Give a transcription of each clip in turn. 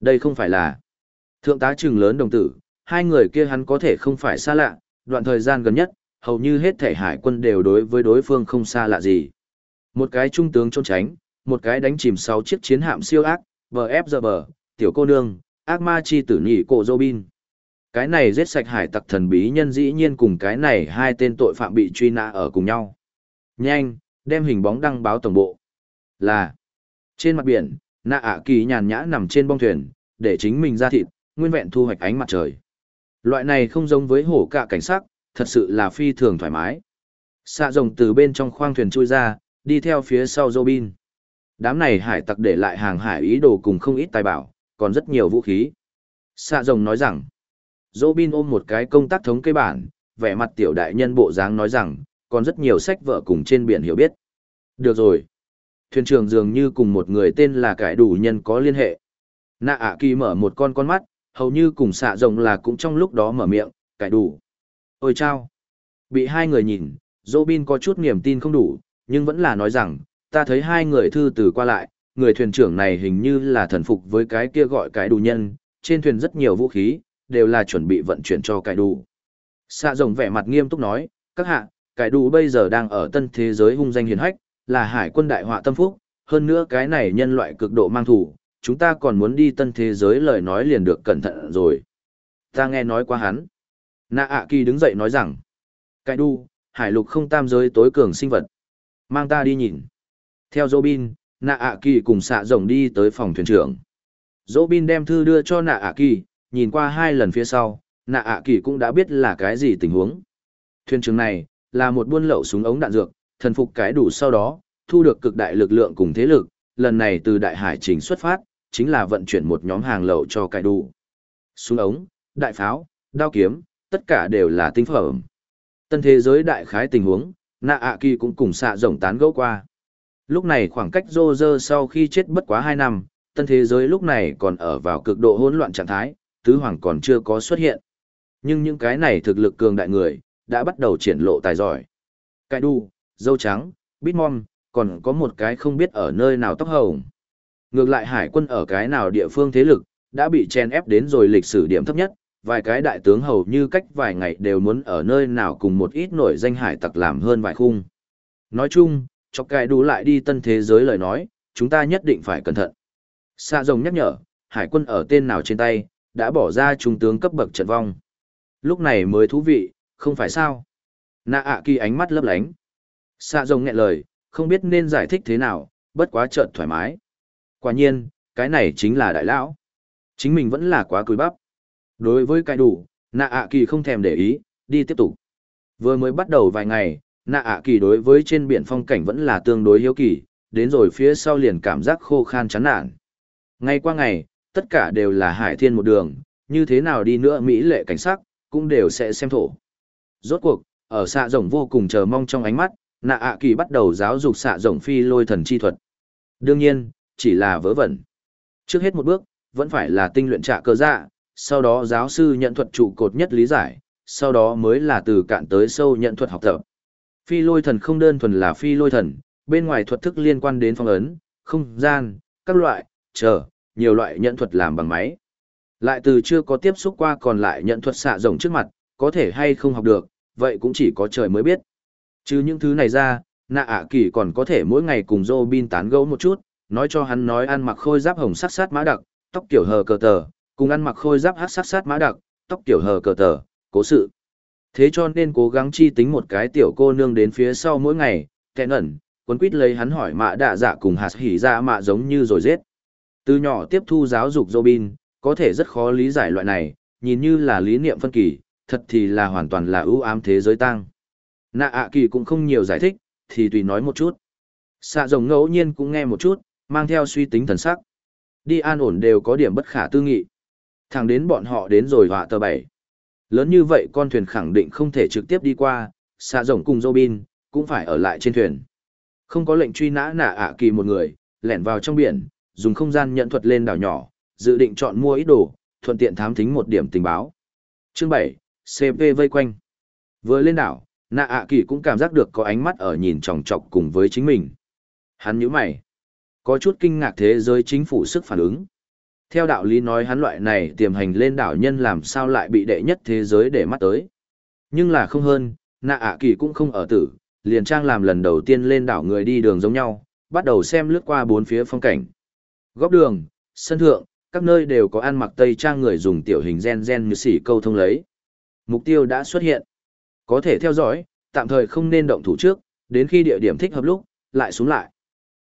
Đây không phải là thượng tá trừng lớn đồng tử, hai người kia hắn có thể không phải xa lạ, đoạn thời gian gần nhất, hầu như hết thể hải quân đều đối với đối phương không xa lạ gì. Một cái trung tướng trốn tránh, một cái đánh chìm sáu chiếc chiến hạm siêu ác, VFGB, tiểu cô nương, ác ma chi tử nhị cổ Robin. Cái này giết sạch hải tặc thần bí nhân dĩ nhiên cùng cái này hai tên tội phạm bị truy nã ở cùng nhau. Nhanh, đem hình bóng đăng báo tổng bộ. Là, trên mặt biển, nạ ạ kỳ nhàn nhã nằm trên bong thuyền, để chính mình ra thịt, nguyên vẹn thu hoạch ánh mặt trời. Loại này không giống với hổ cạ cảnh sắc, thật sự là phi thường thoải mái. Xạ rồng từ bên trong khoang thuyền chui ra, đi theo phía sau Robin. Đám này hải tặc để lại hàng hải ý đồ cùng không ít tài bảo, còn rất nhiều vũ khí. Xạ rồng nói rằng, Robin ôm một cái công tác thống kê bản, vẻ mặt tiểu đại nhân bộ dáng nói rằng, còn rất nhiều sách vợ cùng trên biển hiểu biết. Được rồi. Thuyền trưởng dường như cùng một người tên là cải đủ nhân có liên hệ. Nạ ạ kỳ mở một con con mắt, hầu như cùng xạ rồng là cũng trong lúc đó mở miệng, cải đủ. Ôi chao! Bị hai người nhìn, Robin có chút niềm tin không đủ, nhưng vẫn là nói rằng, ta thấy hai người thư từ qua lại, người thuyền trưởng này hình như là thần phục với cái kia gọi cái đủ nhân, trên thuyền rất nhiều vũ khí, đều là chuẩn bị vận chuyển cho Cải đủ. Xạ rồng vẻ mặt nghiêm túc nói, các hạ, Cải đủ bây giờ đang ở tân thế giới hung danh hiền hách, là hải quân đại họa tâm phúc, hơn nữa cái này nhân loại cực độ mang thủ, chúng ta còn muốn đi tân thế giới lời nói liền được cẩn thận rồi. Ta nghe nói qua hắn. Nạ ạ kỳ đứng dậy nói rằng, cái đu, hải lục không tam giới tối cường sinh vật. Mang ta đi nhìn. Theo Robin, nạ ạ kỳ cùng xạ rồng đi tới phòng thuyền trưởng. Robin đem thư đưa cho nạ ạ kỳ, nhìn qua hai lần phía sau, nạ ạ kỳ cũng đã biết là cái gì tình huống. Thuyền trưởng này, là một buôn lậu súng ống đạn dược, thần phục cái đủ sau đó, thu được cực đại lực lượng cùng thế lực, lần này từ đại hải trình xuất phát, chính là vận chuyển một nhóm hàng lậu cho cái đủ. Súng ống, đại pháo, đao kiếm, tất cả đều là tinh phẩm. Tân thế giới đại khái tình huống, nạ ạ kỳ cũng cùng xạ rồng tán gẫu qua. Lúc này khoảng cách rô rơ sau khi chết bất quá 2 năm, tân thế giới lúc này còn ở vào cực độ hỗn loạn trạng thái, tứ hoàng còn chưa có xuất hiện. Nhưng những cái này thực lực cường đại người, đã bắt đầu triển lộ tài giỏi. Cái đu, dâu trắng, bitmom, còn có một cái không biết ở nơi nào tóc hồng. Ngược lại hải quân ở cái nào địa phương thế lực, đã bị chen ép đến rồi lịch sử điểm thấp nhất, vài cái đại tướng hầu như cách vài ngày đều muốn ở nơi nào cùng một ít nổi danh hải tặc làm hơn vài khung. Nói chung, cho cài đủ lại đi tân thế giới lời nói, chúng ta nhất định phải cẩn thận. Sa rồng nhắc nhở, hải quân ở tên nào trên tay, đã bỏ ra trung tướng cấp bậc trận vong. Lúc này mới thú vị, không phải sao? Nạ ạ kỳ ánh mắt lấp lánh. Sa rồng nghẹn lời, không biết nên giải thích thế nào, bất quá chợt thoải mái. Quả nhiên, cái này chính là đại lão. Chính mình vẫn là quá cùi bắp. Đối với cái đủ, nạ ạ kỳ không thèm để ý, đi tiếp tục. Vừa mới bắt đầu vài ngày, nạ ạ kỳ đối với trên biển phong cảnh vẫn là tương đối hiếu kỳ, đến rồi phía sau liền cảm giác khô khan chán nản. Ngay qua ngày, tất cả đều là hải thiên một đường, như thế nào đi nữa Mỹ lệ cảnh sắc, cũng đều sẽ xem thổ. Rốt cuộc, ở xạ rồng vô cùng chờ mong trong ánh mắt, nạ ạ kỳ bắt đầu giáo dục xạ rồng phi lôi thần chi thuật. Đương nhiên, chỉ là vớ vẩn. Trước hết một bước, vẫn phải là tinh luyện trạ cơ dạ, sau đó giáo sư nhận thuật trụ cột nhất lý giải, sau đó mới là từ cạn tới sâu nhận thuật học tập. Phi lôi thần không đơn thuần là phi lôi thần, bên ngoài thuật thức liên quan đến phong ấn, không gian, các loại, chờ, nhiều loại nhận thuật làm bằng máy. Lại từ chưa có tiếp xúc qua còn lại nhận thuật xạ rồng trước mặt, có thể hay không học được, vậy cũng chỉ có trời mới biết. Chứ những thứ này ra, nạ ạ kỳ còn có thể mỗi ngày cùng Robin tán gẫu một chút, nói cho hắn nói ăn mặc khôi giáp hồng sắc sát mã đặc, tóc kiểu hờ cờ tờ, cùng ăn mặc khôi giáp hát sát sát mã đặc, tóc kiểu hờ cờ tờ, cố sự. Thế cho nên cố gắng chi tính một cái tiểu cô nương đến phía sau mỗi ngày, kẹn ẩn, quấn quýt lấy hắn hỏi mạ đạ dạ cùng hạt hỉ ra mạ giống như rồi giết. Từ nhỏ tiếp thu giáo dục Robin, có thể rất khó lý giải loại này, nhìn như là lý niệm phân kỳ, thật thì là hoàn toàn là ưu ám thế giới tăng. Nạ ạ kỳ cũng không nhiều giải thích, thì tùy nói một chút. Xạ rồng ngẫu nhiên cũng nghe một chút, mang theo suy tính thần sắc. Đi an ổn đều có điểm bất khả tư nghị. Thẳng đến bọn họ đến rồi họa tờ bảy. Lớn như vậy con thuyền khẳng định không thể trực tiếp đi qua, xạ rồng cùng Robin, cũng phải ở lại trên thuyền. Không có lệnh truy nã nạ ạ kỳ một người, lẻn vào trong biển, dùng không gian nhận thuật lên đảo nhỏ, dự định chọn mua ít đồ, thuận tiện thám thính một điểm tình báo. Chương bảy CP vây quanh. Vừa lên đảo, nạ ạ kỳ cũng cảm giác được có ánh mắt ở nhìn chòng chọc cùng với chính mình. Hắn nhíu mày. Có chút kinh ngạc thế giới chính phủ sức phản ứng. Theo đạo lý nói hắn loại này tiềm hành lên đảo nhân làm sao lại bị đệ nhất thế giới để mắt tới. Nhưng là không hơn, nạ ạ kỳ cũng không ở tử, liền trang làm lần đầu tiên lên đảo người đi đường giống nhau, bắt đầu xem lướt qua bốn phía phong cảnh. Góc đường, sân thượng, các nơi đều có ăn mặc tây trang người dùng tiểu hình gen gen như xỉ câu thông lấy. Mục tiêu đã xuất hiện. Có thể theo dõi, tạm thời không nên động thủ trước, đến khi địa điểm thích hợp lúc, lại xuống lại.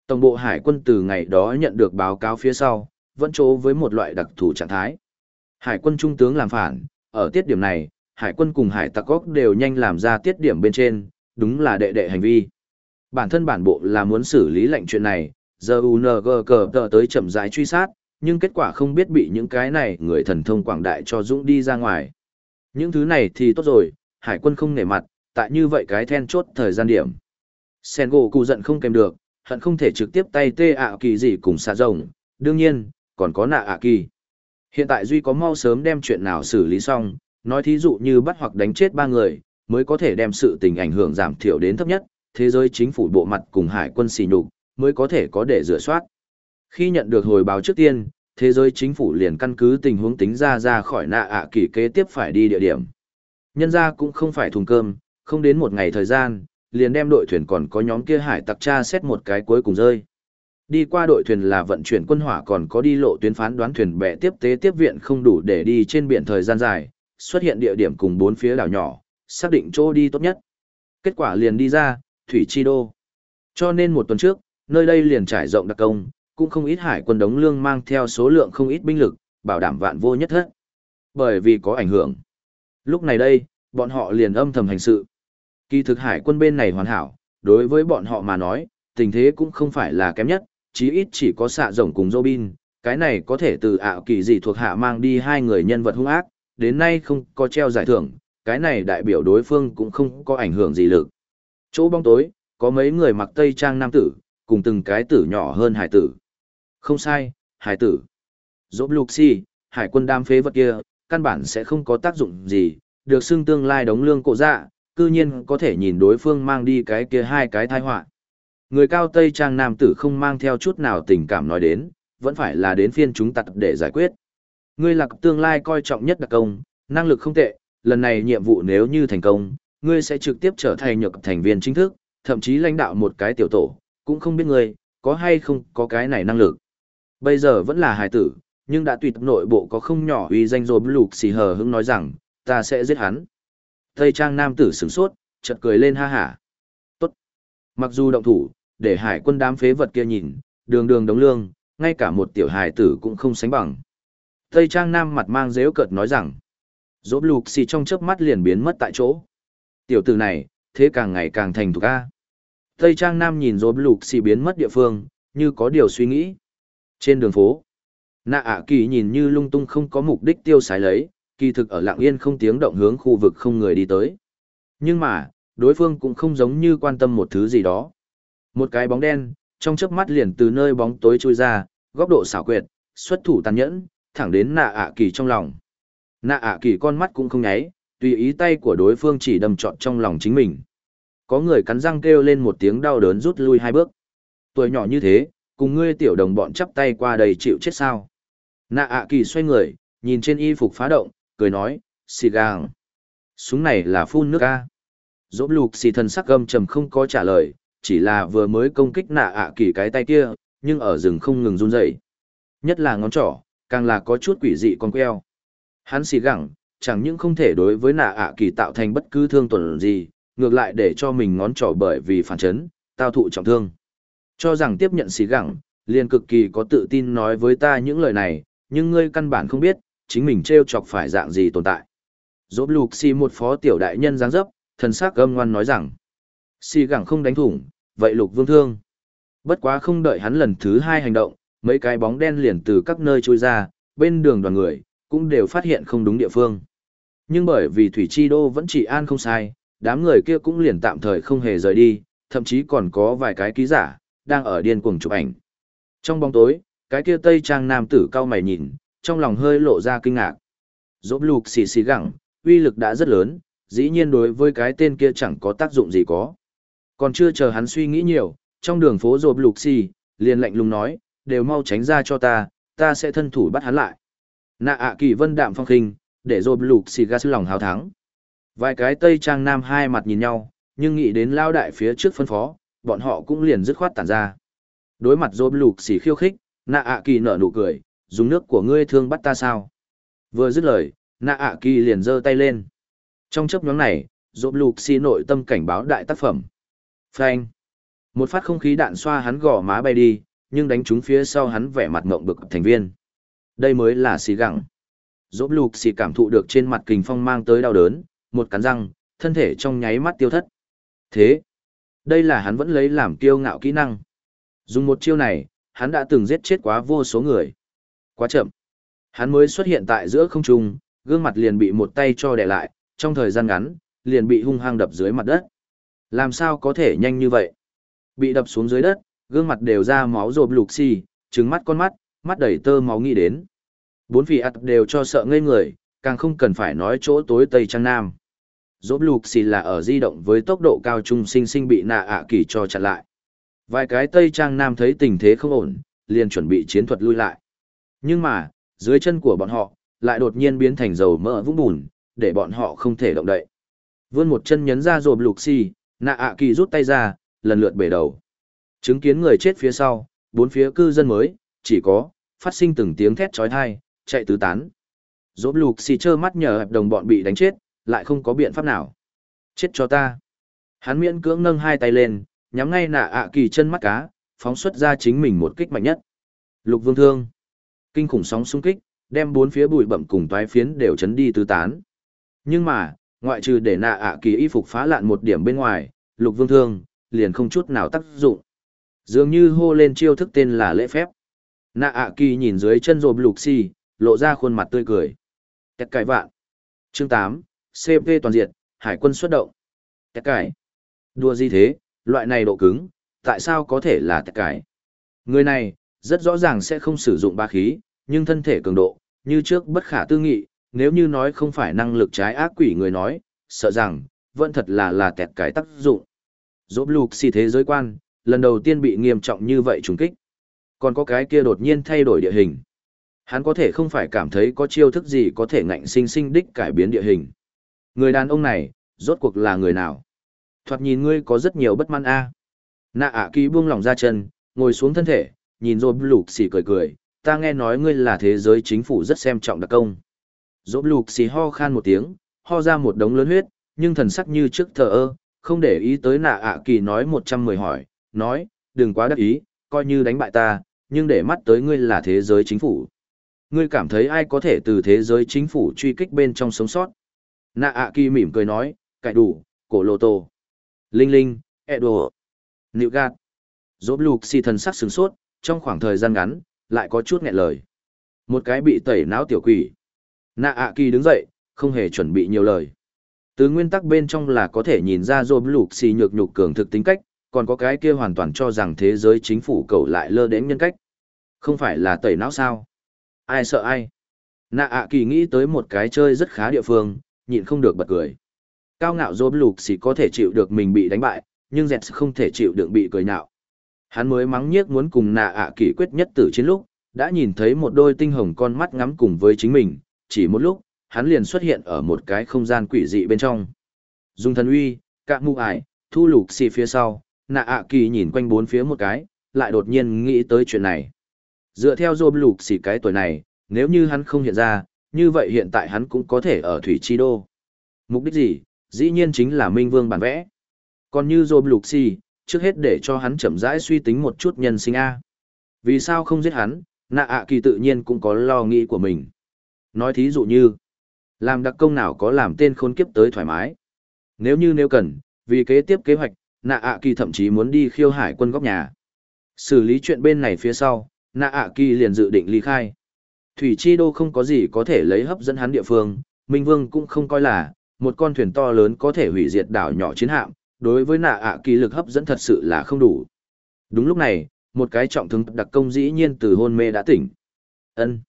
Tổng bộ hải quân từ ngày đó nhận được báo cáo phía sau, vẫn chỗ với một loại đặc thù trạng thái. Hải quân trung tướng làm phản, ở tiết điểm này, hải quân cùng hải tặc góc đều nhanh làm ra tiết điểm bên trên, đúng là đệ đệ hành vi. Bản thân bản bộ là muốn xử lý lệnh chuyện này, giờ UNG cờ tờ tới chậm rãi truy sát, nhưng kết quả không biết bị những cái này người thần thông quảng đại cho dũng đi ra ngoài. Những thứ này thì tốt rồi, hải quân không nể mặt, tại như vậy cái then chốt thời gian điểm. Sen gỗ cụ giận không kèm được, hận không thể trực tiếp tay tê ạ kỳ gì cùng xạ rồng, đương nhiên, còn có nạ ạ kỳ. Hiện tại Duy có mau sớm đem chuyện nào xử lý xong, nói thí dụ như bắt hoặc đánh chết ba người, mới có thể đem sự tình ảnh hưởng giảm thiểu đến thấp nhất, thế giới chính phủ bộ mặt cùng hải quân xì nhục mới có thể có để rửa soát. Khi nhận được hồi báo trước tiên, thế giới chính phủ liền căn cứ tình huống tính ra ra khỏi nạ ạ kỳ kế tiếp phải đi địa điểm. Nhân ra cũng không phải thùng cơm, không đến một ngày thời gian, liền đem đội thuyền còn có nhóm kia hải tặc tra xét một cái cuối cùng rơi. Đi qua đội thuyền là vận chuyển quân hỏa còn có đi lộ tuyến phán đoán thuyền bè tiếp tế tiếp viện không đủ để đi trên biển thời gian dài, xuất hiện địa điểm cùng bốn phía đảo nhỏ, xác định chỗ đi tốt nhất. Kết quả liền đi ra, Thủy Chi Đô. Cho nên một tuần trước, nơi đây liền trải rộng đặc công, cũng không ít hải quân đống lương mang theo số lượng không ít binh lực, bảo đảm vạn vô nhất hết. Bởi vì có ảnh hưởng. Lúc này đây, bọn họ liền âm thầm hành sự. Kỳ thực hải quân bên này hoàn hảo, đối với bọn họ mà nói, tình thế cũng không phải là kém nhất, chí ít chỉ có xạ rồng cùng Robin, cái này có thể từ ảo kỳ gì thuộc hạ mang đi hai người nhân vật hung ác, đến nay không có treo giải thưởng, cái này đại biểu đối phương cũng không có ảnh hưởng gì lực. Chỗ bóng tối, có mấy người mặc tây trang nam tử, cùng từng cái tử nhỏ hơn hải tử. Không sai, hải tử. Dốt lục si, hải quân đam phế vật kia, căn bản sẽ không có tác dụng gì, được xưng tương lai đóng lương cổ dạ, cư nhiên có thể nhìn đối phương mang đi cái kia hai cái thai họa Người cao Tây Trang Nam tử không mang theo chút nào tình cảm nói đến, vẫn phải là đến phiên chúng tặc để giải quyết. Ngươi là tương lai coi trọng nhất đặc công, năng lực không tệ, lần này nhiệm vụ nếu như thành công, ngươi sẽ trực tiếp trở thành nhược thành viên chính thức, thậm chí lãnh đạo một cái tiểu tổ, cũng không biết ngươi, có hay không có cái này năng lực. Bây giờ vẫn là hài tử, nhưng đã tùy nội bộ có không nhỏ uy danh rồi lục xì hờ hững nói rằng, ta sẽ giết hắn. Tây Trang Nam tử sửng sốt, chợt cười lên ha hả. Tốt. Mặc dù động thủ, để hải quân đám phế vật kia nhìn, đường đường đống lương, ngay cả một tiểu hài tử cũng không sánh bằng. Tây Trang Nam mặt mang dếu cợt nói rằng, dỗ lục xì trong chớp mắt liền biến mất tại chỗ. Tiểu tử này, thế càng ngày càng thành thục a. Tây Trang Nam nhìn dỗ lục xì biến mất địa phương, như có điều suy nghĩ. Trên đường phố, nạ ạ kỳ nhìn như lung tung không có mục đích tiêu xài lấy, kỳ thực ở lạng yên không tiếng động hướng khu vực không người đi tới. Nhưng mà, đối phương cũng không giống như quan tâm một thứ gì đó. Một cái bóng đen, trong chớp mắt liền từ nơi bóng tối trôi ra, góc độ xảo quyệt, xuất thủ tàn nhẫn, thẳng đến nạ ạ kỳ trong lòng. Nạ ạ kỳ con mắt cũng không nháy, tùy ý tay của đối phương chỉ đâm trọn trong lòng chính mình. Có người cắn răng kêu lên một tiếng đau đớn rút lui hai bước. Tuổi nhỏ như thế, cùng ngươi tiểu đồng bọn chắp tay qua đầy chịu chết sao. Nạ ạ kỳ xoay người, nhìn trên y phục phá động, cười nói, xì gàng. Súng này là phun nước ca. Dỗ lục xì thần sắc gâm trầm không có trả lời, chỉ là vừa mới công kích nạ ạ kỳ cái tay kia, nhưng ở rừng không ngừng run rẩy, Nhất là ngón trỏ, càng là có chút quỷ dị con queo. Hắn xì gẳng, chẳng những không thể đối với nạ ạ kỳ tạo thành bất cứ thương tổn gì, ngược lại để cho mình ngón trỏ bởi vì phản chấn, tao thụ trọng thương. Cho rằng tiếp nhận xì gẳng, liền cực kỳ có tự tin nói với ta những lời này, nhưng ngươi căn bản không biết, chính mình treo chọc phải dạng gì tồn tại. Dốt lục xì một phó tiểu đại nhân dáng dấp, thần sắc gâm ngoan nói rằng, xì gẳng không đánh thủng, vậy lục vương thương. Bất quá không đợi hắn lần thứ hai hành động, mấy cái bóng đen liền từ các nơi trôi ra, bên đường đoàn người, cũng đều phát hiện không đúng địa phương. Nhưng bởi vì Thủy Chi Đô vẫn chỉ an không sai, đám người kia cũng liền tạm thời không hề rời đi, thậm chí còn có vài cái ký giả, đang ở điên cuồng chụp ảnh. Trong bóng tối, cái kia tây trang nam tử cao mày nhìn, trong lòng hơi lộ ra kinh ngạc. Dỗ lục xì xì gẳng, uy lực đã rất lớn, dĩ nhiên đối với cái tên kia chẳng có tác dụng gì có. Còn chưa chờ hắn suy nghĩ nhiều, trong đường phố dỗ lục xì, liền lạnh lùng nói, đều mau tránh ra cho ta, ta sẽ thân thủ bắt hắn lại. Nạ ạ kỳ vân đạm phong khinh, để dỗ lục xì gas lòng hào thắng. Vài cái Tây Trang Nam hai mặt nhìn nhau, nhưng nghĩ đến lao đại phía trước phân phó, bọn họ cũng liền dứt khoát tản ra. Đối mặt dỗ lục xì khiêu khích, nạ ạ kỳ nở nụ cười, dùng nước của ngươi thương bắt ta sao? Vừa dứt lời, nạ ạ kỳ liền giơ tay lên. Trong chấp nhóm này, dộp lục xì nội tâm cảnh báo đại tác phẩm. Phanh. Một phát không khí đạn xoa hắn gò má bay đi, nhưng đánh trúng phía sau hắn vẻ mặt ngộng bực thành viên. Đây mới là xì gẳng. Dỗ lục xì cảm thụ được trên mặt kình phong mang tới đau đớn, một cắn răng, thân thể trong nháy mắt tiêu thất. Thế, đây là hắn vẫn lấy làm kiêu ngạo kỹ năng. Dùng một chiêu này, hắn đã từng giết chết quá vô số người. Quá chậm. Hắn mới xuất hiện tại giữa không trung, gương mặt liền bị một tay cho đè lại, trong thời gian ngắn, liền bị hung hăng đập dưới mặt đất. Làm sao có thể nhanh như vậy? Bị đập xuống dưới đất, gương mặt đều ra máu rộp lục xì, trứng mắt con mắt, mắt đầy tơ máu nghĩ đến. Bốn vị ạt đều cho sợ ngây người, càng không cần phải nói chỗ tối Tây Trăng Nam. Rộp lục xì là ở di động với tốc độ cao trung sinh sinh bị nạ ạ kỳ cho chặn lại. Vài cái Tây Trang Nam thấy tình thế không ổn, liền chuẩn bị chiến thuật lui lại. Nhưng mà, dưới chân của bọn họ, lại đột nhiên biến thành dầu mỡ vũng bùn, để bọn họ không thể động đậy. Vươn một chân nhấn ra rộp lục xì, nạ ạ kỳ rút tay ra, lần lượt bể đầu. Chứng kiến người chết phía sau, bốn phía cư dân mới, chỉ có, phát sinh từng tiếng thét trói thai, chạy tứ tán. Dốt lục xì trơ mắt nhờ hợp đồng bọn bị đánh chết, lại không có biện pháp nào. Chết cho ta. Hắn miễn cưỡng nâng hai tay lên, nhắm ngay nạ ạ kỳ chân mắt cá, phóng xuất ra chính mình một kích mạnh nhất. Lục vương thương. Kinh khủng sóng xung kích, đem bốn phía bụi bậm cùng toái phiến đều chấn đi tứ tán. Nhưng mà, ngoại trừ để nạ ạ kỳ y phục phá lạn một điểm bên ngoài, lục vương thương, liền không chút nào tác dụng. Dường như hô lên chiêu thức tên là lễ phép. Nạ ạ kỳ nhìn dưới chân rộp lục xì, lộ ra khuôn mặt tươi cười. Tẹt cải vạn. Chương 8, CP toàn diện, hải quân xuất động. Tẹt cải. Đùa gì thế, loại này độ cứng, tại sao có thể là tẹt cái? Người này, rất rõ ràng sẽ không sử dụng ba khí, nhưng thân thể cường độ, như trước bất khả tư nghị, nếu như nói không phải năng lực trái ác quỷ người nói, sợ rằng, vẫn thật là là tẹt cái tác dụng. Dỗ lục xì thế giới quan, lần đầu tiên bị nghiêm trọng như vậy trùng kích. Còn có cái kia đột nhiên thay đổi địa hình. Hắn có thể không phải cảm thấy có chiêu thức gì có thể ngạnh sinh sinh đích cải biến địa hình. Người đàn ông này, rốt cuộc là người nào? Thoạt nhìn ngươi có rất nhiều bất mãn a. Nạ ạ à buông lỏng ra chân, ngồi xuống thân thể, nhìn rồi lục xì cười cười, ta nghe nói ngươi là thế giới chính phủ rất xem trọng đặc công. Dỗ lục xì ho khan một tiếng, ho ra một đống lớn huyết, nhưng thần sắc như trước thờ ơ, không để ý tới nạ ạ kỳ nói một trăm mười hỏi, nói, đừng quá đắc ý, coi như đánh bại ta, nhưng để mắt tới ngươi là thế giới chính phủ. Ngươi cảm thấy ai có thể từ thế giới chính phủ truy kích bên trong sống sót? Nạ ạ kỳ mỉm cười nói, cải đủ, cổ lô tô. Linh linh, Edo, đồ. Nịu gạt. Dỗ lục xì thần sắc sướng sốt, trong khoảng thời gian ngắn, lại có chút nghẹn lời. Một cái bị tẩy não tiểu quỷ. Nạ ạ kỳ đứng dậy, không hề chuẩn bị nhiều lời. Từ nguyên tắc bên trong là có thể nhìn ra dỗ lục xì nhược nhục cường thực tính cách, còn có cái kia hoàn toàn cho rằng thế giới chính phủ cầu lại lơ đến nhân cách. Không phải là tẩy não sao? Ai sợ ai? Nạ ạ kỳ nghĩ tới một cái chơi rất khá địa phương, nhịn không được bật cười. Cao ngạo dồn lục xì có thể chịu được mình bị đánh bại, nhưng dẹt không thể chịu được bị cười nhạo. Hắn mới mắng nhiếc muốn cùng nạ ạ kỳ quyết nhất tử chiến lúc, đã nhìn thấy một đôi tinh hồng con mắt ngắm cùng với chính mình, chỉ một lúc, hắn liền xuất hiện ở một cái không gian quỷ dị bên trong. Dùng thần uy, cạn mụ ải, thu lục xì phía sau, nạ ạ kỳ nhìn quanh bốn phía một cái, lại đột nhiên nghĩ tới chuyện này. Dựa theo dôm lục xì cái tuổi này, nếu như hắn không hiện ra, như vậy hiện tại hắn cũng có thể ở Thủy Chi Đô. Mục đích gì? Dĩ nhiên chính là Minh Vương bản vẽ. Còn như Job lục xì, trước hết để cho hắn chậm rãi suy tính một chút nhân sinh A. Vì sao không giết hắn, nạ ạ kỳ tự nhiên cũng có lo nghĩ của mình. Nói thí dụ như, làm đặc công nào có làm tên khốn kiếp tới thoải mái. Nếu như nếu cần, vì kế tiếp kế hoạch, nạ ạ kỳ thậm chí muốn đi khiêu hải quân góc nhà. Xử lý chuyện bên này phía sau, nạ ạ kỳ liền dự định ly khai. Thủy Chi Đô không có gì có thể lấy hấp dẫn hắn địa phương, Minh Vương cũng không coi là, một con thuyền to lớn có thể hủy diệt đảo nhỏ chiến hạm, đối với nạ ạ kỳ lực hấp dẫn thật sự là không đủ. Đúng lúc này, một cái trọng thương đặc công dĩ nhiên từ hôn mê đã tỉnh. ân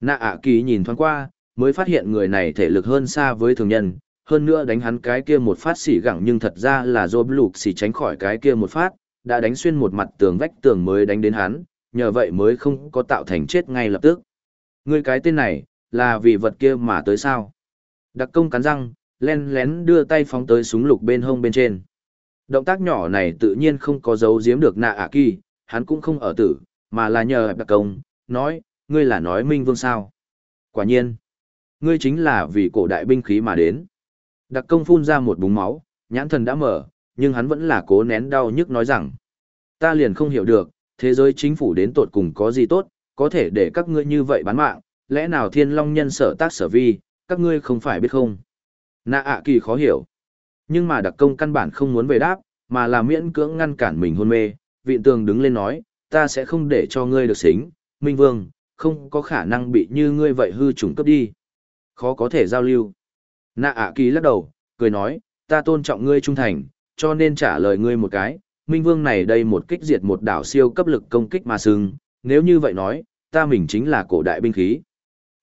Nạ ạ kỳ nhìn thoáng qua, mới phát hiện người này thể lực hơn xa với thường nhân, hơn nữa đánh hắn cái kia một phát xỉ gẳng nhưng thật ra là dô lục xỉ tránh khỏi cái kia một phát, đã đánh xuyên một mặt tường vách tường mới đánh đến hắn, nhờ vậy mới không có tạo thành chết ngay lập tức. Ngươi cái tên này, là vì vật kia mà tới sao? Đặc công cắn răng, len lén đưa tay phóng tới súng lục bên hông bên trên. Động tác nhỏ này tự nhiên không có dấu giếm được nạ ạ kỳ, hắn cũng không ở tử, mà là nhờ đặc công, nói, ngươi là nói minh vương sao. Quả nhiên, ngươi chính là vì cổ đại binh khí mà đến. Đặc công phun ra một búng máu, nhãn thần đã mở, nhưng hắn vẫn là cố nén đau nhức nói rằng, ta liền không hiểu được, thế giới chính phủ đến tột cùng có gì tốt, có thể để các ngươi như vậy bán mạng, lẽ nào thiên long nhân sở tác sở vi, các ngươi không phải biết không? Nạ ạ kỳ khó hiểu. Nhưng mà đặc công căn bản không muốn về đáp, mà là miễn cưỡng ngăn cản mình hôn mê, vịn tường đứng lên nói, ta sẽ không để cho ngươi được xính, Minh Vương, không có khả năng bị như ngươi vậy hư trùng cấp đi. Khó có thể giao lưu. Nạ ạ kỳ lắc đầu, cười nói, ta tôn trọng ngươi trung thành, cho nên trả lời ngươi một cái, Minh Vương này đây một kích diệt một đảo siêu cấp lực công kích mà sừng, nếu như vậy nói, ta mình chính là cổ đại binh khí.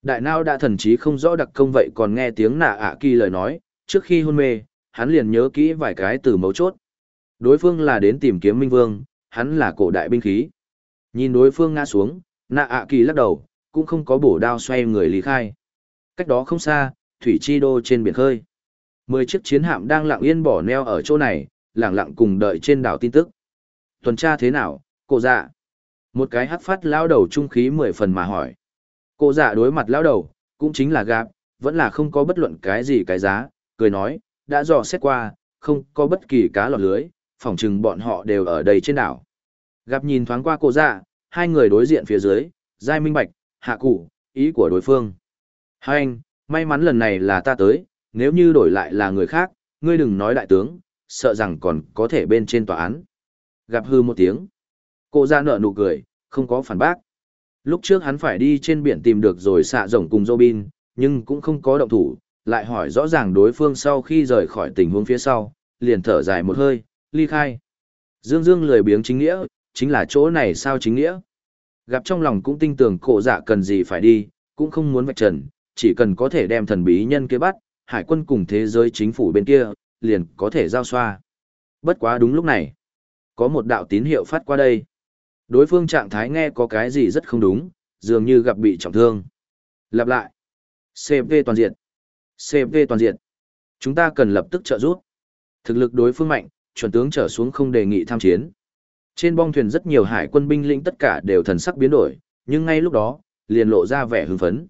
Đại Nao đã thần chí không rõ đặc công vậy còn nghe tiếng nạ ạ kỳ lời nói, trước khi hôn mê, hắn liền nhớ kỹ vài cái từ mấu chốt. Đối phương là đến tìm kiếm Minh Vương, hắn là cổ đại binh khí. Nhìn đối phương ngã xuống, nạ ạ kỳ lắc đầu, cũng không có bổ đao xoay người lý khai. Cách đó không xa, thủy chi đô trên biển khơi. Mười chiếc chiến hạm đang lặng yên bỏ neo ở chỗ này, lặng lặng cùng đợi trên đảo tin tức. Tuần tra thế nào, cổ dạ? Một cái hắc phát lao đầu trung khí mười phần mà hỏi. Cô dạ đối mặt lão đầu, cũng chính là gạp, vẫn là không có bất luận cái gì cái giá, cười nói, đã dò xét qua, không có bất kỳ cá lọt lưới, phỏng chừng bọn họ đều ở đây trên đảo. Gặp nhìn thoáng qua cô dạ, hai người đối diện phía dưới, giai minh bạch, hạ cụ, ý của đối phương. Hai anh, may mắn lần này là ta tới, nếu như đổi lại là người khác, ngươi đừng nói đại tướng, sợ rằng còn có thể bên trên tòa án. Gặp hư một tiếng. Cô ra nở nụ cười, không có phản bác. Lúc trước hắn phải đi trên biển tìm được rồi xạ rồng cùng Robin, nhưng cũng không có động thủ, lại hỏi rõ ràng đối phương sau khi rời khỏi tình huống phía sau, liền thở dài một hơi, ly khai. Dương Dương lười biếng chính nghĩa, chính là chỗ này sao chính nghĩa. Gặp trong lòng cũng tin tưởng cổ dạ cần gì phải đi, cũng không muốn vạch trần, chỉ cần có thể đem thần bí nhân kia bắt, hải quân cùng thế giới chính phủ bên kia, liền có thể giao xoa. Bất quá đúng lúc này, có một đạo tín hiệu phát qua đây. Đối phương trạng thái nghe có cái gì rất không đúng, dường như gặp bị trọng thương. Lặp lại. CV toàn diện. CV toàn diện. Chúng ta cần lập tức trợ giúp. Thực lực đối phương mạnh, chuẩn tướng trở xuống không đề nghị tham chiến. Trên bong thuyền rất nhiều hải quân binh lĩnh tất cả đều thần sắc biến đổi, nhưng ngay lúc đó, liền lộ ra vẻ hưng phấn.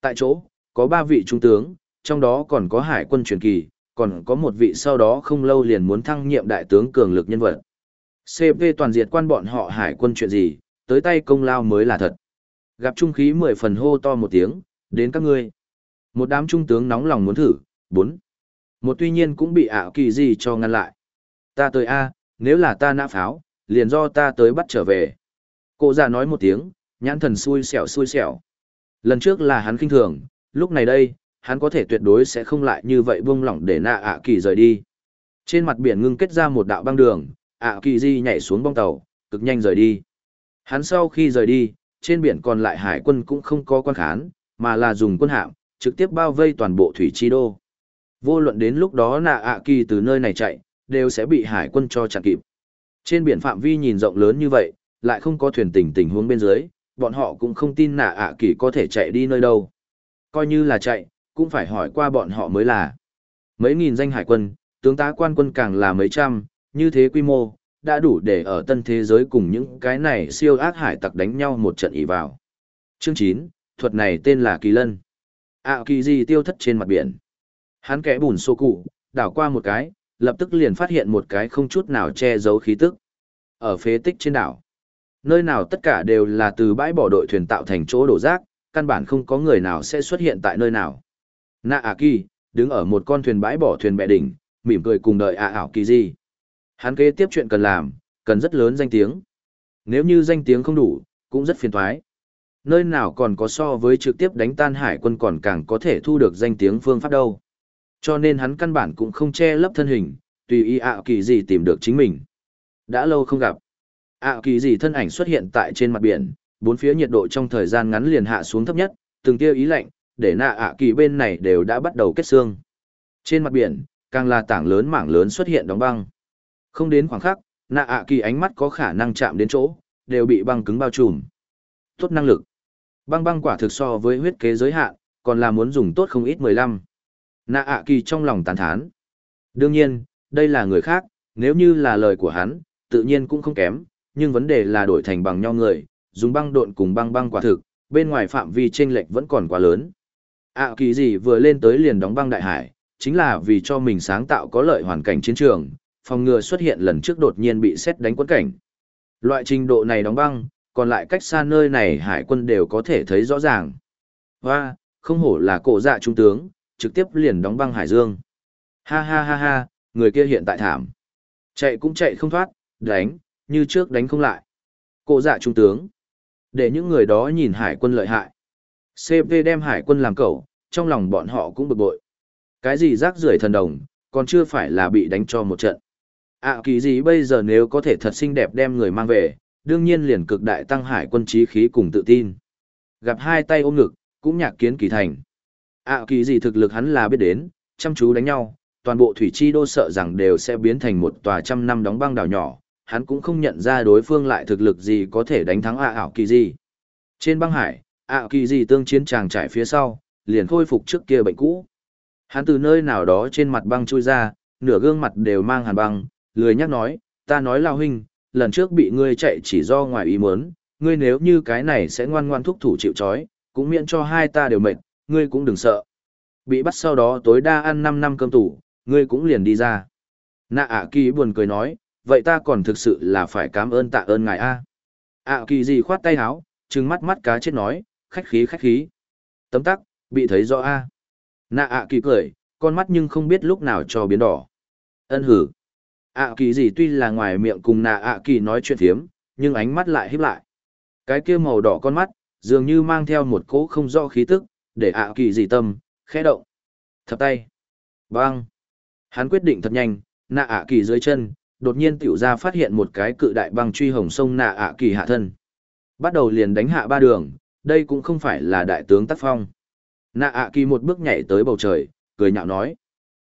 Tại chỗ, có ba vị trung tướng, trong đó còn có hải quân truyền kỳ, còn có một vị sau đó không lâu liền muốn thăng nhiệm đại tướng cường lực nhân vật. CP toàn diệt quan bọn họ hải quân chuyện gì, tới tay công lao mới là thật. Gặp trung khí mười phần hô to một tiếng, đến các ngươi. Một đám trung tướng nóng lòng muốn thử, bốn. Một tuy nhiên cũng bị ảo kỳ gì cho ngăn lại. Ta tới A, nếu là ta nã pháo, liền do ta tới bắt trở về. Cô già nói một tiếng, nhãn thần xui xẻo xui xẻo. Lần trước là hắn kinh thường, lúc này đây, hắn có thể tuyệt đối sẽ không lại như vậy buông lỏng để nạ ạ kỳ rời đi. Trên mặt biển ngưng kết ra một đạo băng đường, ạ kỳ di nhảy xuống bong tàu, cực nhanh rời đi. Hắn sau khi rời đi, trên biển còn lại hải quân cũng không có quan khán, mà là dùng quân hạm, trực tiếp bao vây toàn bộ thủy chi đô. Vô luận đến lúc đó nạ ạ kỳ từ nơi này chạy, đều sẽ bị hải quân cho chặn kịp. Trên biển phạm vi nhìn rộng lớn như vậy, lại không có thuyền tình tình huống bên dưới, bọn họ cũng không tin nạ ạ kỳ có thể chạy đi nơi đâu. Coi như là chạy, cũng phải hỏi qua bọn họ mới là. Mấy nghìn danh hải quân, tướng tá quan quân càng là mấy trăm, như thế quy mô, đã đủ để ở tân thế giới cùng những cái này siêu ác hải tặc đánh nhau một trận ý vào. Chương 9, thuật này tên là Kỳ Lân. ạ kỳ gì tiêu thất trên mặt biển. Hắn kẽ bùn xô cụ, đảo qua một cái, lập tức liền phát hiện một cái không chút nào che giấu khí tức. Ở phế tích trên đảo, nơi nào tất cả đều là từ bãi bỏ đội thuyền tạo thành chỗ đổ rác, căn bản không có người nào sẽ xuất hiện tại nơi nào. Nạ à kỳ, đứng ở một con thuyền bãi bỏ thuyền bẹ đỉnh, mỉm cười cùng đợi à ảo kỳ gì. Hắn kế tiếp chuyện cần làm, cần rất lớn danh tiếng. Nếu như danh tiếng không đủ, cũng rất phiền thoái. Nơi nào còn có so với trực tiếp đánh tan hải quân còn càng có thể thu được danh tiếng phương pháp đâu. Cho nên hắn căn bản cũng không che lấp thân hình, tùy ý ạ kỳ gì tìm được chính mình. Đã lâu không gặp. ạ kỳ gì thân ảnh xuất hiện tại trên mặt biển, bốn phía nhiệt độ trong thời gian ngắn liền hạ xuống thấp nhất, từng tiêu ý lạnh, để nạ ạ kỳ bên này đều đã bắt đầu kết xương. Trên mặt biển, càng là tảng lớn mảng lớn xuất hiện đóng băng. Không đến khoảng khắc, nạ ạ kỳ ánh mắt có khả năng chạm đến chỗ, đều bị băng cứng bao trùm. Tốt năng lực. Băng băng quả thực so với huyết kế giới hạn, còn là muốn dùng tốt không ít 15. Nạ ạ kỳ trong lòng tán thán. Đương nhiên, đây là người khác, nếu như là lời của hắn, tự nhiên cũng không kém, nhưng vấn đề là đổi thành bằng nhau người, dùng băng độn cùng băng băng quả thực, bên ngoài phạm vi chênh lệch vẫn còn quá lớn. ạ kỳ gì vừa lên tới liền đóng băng đại hải, chính là vì cho mình sáng tạo có lợi hoàn cảnh chiến trường, phòng ngừa xuất hiện lần trước đột nhiên bị xét đánh quấn cảnh. Loại trình độ này đóng băng, còn lại cách xa nơi này hải quân đều có thể thấy rõ ràng. Và, không hổ là cổ dạ trung tướng, trực tiếp liền đóng băng hải dương. Ha ha ha ha, người kia hiện tại thảm. Chạy cũng chạy không thoát, đánh, như trước đánh không lại. Cổ dạ trung tướng. Để những người đó nhìn hải quân lợi hại. CP đem hải quân làm cẩu, trong lòng bọn họ cũng bực bội. Cái gì rác rưởi thần đồng, còn chưa phải là bị đánh cho một trận. À kỳ gì bây giờ nếu có thể thật xinh đẹp đem người mang về, đương nhiên liền cực đại tăng hải quân trí khí cùng tự tin. Gặp hai tay ôm ngực, cũng nhạc kiến kỳ thành. À kỳ gì thực lực hắn là biết đến, chăm chú đánh nhau, toàn bộ thủy chi đô sợ rằng đều sẽ biến thành một tòa trăm năm đóng băng đảo nhỏ, hắn cũng không nhận ra đối phương lại thực lực gì có thể đánh thắng ạ ảo kỳ gì. Trên băng hải, ạ kỳ gì tương chiến tràng trải phía sau, liền khôi phục trước kia bệnh cũ. Hắn từ nơi nào đó trên mặt băng chui ra, nửa gương mặt đều mang hàn băng, lười nhắc nói, ta nói lao huynh, lần trước bị ngươi chạy chỉ do ngoài ý muốn, ngươi nếu như cái này sẽ ngoan ngoan thúc thủ chịu chói, cũng miễn cho hai ta đều mệt, ngươi cũng đừng sợ. Bị bắt sau đó tối đa ăn 5 năm cơm tủ, ngươi cũng liền đi ra. Nạ ạ kỳ buồn cười nói, vậy ta còn thực sự là phải cảm ơn tạ ơn ngài a. ạ kỳ gì khoát tay háo, trừng mắt mắt cá chết nói, khách khí khách khí. Tấm tắc, bị thấy rõ a. Nạ ạ kỳ cười, con mắt nhưng không biết lúc nào cho biến đỏ. Ân hử ạ kỳ gì tuy là ngoài miệng cùng nạ ạ kỳ nói chuyện thiếm, nhưng ánh mắt lại híp lại. Cái kia màu đỏ con mắt, dường như mang theo một cỗ không rõ khí tức, để ạ kỳ gì tâm, khẽ động. Thập tay. băng. Hắn quyết định thật nhanh, nạ ạ kỳ dưới chân, đột nhiên tiểu ra phát hiện một cái cự đại băng truy hồng sông nạ ạ kỳ hạ thân. Bắt đầu liền đánh hạ ba đường, đây cũng không phải là đại tướng tác phong. Nạ ạ kỳ một bước nhảy tới bầu trời, cười nhạo nói.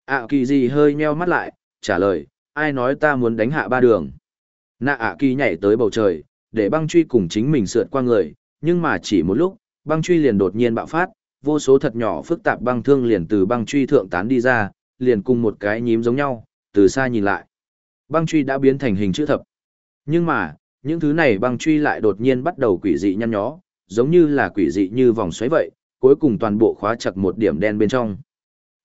ạ kỳ gì hơi nheo mắt lại, trả lời, ai nói ta muốn đánh hạ ba đường. Nạ ạ kỳ nhảy tới bầu trời, để băng truy cùng chính mình sượt qua người, nhưng mà chỉ một lúc, băng truy liền đột nhiên bạo phát, vô số thật nhỏ phức tạp băng thương liền từ băng truy thượng tán đi ra, liền cùng một cái nhím giống nhau, từ xa nhìn lại. Băng truy đã biến thành hình chữ thập. Nhưng mà, những thứ này băng truy lại đột nhiên bắt đầu quỷ dị nhăn nhó, giống như là quỷ dị như vòng xoáy vậy, cuối cùng toàn bộ khóa chặt một điểm đen bên trong.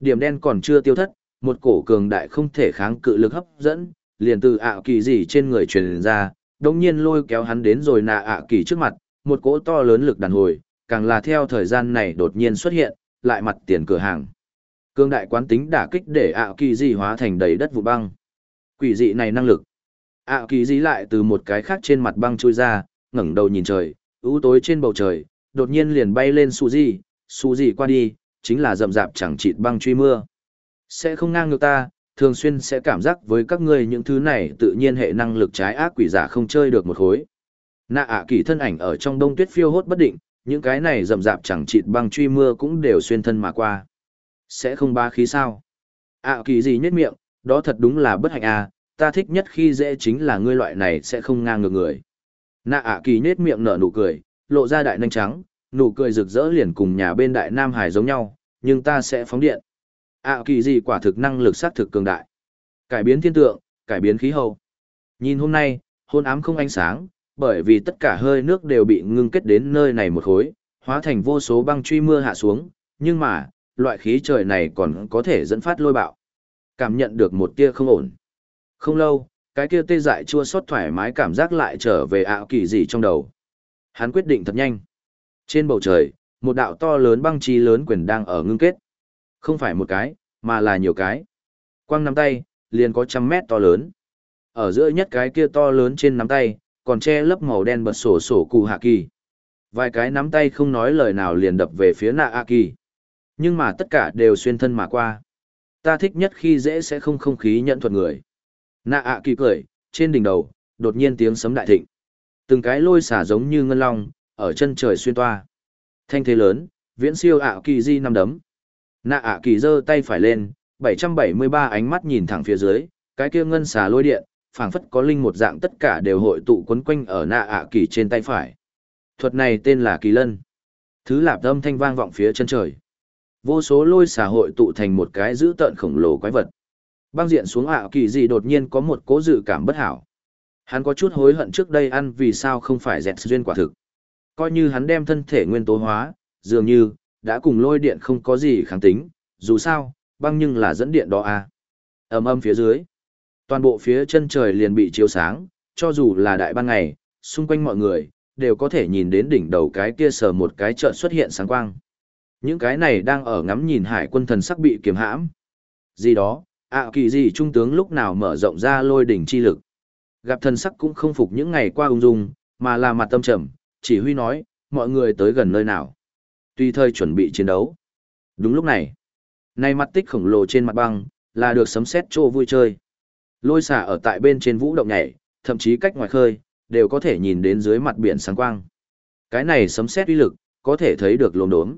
Điểm đen còn chưa tiêu thất, một cổ cường đại không thể kháng cự lực hấp dẫn, liền từ ạ kỳ gì trên người truyền ra, đồng nhiên lôi kéo hắn đến rồi nạ ạ kỳ trước mặt, một cỗ to lớn lực đàn hồi, càng là theo thời gian này đột nhiên xuất hiện, lại mặt tiền cửa hàng. Cương đại quán tính đả kích để ạ kỳ gì hóa thành đầy đất vụ băng. Quỷ dị này năng lực. ạ kỳ gì lại từ một cái khác trên mặt băng trôi ra, ngẩng đầu nhìn trời, ưu tối trên bầu trời, đột nhiên liền bay lên su di, su di qua đi, chính là rậm rạp chẳng chịt băng truy mưa. Sẽ không ngang ngược ta, thường xuyên sẽ cảm giác với các ngươi những thứ này tự nhiên hệ năng lực trái ác quỷ giả không chơi được một khối. Nạ ạ kỳ thân ảnh ở trong đông tuyết phiêu hốt bất định, những cái này rậm rạp chẳng chịt băng truy mưa cũng đều xuyên thân mà qua. Sẽ không ba khí sao? ạ kỳ gì nhất miệng, đó thật đúng là bất hạnh à, ta thích nhất khi dễ chính là ngươi loại này sẽ không ngang ngược người. Nạ ạ kỳ nết miệng nở nụ cười, lộ ra đại nanh trắng, nụ cười rực rỡ liền cùng nhà bên đại Nam Hải giống nhau, nhưng ta sẽ phóng điện ạ kỳ gì quả thực năng lực sát thực cường đại. Cải biến thiên tượng, cải biến khí hậu. Nhìn hôm nay, hôn ám không ánh sáng, bởi vì tất cả hơi nước đều bị ngưng kết đến nơi này một khối, hóa thành vô số băng truy mưa hạ xuống, nhưng mà, loại khí trời này còn có thể dẫn phát lôi bạo. Cảm nhận được một tia không ổn. Không lâu, cái kia tê dại chua xót thoải mái cảm giác lại trở về ạ kỳ gì trong đầu. Hắn quyết định thật nhanh. Trên bầu trời, một đạo to lớn băng chi lớn quyền đang ở ngưng kết. Không phải một cái, mà là nhiều cái. Quang nắm tay, liền có trăm mét to lớn. Ở giữa nhất cái kia to lớn trên nắm tay, còn che lớp màu đen bật sổ sổ cụ hạ kỳ. Vài cái nắm tay không nói lời nào liền đập về phía nạ a kỳ. Nhưng mà tất cả đều xuyên thân mà qua. Ta thích nhất khi dễ sẽ không không khí nhận thuật người. Nạ a kỳ cười, trên đỉnh đầu, đột nhiên tiếng sấm đại thịnh. Từng cái lôi xả giống như ngân long, ở chân trời xuyên toa. Thanh thế lớn, viễn siêu ạ kỳ di năm đấm. Nạ ạ kỳ giơ tay phải lên, 773 ánh mắt nhìn thẳng phía dưới, cái kia ngân xả lôi điện, phảng phất có linh một dạng tất cả đều hội tụ quấn quanh ở nạ ạ kỳ trên tay phải. Thuật này tên là kỳ lân. Thứ lạp âm thanh vang vọng phía chân trời. Vô số lôi xà hội tụ thành một cái dữ tợn khổng lồ quái vật. Băng diện xuống ạ kỳ gì đột nhiên có một cố dự cảm bất hảo. Hắn có chút hối hận trước đây ăn vì sao không phải dẹt duyên quả thực. Coi như hắn đem thân thể nguyên tố hóa, dường như, đã cùng lôi điện không có gì kháng tính, dù sao, băng nhưng là dẫn điện đó à. ầm ầm phía dưới. Toàn bộ phía chân trời liền bị chiếu sáng, cho dù là đại ban ngày, xung quanh mọi người, đều có thể nhìn đến đỉnh đầu cái kia sờ một cái chợt xuất hiện sáng quang. Những cái này đang ở ngắm nhìn hải quân thần sắc bị kiềm hãm. Gì đó, ạ kỳ gì trung tướng lúc nào mở rộng ra lôi đỉnh chi lực. Gặp thần sắc cũng không phục những ngày qua ung dung, mà là mặt tâm trầm, chỉ huy nói, mọi người tới gần nơi nào. Tùy thời chuẩn bị chiến đấu. Đúng lúc này, nay mặt tích khổng lồ trên mặt băng, là được sấm sét trô vui chơi. Lôi xả ở tại bên trên vũ động nhảy, thậm chí cách ngoài khơi, đều có thể nhìn đến dưới mặt biển sáng quang. Cái này sấm sét uy lực, có thể thấy được lồn đốm.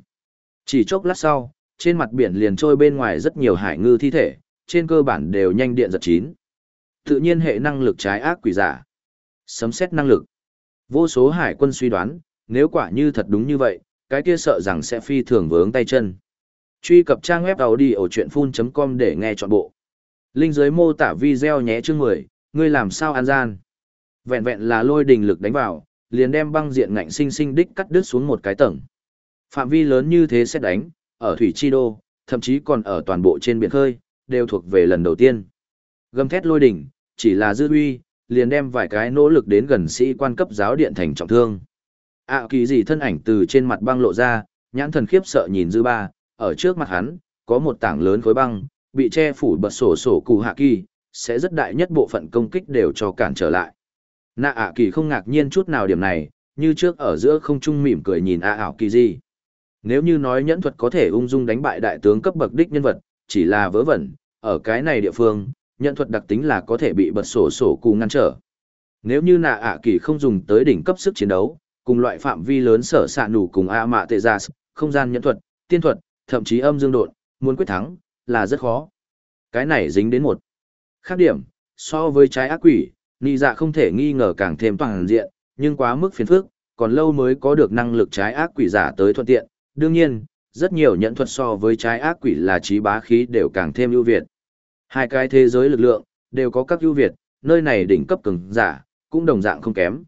Chỉ chốc lát sau, trên mặt biển liền trôi bên ngoài rất nhiều hải ngư thi thể, trên cơ bản đều nhanh điện giật chín. Tự nhiên hệ năng lực trái ác quỷ giả. Sấm xét năng lực. Vô số hải quân suy đoán, nếu quả như thật đúng như vậy, cái kia sợ rằng sẽ phi thường vướng tay chân. Truy cập trang web đầu đi ở chuyện full.com để nghe trọn bộ. Linh dưới mô tả video nhé chương 10, ngươi làm sao an gian. Vẹn vẹn là lôi đình lực đánh vào, liền đem băng diện ngạnh sinh sinh đích cắt đứt xuống một cái tầng. Phạm vi lớn như thế sẽ đánh, ở thủy chi đô, thậm chí còn ở toàn bộ trên biển khơi, đều thuộc về lần đầu tiên. Gầm thét lôi đỉnh, chỉ là dư uy, liền đem vài cái nỗ lực đến gần sĩ quan cấp giáo điện thành trọng thương ạ kỳ gì thân ảnh từ trên mặt băng lộ ra, nhãn thần khiếp sợ nhìn dư ba, ở trước mặt hắn, có một tảng lớn khối băng, bị che phủ bật sổ sổ cụ hạ kỳ, sẽ rất đại nhất bộ phận công kích đều cho cản trở lại. Nạ ạ kỳ không ngạc nhiên chút nào điểm này, như trước ở giữa không trung mỉm cười nhìn ạ ảo kỳ gì. Nếu như nói nhẫn thuật có thể ung dung đánh bại đại tướng cấp bậc đích nhân vật, chỉ là vớ vẩn, ở cái này địa phương, nhẫn thuật đặc tính là có thể bị bật sổ sổ cụ ngăn trở. Nếu như nạ ạ kỳ không dùng tới đỉnh cấp sức chiến đấu, cùng loại phạm vi lớn sở xạ nủ cùng a mạ tệ gia, không gian nhẫn thuật, tiên thuật, thậm chí âm dương độn, muốn quyết thắng, là rất khó. Cái này dính đến một. Khác điểm, so với trái ác quỷ, nị dạ không thể nghi ngờ càng thêm toàn diện, nhưng quá mức phiền phức, còn lâu mới có được năng lực trái ác quỷ giả tới thuận tiện. Đương nhiên, rất nhiều nhận thuật so với trái ác quỷ là trí bá khí đều càng thêm ưu việt. Hai cái thế giới lực lượng, đều có các ưu việt, nơi này đỉnh cấp cường giả, cũng đồng dạng không kém.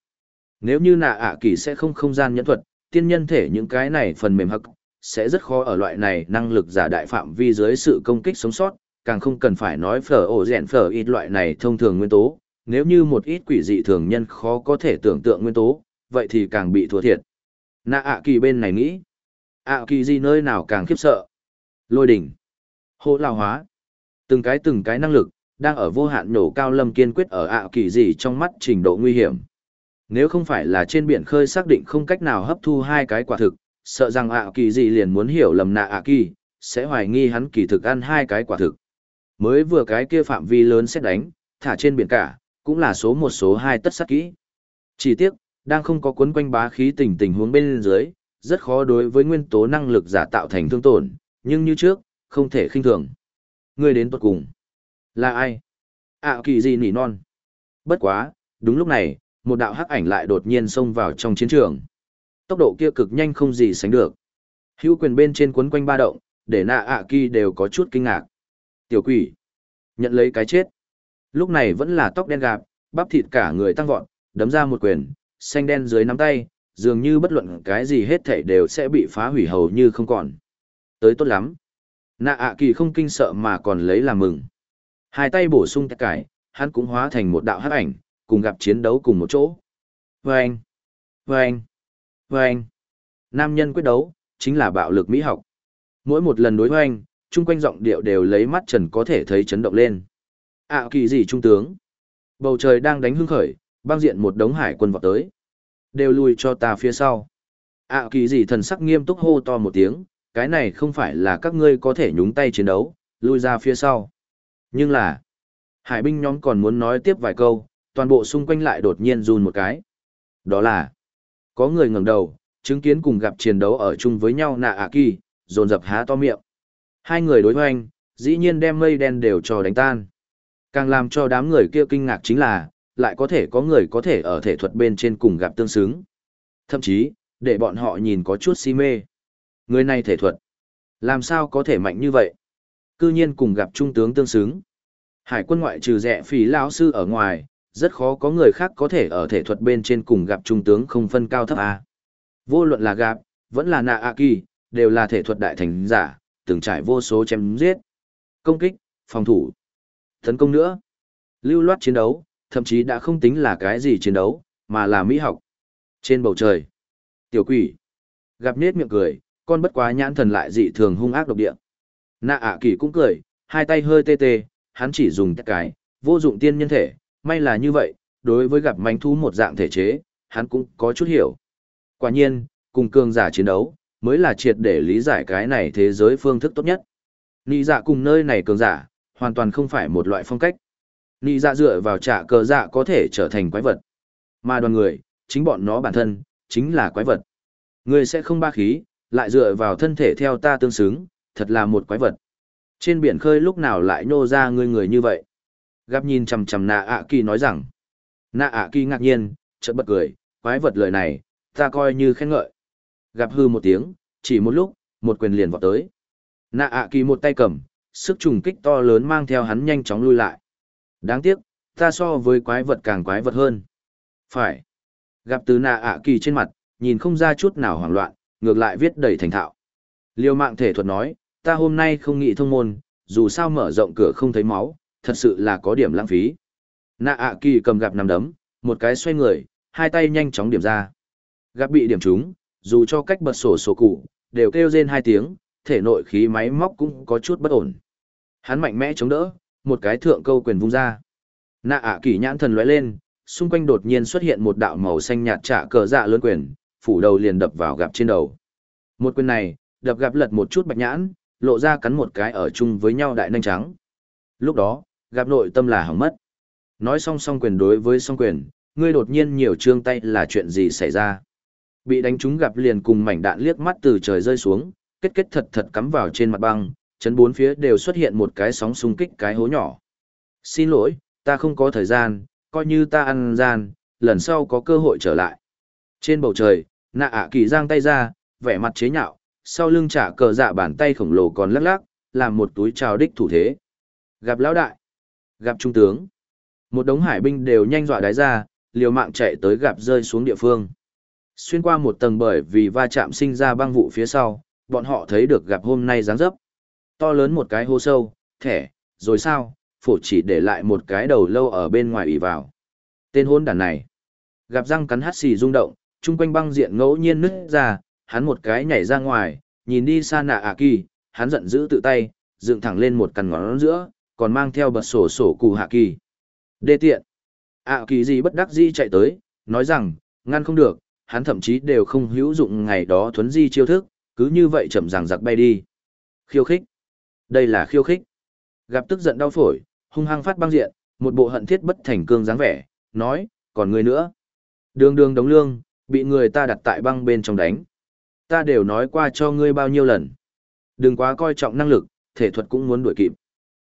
Nếu như nạ ạ kỳ sẽ không không gian nhẫn thuật, tiên nhân thể những cái này phần mềm hậc, sẽ rất khó ở loại này năng lực giả đại phạm vi dưới sự công kích sống sót, càng không cần phải nói phở ổ rèn phở ít loại này thông thường nguyên tố, nếu như một ít quỷ dị thường nhân khó có thể tưởng tượng nguyên tố, vậy thì càng bị thua thiệt. Nạ ạ kỳ bên này nghĩ, ạ kỳ gì nơi nào càng khiếp sợ. Lôi đỉnh, hô lao hóa, từng cái từng cái năng lực, đang ở vô hạn nổ cao lâm kiên quyết ở ạ kỳ gì trong mắt trình độ nguy hiểm. Nếu không phải là trên biển khơi xác định không cách nào hấp thu hai cái quả thực, sợ rằng ạ kỳ gì liền muốn hiểu lầm nạ ạ kỳ, sẽ hoài nghi hắn kỳ thực ăn hai cái quả thực. Mới vừa cái kia phạm vi lớn xét đánh, thả trên biển cả, cũng là số một số hai tất sát kỹ. Chỉ tiếc, đang không có cuốn quanh bá khí tình tình huống bên dưới, rất khó đối với nguyên tố năng lực giả tạo thành thương tổn, nhưng như trước, không thể khinh thường. Người đến tuột cùng. Là ai? ạ kỳ gì nỉ non. Bất quá, đúng lúc này, một đạo hắc ảnh lại đột nhiên xông vào trong chiến trường. Tốc độ kia cực nhanh không gì sánh được. Hữu quyền bên trên cuốn quanh ba động, để nạ ạ kỳ đều có chút kinh ngạc. Tiểu quỷ. Nhận lấy cái chết. Lúc này vẫn là tóc đen gạp, bắp thịt cả người tăng vọt, đấm ra một quyền, xanh đen dưới nắm tay, dường như bất luận cái gì hết thảy đều sẽ bị phá hủy hầu như không còn. Tới tốt lắm. Nạ ạ kỳ không kinh sợ mà còn lấy làm mừng. Hai tay bổ sung tất cải, hắn cũng hóa thành một đạo hắc ảnh, cùng gặp chiến đấu cùng một chỗ. Vâng! Vâng! Vâng! Nam nhân quyết đấu, chính là bạo lực mỹ học. Mỗi một lần đối hoanh, chung quanh giọng điệu đều lấy mắt trần có thể thấy chấn động lên. ạ kỳ gì trung tướng? Bầu trời đang đánh hưng khởi, băng diện một đống hải quân vọt tới. Đều lùi cho ta phía sau. ạ kỳ gì thần sắc nghiêm túc hô to một tiếng, cái này không phải là các ngươi có thể nhúng tay chiến đấu, lui ra phía sau. Nhưng là, hải binh nhóm còn muốn nói tiếp vài câu, toàn bộ xung quanh lại đột nhiên run một cái. Đó là, có người ngẩng đầu, chứng kiến cùng gặp chiến đấu ở chung với nhau nạ ạ kỳ, dồn dập há to miệng. Hai người đối hoành, dĩ nhiên đem mây đen đều cho đánh tan. Càng làm cho đám người kia kinh ngạc chính là, lại có thể có người có thể ở thể thuật bên trên cùng gặp tương xứng. Thậm chí, để bọn họ nhìn có chút si mê. Người này thể thuật, làm sao có thể mạnh như vậy? Cư nhiên cùng gặp trung tướng tương xứng. Hải quân ngoại trừ rẻ phí lão sư ở ngoài, rất khó có người khác có thể ở thể thuật bên trên cùng gặp trung tướng không phân cao thấp A. Vô luận là gặp, vẫn là nạ a kỳ, đều là thể thuật đại thành giả, từng trải vô số chém giết. Công kích, phòng thủ, tấn công nữa. Lưu loát chiến đấu, thậm chí đã không tính là cái gì chiến đấu, mà là mỹ học. Trên bầu trời, tiểu quỷ, gặp nết miệng cười, con bất quá nhãn thần lại dị thường hung ác độc địa. Nạ ạ kỳ cũng cười, hai tay hơi tê tê, hắn chỉ dùng cái, vô dụng tiên nhân thể, may là như vậy, đối với gặp manh thú một dạng thể chế, hắn cũng có chút hiểu. Quả nhiên, cùng cường giả chiến đấu, mới là triệt để lý giải cái này thế giới phương thức tốt nhất. Nị dạ cùng nơi này cường giả, hoàn toàn không phải một loại phong cách. Nị dạ dựa vào trả cờ dạ có thể trở thành quái vật. Mà đoàn người, chính bọn nó bản thân, chính là quái vật. Người sẽ không ba khí, lại dựa vào thân thể theo ta tương xứng, thật là một quái vật. Trên biển khơi lúc nào lại nô ra người người như vậy. Gặp nhìn chằm chằm nạ ạ kỳ nói rằng. Nạ ạ kỳ ngạc nhiên, chợt bật cười, quái vật lời này, ta coi như khen ngợi. Gặp hư một tiếng, chỉ một lúc, một quyền liền vọt tới. Nạ ạ kỳ một tay cầm, sức trùng kích to lớn mang theo hắn nhanh chóng lui lại. Đáng tiếc, ta so với quái vật càng quái vật hơn. Phải. Gặp từ nạ ạ kỳ trên mặt, nhìn không ra chút nào hoảng loạn, ngược lại viết đầy thành thạo. Liêu mạng thể thuật nói, ta hôm nay không nghĩ thông môn, dù sao mở rộng cửa không thấy máu, thật sự là có điểm lãng phí. Nạ ạ kỳ cầm gặp nằm đấm, một cái xoay người, hai tay nhanh chóng điểm ra. Gặp bị điểm trúng, dù cho cách bật sổ sổ cụ, đều kêu rên hai tiếng, thể nội khí máy móc cũng có chút bất ổn. Hắn mạnh mẽ chống đỡ, một cái thượng câu quyền vung ra. Nạ ạ kỳ nhãn thần lóe lên, xung quanh đột nhiên xuất hiện một đạo màu xanh nhạt trả cờ dạ lớn quyền, phủ đầu liền đập vào gặp trên đầu. Một quyền này, đập gặp lật một chút bạch nhãn, lộ ra cắn một cái ở chung với nhau đại nanh trắng. Lúc đó, gặp nội tâm là hỏng mất. Nói song song quyền đối với song quyền, ngươi đột nhiên nhiều trương tay là chuyện gì xảy ra. Bị đánh trúng gặp liền cùng mảnh đạn liếc mắt từ trời rơi xuống, kết kết thật thật cắm vào trên mặt băng, chấn bốn phía đều xuất hiện một cái sóng xung kích cái hố nhỏ. Xin lỗi, ta không có thời gian, coi như ta ăn gian, lần sau có cơ hội trở lại. Trên bầu trời, nạ ạ kỳ giang tay ra, vẻ mặt chế nhạo, sau lưng trả cờ dạ bàn tay khổng lồ còn lắc lắc, làm một túi trào đích thủ thế. Gặp lão đại, gặp trung tướng. Một đống hải binh đều nhanh dọa đái ra, liều mạng chạy tới gặp rơi xuống địa phương. Xuyên qua một tầng bởi vì va chạm sinh ra băng vụ phía sau, bọn họ thấy được gặp hôm nay dáng dấp. To lớn một cái hô sâu, thẻ, rồi sao, phổ chỉ để lại một cái đầu lâu ở bên ngoài ủy vào. Tên hôn đàn này. Gặp răng cắn hắt xì rung động, chung quanh băng diện ngẫu nhiên nứt ra, hắn một cái nhảy ra ngoài, nhìn đi xa nạ ạ kỳ, hắn giận dữ tự tay, dựng thẳng lên một cằn ngón giữa, còn mang theo bật sổ sổ cụ hạ kỳ. Đê tiện. ạ kỳ gì bất đắc di chạy tới, nói rằng, ngăn không được, hắn thậm chí đều không hữu dụng ngày đó thuấn di chiêu thức, cứ như vậy chậm rằng giặc bay đi. Khiêu khích. Đây là khiêu khích. Gặp tức giận đau phổi, hung hăng phát băng diện, một bộ hận thiết bất thành cương dáng vẻ, nói, còn người nữa. Đường đường đống lương, bị người ta đặt tại băng bên trong đánh. Ta đều nói qua cho ngươi bao nhiêu lần. Đừng quá coi trọng năng lực, thể thuật cũng muốn đuổi kịp.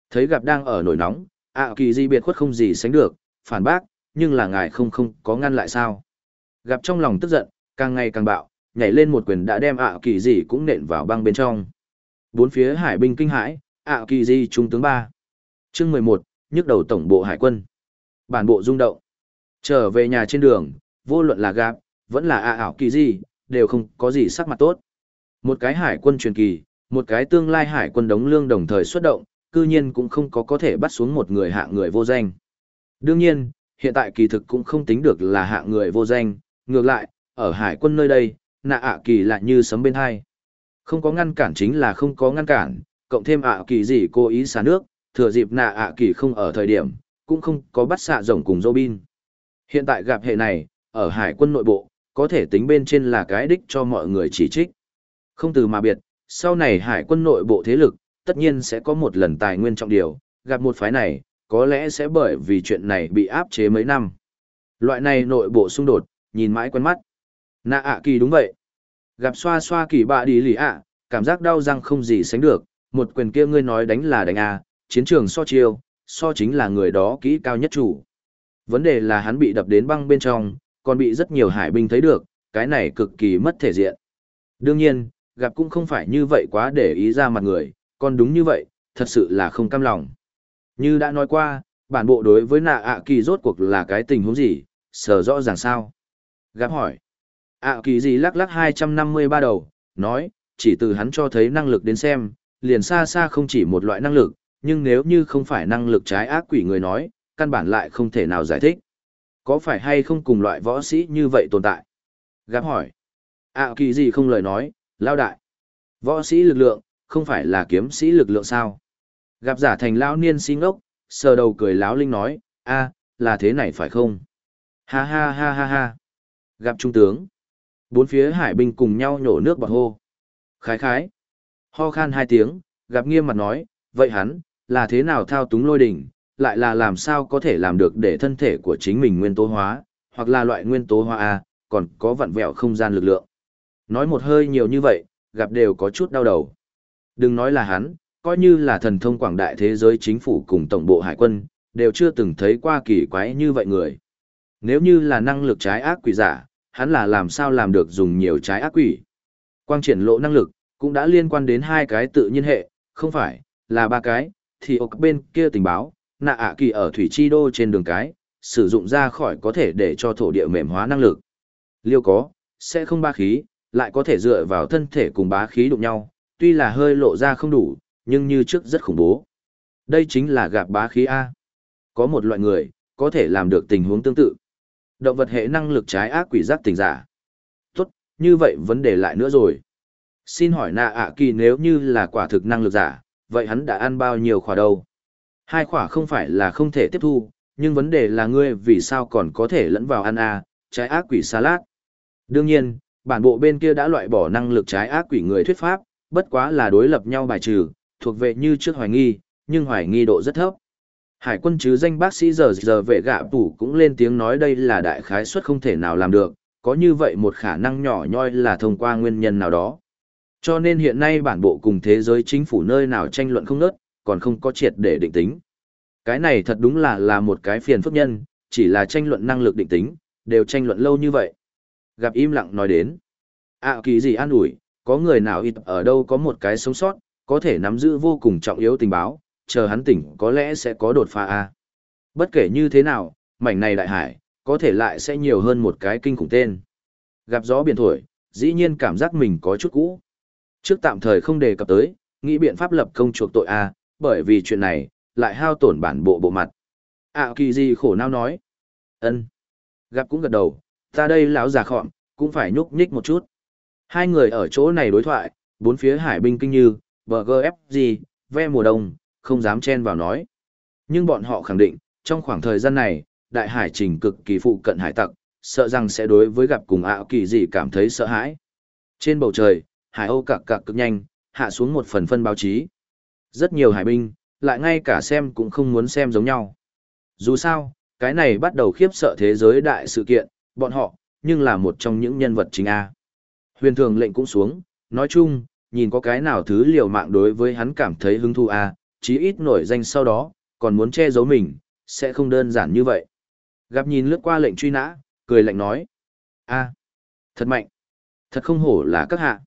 Thấy gặp đang ở nổi nóng, ạ kỳ di biệt khuất không gì sánh được, phản bác, nhưng là ngài không không có ngăn lại sao. Gặp trong lòng tức giận, càng ngày càng bạo, nhảy lên một quyền đã đem ạ kỳ di cũng nện vào băng bên trong. Bốn phía hải binh kinh hãi, ạ kỳ di trung tướng ba chương mười một nhức đầu tổng bộ hải quân bản bộ rung động trở về nhà trên đường vô luận là gạp vẫn là ạ ảo kỳ di đều không có gì sắc mặt tốt một cái hải quân truyền kỳ một cái tương lai hải quân đống lương đồng thời xuất động cư nhiên cũng không có có thể bắt xuống một người hạ người vô danh đương nhiên hiện tại kỳ thực cũng không tính được là hạ người vô danh ngược lại ở hải quân nơi đây nạ ạ kỳ lại như sấm bên hai không có ngăn cản chính là không có ngăn cản cộng thêm ạ kỳ gì cố ý xả nước, thừa dịp nạ ạ kỳ không ở thời điểm, cũng không có bắt xạ rồng cùng Robin. Hiện tại gặp hệ này, ở hải quân nội bộ, có thể tính bên trên là cái đích cho mọi người chỉ trích. Không từ mà biệt, sau này hải quân nội bộ thế lực, tất nhiên sẽ có một lần tài nguyên trọng điều, gặp một phái này, có lẽ sẽ bởi vì chuyện này bị áp chế mấy năm. Loại này nội bộ xung đột, nhìn mãi quen mắt. Nạ ạ kỳ đúng vậy. Gặp xoa xoa kỳ bạ đi lì ạ, cảm giác đau răng không gì sánh được, một quyền kia ngươi nói đánh là đánh à, chiến trường so chiêu, so chính là người đó kỹ cao nhất chủ. Vấn đề là hắn bị đập đến băng bên trong, còn bị rất nhiều hải binh thấy được, cái này cực kỳ mất thể diện. Đương nhiên, gặp cũng không phải như vậy quá để ý ra mặt người, còn đúng như vậy, thật sự là không cam lòng. Như đã nói qua, bản bộ đối với nạ ạ kỳ rốt cuộc là cái tình huống gì, sở rõ ràng sao. Gặp hỏi, ạ kỳ gì lắc lắc 253 đầu, nói, chỉ từ hắn cho thấy năng lực đến xem, liền xa xa không chỉ một loại năng lực, nhưng nếu như không phải năng lực trái ác quỷ người nói, căn bản lại không thể nào giải thích. Có phải hay không cùng loại võ sĩ như vậy tồn tại? Gặp hỏi. ạ kỳ gì không lời nói, lao đại. Võ sĩ lực lượng, không phải là kiếm sĩ lực lượng sao? Gặp giả thành lão niên xin ngốc, sờ đầu cười láo linh nói, a là thế này phải không? Ha ha ha ha ha. Gặp trung tướng. Bốn phía hải binh cùng nhau nhổ nước bọt hô. Khái khái. Ho khan hai tiếng, gặp nghiêm mặt nói, vậy hắn, là thế nào thao túng lôi đỉnh, lại là làm sao có thể làm được để thân thể của chính mình nguyên tố hóa, hoặc là loại nguyên tố hóa A, còn có vặn vẹo không gian lực lượng. Nói một hơi nhiều như vậy, gặp đều có chút đau đầu. Đừng nói là hắn, coi như là thần thông quảng đại thế giới chính phủ cùng tổng bộ hải quân, đều chưa từng thấy qua kỳ quái như vậy người. Nếu như là năng lực trái ác quỷ giả, hắn là làm sao làm được dùng nhiều trái ác quỷ. Quang triển lộ năng lực, cũng đã liên quan đến hai cái tự nhiên hệ, không phải, là ba cái, thì ốc bên kia tình báo, nạ ạ kỳ ở thủy chi đô trên đường cái, sử dụng ra khỏi có thể để cho thổ địa mềm hóa năng lực. Liêu có, sẽ không ba khí, lại có thể dựa vào thân thể cùng bá khí đụng nhau, tuy là hơi lộ ra không đủ, nhưng như trước rất khủng bố. Đây chính là gạp bá khí A. Có một loại người, có thể làm được tình huống tương tự. Động vật hệ năng lực trái ác quỷ giác tình giả. Tốt, như vậy vấn đề lại nữa rồi. Xin hỏi nạ ạ kỳ nếu như là quả thực năng lực giả, vậy hắn đã ăn bao nhiêu khỏa đâu? Hai khỏa không phải là không thể tiếp thu, nhưng vấn đề là ngươi vì sao còn có thể lẫn vào ăn a trái ác quỷ salad. Đương nhiên, bản bộ bên kia đã loại bỏ năng lực trái ác quỷ người thuyết pháp, bất quá là đối lập nhau bài trừ, thuộc về như trước hoài nghi, nhưng hoài nghi độ rất thấp. Hải quân chứ danh bác sĩ giờ giờ vệ gạ tủ cũng lên tiếng nói đây là đại khái suất không thể nào làm được, có như vậy một khả năng nhỏ nhoi là thông qua nguyên nhân nào đó. Cho nên hiện nay bản bộ cùng thế giới chính phủ nơi nào tranh luận không nớt, còn không có triệt để định tính. Cái này thật đúng là là một cái phiền phức nhân, chỉ là tranh luận năng lực định tính, đều tranh luận lâu như vậy. Gặp im lặng nói đến. À kỳ gì an ủi, có người nào ít ở đâu có một cái sống sót, có thể nắm giữ vô cùng trọng yếu tình báo, chờ hắn tỉnh có lẽ sẽ có đột phá a. Bất kể như thế nào, mảnh này đại hải, có thể lại sẽ nhiều hơn một cái kinh khủng tên. Gặp gió biển thổi, dĩ nhiên cảm giác mình có chút cũ. Trước tạm thời không đề cập tới, nghĩ biện pháp lập công chuộc tội a, bởi vì chuyện này, lại hao tổn bản bộ bộ mặt. À kỳ gì khổ não nói. ân Gặp cũng gật đầu, ta đây lão già khọm, cũng phải nhúc nhích một chút. Hai người ở chỗ này đối thoại, bốn phía hải binh kinh như, BGFG, ve mùa đông, không dám chen vào nói. Nhưng bọn họ khẳng định, trong khoảng thời gian này, đại hải trình cực kỳ phụ cận hải tặc, sợ rằng sẽ đối với gặp cùng ảo kỳ gì cảm thấy sợ hãi. Trên bầu trời, hải âu cạc cạc cực nhanh, hạ xuống một phần phân báo chí. Rất nhiều hải binh, lại ngay cả xem cũng không muốn xem giống nhau. Dù sao, cái này bắt đầu khiếp sợ thế giới đại sự kiện, bọn họ, nhưng là một trong những nhân vật chính A. Huyền thường lệnh cũng xuống, nói chung, nhìn có cái nào thứ liều mạng đối với hắn cảm thấy hứng thú à? chí ít nổi danh sau đó, còn muốn che giấu mình, sẽ không đơn giản như vậy. Gặp nhìn lướt qua lệnh truy nã, cười lạnh nói. a thật mạnh. Thật không hổ là các hạ.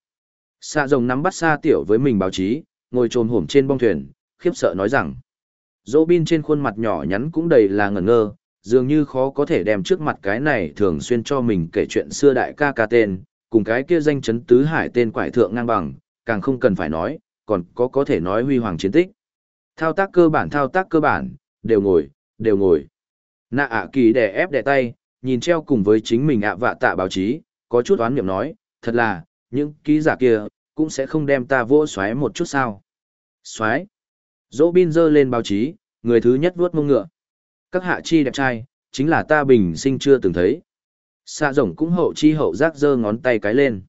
Xa rồng nắm bắt xa tiểu với mình báo chí, ngồi trồm hổm trên bong thuyền, khiếp sợ nói rằng. Dỗ bin trên khuôn mặt nhỏ nhắn cũng đầy là ngẩn ngơ, dường như khó có thể đem trước mặt cái này thường xuyên cho mình kể chuyện xưa đại ca ca tên, cùng cái kia danh chấn tứ hải tên quải thượng ngang bằng, càng không cần phải nói, còn có có thể nói huy hoàng chiến tích. Thao tác cơ bản thao tác cơ bản, đều ngồi, đều ngồi. Nạ ạ kỳ đè ép đè tay, nhìn treo cùng với chính mình ạ vạ tạ báo chí, có chút oán niệm nói, thật là, những ký giả kia, cũng sẽ không đem ta vô xoáy một chút sao. Xoáy. Dỗ bin dơ lên báo chí, người thứ nhất vuốt mông ngựa. Các hạ chi đẹp trai, chính là ta bình sinh chưa từng thấy. Xạ rồng cũng hậu chi hậu giác giơ ngón tay cái lên.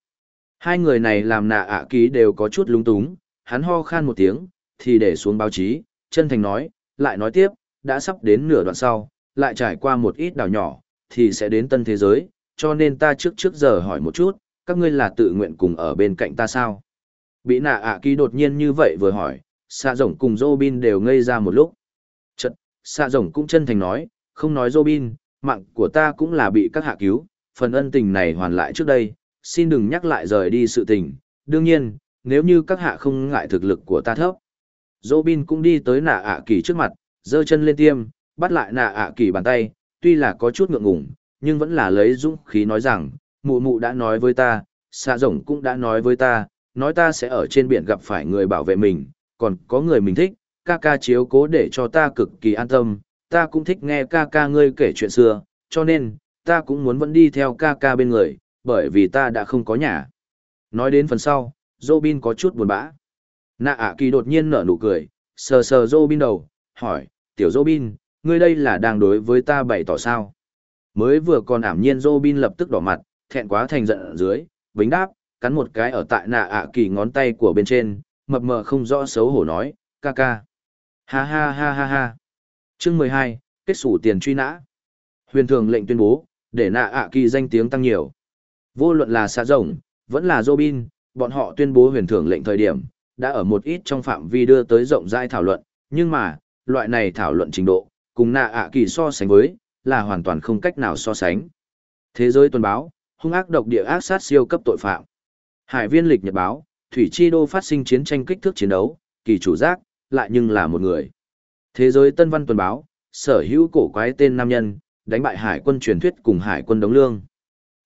Hai người này làm nạ ạ ký đều có chút lung túng, hắn ho khan một tiếng, thì để xuống báo chí, chân thành nói, lại nói tiếp, đã sắp đến nửa đoạn sau, lại trải qua một ít đảo nhỏ, thì sẽ đến tân thế giới, cho nên ta trước trước giờ hỏi một chút, các ngươi là tự nguyện cùng ở bên cạnh ta sao? Bị nạ ạ ký đột nhiên như vậy vừa hỏi, xạ rồng cùng Robin đều ngây ra một lúc. Chật, Xạ rồng cũng chân thành nói, không nói Robin, mạng của ta cũng là bị các hạ cứu, phần ân tình này hoàn lại trước đây, xin đừng nhắc lại rời đi sự tình. Đương nhiên, nếu như các hạ không ngại thực lực của ta thấp. Robin cũng đi tới nạ ạ kỳ trước mặt, giơ chân lên tiêm, bắt lại nạ ạ kỳ bàn tay, tuy là có chút ngượng ngùng, nhưng vẫn là lấy dũng khí nói rằng, mụ mụ đã nói với ta, xạ rồng cũng đã nói với ta, nói ta sẽ ở trên biển gặp phải người bảo vệ mình, còn có người mình thích, ca ca chiếu cố để cho ta cực kỳ an tâm, ta cũng thích nghe ca ca ngươi kể chuyện xưa, cho nên, ta cũng muốn vẫn đi theo ca ca bên người, bởi vì ta đã không có nhà. Nói đến phần sau, Robin có chút buồn bã. Nạ ạ kỳ đột nhiên nở nụ cười, sờ sờ Robin đầu, hỏi, tiểu Robin, ngươi đây là đang đối với ta bày tỏ sao? Mới vừa còn ảm nhiên Robin lập tức đỏ mặt, thẹn quá thành giận ở dưới, vĩnh đáp, cắn một cái ở tại nạ ạ kỳ ngón tay của bên trên, mập mờ không rõ xấu hổ nói, ca ca. Ha ha ha ha ha. Chương mười hai kết sủ tiền truy nã. Huyền thường lệnh tuyên bố, để nạ ạ kỳ danh tiếng tăng nhiều. Vô luận là xã rồng, vẫn là Robin, bọn họ tuyên bố huyền thưởng lệnh thời điểm, đã ở một ít trong phạm vi đưa tới rộng rãi thảo luận, nhưng mà, loại này thảo luận trình độ, cùng nạ ạ kỳ so sánh với, là hoàn toàn không cách nào so sánh. Thế giới tuần báo, hung ác độc địa ác sát siêu cấp tội phạm. Hải viên lịch nhật báo, Thủy Chi Đô phát sinh chiến tranh kích thước chiến đấu, kỳ chủ giác, lại nhưng là một người. Thế giới tân văn tuần báo, sở hữu cổ quái tên nam nhân, đánh bại hải quân truyền thuyết cùng hải quân đống lương.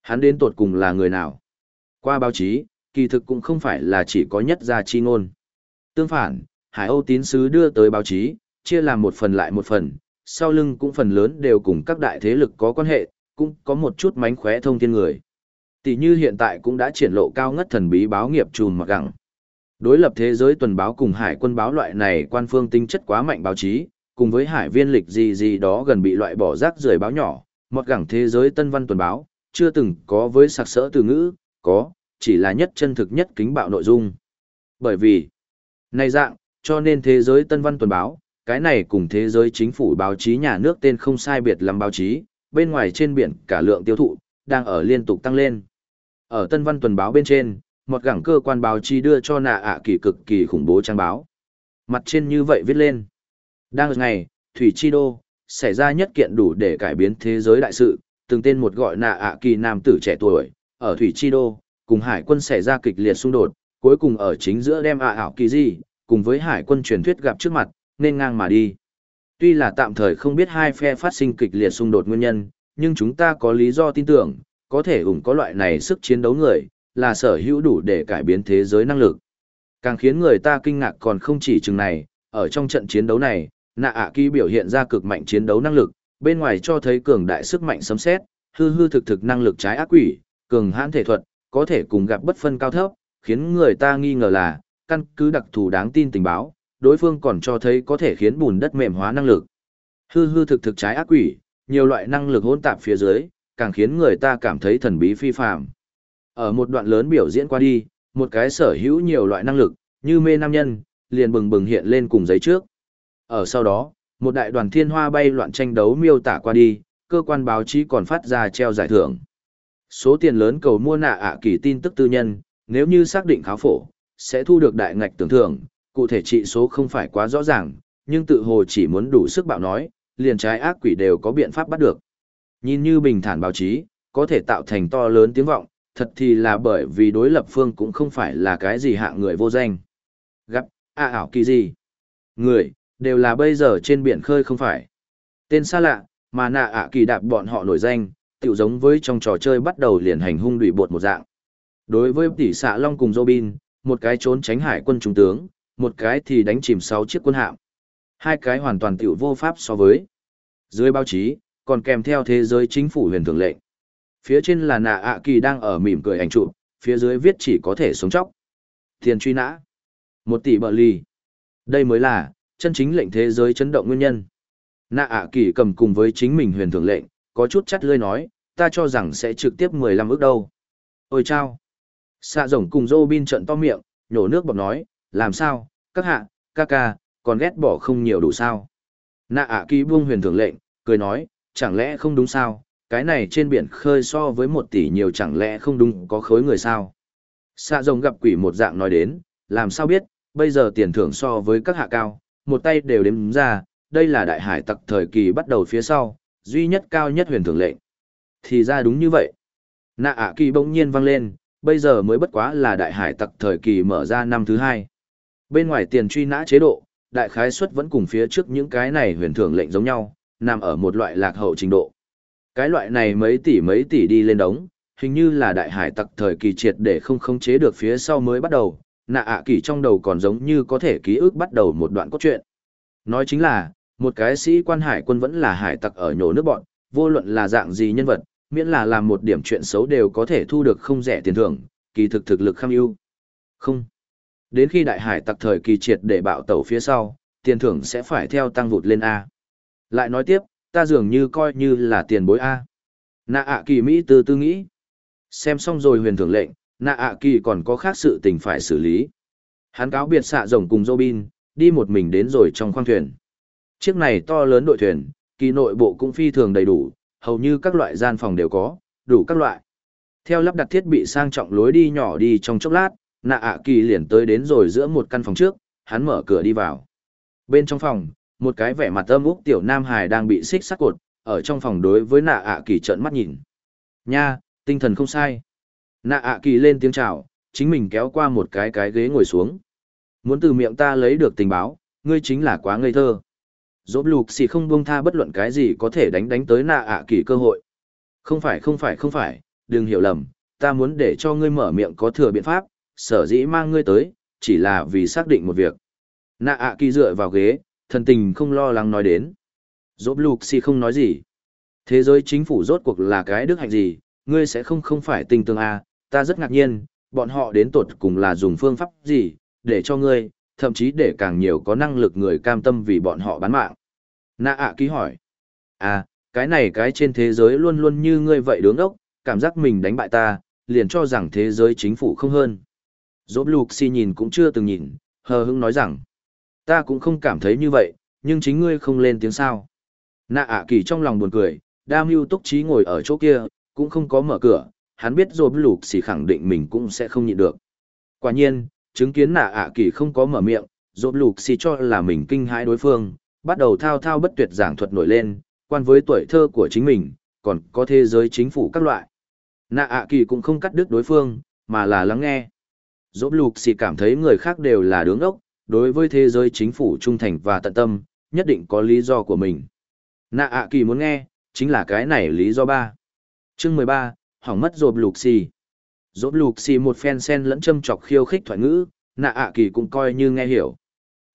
Hắn đến tột cùng là người nào? Qua báo chí, kỳ thực cũng không phải là chỉ có nhất gia chi ngôn. Tương phản, Hải Âu tín sứ đưa tới báo chí, chia làm một phần lại một phần, sau lưng cũng phần lớn đều cùng các đại thế lực có quan hệ, cũng có một chút mánh khóe thông thiên người. Tỷ như hiện tại cũng đã triển lộ cao ngất thần bí báo nghiệp trùm mặc gặng. Đối lập thế giới tuần báo cùng hải quân báo loại này quan phương tính chất quá mạnh báo chí, cùng với hải viên lịch gì gì đó gần bị loại bỏ rác rưởi báo nhỏ, một gẳng thế giới tân văn tuần báo, chưa từng có với sặc sỡ từ ngữ, có, chỉ là nhất chân thực nhất kính bạo nội dung. Bởi vì, này dạng, cho nên thế giới tân văn tuần báo, cái này cùng thế giới chính phủ báo chí nhà nước tên không sai biệt lắm báo chí, bên ngoài trên biển cả lượng tiêu thụ, đang ở liên tục tăng lên. Ở tân văn tuần báo bên trên, một gẳng cơ quan báo chí đưa cho nạ ạ kỳ cực kỳ khủng bố trang báo. Mặt trên như vậy viết lên. Đang ngày, Thủy Chi Đô, xảy ra nhất kiện đủ để cải biến thế giới đại sự, từng tên một gọi nạ ạ kỳ nam tử trẻ tuổi, ở Thủy Chi Đô, cùng hải quân xảy ra kịch liệt xung đột, cuối cùng ở chính giữa đem ạ ảo kỳ gì, cùng với hải quân truyền thuyết gặp trước mặt, nên ngang mà đi. Tuy là tạm thời không biết hai phe phát sinh kịch liệt xung đột nguyên nhân, nhưng chúng ta có lý do tin tưởng, có thể ủng có loại này sức chiến đấu người, là sở hữu đủ để cải biến thế giới năng lực. Càng khiến người ta kinh ngạc còn không chỉ chừng này, ở trong trận chiến đấu này, nạ ạ kỳ biểu hiện ra cực mạnh chiến đấu năng lực, bên ngoài cho thấy cường đại sức mạnh sấm xét, hư hư thực thực năng lực trái ác quỷ, cường hãn thể thuật, có thể cùng gặp bất phân cao thấp, khiến người ta nghi ngờ là, căn cứ đặc thù đáng tin tình báo, đối phương còn cho thấy có thể khiến bùn đất mềm hóa năng lực. Hư hư thực thực trái ác quỷ, nhiều loại năng lực hỗn tạp phía dưới, càng khiến người ta cảm thấy thần bí phi phàm. Ở một đoạn lớn biểu diễn qua đi, một cái sở hữu nhiều loại năng lực, như mê nam nhân, liền bừng bừng hiện lên cùng giấy trước. Ở sau đó, một đại đoàn thiên hoa bay loạn tranh đấu miêu tả qua đi, cơ quan báo chí còn phát ra treo giải thưởng. Số tiền lớn cầu mua nạ ạ kỳ tin tức tư nhân, nếu như xác định kháo phổ, sẽ thu được đại ngạch tưởng thưởng, cụ thể trị số không phải quá rõ ràng, nhưng tự hồ chỉ muốn đủ sức bạo nói, liền trái ác quỷ đều có biện pháp bắt được. Nhìn như bình thản báo chí, có thể tạo thành to lớn tiếng vọng, thật thì là bởi vì đối lập phương cũng không phải là cái gì hạng người vô danh. Gặp, a ảo kỳ gì? Người, đều là bây giờ trên biển khơi không phải. Tên xa lạ, mà nạ ạ kỳ đạp bọn họ nổi danh, tiểu giống với trong trò chơi bắt đầu liền hành hung đuổi bột một dạng. Đối với tỷ xạ Long cùng Robin, một cái trốn tránh hải quân trung tướng, một cái thì đánh chìm sáu chiếc quân hạm. Hai cái hoàn toàn tiểu vô pháp so với. Dưới báo chí, còn kèm theo thế giới chính phủ huyền thường lệnh. Phía trên là nạ ạ kỳ đang ở mỉm cười ảnh chụp, phía dưới viết chỉ có thể sống chóc. Tiền truy nã. Một tỷ bờ ly. Đây mới là, chân chính lệnh thế giới chấn động nguyên nhân. Nạ ạ kỳ cầm cùng với chính mình huyền thường lệnh, có chút chắt lươi nói, ta cho rằng sẽ trực tiếp 15 ước đâu. Ôi chao! Xạ rồng cùng Robin trận to miệng, nhổ nước bọt nói, làm sao, các hạ, ca ca, còn ghét bỏ không nhiều đủ sao. Nạ ạ kỳ buông huyền thường lệnh, cười nói, chẳng lẽ không đúng sao, cái này trên biển khơi so với một tỷ nhiều chẳng lẽ không đúng có khối người sao. Xạ rồng gặp quỷ một dạng nói đến, làm sao biết, bây giờ tiền thưởng so với các hạ cao, một tay đều đếm ra, đây là đại hải tặc thời kỳ bắt đầu phía sau, duy nhất cao nhất huyền thường lệnh. Thì ra đúng như vậy. Nạ ạ kỳ bỗng nhiên vang lên, bây giờ mới bất quá là đại hải tặc thời kỳ mở ra năm thứ hai. Bên ngoài tiền truy nã chế độ, đại khái suất vẫn cùng phía trước những cái này huyền thưởng lệnh giống nhau, nằm ở một loại lạc hậu trình độ. Cái loại này mấy tỷ mấy tỷ đi lên đống, hình như là đại hải tặc thời kỳ triệt để không khống chế được phía sau mới bắt đầu, nạ ạ kỳ trong đầu còn giống như có thể ký ức bắt đầu một đoạn cốt truyện. Nói chính là, một cái sĩ quan hải quân vẫn là hải tặc ở nhổ nước bọn, vô luận là dạng gì nhân vật, miễn là làm một điểm chuyện xấu đều có thể thu được không rẻ tiền thưởng, kỳ thực thực lực kham ưu. Không. Đến khi đại hải tặc thời kỳ triệt để bạo tẩu phía sau, tiền thưởng sẽ phải theo tăng vụt lên A. Lại nói tiếp, ta dường như coi như là tiền bối A. Nạ ạ kỳ Mỹ từ tư nghĩ. Xem xong rồi huyền thưởng lệnh, nạ ạ kỳ còn có khác sự tình phải xử lý. Hắn cáo biệt xạ rồng cùng Robin, đi một mình đến rồi trong khoang thuyền. Chiếc này to lớn đội thuyền, kỳ nội bộ cũng phi thường đầy đủ, hầu như các loại gian phòng đều có, đủ các loại. Theo lắp đặt thiết bị sang trọng lối đi nhỏ đi trong chốc lát, nạ ạ kỳ liền tới đến rồi giữa một căn phòng trước, hắn mở cửa đi vào. Bên trong phòng, một cái vẻ mặt âm úc tiểu nam hài đang bị xích sắt cột, ở trong phòng đối với nạ ạ kỳ trợn mắt nhìn. Nha, tinh thần không sai. Nạ ạ kỳ lên tiếng chào, chính mình kéo qua một cái cái ghế ngồi xuống. Muốn từ miệng ta lấy được tình báo, ngươi chính là quá ngây thơ. Dốt lục xì không buông tha bất luận cái gì có thể đánh đánh tới nạ ạ kỳ cơ hội. Không phải không phải không phải, đừng hiểu lầm, ta muốn để cho ngươi mở miệng có thừa biện pháp, sở dĩ mang ngươi tới, chỉ là vì xác định một việc. Nạ ạ kỳ dựa vào ghế, thần tình không lo lắng nói đến. Dốt lục xì không nói gì. Thế giới chính phủ rốt cuộc là cái đức hạnh gì, ngươi sẽ không không phải tình tương à, ta rất ngạc nhiên, bọn họ đến tột cùng là dùng phương pháp gì, để cho ngươi, thậm chí để càng nhiều có năng lực người cam tâm vì bọn họ bán mạng. Nạ ạ ký hỏi. À, cái này cái trên thế giới luôn luôn như ngươi vậy đứng ốc, cảm giác mình đánh bại ta, liền cho rằng thế giới chính phủ không hơn. Dốt lục si nhìn cũng chưa từng nhìn, hờ hững nói rằng. Ta cũng không cảm thấy như vậy, nhưng chính ngươi không lên tiếng sao. Nạ ạ kỳ trong lòng buồn cười, đam mưu túc trí ngồi ở chỗ kia, cũng không có mở cửa, hắn biết dốt lục xì khẳng định mình cũng sẽ không nhịn được. Quả nhiên, chứng kiến nạ ạ kỳ không có mở miệng, dốt lục xì cho là mình kinh hãi đối phương, bắt đầu thao thao bất tuyệt giảng thuật nổi lên, quan với tuổi thơ của chính mình, còn có thế giới chính phủ các loại. Nạ ạ kỳ cũng không cắt đứt đối phương, mà là lắng nghe. Dốt lục xì cảm thấy người khác đều là đứng ốc, đối với thế giới chính phủ trung thành và tận tâm, nhất định có lý do của mình. Nạ ạ kỳ muốn nghe, chính là cái này lý do ba. Chương mười ba, hỏng mất rộp lục xì. Rộp lục xì một phen sen lẫn châm chọc khiêu khích thoại ngữ, nạ ạ kỳ cũng coi như nghe hiểu.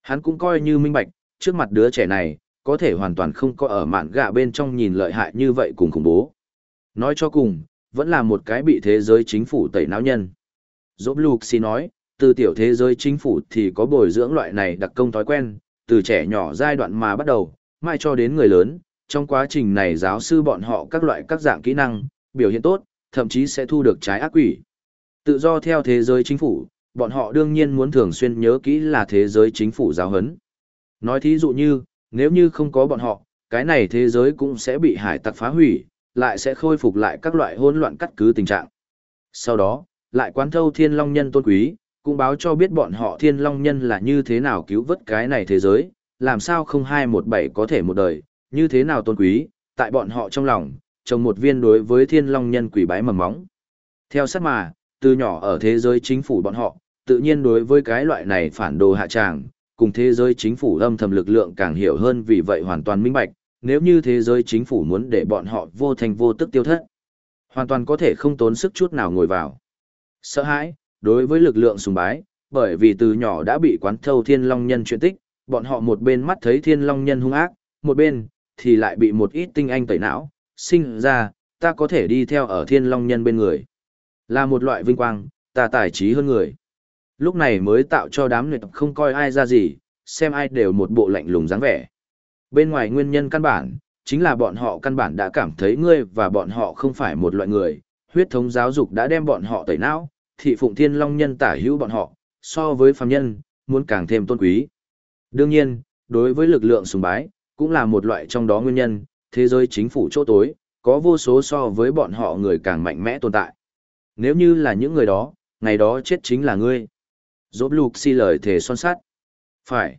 Hắn cũng coi như minh bạch, trước mặt đứa trẻ này, có thể hoàn toàn không có ở mạn gạ bên trong nhìn lợi hại như vậy cùng khủng bố. Nói cho cùng, vẫn là một cái bị thế giới chính phủ tẩy não nhân. Dốt lục xì nói, từ tiểu thế giới chính phủ thì có bồi dưỡng loại này đặc công thói quen, từ trẻ nhỏ giai đoạn mà bắt đầu, mai cho đến người lớn, trong quá trình này giáo sư bọn họ các loại các dạng kỹ năng, biểu hiện tốt, thậm chí sẽ thu được trái ác quỷ. Tự do theo thế giới chính phủ, bọn họ đương nhiên muốn thường xuyên nhớ kỹ là thế giới chính phủ giáo huấn. Nói thí dụ như, nếu như không có bọn họ, cái này thế giới cũng sẽ bị hải tặc phá hủy, lại sẽ khôi phục lại các loại hỗn loạn cắt cứ tình trạng. Sau đó, lại quán thâu thiên long nhân tôn quý, cũng báo cho biết bọn họ thiên long nhân là như thế nào cứu vớt cái này thế giới, làm sao không hai một bảy có thể một đời, như thế nào tôn quý, tại bọn họ trong lòng, trồng một viên đối với thiên long nhân quỷ bái mầm móng. Theo sát mà, từ nhỏ ở thế giới chính phủ bọn họ, tự nhiên đối với cái loại này phản đồ hạ tràng, cùng thế giới chính phủ âm thầm lực lượng càng hiểu hơn vì vậy hoàn toàn minh bạch, nếu như thế giới chính phủ muốn để bọn họ vô thành vô tức tiêu thất, hoàn toàn có thể không tốn sức chút nào ngồi vào. Sợ hãi, đối với lực lượng sùng bái, bởi vì từ nhỏ đã bị quán thâu thiên long nhân chuyện tích, bọn họ một bên mắt thấy thiên long nhân hung ác, một bên, thì lại bị một ít tinh anh tẩy não, sinh ra, ta có thể đi theo ở thiên long nhân bên người. Là một loại vinh quang, ta tài trí hơn người. Lúc này mới tạo cho đám người không coi ai ra gì, xem ai đều một bộ lạnh lùng dáng vẻ. Bên ngoài nguyên nhân căn bản, chính là bọn họ căn bản đã cảm thấy ngươi và bọn họ không phải một loại người, huyết thống giáo dục đã đem bọn họ tẩy não, thị phụng thiên long nhân tả hữu bọn họ, so với phàm nhân, muốn càng thêm tôn quý. Đương nhiên, đối với lực lượng sùng bái, cũng là một loại trong đó nguyên nhân, thế giới chính phủ chỗ tối, có vô số so với bọn họ người càng mạnh mẽ tồn tại. Nếu như là những người đó, ngày đó chết chính là ngươi. Dốt lục si lời thề son sát. Phải.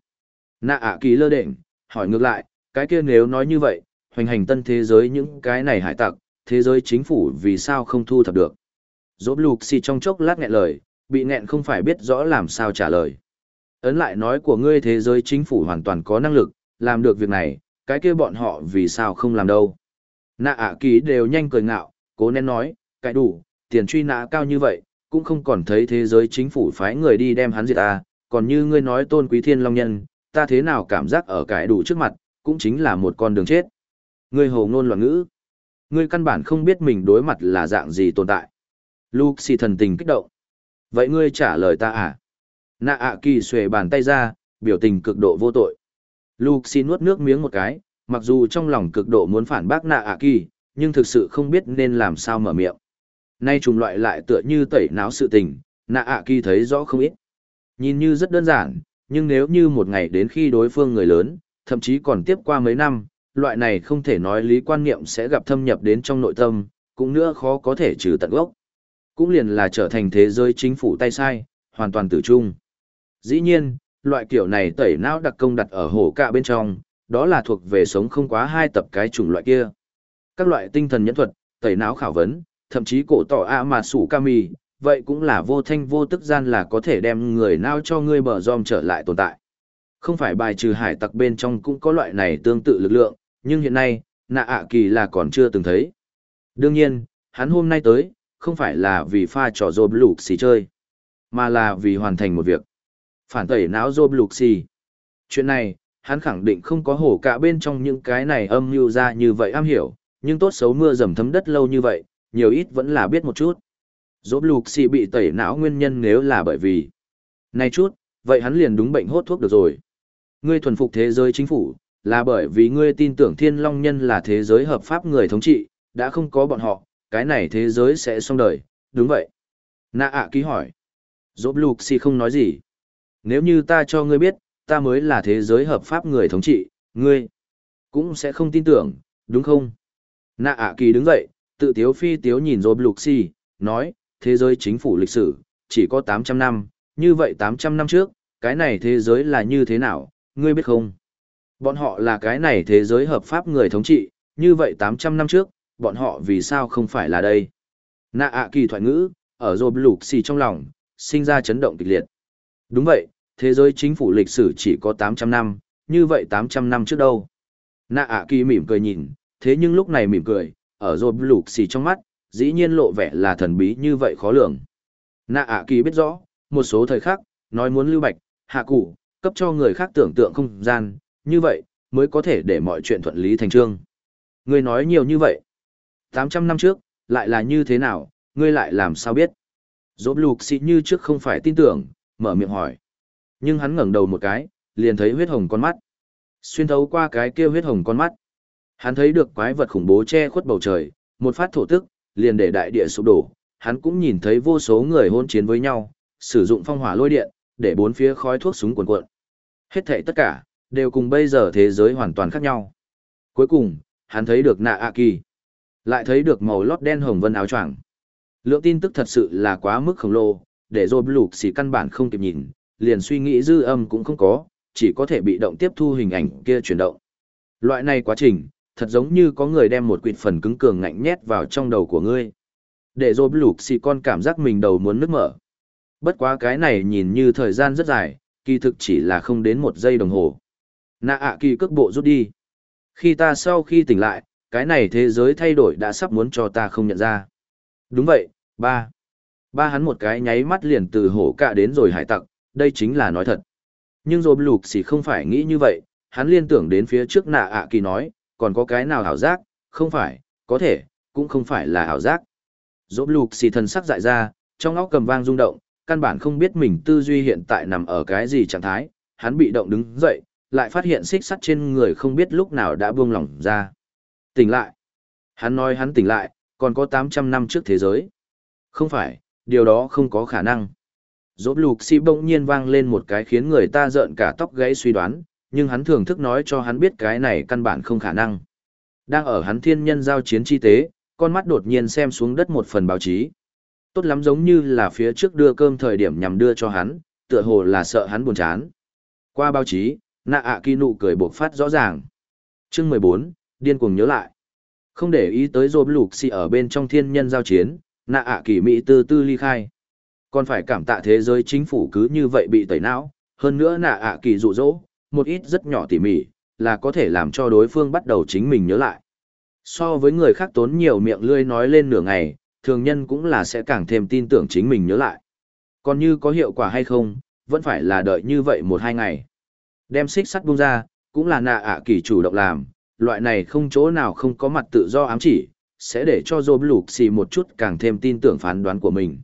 Nạ ạ kỳ lơ đệnh, Hỏi ngược lại, cái kia nếu nói như vậy, hoành hành tân thế giới những cái này hải tặc, thế giới chính phủ vì sao không thu thập được. Dốt lục si trong chốc lát nghẹn lời, bị nghẹn không phải biết rõ làm sao trả lời. Ấn lại nói của ngươi thế giới chính phủ hoàn toàn có năng lực, làm được việc này, cái kia bọn họ vì sao không làm đâu. Nạ ạ kỳ đều nhanh cười ngạo, cố nén nói, cái đủ, tiền truy nã cao như vậy, cũng không còn thấy thế giới chính phủ phái người đi đem hắn diệt ta, còn như ngươi nói tôn quý thiên long nhân, ta thế nào cảm giác ở cái đủ trước mặt, cũng chính là một con đường chết. Ngươi hồ ngôn loạn ngữ. Ngươi căn bản không biết mình đối mặt là dạng gì tồn tại. Luke thần tình kích động. Vậy ngươi trả lời ta à? Nạ ạ kỳ xuề bàn tay ra, biểu tình cực độ vô tội. Luke nuốt nước miếng một cái, mặc dù trong lòng cực độ muốn phản bác nạ ạ kỳ, nhưng thực sự không biết nên làm sao mở miệng. Nay trùng loại lại tựa như tẩy náo sự tình, nạ ạ kỳ thấy rõ không ít. Nhìn như rất đơn giản, nhưng nếu như một ngày đến khi đối phương người lớn, thậm chí còn tiếp qua mấy năm, loại này không thể nói lý quan niệm sẽ gặp thâm nhập đến trong nội tâm, cũng nữa khó có thể trừ tận gốc. Cũng liền là trở thành thế giới chính phủ tay sai, hoàn toàn tử trung. Dĩ nhiên, loại kiểu này tẩy não đặc công đặt ở hổ cạ bên trong, đó là thuộc về sống không quá hai tập cái chủng loại kia. Các loại tinh thần nhẫn thuật, tẩy não khảo vấn, thậm chí cổ tỏ a mà sủ kami, vậy cũng là vô thanh vô tức gian là có thể đem người nào cho ngươi bờ dòm trở lại tồn tại. Không phải bài trừ hải tặc bên trong cũng có loại này tương tự lực lượng, nhưng hiện nay, nạ ạ kỳ là còn chưa từng thấy. Đương nhiên, hắn hôm nay tới, không phải là vì pha trò rộp lục xì chơi, mà là vì hoàn thành một việc. Phản tẩy não rộp lục xì. Chuyện này, hắn khẳng định không có hổ cả bên trong những cái này âm mưu ra như vậy am hiểu, nhưng tốt xấu mưa dầm thấm đất lâu như vậy, nhiều ít vẫn là biết một chút. Rộp lục xì bị tẩy não nguyên nhân nếu là bởi vì. Này chút, vậy hắn liền đúng bệnh hốt thuốc được rồi. Ngươi thuần phục thế giới chính phủ, là bởi vì ngươi tin tưởng thiên long nhân là thế giới hợp pháp người thống trị, đã không có bọn họ, cái này thế giới sẽ xong đời, đúng vậy. Nạ ạ ký hỏi. Dốt lục xì không nói gì. Nếu như ta cho ngươi biết, ta mới là thế giới hợp pháp người thống trị, ngươi cũng sẽ không tin tưởng, đúng không? Nạ ạ kỳ đứng dậy, tự tiếu phi tiếu nhìn rồi lục xì, nói, thế giới chính phủ lịch sử, chỉ có 800 năm, như vậy 800 năm trước, cái này thế giới là như thế nào, ngươi biết không? Bọn họ là cái này thế giới hợp pháp người thống trị, như vậy 800 năm trước, bọn họ vì sao không phải là đây? Nạ ạ kỳ thoại ngữ, ở rồi lục xì trong lòng, sinh ra chấn động kịch liệt. Đúng vậy, thế giới chính phủ lịch sử chỉ có 800 năm, như vậy 800 năm trước đâu? Nạ ạ kỳ mỉm cười nhìn, thế nhưng lúc này mỉm cười, ở rồi lục xì trong mắt, dĩ nhiên lộ vẻ là thần bí như vậy khó lường. Nạ ạ kỳ biết rõ, một số thời khắc, nói muốn lưu bạch, hạ củ, cấp cho người khác tưởng tượng không gian, như vậy, mới có thể để mọi chuyện thuận lý thành trương. Ngươi nói nhiều như vậy. 800 năm trước, lại là như thế nào, ngươi lại làm sao biết? Dốt lục xì như trước không phải tin tưởng, mở miệng hỏi. Nhưng hắn ngẩng đầu một cái, liền thấy huyết hồng con mắt. Xuyên thấu qua cái kia huyết hồng con mắt. Hắn thấy được quái vật khủng bố che khuất bầu trời, một phát thổ tức, liền để đại địa sụp đổ. Hắn cũng nhìn thấy vô số người hôn chiến với nhau, sử dụng phong hỏa lôi điện, để bốn phía khói thuốc súng cuồn cuộn. Hết thảy tất cả, đều cùng bây giờ thế giới hoàn toàn khác nhau. Cuối cùng, hắn thấy được nạ A Kỳ. Lại thấy được màu lót đen hồng vân áo choàng. Lượng tin tức thật sự là quá mức khổng lồ, để rồi lục xỉ căn bản không kịp nhìn, liền suy nghĩ dư âm cũng không có, chỉ có thể bị động tiếp thu hình ảnh kia chuyển động. Loại này quá trình, thật giống như có người đem một quyệt phần cứng cường ngạnh nhét vào trong đầu của ngươi. Để rồi lục xì con cảm giác mình đầu muốn nứt mở. Bất quá cái này nhìn như thời gian rất dài, kỳ thực chỉ là không đến một giây đồng hồ. Nạ ạ kỳ cước bộ rút đi. Khi ta sau khi tỉnh lại, cái này thế giới thay đổi đã sắp muốn cho ta không nhận ra. Đúng vậy, ba. Ba hắn một cái nháy mắt liền từ hổ cạ đến rồi hải tặc, đây chính là nói thật. Nhưng rồi lục xỉ không phải nghĩ như vậy, hắn liên tưởng đến phía trước nạ ạ kỳ nói, còn có cái nào ảo giác, không phải, có thể, cũng không phải là ảo giác. Dỗ lục xì thần sắc dại ra, trong óc cầm vang rung động, căn bản không biết mình tư duy hiện tại nằm ở cái gì trạng thái, hắn bị động đứng dậy, lại phát hiện xích sắt trên người không biết lúc nào đã buông lỏng ra. Tỉnh lại. Hắn nói hắn tỉnh lại, còn có 800 năm trước thế giới. Không phải, điều đó không có khả năng. Dốt lục si bỗng nhiên vang lên một cái khiến người ta rợn cả tóc gãy suy đoán, nhưng hắn thường thức nói cho hắn biết cái này căn bản không khả năng. Đang ở hắn thiên nhân giao chiến chi tế, con mắt đột nhiên xem xuống đất một phần báo chí. Tốt lắm giống như là phía trước đưa cơm thời điểm nhằm đưa cho hắn, tựa hồ là sợ hắn buồn chán. Qua báo chí, nạ ạ kỳ nụ cười bộc phát rõ ràng. Chương mười bốn điên cuồng nhớ lại. Không để ý tới rộp lục xì ở bên trong thiên nhân giao chiến, nạ ạ kỳ mỹ tư tư ly khai. Còn phải cảm tạ thế giới chính phủ cứ như vậy bị tẩy não, hơn nữa nạ ạ kỳ dụ dỗ, một ít rất nhỏ tỉ mỉ, là có thể làm cho đối phương bắt đầu chính mình nhớ lại. So với người khác tốn nhiều miệng lươi nói lên nửa ngày, thường nhân cũng là sẽ càng thêm tin tưởng chính mình nhớ lại. Còn như có hiệu quả hay không, vẫn phải là đợi như vậy một hai ngày. Đem xích sắt buông ra, cũng là nạ ạ kỳ chủ động làm, loại này không chỗ nào không có mặt tự do ám chỉ, sẽ để cho Job Lục xì một chút càng thêm tin tưởng phán đoán của mình.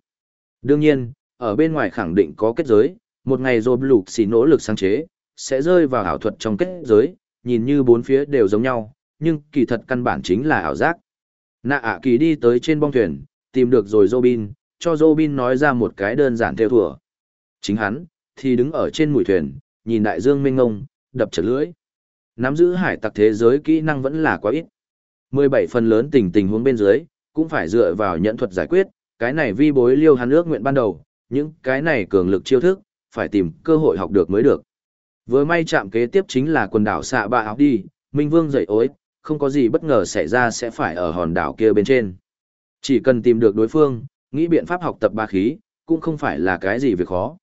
Đương nhiên, ở bên ngoài khẳng định có kết giới, một ngày rồi Lục xì nỗ lực sáng chế, sẽ rơi vào ảo thuật trong kết giới, nhìn như bốn phía đều giống nhau, nhưng kỳ thật căn bản chính là ảo giác. Nạ ạ kỳ đi tới trên bong thuyền, tìm được rồi Robin, cho Robin nói ra một cái đơn giản theo thùa. Chính hắn, thì đứng ở trên mũi thuyền, nhìn đại dương mênh ngông, đập chật lưỡi. Nắm giữ hải tặc thế giới kỹ năng vẫn là quá ít. 17 phần lớn tình tình huống bên dưới, cũng phải dựa vào nhận thuật giải quyết, cái này vi bối liêu hắn ước nguyện ban đầu, những cái này cường lực chiêu thức, phải tìm cơ hội học được mới được. Với may chạm kế tiếp chính là quần đảo xạ bạ áo đi, Minh Vương dậy ối, không có gì bất ngờ xảy ra sẽ phải ở hòn đảo kia bên trên. Chỉ cần tìm được đối phương, nghĩ biện pháp học tập ba khí, cũng không phải là cái gì việc khó.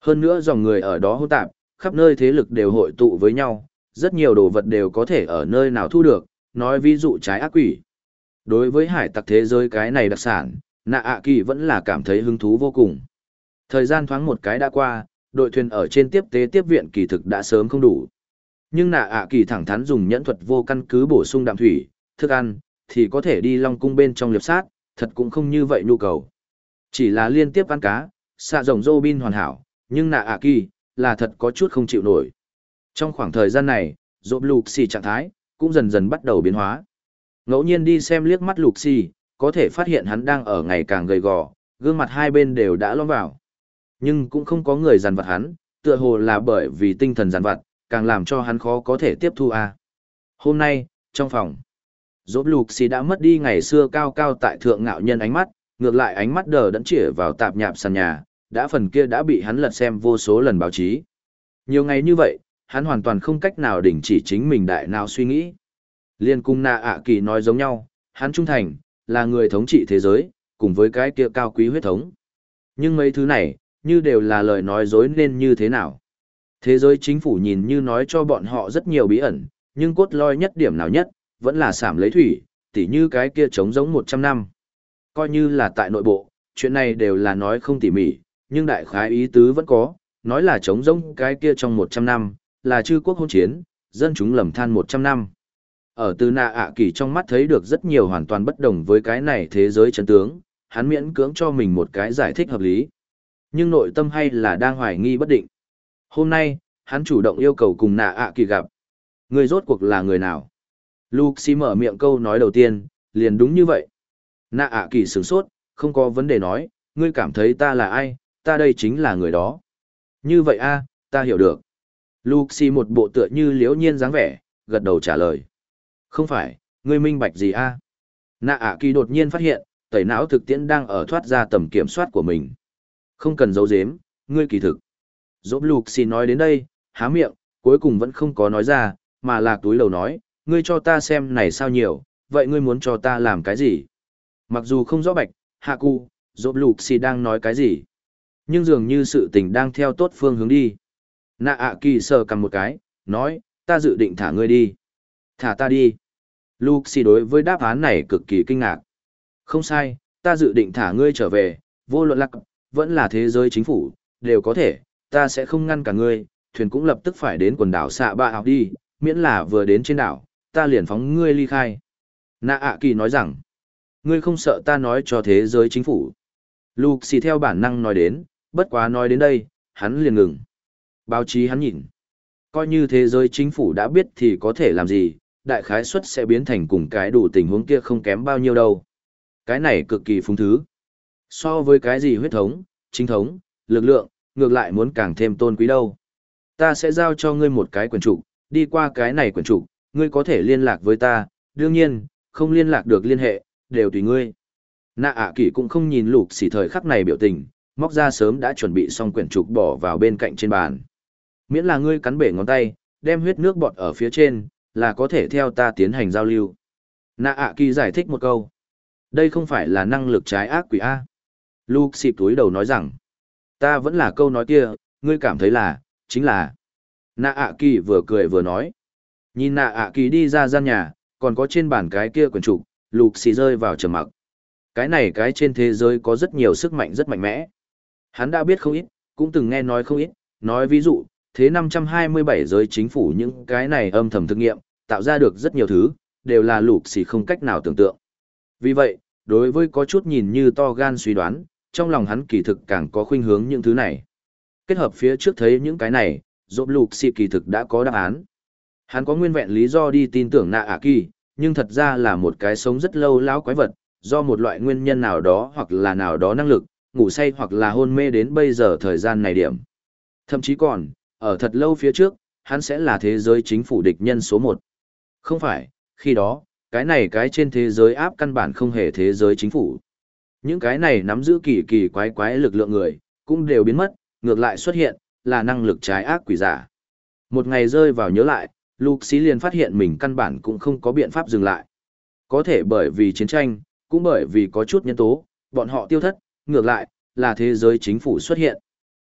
Hơn nữa dòng người ở đó hỗn tạp, khắp nơi thế lực đều hội tụ với nhau, rất nhiều đồ vật đều có thể ở nơi nào thu được, nói ví dụ trái ác quỷ. Đối với hải tặc thế giới cái này đặc sản, nạ ạ kỳ vẫn là cảm thấy hứng thú vô cùng. Thời gian thoáng một cái đã qua, đội thuyền ở trên tiếp tế tiếp viện kỳ thực đã sớm không đủ. Nhưng nạ ạ kỳ thẳng thắn dùng nhẫn thuật vô căn cứ bổ sung đạm thủy, thức ăn, thì có thể đi long cung bên trong liệp sát, thật cũng không như vậy nhu cầu. Chỉ là liên tiếp ăn cá, xạ rồng Robin hoàn hảo, nhưng nạ ạ kỳ, là thật có chút không chịu nổi. Trong khoảng thời gian này, rộp lục xì trạng thái, cũng dần dần bắt đầu biến hóa. Ngẫu nhiên đi xem liếc mắt lục xì, có thể phát hiện hắn đang ở ngày càng gầy gò, gương mặt hai bên đều đã lõm vào. Nhưng cũng không có người giàn vặt hắn, tựa hồ là bởi vì tinh thần giàn vặt, càng làm cho hắn khó có thể tiếp thu a. À. Hôm nay, trong phòng, Dốt lục xì đã mất đi ngày xưa cao cao tại thượng ngạo nhân ánh mắt, ngược lại ánh mắt đờ đẫn chĩa vào tạp nhạp sàn nhà, đã phần kia đã bị hắn lật xem vô số lần báo chí. Nhiều ngày như vậy, hắn hoàn toàn không cách nào đình chỉ chính mình đại nào suy nghĩ. Liên cung nạ ạ kỳ nói giống nhau, hắn trung thành, là người thống trị thế giới, cùng với cái kia cao quý huyết thống. Nhưng mấy thứ này, như đều là lời nói dối nên như thế nào. Thế giới chính phủ nhìn như nói cho bọn họ rất nhiều bí ẩn, nhưng cốt lõi nhất điểm nào nhất, vẫn là sảm lấy thủy, tỉ như cái kia trống giống 100 năm. Coi như là tại nội bộ, chuyện này đều là nói không tỉ mỉ, nhưng đại khái ý tứ vẫn có, nói là trống giống cái kia trong 100 năm, là chư quốc hôn chiến, dân chúng lầm than 100 năm. Ở từ nạ ạ kỳ trong mắt thấy được rất nhiều hoàn toàn bất đồng với cái này thế giới chân tướng, hắn miễn cưỡng cho mình một cái giải thích hợp lý. Nhưng nội tâm hay là đang hoài nghi bất định. Hôm nay, hắn chủ động yêu cầu cùng nạ ạ kỳ gặp. Người rốt cuộc là người nào? Luke mở miệng câu nói đầu tiên, liền đúng như vậy. Nạ ạ kỳ sửng sốt, không có vấn đề nói, ngươi cảm thấy ta là ai, ta đây chính là người đó. Như vậy a, ta hiểu được. Luxi một bộ tựa như liễu nhiên dáng vẻ, gật đầu trả lời. Không phải, ngươi minh bạch gì a? Nạ ạ kỳ đột nhiên phát hiện, tẩy não thực tiễn đang ở thoát ra tầm kiểm soát của mình. Không cần giấu giếm, ngươi kỳ thực. Dỗm lục xì nói đến đây, há miệng, cuối cùng vẫn không có nói ra, mà là túi lầu nói, ngươi cho ta xem này sao nhiều, vậy ngươi muốn cho ta làm cái gì? Mặc dù không rõ bạch, hạ cu, lục xì đang nói cái gì? Nhưng dường như sự tình đang theo tốt phương hướng đi. Nạ ạ kỳ sờ cầm một cái, nói, ta dự định thả ngươi đi. Thả ta đi. Luxi đối với đáp án này cực kỳ kinh ngạc. Không sai, ta dự định thả ngươi trở về, vô luận lạc, vẫn là thế giới chính phủ, đều có thể, ta sẽ không ngăn cả ngươi, thuyền cũng lập tức phải đến quần đảo xạ ba học đi, miễn là vừa đến trên đảo, ta liền phóng ngươi ly khai. Nạ ạ kỳ nói rằng, ngươi không sợ ta nói cho thế giới chính phủ. Luxi theo bản năng nói đến, bất quá nói đến đây, hắn liền ngừng. Báo chí hắn nhìn. Coi như thế giới chính phủ đã biết thì có thể làm gì, đại khái suất sẽ biến thành cùng cái đủ tình huống kia không kém bao nhiêu đâu. Cái này cực kỳ phung thứ. So với cái gì huyết thống, chính thống, lực lượng, ngược lại muốn càng thêm tôn quý đâu. Ta sẽ giao cho ngươi một cái quyển trục, đi qua cái này quyển trục, ngươi có thể liên lạc với ta, đương nhiên, không liên lạc được liên hệ, đều tùy ngươi. Nạ ạ à kỷ cũng không nhìn lục xỉ thời khắc này biểu tình, móc ra sớm đã chuẩn bị xong quyển trục bỏ vào bên cạnh trên bàn. Miễn là ngươi cắn bể ngón tay, đem huyết nước bọt ở phía trên, là có thể theo ta tiến hành giao lưu. Nạ ạ kỳ giải thích một câu. Đây không phải là năng lực trái ác quỷ A. Luke xịp túi đầu nói rằng, ta vẫn là câu nói kia, ngươi cảm thấy là, chính là. Nạ ạ kỳ vừa cười vừa nói. Nhìn nạ ạ kỳ đi ra gian nhà, còn có trên bàn cái kia quần trục, Luke xì rơi vào trầm mặc. Cái này cái trên thế giới có rất nhiều sức mạnh rất mạnh mẽ. Hắn đã biết không ít, cũng từng nghe nói không ít, nói ví dụ, thế 527 giới chính phủ những cái này âm thầm thực nghiệm, tạo ra được rất nhiều thứ, đều là lục xì không cách nào tưởng tượng. Vì vậy, đối với có chút nhìn như to gan suy đoán, trong lòng hắn kỳ thực càng có khuynh hướng những thứ này. Kết hợp phía trước thấy những cái này, dộp lục xì kỳ thực đã có đáp án. Hắn có nguyên vẹn lý do đi tin tưởng nạ ả kỳ, nhưng thật ra là một cái sống rất lâu lão quái vật, do một loại nguyên nhân nào đó hoặc là nào đó năng lực, ngủ say hoặc là hôn mê đến bây giờ thời gian này điểm. Thậm chí còn, ở thật lâu phía trước, hắn sẽ là thế giới chính phủ địch nhân số một. Không phải, khi đó, cái này cái trên thế giới áp căn bản không hề thế giới chính phủ. Những cái này nắm giữ kỳ kỳ quái quái lực lượng người, cũng đều biến mất, ngược lại xuất hiện, là năng lực trái ác quỷ giả. Một ngày rơi vào nhớ lại, lục xí liền phát hiện mình căn bản cũng không có biện pháp dừng lại. Có thể bởi vì chiến tranh, cũng bởi vì có chút nhân tố, bọn họ tiêu thất, ngược lại, là thế giới chính phủ xuất hiện.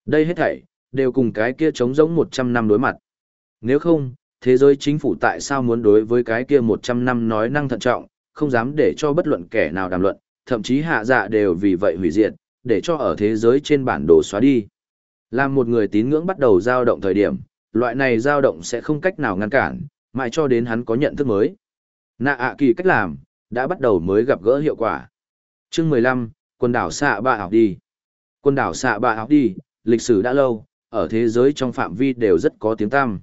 Đây hết thảy, đều cùng cái kia chống giống 100 năm đối mặt. Nếu không, thế giới chính phủ tại sao muốn đối với cái kia 100 năm nói năng thận trọng, không dám để cho bất luận kẻ nào đàm luận, thậm chí hạ dạ đều vì vậy hủy diệt, để cho ở thế giới trên bản đồ xóa đi. Làm một người tín ngưỡng bắt đầu dao động thời điểm, loại này dao động sẽ không cách nào ngăn cản, mãi cho đến hắn có nhận thức mới. Nạ ạ kỳ cách làm, đã bắt đầu mới gặp gỡ hiệu quả. chương 15, quần đảo xạ bạ học đi. Quần đảo xạ bạ học đi, lịch sử đã lâu, ở thế giới trong phạm vi đều rất có tiếng tăm.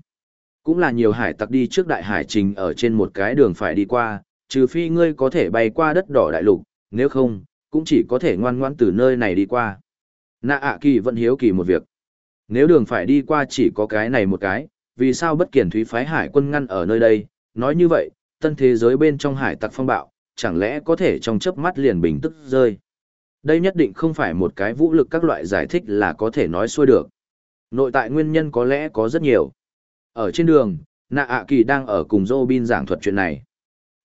Cũng là nhiều hải tặc đi trước đại hải trình ở trên một cái đường phải đi qua, trừ phi ngươi có thể bay qua đất đỏ đại lục, nếu không, cũng chỉ có thể ngoan ngoãn từ nơi này đi qua. Nạ ạ kỳ vẫn hiếu kỳ một việc. Nếu đường phải đi qua chỉ có cái này một cái, vì sao bất kiển thúy phái hải quân ngăn ở nơi đây? Nói như vậy, tân thế giới bên trong hải tặc phong bạo, chẳng lẽ có thể trong chớp mắt liền bình tức rơi? Đây nhất định không phải một cái vũ lực các loại giải thích là có thể nói xuôi được. Nội tại nguyên nhân có lẽ có rất nhiều. Ở trên đường, Nạ ạ kỳ đang ở cùng Robin giảng thuật chuyện này.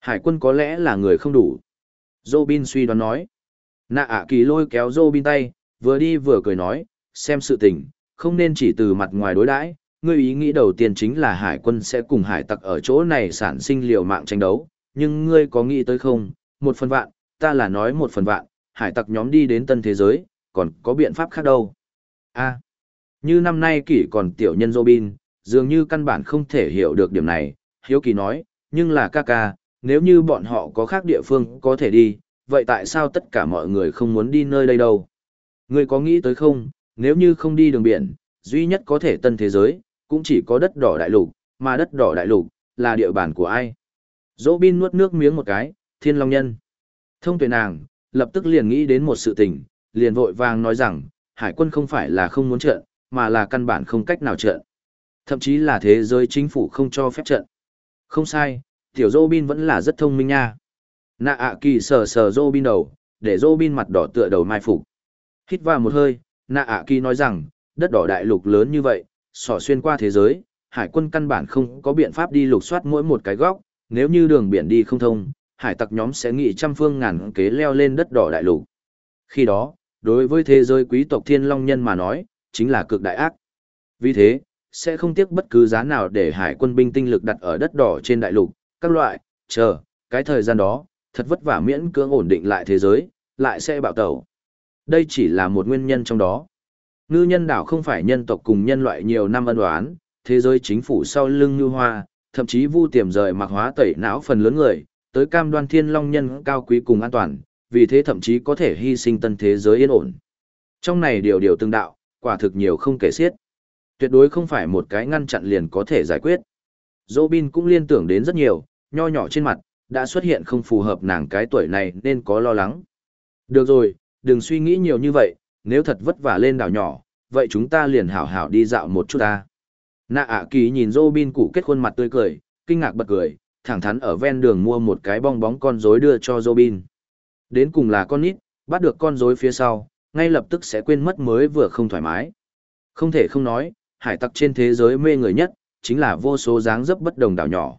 Hải quân có lẽ là người không đủ. Robin suy đoán nói. Nạ ạ kỳ lôi kéo Robin tay, vừa đi vừa cười nói, xem sự tình, không nên chỉ từ mặt ngoài đối đãi. Ngươi ý nghĩ đầu tiên chính là hải quân sẽ cùng hải tặc ở chỗ này sản sinh liều mạng tranh đấu, nhưng ngươi có nghĩ tới không, một phần vạn, ta là nói một phần vạn, hải tặc nhóm đi đến tân thế giới, còn có biện pháp khác đâu. a như năm nay kỷ còn tiểu nhân Robin, dường như căn bản không thể hiểu được điểm này, hiếu kỳ nói, nhưng là ca ca, nếu như bọn họ có khác địa phương có thể đi, vậy tại sao tất cả mọi người không muốn đi nơi đây đâu? người có nghĩ tới không, nếu như không đi đường biển, duy nhất có thể tân thế giới, cũng chỉ có đất đỏ đại lục, mà đất đỏ đại lục, là địa bàn của ai? Dỗ bin nuốt nước miếng một cái, thiên long nhân. Thông tuệ nàng, lập tức liền nghĩ đến một sự tình, liền vội vàng nói rằng, hải quân không phải là không muốn trợ, mà là căn bản không cách nào trợ. Thậm chí là thế giới chính phủ không cho phép trận. Không sai, tiểu Robin vẫn là rất thông minh nha. Nạ ạ kỳ sờ sờ Robin đầu, để Robin mặt đỏ tựa đầu mai phục. Hít vào một hơi, nạ ạ kỳ nói rằng, đất đỏ đại lục lớn như vậy, sỏ xuyên qua thế giới, hải quân căn bản không có biện pháp đi lục soát mỗi một cái góc, nếu như đường biển đi không thông, hải tặc nhóm sẽ nghị trăm phương ngàn kế leo lên đất đỏ đại lục. Khi đó, đối với thế giới quý tộc thiên long nhân mà nói, chính là cực đại ác. Vì thế, sẽ không tiếc bất cứ giá nào để hải quân binh tinh lực đặt ở đất đỏ trên đại lục, các loại, chờ, cái thời gian đó, thật vất vả miễn cưỡng ổn định lại thế giới, lại sẽ bạo tẩu. Đây chỉ là một nguyên nhân trong đó. Ngư nhân đảo không phải nhân tộc cùng nhân loại nhiều năm ân đoán, thế giới chính phủ sau lưng như hoa, thậm chí vu tiềm rời mặc hóa tẩy não phần lớn người, tới cam đoan thiên long nhân cao quý cùng an toàn, vì thế thậm chí có thể hy sinh tân thế giới yên ổn. Trong này điều điều tương đạo, quả thực nhiều không kể xiết. Tuyệt đối không phải một cái ngăn chặn liền có thể giải quyết. Robin cũng liên tưởng đến rất nhiều, nho nhỏ trên mặt, đã xuất hiện không phù hợp nàng cái tuổi này nên có lo lắng. Được rồi, đừng suy nghĩ nhiều như vậy, nếu thật vất vả lên đảo nhỏ, vậy chúng ta liền hảo hảo đi dạo một chút ta. Nạ ạ kỳ nhìn Robin cụ kết khuôn mặt tươi cười, kinh ngạc bật cười, thẳng thắn ở ven đường mua một cái bong bóng con rối đưa cho Robin. Đến cùng là con nít, bắt được con rối phía sau, ngay lập tức sẽ quên mất mới vừa không thoải mái. Không thể không nói, hải tặc trên thế giới mê người nhất, chính là vô số dáng dấp bất đồng đảo nhỏ.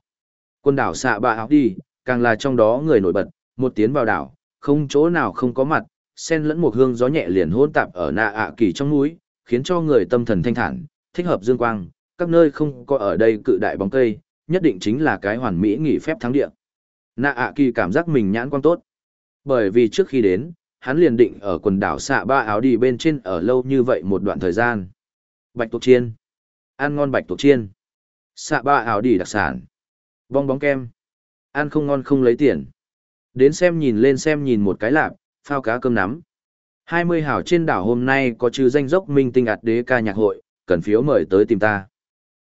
Quân đảo xạ bạ áo đi, càng là trong đó người nổi bật, một tiến vào đảo, không chỗ nào không có mặt, sen lẫn một hương gió nhẹ liền hôn tạp ở nạ ạ kỳ trong núi, khiến cho người tâm thần thanh thản, thích hợp dương quang, các nơi không có ở đây cự đại bóng cây, nhất định chính là cái hoàn mỹ nghỉ phép thắng địa. Nạ ạ kỳ cảm giác mình nhãn quang tốt. Bởi vì trước khi đến, hắn liền định ở quần đảo xạ ba áo đi bên trên ở lâu như vậy một đoạn thời gian. Bạch tuộc chiên. Ăn ngon bạch tuộc chiên. Xạ ba ảo đỉ đặc sản. Bong bóng kem. Ăn không ngon không lấy tiền. Đến xem nhìn lên xem nhìn một cái lạp, phao cá cơm nắm. 20 hảo trên đảo hôm nay có trừ danh dốc minh tinh ạt đế ca nhạc hội, cần phiếu mời tới tìm ta.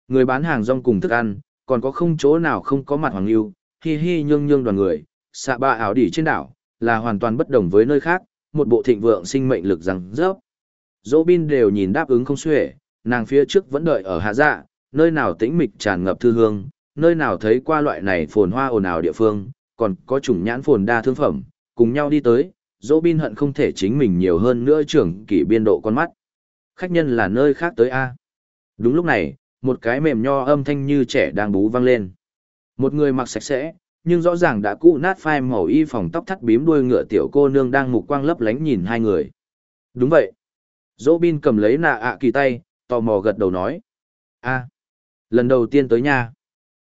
Người bán hàng rong cùng thức ăn, còn có không chỗ nào không có mặt hoàng lưu, hi hi nhương nhương đoàn người, xạ ba ảo đỉ trên đảo, là hoàn toàn bất đồng với nơi khác, một bộ thịnh vượng sinh mệnh lực rằng rớp. Dỗ bin đều nhìn đáp ứng không xuể, nàng phía trước vẫn đợi ở hạ dạ, nơi nào tĩnh mịch tràn ngập thư hương, nơi nào thấy qua loại này phồn hoa ồn ào địa phương, còn có chủng nhãn phồn đa thương phẩm, cùng nhau đi tới, dỗ bin hận không thể chính mình nhiều hơn nữa trưởng kỷ biên độ con mắt. Khách nhân là nơi khác tới A. Đúng lúc này, một cái mềm nho âm thanh như trẻ đang bú vang lên. Một người mặc sạch sẽ, nhưng rõ ràng đã cũ nát phai màu y phòng tóc thắt bím đuôi ngựa tiểu cô nương đang mục quang lấp lánh nhìn hai người. Đúng vậy. Dỗ bin cầm lấy nạ ạ kỳ tay, tò mò gật đầu nói. a lần đầu tiên tới nhà.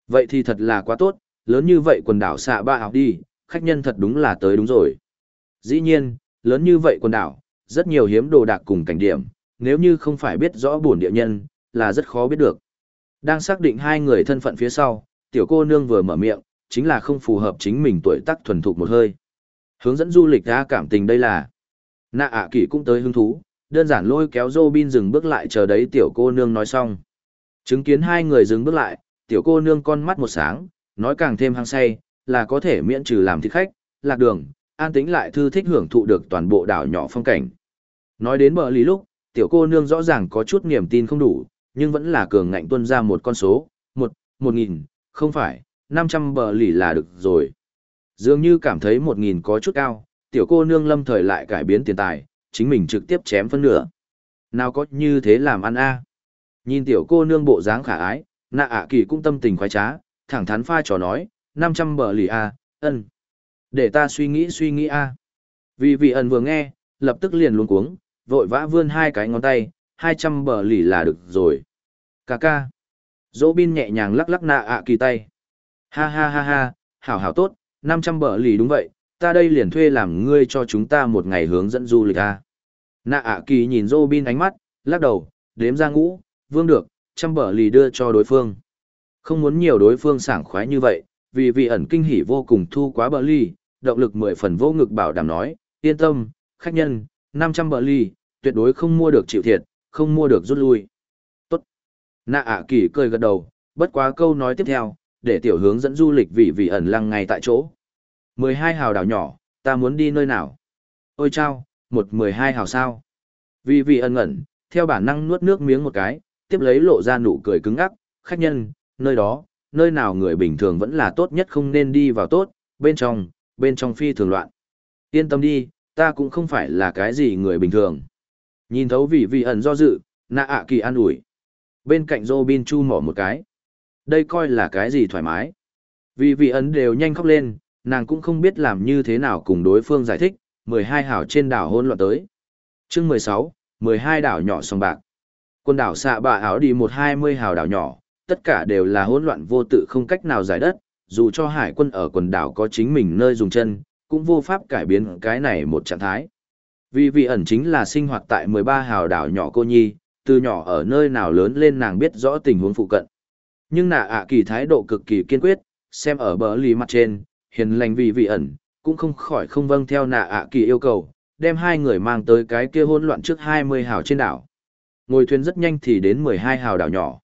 Vậy thì thật là quá tốt, lớn như vậy quần đảo xạ ba học đi, khách nhân thật đúng là tới đúng rồi. Dĩ nhiên, lớn như vậy quần đảo, rất nhiều hiếm đồ đạc cùng cảnh điểm, nếu như không phải biết rõ buồn địa nhân, là rất khó biết được. Đang xác định hai người thân phận phía sau, tiểu cô nương vừa mở miệng, chính là không phù hợp chính mình tuổi tác thuần thục một hơi. Hướng dẫn du lịch ra cảm tình đây là. Nạ ạ à kỷ cũng tới hứng thú, đơn giản lôi kéo Robin dừng bước lại chờ đấy tiểu cô nương nói xong. Chứng kiến hai người dừng bước lại, tiểu cô nương con mắt một sáng, nói càng thêm hăng say, là có thể miễn trừ làm thịt khách, lạc đường, an tĩnh lại thư thích hưởng thụ được toàn bộ đảo nhỏ phong cảnh. Nói đến bờ lý lúc, tiểu cô nương rõ ràng có chút niềm tin không đủ, nhưng vẫn là cường ngạnh tuân ra một con số, một, một nghìn, không phải, 500 bờ lì là được rồi. Dường như cảm thấy 1.000 có chút cao, tiểu cô nương lâm thời lại cải biến tiền tài, chính mình trực tiếp chém phân nửa. Nào có như thế làm ăn a à? Nhìn tiểu cô nương bộ dáng khả ái, nạ ạ kỳ cũng tâm tình khoái trá, thẳng thắn pha trò nói, 500 bờ lì a ân. Để ta suy nghĩ suy nghĩ a Vì vị ẩn vừa nghe, lập tức liền luống cuống, vội vã vươn hai cái ngón tay, 200 bờ lì là được rồi. Cà ca. Dỗ bin nhẹ nhàng lắc lắc nạ ạ kỳ tay. Ha ha ha ha, hảo hảo tốt, 500 bờ lì đúng vậy, ta đây liền thuê làm ngươi cho chúng ta một ngày hướng dẫn du lịch a. Nạ ạ kỳ nhìn dô bin ánh mắt, lắc đầu, đếm ra ngũ, vương được, trăm bờ lì đưa cho đối phương. Không muốn nhiều đối phương sảng khoái như vậy, vì vị ẩn kinh hỉ vô cùng thu quá bờ lì, động lực mười phần vô ngực bảo đảm nói, yên tâm, khách nhân, 500 bờ lì, tuyệt đối không mua được chịu thiệt, không mua được rút lui. Tốt. Nạ ạ kỳ cười gật đầu, bất quá câu nói tiếp theo, để tiểu hướng dẫn du lịch vì vị ẩn lăng ngay tại chỗ. 12 hào đảo nhỏ, ta muốn đi nơi nào? Ôi chao, một 12 hào sao? vì vị ẩn ngẩn, theo bản năng nuốt nước miếng một cái, tiếp lấy lộ ra nụ cười cứng ngắc, khách nhân, nơi đó, nơi nào người bình thường vẫn là tốt nhất không nên đi vào tốt, bên trong, bên trong phi thường loạn. Yên tâm đi, ta cũng không phải là cái gì người bình thường. Nhìn thấu vị vị ẩn do dự, nạ ạ kỳ an ủi. Bên cạnh Robin chu mỏ một cái. Đây coi là cái gì thoải mái. Vì vị ẩn đều nhanh khóc lên, nàng cũng không biết làm như thế nào cùng đối phương giải thích, 12 hảo trên đảo hôn loạn tới. chương 16, 12 đảo nhỏ sông bạc. Quân đảo xạ bạ áo đi một hai mươi hào đảo nhỏ, tất cả đều là hỗn loạn vô tự không cách nào giải đất, dù cho hải quân ở quần đảo có chính mình nơi dùng chân, cũng vô pháp cải biến cái này một trạng thái. Vì vị ẩn chính là sinh hoạt tại 13 hào đảo nhỏ cô nhi, từ nhỏ ở nơi nào lớn lên nàng biết rõ tình huống phụ cận. Nhưng nạ ạ kỳ thái độ cực kỳ kiên quyết, xem ở bờ lì mặt trên, hiền lành vì vị ẩn, cũng không khỏi không vâng theo nạ ạ kỳ yêu cầu, đem hai người mang tới cái kia hỗn loạn trước 20 hào trên đảo. Ngồi thuyền rất nhanh thì đến 12 hào đảo nhỏ.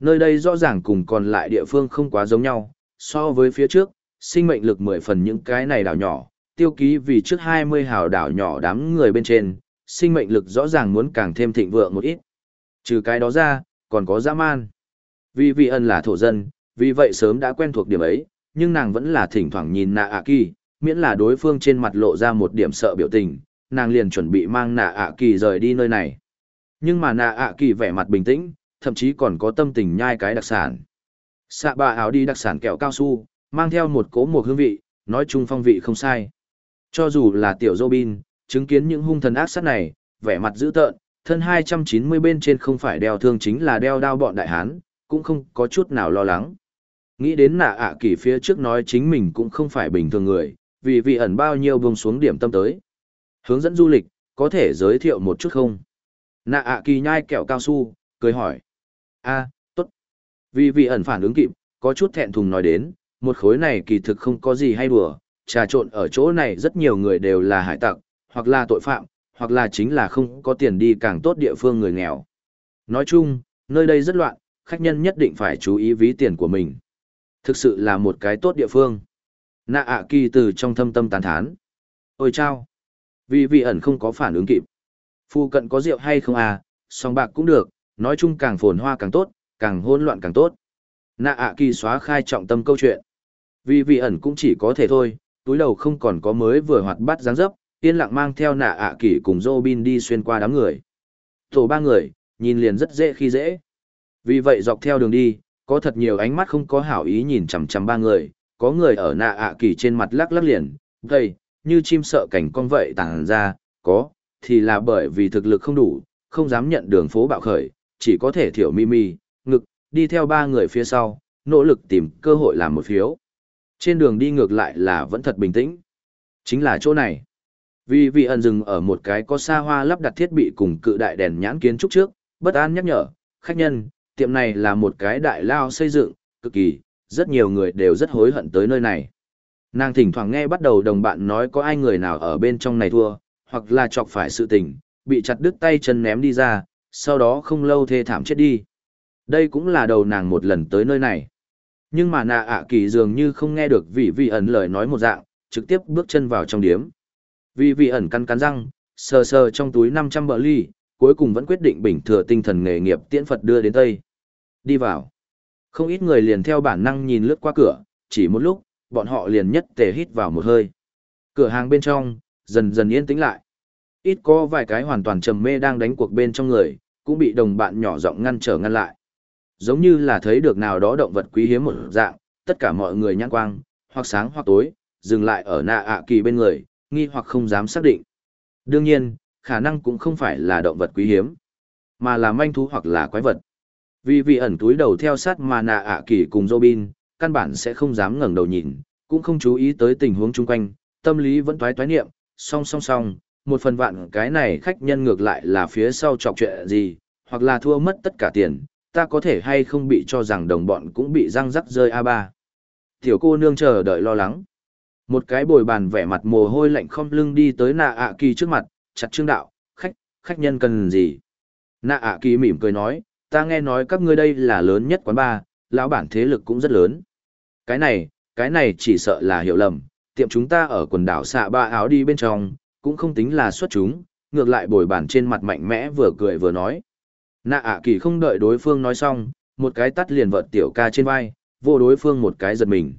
Nơi đây rõ ràng cùng còn lại địa phương không quá giống nhau, so với phía trước, sinh mệnh lực 10 phần những cái này đảo nhỏ, tiêu ký vì trước 20 hào đảo nhỏ đám người bên trên, sinh mệnh lực rõ ràng muốn càng thêm thịnh vượng một ít. Trừ cái đó ra, còn có dã man. Vì vị ân là thổ dân, vì vậy sớm đã quen thuộc điểm ấy, nhưng nàng vẫn là thỉnh thoảng nhìn nạ ạ kỳ, miễn là đối phương trên mặt lộ ra một điểm sợ biểu tình, nàng liền chuẩn bị mang nạ ạ kỳ rời đi nơi này. Nhưng mà nạ ạ kỳ vẻ mặt bình tĩnh, thậm chí còn có tâm tình nhai cái đặc sản. Xạ bà áo đi đặc sản kẹo cao su, mang theo một cố một hương vị, nói chung phong vị không sai. Cho dù là tiểu Robin, chứng kiến những hung thần ác sát này, vẻ mặt dữ tợn, thân 290 bên trên không phải đeo thương chính là đeo đao bọn đại hán, cũng không có chút nào lo lắng. Nghĩ đến nạ ạ kỳ phía trước nói chính mình cũng không phải bình thường người, vì vị ẩn bao nhiêu buông xuống điểm tâm tới. Hướng dẫn du lịch, có thể giới thiệu một chút không? Nạ ạ kỳ nhai kẹo cao su, cười hỏi. a tốt. Vì vị ẩn phản ứng kịp, có chút thẹn thùng nói đến, một khối này kỳ thực không có gì hay đùa, trà trộn ở chỗ này rất nhiều người đều là hải tặc, hoặc là tội phạm, hoặc là chính là không có tiền đi càng tốt địa phương người nghèo. Nói chung, nơi đây rất loạn, khách nhân nhất định phải chú ý ví tiền của mình. Thực sự là một cái tốt địa phương. Nạ ạ kỳ từ trong thâm tâm tán thán. Ôi chao! Vì vị ẩn không có phản ứng kịp. Phu cận có rượu hay không à, song bạc cũng được, nói chung càng phồn hoa càng tốt, càng hỗn loạn càng tốt. Nạ ạ kỳ xóa khai trọng tâm câu chuyện. Vì vị ẩn cũng chỉ có thể thôi, túi đầu không còn có mới vừa hoạt bát dáng dấp, yên lặng mang theo nạ ạ kỳ cùng Robin đi xuyên qua đám người. Tổ ba người, nhìn liền rất dễ khi dễ. Vì vậy dọc theo đường đi, có thật nhiều ánh mắt không có hảo ý nhìn chằm chằm ba người, có người ở nạ ạ kỳ trên mặt lắc lắc liền, gây, như chim sợ cảnh con vậy tàng ra, có, thì là bởi vì thực lực không đủ, không dám nhận đường phố bạo khởi, chỉ có thể thiểu mi mi, ngực, đi theo ba người phía sau, nỗ lực tìm cơ hội làm một phiếu. Trên đường đi ngược lại là vẫn thật bình tĩnh. Chính là chỗ này. Vì vị ẩn dừng ở một cái có xa hoa lắp đặt thiết bị cùng cự đại đèn nhãn kiến trúc trước, bất an nhắc nhở, khách nhân, tiệm này là một cái đại lao xây dựng, cực kỳ, rất nhiều người đều rất hối hận tới nơi này. Nàng thỉnh thoảng nghe bắt đầu đồng bạn nói có ai người nào ở bên trong này thua, hoặc là chọc phải sự tình, bị chặt đứt tay chân ném đi ra, sau đó không lâu thê thảm chết đi. Đây cũng là đầu nàng một lần tới nơi này. Nhưng mà nạ ạ kỳ dường như không nghe được vị vị ẩn lời nói một dạng, trực tiếp bước chân vào trong điếm. Vị vị ẩn cắn cắn răng, sờ sờ trong túi 500 bờ ly, cuối cùng vẫn quyết định bình thừa tinh thần nghề nghiệp tiễn Phật đưa đến Tây. Đi vào. Không ít người liền theo bản năng nhìn lướt qua cửa, chỉ một lúc, bọn họ liền nhất tề hít vào một hơi. Cửa hàng bên trong, dần dần yên tĩnh lại. Ít có vài cái hoàn toàn trầm mê đang đánh cuộc bên trong người, cũng bị đồng bạn nhỏ giọng ngăn trở ngăn lại. Giống như là thấy được nào đó động vật quý hiếm một dạng, tất cả mọi người nhãn quang, hoặc sáng hoặc tối, dừng lại ở nạ ạ kỳ bên người, nghi hoặc không dám xác định. Đương nhiên, khả năng cũng không phải là động vật quý hiếm, mà là manh thú hoặc là quái vật. Vì vị ẩn túi đầu theo sát mà nạ ạ kỳ cùng Robin, căn bản sẽ không dám ngẩng đầu nhìn, cũng không chú ý tới tình huống chung quanh, tâm lý vẫn toái toái niệm, song song song, một phần vạn cái này khách nhân ngược lại là phía sau chọc chuyện gì, hoặc là thua mất tất cả tiền, ta có thể hay không bị cho rằng đồng bọn cũng bị răng rắc rơi A3. Tiểu cô nương chờ đợi lo lắng. Một cái bồi bàn vẻ mặt mồ hôi lạnh không lưng đi tới nạ ạ kỳ trước mặt, chặt trương đạo, khách, khách nhân cần gì? Nạ ạ kỳ mỉm cười nói, ta nghe nói các ngươi đây là lớn nhất quán bar, lão bản thế lực cũng rất lớn. Cái này, cái này chỉ sợ là hiểu lầm, tiệm chúng ta ở quần đảo xạ ba áo đi bên trong, cũng không tính là xuất chúng, ngược lại bồi bản trên mặt mạnh mẽ vừa cười vừa nói. Nạ ạ kỳ không đợi đối phương nói xong, một cái tắt liền vợt tiểu ca trên vai, vô đối phương một cái giật mình.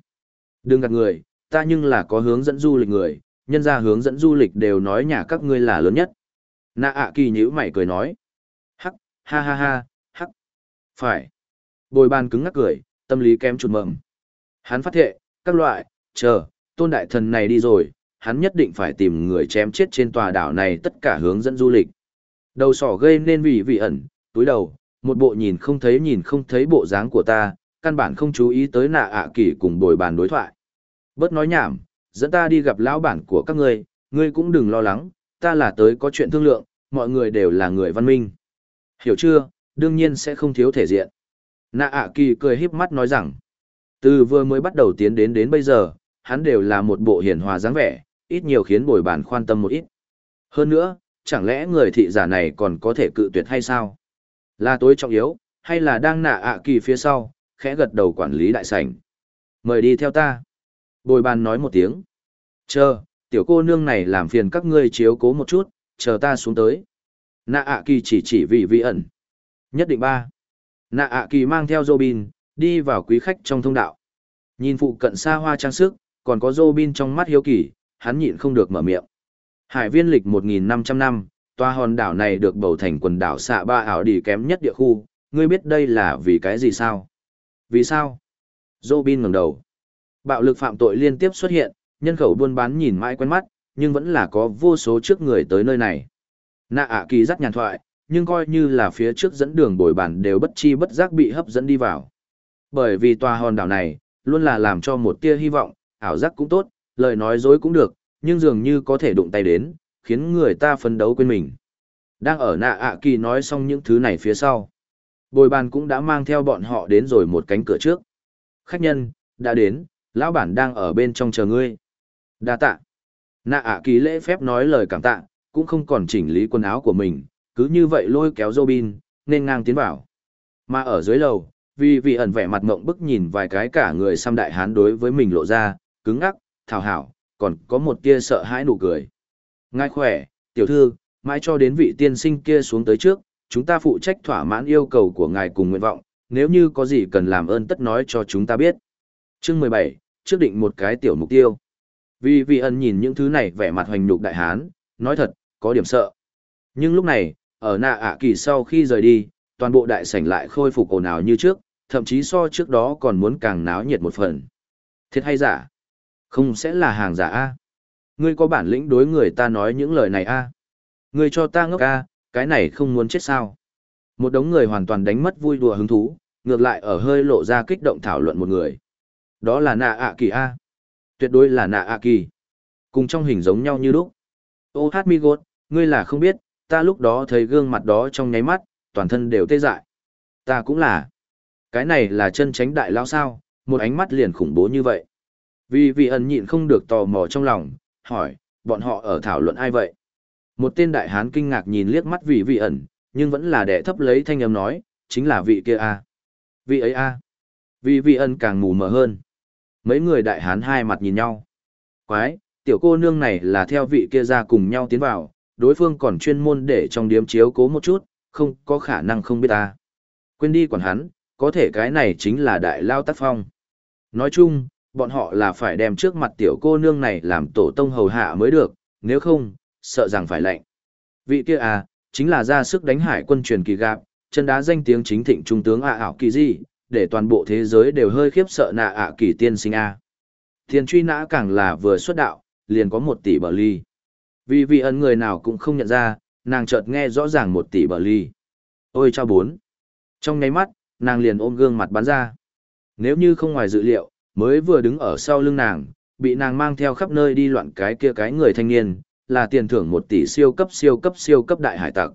Đừng gạt người, ta nhưng là có hướng dẫn du lịch người, nhân ra hướng dẫn du lịch đều nói nhà các ngươi là lớn nhất. Nạ ạ kỳ nhữ mày cười nói. Hắc, ha ha ha. Phải. Bồi bàn cứng ngắc cười, tâm lý kém chút mầm. Hắn phát thệ, các loại, chờ, tôn đại thần này đi rồi, hắn nhất định phải tìm người chém chết trên tòa đảo này tất cả hướng dẫn du lịch. Đầu sỏ gây nên vì vị ẩn, túi đầu, một bộ nhìn không thấy nhìn không thấy bộ dáng của ta, căn bản không chú ý tới nạ ạ à kỳ cùng bồi bàn đối thoại. Bớt nói nhảm, dẫn ta đi gặp lão bản của các ngươi, ngươi cũng đừng lo lắng, ta là tới có chuyện thương lượng, mọi người đều là người văn minh. Hiểu chưa, đương nhiên sẽ không thiếu thể diện. Nạ ạ kỳ cười híp mắt nói rằng, từ vừa mới bắt đầu tiến đến đến bây giờ, hắn đều là một bộ hiền hòa dáng vẻ, ít nhiều khiến bồi bàn khoan tâm một ít. Hơn nữa, chẳng lẽ người thị giả này còn có thể cự tuyệt hay sao? Là tối trọng yếu, hay là đang nạ ạ kỳ phía sau, khẽ gật đầu quản lý đại sảnh. Mời đi theo ta. Bồi bàn nói một tiếng. Chờ, tiểu cô nương này làm phiền các ngươi chiếu cố một chút, chờ ta xuống tới. Nạ ạ kỳ chỉ chỉ vị vị ẩn. Nhất định ba. Nạ ạ kỳ mang theo Robin, đi vào quý khách trong thông đạo. Nhìn phụ cận xa hoa trang sức, còn có Robin trong mắt hiếu kỳ, hắn nhịn không được mở miệng. Hải viên lịch 1.500 năm, toa hòn đảo này được bầu thành quần đảo xạ ba ảo đi kém nhất địa khu, ngươi biết đây là vì cái gì sao? Vì sao? Robin ngẩng đầu. Bạo lực phạm tội liên tiếp xuất hiện, nhân khẩu buôn bán nhìn mãi quen mắt, nhưng vẫn là có vô số trước người tới nơi này. Nạ ạ kỳ rất nhàn thoại, nhưng coi như là phía trước dẫn đường bồi bàn đều bất chi bất giác bị hấp dẫn đi vào. Bởi vì tòa hòn đảo này, luôn là làm cho một tia hy vọng, ảo giác cũng tốt, lời nói dối cũng được, nhưng dường như có thể đụng tay đến, khiến người ta phấn đấu quên mình. Đang ở nạ ạ kỳ nói xong những thứ này phía sau. Bồi bàn cũng đã mang theo bọn họ đến rồi một cánh cửa trước. Khách nhân, đã đến, lão bản đang ở bên trong chờ ngươi. Đa tạ. Nạ ạ kỳ lễ phép nói lời cảm tạ, cũng không còn chỉnh lý quần áo của mình, cứ như vậy lôi kéo Robin, nên ngang tiến vào. Mà ở dưới lầu, vì vị ẩn vẻ mặt mộng bức nhìn vài cái cả người xăm đại hán đối với mình lộ ra, cứng ngắc, thảo hảo, còn có một tia sợ hãi nụ cười. Ngài khỏe, tiểu thư, mãi cho đến vị tiên sinh kia xuống tới trước, chúng ta phụ trách thỏa mãn yêu cầu của ngài cùng nguyện vọng, nếu như có gì cần làm ơn tất nói cho chúng ta biết. Chương mười bảy, trước định một cái tiểu mục tiêu. Vì vị ẩn nhìn những thứ này vẻ mặt hoành nhục đại hán, nói thật, có điểm sợ. Nhưng lúc này, ở nạ ạ kỳ sau khi rời đi, toàn bộ đại sảnh lại khôi phục ồn ào như trước, thậm chí so trước đó còn muốn càng náo nhiệt một phần. Thiệt hay giả? Không sẽ là hàng giả A. Ngươi có bản lĩnh đối người ta nói những lời này A. Ngươi cho ta ngốc A, cái này không muốn chết sao. Một đống người hoàn toàn đánh mất vui đùa hứng thú, ngược lại ở hơi lộ ra kích động thảo luận một người. Đó là nạ ạ kỳ A. Tuyệt đối là nạ ạ kỳ. Cùng trong hình giống nhau như lúc. Ô hát mi gốt ngươi là không biết, ta lúc đó thấy gương mặt đó trong nháy mắt, toàn thân đều tê dại. Ta cũng là. Cái này là chân tránh đại lao sao, một ánh mắt liền khủng bố như vậy. Vì vị ẩn nhịn không được tò mò trong lòng, hỏi, bọn họ ở thảo luận ai vậy? Một tên đại hán kinh ngạc nhìn liếc mắt vị vị ẩn, nhưng vẫn là đẻ thấp lấy thanh âm nói, chính là vị kia a Vị ấy a Vị vị ẩn càng mù mờ hơn. Mấy người đại hán hai mặt nhìn nhau. Quái, tiểu cô nương này là theo vị kia ra cùng nhau tiến vào, đối phương còn chuyên môn để trong điếm chiếu cố một chút, không có khả năng không biết ta. Quên đi quản hắn, có thể cái này chính là đại lao tác phong. Nói chung, bọn họ là phải đem trước mặt tiểu cô nương này làm tổ tông hầu hạ mới được, nếu không, sợ rằng phải lạnh. Vị kia à, chính là ra sức đánh hải quân truyền kỳ gạp, chân đá danh tiếng chính thịnh trung tướng ạ ảo kỳ gì, để toàn bộ thế giới đều hơi khiếp sợ nạ ạ kỳ tiên sinh a. À. Thiên truy nã càng là vừa xuất đạo, liền có một tỷ bờ ly. Vì vị ẩn người nào cũng không nhận ra, nàng chợt nghe rõ ràng một tỷ bờ ly. Ôi cho bốn. Trong nháy mắt, nàng liền ôm gương mặt bắn ra. Nếu như không ngoài dự liệu, mới vừa đứng ở sau lưng nàng, bị nàng mang theo khắp nơi đi loạn cái kia cái người thanh niên, là tiền thưởng một tỷ siêu cấp siêu cấp siêu cấp đại hải tặc.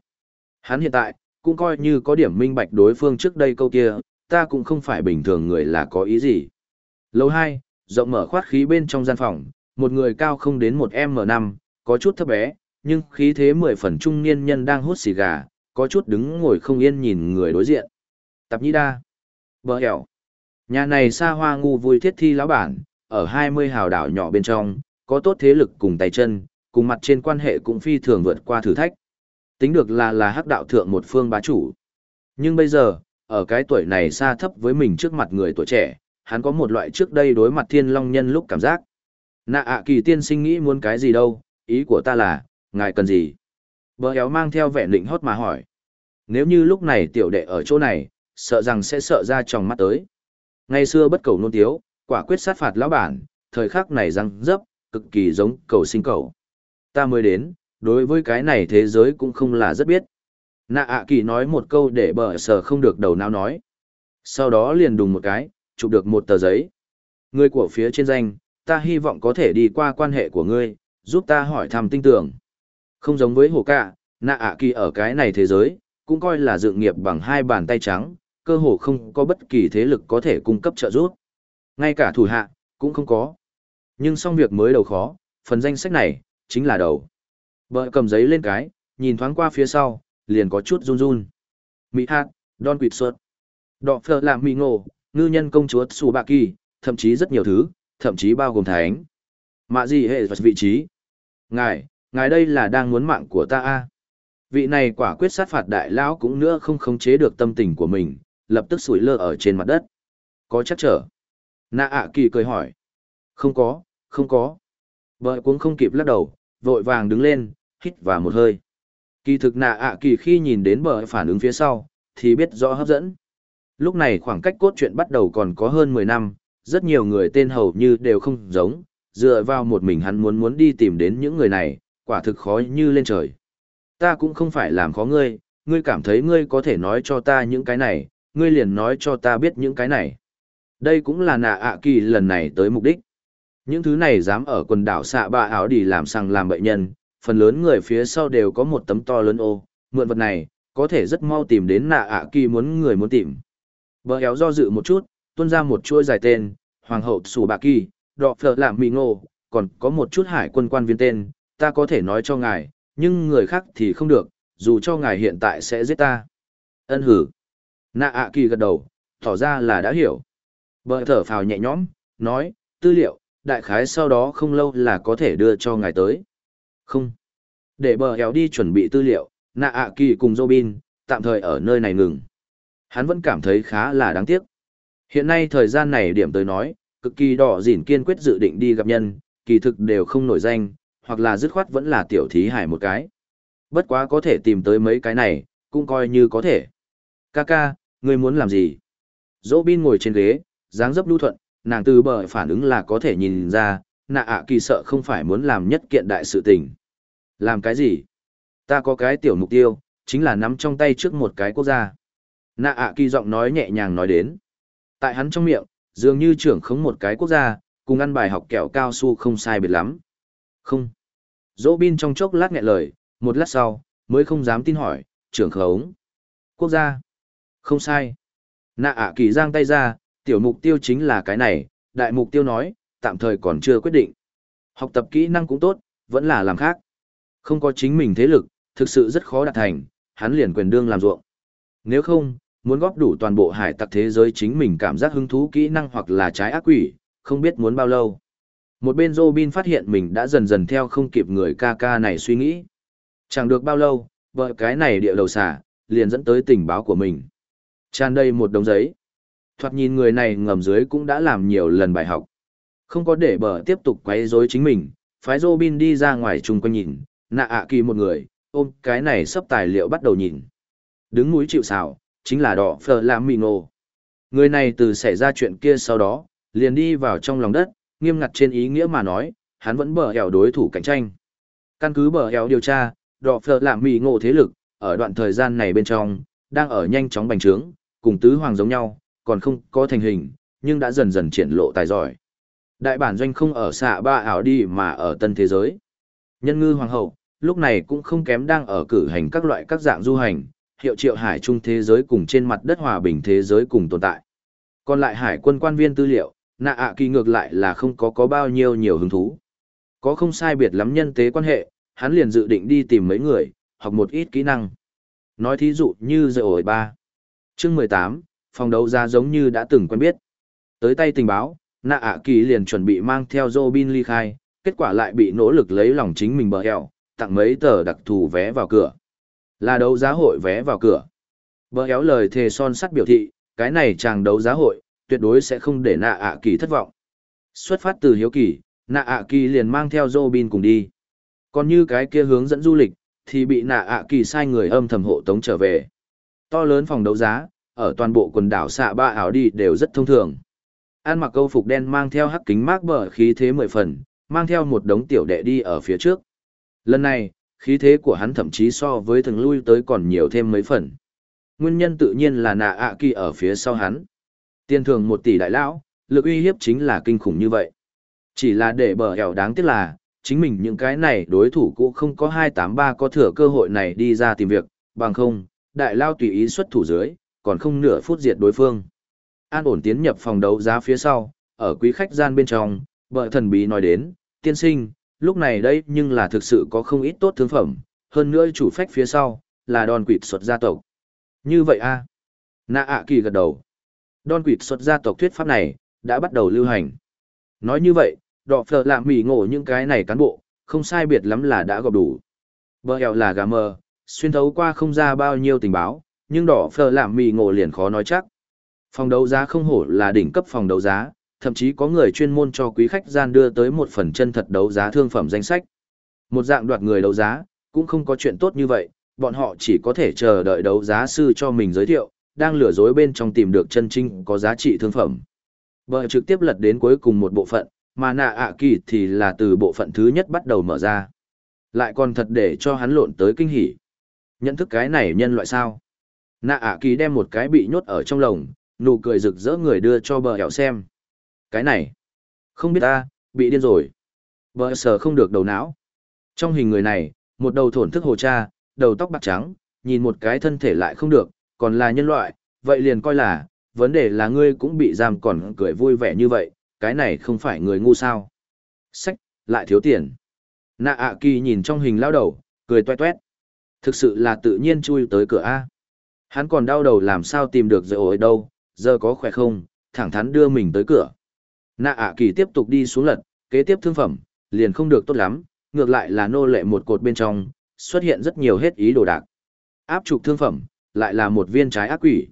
Hắn hiện tại, cũng coi như có điểm minh bạch đối phương trước đây câu kia, ta cũng không phải bình thường người là có ý gì. Lầu 2, rộng mở khoát khí bên trong gian phòng, một người cao không đến một M5, có chút thấp bé, nhưng khí thế mười phần trung niên nhân đang hút xì gà, có chút đứng ngồi không yên nhìn người đối diện. Tạp Nhĩ Đa. Bờ hẻo. Nhà này xa hoa ngu vui thiết thi lão bản, ở 20 hào đảo nhỏ bên trong, có tốt thế lực cùng tay chân, cùng mặt trên quan hệ cũng phi thường vượt qua thử thách. Tính được là là hắc đạo thượng một phương bá chủ. Nhưng bây giờ, ở cái tuổi này xa thấp với mình trước mặt người tuổi trẻ, hắn có một loại trước đây đối mặt thiên long nhân lúc cảm giác. Nạ ạ kỳ tiên sinh nghĩ muốn cái gì đâu, ý của ta là, ngài cần gì? Bờ éo mang theo vẻ định hót mà hỏi. Nếu như lúc này tiểu đệ ở chỗ này, sợ rằng sẽ sợ ra trong mắt tới. Ngày xưa bất cầu nôn tiếu, quả quyết sát phạt lão bản, thời khắc này răng dấp, cực kỳ giống cầu sinh cầu. Ta mới đến, đối với cái này thế giới cũng không là rất biết. Nạ ạ kỳ nói một câu để bờ sờ không được đầu não nói. Sau đó liền đùng một cái, chụp được một tờ giấy. Người của phía trên danh, ta hy vọng có thể đi qua quan hệ của ngươi, giúp ta hỏi thăm tinh tưởng. Không giống với hồ cạ, nạ ạ kỳ ở cái này thế giới, cũng coi là dự nghiệp bằng hai bàn tay trắng, cơ hồ không có bất kỳ thế lực có thể cung cấp trợ giúp. Ngay cả thủ hạ, cũng không có. Nhưng xong việc mới đầu khó, phần danh sách này, chính là đầu. Bợ cầm giấy lên cái, nhìn thoáng qua phía sau, liền có chút run run. Mỹ hạt, Don Quỵt Xuất, Đọ Phở làm Mỹ Ngộ, ngư nhân công chúa Sù Bạ Kỳ, thậm chí rất nhiều thứ, thậm chí bao gồm thánh. Mạ gì hệ vị trí. Ngài, ngài đây là đang muốn mạng của ta a Vị này quả quyết sát phạt đại lão cũng nữa không khống chế được tâm tình của mình, lập tức sủi lơ ở trên mặt đất. Có chắc trở. Nạ ạ kỳ cười hỏi. Không có, không có. Vợ cũng không kịp lắc đầu, vội vàng đứng lên, hít vào một hơi. Kỳ thực nạ ạ kỳ khi nhìn đến bờ phản ứng phía sau, thì biết rõ hấp dẫn. Lúc này khoảng cách cốt truyện bắt đầu còn có hơn 10 năm, rất nhiều người tên hầu như đều không giống, dựa vào một mình hắn muốn muốn đi tìm đến những người này, quả thực khó như lên trời. Ta cũng không phải làm khó ngươi, ngươi cảm thấy ngươi có thể nói cho ta những cái này, ngươi liền nói cho ta biết những cái này. Đây cũng là nạ ạ kỳ lần này tới mục đích. Những thứ này dám ở quần đảo xạ bạ áo đi làm sang làm bệnh nhân, phần lớn người phía sau đều có một tấm to lớn ô, mượn vật này, có thể rất mau tìm đến nạ ạ kỳ muốn người muốn tìm. Bờ éo do dự một chút, tuôn ra một chuỗi dài tên, Hoàng hậu Sù Bạ Kỳ, Đọ Phở Lạm Mì Ngô, còn có một chút hải quân quan viên tên, ta có thể nói cho ngài, nhưng người khác thì không được, dù cho ngài hiện tại sẽ giết ta. Ân hử. Nạ ạ kỳ gật đầu, tỏ ra là đã hiểu. Bờ thở phào nhẹ nhõm, nói, tư liệu, đại khái sau đó không lâu là có thể đưa cho ngài tới. Không. Để bờ héo đi chuẩn bị tư liệu, nạ ạ kỳ cùng Robin, tạm thời ở nơi này ngừng. Hắn vẫn cảm thấy khá là đáng tiếc. Hiện nay thời gian này điểm tới nói, cực kỳ đỏ dỉn kiên quyết dự định đi gặp nhân, kỳ thực đều không nổi danh, hoặc là dứt khoát vẫn là tiểu thí hải một cái. Bất quá có thể tìm tới mấy cái này, cũng coi như có thể. Kaka, ngươi muốn làm gì? Dỗ bin ngồi trên ghế, dáng dấp lưu thuận, nàng từ bờ phản ứng là có thể nhìn ra, nạ ạ kỳ sợ không phải muốn làm nhất kiện đại sự tình. Làm cái gì? Ta có cái tiểu mục tiêu, chính là nắm trong tay trước một cái quốc gia. Nạ ạ kỳ giọng nói nhẹ nhàng nói đến. Tại hắn trong miệng, dường như trưởng khống một cái quốc gia, cùng ăn bài học kẹo cao su không sai biệt lắm. Không. Dỗ bin trong chốc lát nghẹn lời, một lát sau, mới không dám tin hỏi, trưởng khống. Quốc gia. Không sai. Nạ ạ kỳ giang tay ra, tiểu mục tiêu chính là cái này, đại mục tiêu nói, tạm thời còn chưa quyết định. Học tập kỹ năng cũng tốt, vẫn là làm khác. Không có chính mình thế lực, thực sự rất khó đạt thành, hắn liền quyền đương làm ruộng. Nếu không, muốn góp đủ toàn bộ hải tặc thế giới chính mình cảm giác hứng thú kỹ năng hoặc là trái ác quỷ, không biết muốn bao lâu. Một bên Robin phát hiện mình đã dần dần theo không kịp người ca ca này suy nghĩ. Chẳng được bao lâu, vợ cái này địa đầu xả, liền dẫn tới tình báo của mình. Tràn đầy một đống giấy. Thoạt nhìn người này ngầm dưới cũng đã làm nhiều lần bài học. Không có để bờ tiếp tục quấy rối chính mình, phái Robin đi ra ngoài chung quanh nhìn, nạ ạ kỳ một người, ôm cái này sắp tài liệu bắt đầu nhìn. Đứng núi chịu xào, chính là đỏ phở làm mì ngộ. Người này từ xảy ra chuyện kia sau đó, liền đi vào trong lòng đất, nghiêm ngặt trên ý nghĩa mà nói, hắn vẫn bờ hẻo đối thủ cạnh tranh. Căn cứ bờ hẻo điều tra, đỏ phở làm mì ngộ thế lực, ở đoạn thời gian này bên trong, đang ở nhanh chóng bành trướng, cùng tứ hoàng giống nhau, còn không có thành hình, nhưng đã dần dần triển lộ tài giỏi. Đại bản doanh không ở xạ ba ảo đi mà ở tân thế giới. Nhân ngư hoàng hậu, lúc này cũng không kém đang ở cử hành các loại các dạng du hành, hiệu triệu hải trung thế giới cùng trên mặt đất hòa bình thế giới cùng tồn tại. Còn lại hải quân quan viên tư liệu, nạ ạ kỳ ngược lại là không có có bao nhiêu nhiều hứng thú. Có không sai biệt lắm nhân tế quan hệ, hắn liền dự định đi tìm mấy người, học một ít kỹ năng. Nói thí dụ như giờ ổi ba. Chương mười tám, phòng đấu giá giống như đã từng quen biết. Tới tay tình báo, nạ ạ kỳ liền chuẩn bị mang theo Robin ly khai, kết quả lại bị nỗ lực lấy lòng chính mình bờ hẹo, tặng mấy tờ đặc thù vé vào cửa. Là đấu giá hội vé vào cửa. Bờ éo lời thề son sắt biểu thị, cái này chàng đấu giá hội, tuyệt đối sẽ không để nạ ạ kỳ thất vọng. Xuất phát từ hiếu kỳ, nạ ạ kỳ liền mang theo Robin cùng đi. Còn như cái kia hướng dẫn du lịch, thì bị nạ ạ kỳ sai người âm thầm hộ tống trở về. To lớn phòng đấu giá, ở toàn bộ quần đảo xạ ba ảo đi đều rất thông thường. An mặc câu phục đen mang theo hắc kính mát bờ khí thế mười phần, mang theo một đống tiểu đệ đi ở phía trước. Lần này, khí thế của hắn thậm chí so với thường lui tới còn nhiều thêm mấy phần. Nguyên nhân tự nhiên là nạ ạ kỳ ở phía sau hắn. Tiền thường một tỷ đại lão, lực uy hiếp chính là kinh khủng như vậy. Chỉ là để bờ hẻo đáng tiếc là, chính mình những cái này đối thủ cũng không có 283 có thừa cơ hội này đi ra tìm việc, bằng không, đại lao tùy ý xuất thủ dưới, còn không nửa phút diệt đối phương. An ổn tiến nhập phòng đấu giá phía sau, ở quý khách gian bên trong, vợ thần bí nói đến, tiên sinh, lúc này đây nhưng là thực sự có không ít tốt thương phẩm, hơn nữa chủ phách phía sau, là đòn quỵt xuất gia tộc. Như vậy a à? Nạ ạ kỳ gật đầu. Đòn quỵt xuất gia tộc thuyết pháp này, đã bắt đầu lưu hành. Nói như vậy, đỏ phở làm mỉ ngộ những cái này cán bộ, không sai biệt lắm là đã gọp đủ. Bờ hẹo là gà mờ, xuyên thấu qua không ra bao nhiêu tình báo, nhưng đỏ phở làm mỉ ngộ liền khó nói chắc. Phòng đấu giá không hổ là đỉnh cấp phòng đấu giá, thậm chí có người chuyên môn cho quý khách gian đưa tới một phần chân thật đấu giá thương phẩm danh sách. Một dạng đoạt người đấu giá, cũng không có chuyện tốt như vậy, bọn họ chỉ có thể chờ đợi đấu giá sư cho mình giới thiệu, đang lừa dối bên trong tìm được chân trinh có giá trị thương phẩm. Bờ trực tiếp lật đến cuối cùng một bộ phận, mà nạ ạ kỳ thì là từ bộ phận thứ nhất bắt đầu mở ra. Lại còn thật để cho hắn lộn tới kinh hỉ. Nhận thức cái này nhân loại sao? Nạ ạ kỳ đem một cái bị nhốt ở trong lồng, nụ cười rực rỡ người đưa cho bờ hẻo xem. Cái này, không biết ta, bị điên rồi. Bờ sờ không được đầu não. Trong hình người này, một đầu thổn thức hồ cha, đầu tóc bạc trắng, nhìn một cái thân thể lại không được, còn là nhân loại, vậy liền coi là, vấn đề là ngươi cũng bị giam còn cười vui vẻ như vậy, cái này không phải người ngu sao. Sách, lại thiếu tiền. Nạ ạ kỳ nhìn trong hình lao đầu, cười toét toét. Thực sự là tự nhiên chui tới cửa A. Hắn còn đau đầu làm sao tìm được rồi ổi đâu, giờ có khỏe không, thẳng thắn đưa mình tới cửa. Nạ ạ kỳ tiếp tục đi xuống lật, kế tiếp thương phẩm, liền không được tốt lắm, ngược lại là nô lệ một cột bên trong, xuất hiện rất nhiều hết ý đồ đạc. Áp trục thương phẩm, lại là một viên trái ác quỷ.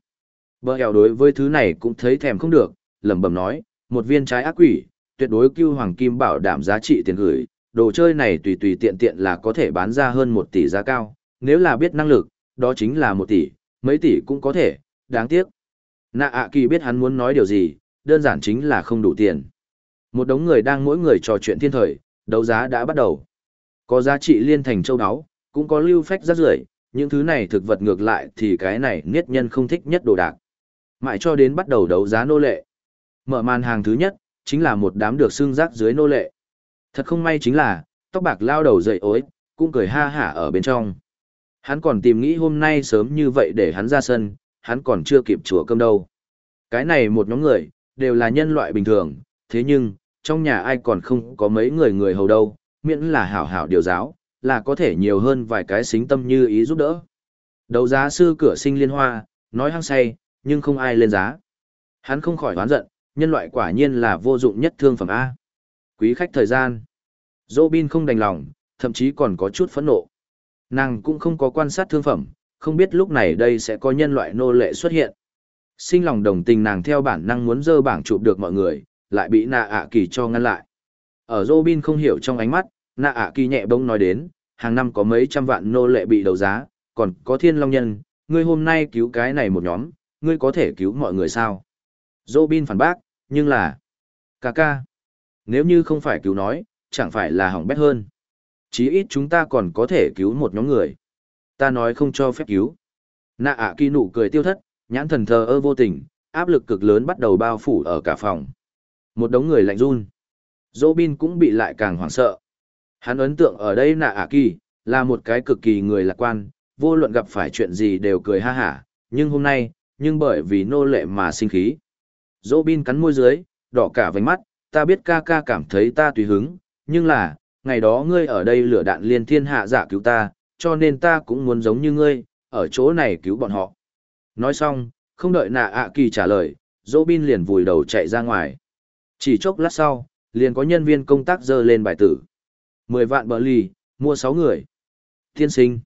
Bờ hèo đối với thứ này cũng thấy thèm không được, lẩm bẩm nói, một viên trái ác quỷ, tuyệt đối cưu hoàng kim bảo đảm giá trị tiền gửi, đồ chơi này tùy tùy tiện tiện là có thể bán ra hơn một tỷ giá cao, nếu là biết năng lực, đó chính là một tỷ, mấy tỷ cũng có thể, đáng tiếc. Nạ ạ kỳ biết hắn muốn nói điều gì, đơn giản chính là không đủ tiền. Một đống người đang mỗi người trò chuyện thiên thời, đấu giá đã bắt đầu. Có giá trị liên thành châu áo, cũng có lưu phách rất rưởi, những thứ này thực vật ngược lại thì cái này niết nhân không thích nhất đồ đạc. Mãi cho đến bắt đầu đấu giá nô lệ. Mở màn hàng thứ nhất, chính là một đám được xương rác dưới nô lệ. Thật không may chính là, tóc bạc lao đầu dậy ối, cũng cười ha hả ở bên trong. Hắn còn tìm nghĩ hôm nay sớm như vậy để hắn ra sân, hắn còn chưa kịp chùa cơm đâu. Cái này một nhóm người, đều là nhân loại bình thường, thế nhưng, trong nhà ai còn không có mấy người người hầu đâu, miễn là hảo hảo điều giáo, là có thể nhiều hơn vài cái xính tâm như ý giúp đỡ. Đấu giá sư cửa sinh liên hoa, nói hăng say, nhưng không ai lên giá. Hắn không khỏi hoán giận, nhân loại quả nhiên là vô dụng nhất thương phẩm A. Quý khách thời gian. Robin không đành lòng, thậm chí còn có chút phẫn nộ. Nàng cũng không có quan sát thương phẩm, không biết lúc này đây sẽ có nhân loại nô lệ xuất hiện. Sinh lòng đồng tình nàng theo bản năng muốn dơ bảng chụp được mọi người, lại bị nạ ạ kỳ cho ngăn lại. Ở Robin không hiểu trong ánh mắt, nạ ạ kỳ nhẹ bông nói đến, hàng năm có mấy trăm vạn nô lệ bị đấu giá, còn có thiên long nhân, ngươi hôm nay cứu cái này một nhóm, ngươi có thể cứu mọi người sao? Robin phản bác, nhưng là... Cà ca. Nếu như không phải cứu nói, chẳng phải là hỏng bét hơn. Chí ít chúng ta còn có thể cứu một nhóm người. Ta nói không cho phép cứu. Nạ ạ kỳ nụ cười tiêu thất, nhãn thần thờ ơ vô tình, áp lực cực lớn bắt đầu bao phủ ở cả phòng. Một đống người lạnh run. Robin cũng bị lại càng hoảng sợ. Hắn ấn tượng ở đây nạ ả kỳ, là một cái cực kỳ người lạc quan, vô luận gặp phải chuyện gì đều cười ha hả, nhưng hôm nay, nhưng bởi vì nô lệ mà sinh khí. Robin cắn môi dưới, đỏ cả vành mắt, ta biết ca ca cảm thấy ta tùy hứng, nhưng là, ngày đó ngươi ở đây lửa đạn liên thiên hạ giả cứu ta, cho nên ta cũng muốn giống như ngươi, ở chỗ này cứu bọn họ. Nói xong, không đợi nạ ạ kỳ trả lời, dỗ bin liền vùi đầu chạy ra ngoài. Chỉ chốc lát sau, liền có nhân viên công tác dơ lên bài tử. 10 vạn bờ ly, mua sáu người. Tiên sinh.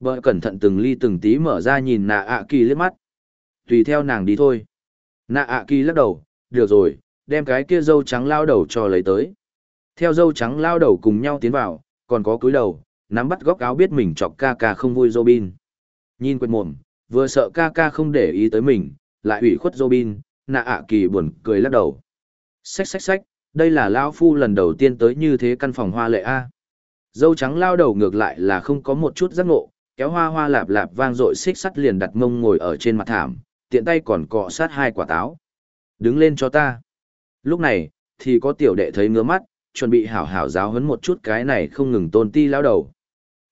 Bờ cẩn thận từng ly từng tí mở ra nhìn nạ ạ kỳ liếc mắt. Tùy theo nàng đi thôi. Nạ ạ kỳ lắc đầu, được rồi, đem cái kia dâu trắng lao đầu cho lấy tới. Theo dâu trắng lao đầu cùng nhau tiến vào, còn có cúi đầu, nắm bắt góc áo biết mình chọc ca ca không vui Robin. Nhìn quên mồm, vừa sợ ca ca không để ý tới mình, lại ủy khuất Robin, nạ ạ kỳ buồn cười lắc đầu. Xách xách xách, đây là lao phu lần đầu tiên tới như thế căn phòng hoa lệ A. Dâu trắng lao đầu ngược lại là không có một chút giác ngộ, kéo hoa hoa lạp lạp vang dội xích sắt liền đặt mông ngồi ở trên mặt thảm, tiện tay còn cọ sát hai quả táo. Đứng lên cho ta. Lúc này, thì có tiểu đệ thấy ngứa mắt, chuẩn bị hảo hảo giáo huấn một chút cái này không ngừng tôn ti lao đầu.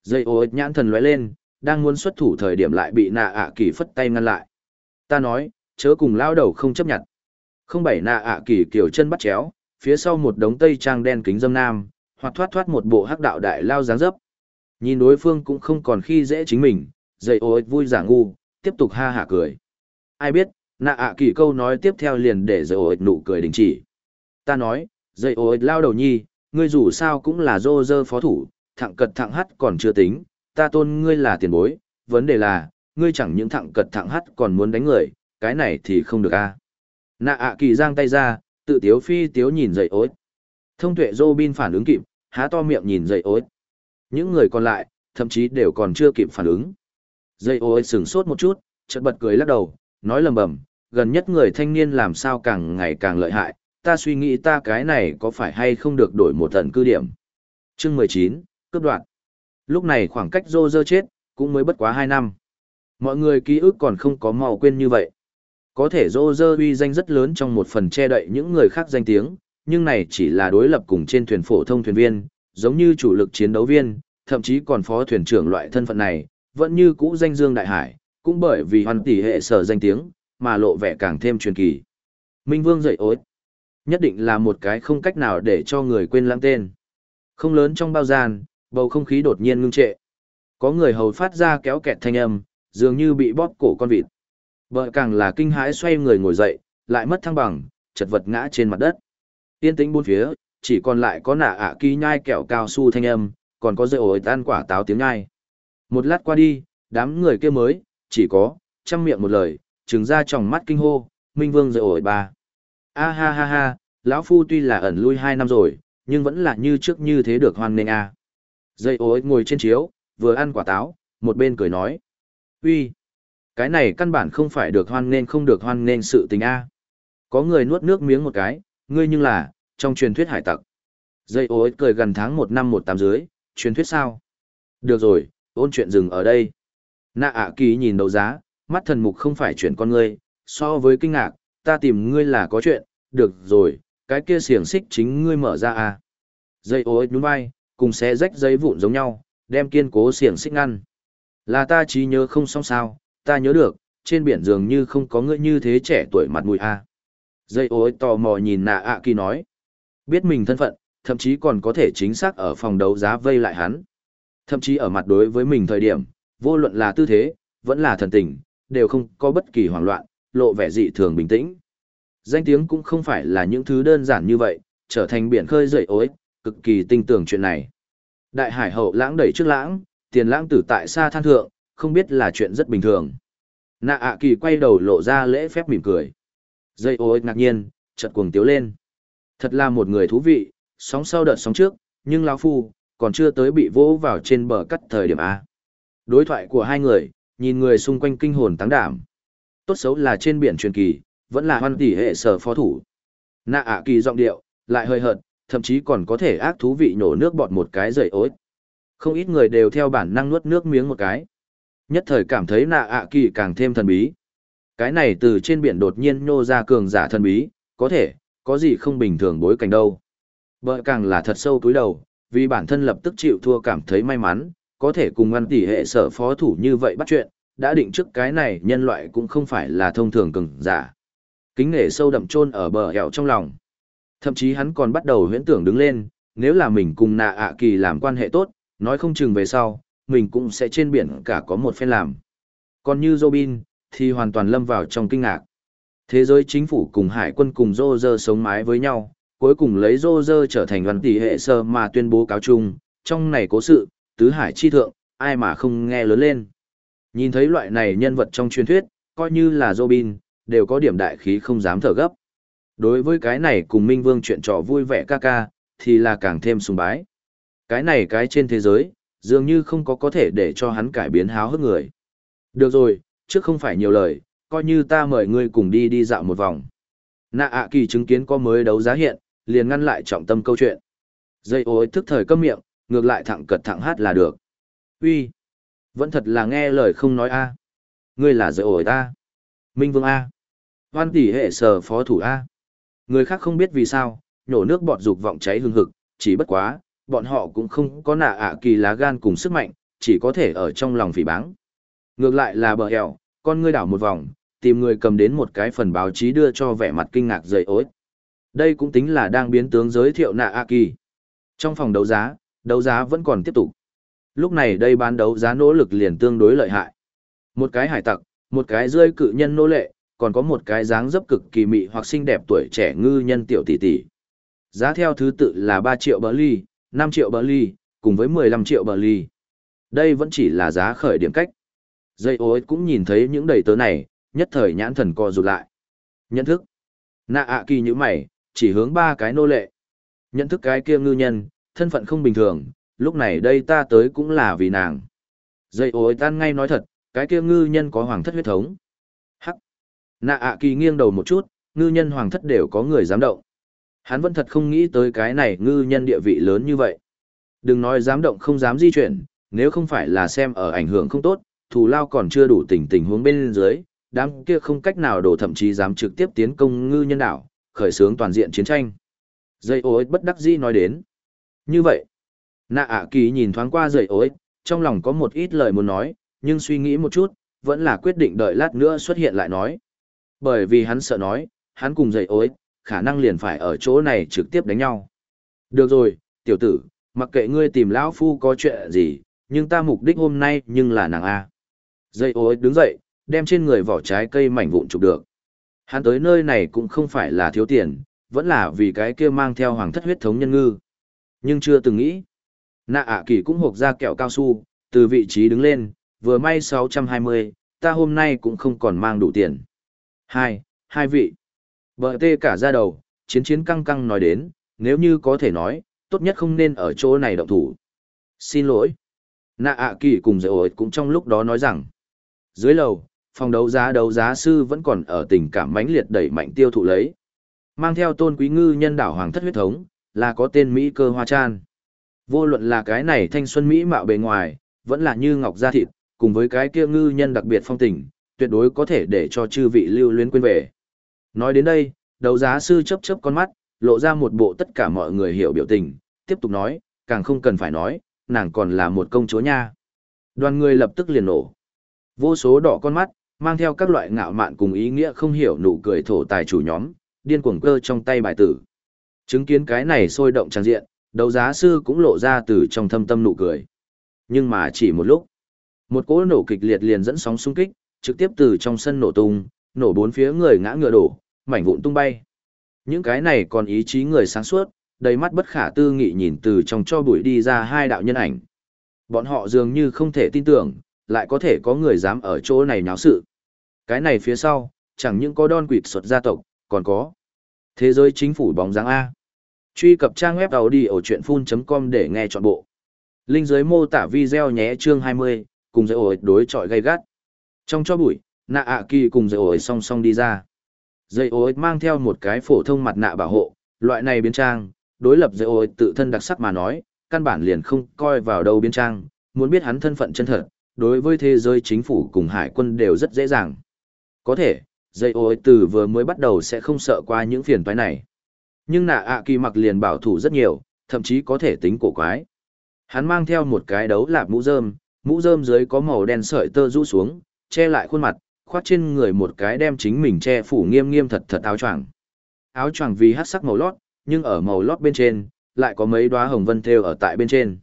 Dây ô ích nhãn thần lóe lên, đang muốn xuất thủ thời điểm lại bị nạ ạ kỳ phất tay ngăn lại. Ta nói, chớ cùng lao đầu không chấp nhận. Không bảy nạ ạ kỳ kiểu chân bắt chéo, phía sau một đống tây trang đen kính dâm nam, hoặc thoát thoát một bộ hắc đạo đại lao dáng dấp. Nhìn đối phương cũng không còn khi dễ chính mình, dây ô ích vui giả ngu, tiếp tục ha hả cười. Ai biết, nạ ạ kỳ câu nói tiếp theo liền để dây ô ích nụ cười đình chỉ. Ta nói, dây ô ích lao đầu nhi, ngươi dù sao cũng là dô dơ phó thủ, thẳng cật thẳng hắt còn chưa tính, ta tôn ngươi là tiền bối, vấn đề là, ngươi chẳng những thẳng cật thẳng hắt còn muốn đánh người, cái này thì không được a. Nạ ạ kỳ giang tay ra, tự tiếu phi tiếu nhìn dậy ối. Thông tuệ Robin phản ứng kịp, há to miệng nhìn dậy ối. Những người còn lại, thậm chí đều còn chưa kịp phản ứng. Dây ối sửng sốt một chút, chợt bật cười lắc đầu, nói lầm bầm, gần nhất người thanh niên làm sao càng ngày càng lợi hại, ta suy nghĩ ta cái này có phải hay không được đổi một tận cư điểm. Chương 19, cướp đoạn. Lúc này khoảng cách rô rơ chết, cũng mới bất quá 2 năm. Mọi người ký ức còn không có màu quên như vậy. Có thể rô rơ uy danh rất lớn trong một phần che đậy những người khác danh tiếng, nhưng này chỉ là đối lập cùng trên thuyền phổ thông thuyền viên, giống như chủ lực chiến đấu viên, thậm chí còn phó thuyền trưởng loại thân phận này, vẫn như cũ danh dương đại hải, cũng bởi vì hoàn tỷ hệ sở danh tiếng, mà lộ vẻ càng thêm truyền kỳ. Minh Vương dậy ối. Nhất định là một cái không cách nào để cho người quên lãng tên. Không lớn trong bao gian, bầu không khí đột nhiên ngưng trệ. Có người hầu phát ra kéo kẹt thanh âm, dường như bị bóp cổ con vịt. Vợ càng là kinh hãi xoay người ngồi dậy, lại mất thăng bằng, chật vật ngã trên mặt đất. yên tĩnh bốn phía, chỉ còn lại có nạ ạ à kỳ nhai kẹo cao su thanh âm, còn có rơi ổi tan quả táo tiếng nhai. Một lát qua đi, đám người kia mới, chỉ có, chăm miệng một lời, trừng ra tròng mắt kinh hô, Minh Vương rơi ổi ba. A ha ha ha, lão phu tuy là ẩn lui hai năm rồi, nhưng vẫn là như trước như thế được hoan nghênh a. À. Dây ối ngồi trên chiếu, vừa ăn quả táo, một bên cười nói. uy, cái này căn bản không phải được hoan nghênh không được hoan nghênh sự tình a. Có người nuốt nước miếng một cái, ngươi nhưng là, trong truyền thuyết hải tặc. Dây ối cười gần tháng một năm một tám dưới, truyền thuyết sao? Được rồi, ôn chuyện dừng ở đây. Nạ ạ kỳ nhìn đấu giá, mắt thần mục không phải chuyện con ngươi, so với kinh ngạc, ta tìm ngươi là có chuyện, được rồi, cái kia xiềng xích chính ngươi mở ra à. Dây ối nhún vai, cùng xé rách giấy vụn giống nhau, đem kiên cố xiềng xích ngăn. Là ta trí nhớ không xong sao, ta nhớ được, trên biển dường như không có ngươi như thế trẻ tuổi mặt mũi à. Dây ối tò mò nhìn nạ ạ kỳ nói. Biết mình thân phận, thậm chí còn có thể chính xác ở phòng đấu giá vây lại hắn. Thậm chí ở mặt đối với mình thời điểm, vô luận là tư thế, vẫn là thần tình, đều không có bất kỳ hoảng loạn, lộ vẻ dị thường bình tĩnh. Danh tiếng cũng không phải là những thứ đơn giản như vậy, trở thành biển khơi dậy ối, cực kỳ tinh tưởng chuyện này. Đại hải hậu lãng đẩy trước lãng, tiền lãng tử tại xa than thượng, không biết là chuyện rất bình thường. Nạ ạ kỳ quay đầu lộ ra lễ phép mỉm cười. Dây ôi ngạc nhiên, chợt cuồng tiếu lên. Thật là một người thú vị, sóng sau đợt sóng trước, nhưng lão phu, còn chưa tới bị vỗ vào trên bờ cắt thời điểm A. Đối thoại của hai người, nhìn người xung quanh kinh hồn táng đảm. Tốt xấu là trên biển truyền kỳ, vẫn là hoan tỷ hệ sở phó thủ. Nạ ạ kỳ giọng điệu, lại hơi hợt, thậm chí còn có thể ác thú vị nhổ nước bọt một cái dậy ối. Không ít người đều theo bản năng nuốt nước miếng một cái. Nhất thời cảm thấy nạ ạ kỳ càng thêm thần bí. Cái này từ trên biển đột nhiên nhô ra cường giả thần bí, có thể, có gì không bình thường bối cảnh đâu. Bợ càng là thật sâu túi đầu, vì bản thân lập tức chịu thua cảm thấy may mắn, có thể cùng ngăn tỷ hệ sở phó thủ như vậy bắt chuyện, đã định trước cái này nhân loại cũng không phải là thông thường cường giả. Kính nể sâu đậm chôn ở bờ hẹo trong lòng. Thậm chí hắn còn bắt đầu huyễn tưởng đứng lên, nếu là mình cùng nạ ạ kỳ làm quan hệ tốt, nói không chừng về sau, mình cũng sẽ trên biển cả có một phen làm. Còn như Robin, thì hoàn toàn lâm vào trong kinh ngạc. Thế giới chính phủ cùng hải quân cùng Roger sống mái với nhau, cuối cùng lấy Roger trở thành văn tỷ hệ sơ mà tuyên bố cáo chung, trong này cố sự, tứ hải chi thượng, ai mà không nghe lớn lên. Nhìn thấy loại này nhân vật trong truyền thuyết, coi như là Robin, đều có điểm đại khí không dám thở gấp. Đối với cái này cùng Minh Vương chuyện trò vui vẻ ca ca, thì là càng thêm sùng bái. Cái này cái trên thế giới, dường như không có có thể để cho hắn cải biến háo hức người. Được rồi, trước không phải nhiều lời, coi như ta mời ngươi cùng đi đi dạo một vòng. Nạ ạ kỳ chứng kiến có mới đấu giá hiện, liền ngăn lại trọng tâm câu chuyện. Dây ối thức thời câm miệng, ngược lại thẳng cật thẳng hát là được. Uy, vẫn thật là nghe lời không nói a. Ngươi là dây ối ta. Minh Vương A. Hoan tỷ hệ sở phó thủ A. Người khác không biết vì sao, nhổ nước bọt dục vọng cháy hừng hực, chỉ bất quá, bọn họ cũng không có nạ ạ kỳ lá gan cùng sức mạnh, chỉ có thể ở trong lòng phỉ báng. Ngược lại là bờ hẻo, con ngươi đảo một vòng, tìm người cầm đến một cái phần báo chí đưa cho vẻ mặt kinh ngạc dậy ối. Đây cũng tính là đang biến tướng giới thiệu nạ ạ kỳ. Trong phòng đấu giá, đấu giá vẫn còn tiếp tục. Lúc này đây bán đấu giá nỗ lực liền tương đối lợi hại. Một cái hải tặc, một cái rơi cự nhân nô lệ, còn có một cái dáng dấp cực kỳ mị hoặc xinh đẹp tuổi trẻ ngư nhân tiểu tỷ tỷ. Giá theo thứ tự là 3 triệu bờ ly, 5 triệu bờ ly, cùng với 15 triệu bờ ly. Đây vẫn chỉ là giá khởi điểm cách. Dây ối cũng nhìn thấy những đầy tớ này, nhất thời nhãn thần co rụt lại. Nhận thức. Nạ ạ kỳ như mày, chỉ hướng ba cái nô lệ. Nhận thức cái kia ngư nhân, thân phận không bình thường, lúc này đây ta tới cũng là vì nàng. Dây ối tan ngay nói thật, cái kia ngư nhân có hoàng thất huyết thống. Nạ ạ kỳ nghiêng đầu một chút, ngư nhân hoàng thất đều có người dám động. Hắn vẫn thật không nghĩ tới cái này ngư nhân địa vị lớn như vậy. Đừng nói dám động không dám di chuyển, nếu không phải là xem ở ảnh hưởng không tốt, thù lao còn chưa đủ tình tình huống bên dưới, đám kia không cách nào đổ thậm chí dám trực tiếp tiến công ngư nhân đảo, khởi xướng toàn diện chiến tranh. Dây ô bất đắc dĩ nói đến. Như vậy, nạ ạ kỳ nhìn thoáng qua dây ô trong lòng có một ít lời muốn nói, nhưng suy nghĩ một chút, vẫn là quyết định đợi lát nữa xuất hiện lại nói. Bởi vì hắn sợ nói, hắn cùng dậy ối, khả năng liền phải ở chỗ này trực tiếp đánh nhau. Được rồi, tiểu tử, mặc kệ ngươi tìm lão phu có chuyện gì, nhưng ta mục đích hôm nay nhưng là nàng A. Dậy ối đứng dậy, đem trên người vỏ trái cây mảnh vụn chụp được. Hắn tới nơi này cũng không phải là thiếu tiền, vẫn là vì cái kia mang theo hoàng thất huyết thống nhân ngư. Nhưng chưa từng nghĩ. Nạ ạ kỳ cũng hộp ra kẹo cao su, từ vị trí đứng lên, vừa may 620, ta hôm nay cũng không còn mang đủ tiền. Hai, hai vị. Bờ tê cả ra đầu, chiến chiến căng căng nói đến, nếu như có thể nói, tốt nhất không nên ở chỗ này động thủ. Xin lỗi. Nạ ạ kỳ cùng dạy ổi cũng trong lúc đó nói rằng, dưới lầu, phòng đấu giá đấu giá sư vẫn còn ở tình cảm mãnh liệt đẩy mạnh tiêu thụ lấy. Mang theo tôn quý ngư nhân đảo hoàng thất huyết thống, là có tên Mỹ cơ hoa chan. Vô luận là cái này thanh xuân Mỹ mạo bề ngoài, vẫn là như ngọc da thịt, cùng với cái kia ngư nhân đặc biệt phong tình, tuyệt đối có thể để cho chư vị lưu luyến quên về. Nói đến đây, đấu giá sư chấp chấp con mắt, lộ ra một bộ tất cả mọi người hiểu biểu tình, tiếp tục nói, càng không cần phải nói, nàng còn là một công chúa nha. Đoàn người lập tức liền nổ. Vô số đỏ con mắt, mang theo các loại ngạo mạn cùng ý nghĩa không hiểu nụ cười thổ tài chủ nhóm, điên cuồng cơ trong tay bài tử. Chứng kiến cái này sôi động tràn diện, đấu giá sư cũng lộ ra từ trong thâm tâm nụ cười. Nhưng mà chỉ một lúc, một cỗ nổ kịch liệt liền dẫn sóng xung kích, trực tiếp từ trong sân nổ tung, nổ bốn phía người ngã ngựa đổ, mảnh vụn tung bay. Những cái này còn ý chí người sáng suốt, đầy mắt bất khả tư nghị nhìn từ trong cho bụi đi ra hai đạo nhân ảnh. Bọn họ dường như không thể tin tưởng, lại có thể có người dám ở chỗ này nháo sự. Cái này phía sau, chẳng những có đon quỷ xuất gia tộc, còn có thế giới chính phủ bóng dáng A. Truy cập trang web đầu đi ở chuyện full.com để nghe trọn bộ. Linh dưới mô tả video nhé chương 20, cùng dễ ổi đối trọi gay gắt. Trong cho bụi, nạ ạ kỳ cùng dây ổi song song đi ra. Dây ổi mang theo một cái phổ thông mặt nạ bảo hộ, loại này biến trang, đối lập dây ổi tự thân đặc sắc mà nói, căn bản liền không coi vào đâu biến trang, muốn biết hắn thân phận chân thật, đối với thế giới chính phủ cùng hải quân đều rất dễ dàng. Có thể, dây ôi từ vừa mới bắt đầu sẽ không sợ qua những phiền toái này. Nhưng nạ ạ kỳ mặc liền bảo thủ rất nhiều, thậm chí có thể tính cổ quái. Hắn mang theo một cái đấu lạp mũ rơm, mũ rơm dưới có màu đen sợi tơ rũ xuống, che lại khuôn mặt, khoát trên người một cái đem chính mình che phủ nghiêm nghiêm thật thật áo choàng. Áo choàng vì hát sắc màu lót, nhưng ở màu lót bên trên, lại có mấy đóa hồng vân thêu ở tại bên trên.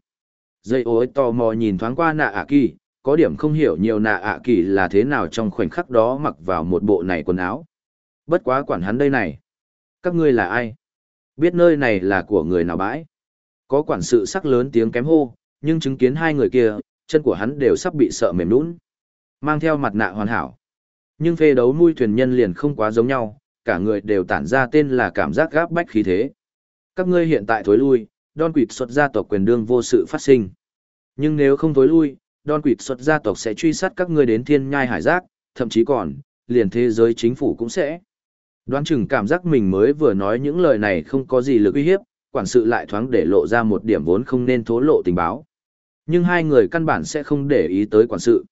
Dây ối tò mò nhìn thoáng qua nạ ạ kỳ, có điểm không hiểu nhiều nạ ạ kỳ là thế nào trong khoảnh khắc đó mặc vào một bộ này quần áo. Bất quá quản hắn đây này. Các ngươi là ai? Biết nơi này là của người nào bãi? Có quản sự sắc lớn tiếng kém hô, nhưng chứng kiến hai người kia, chân của hắn đều sắp bị sợ mềm nũng. Mang theo mặt nạ hoàn hảo. Nhưng phê đấu nuôi thuyền nhân liền không quá giống nhau, cả người đều tản ra tên là cảm giác gáp bách khí thế. Các ngươi hiện tại thối lui, đòn quỵt xuất ra tộc quyền đương vô sự phát sinh. Nhưng nếu không thối lui, đòn quỷ xuất gia tộc sẽ truy sát các ngươi đến thiên nhai hải giác, thậm chí còn, liền thế giới chính phủ cũng sẽ. Đoán chừng cảm giác mình mới vừa nói những lời này không có gì lực uy hiếp, quản sự lại thoáng để lộ ra một điểm vốn không nên thố lộ tình báo. Nhưng hai người căn bản sẽ không để ý tới quản sự.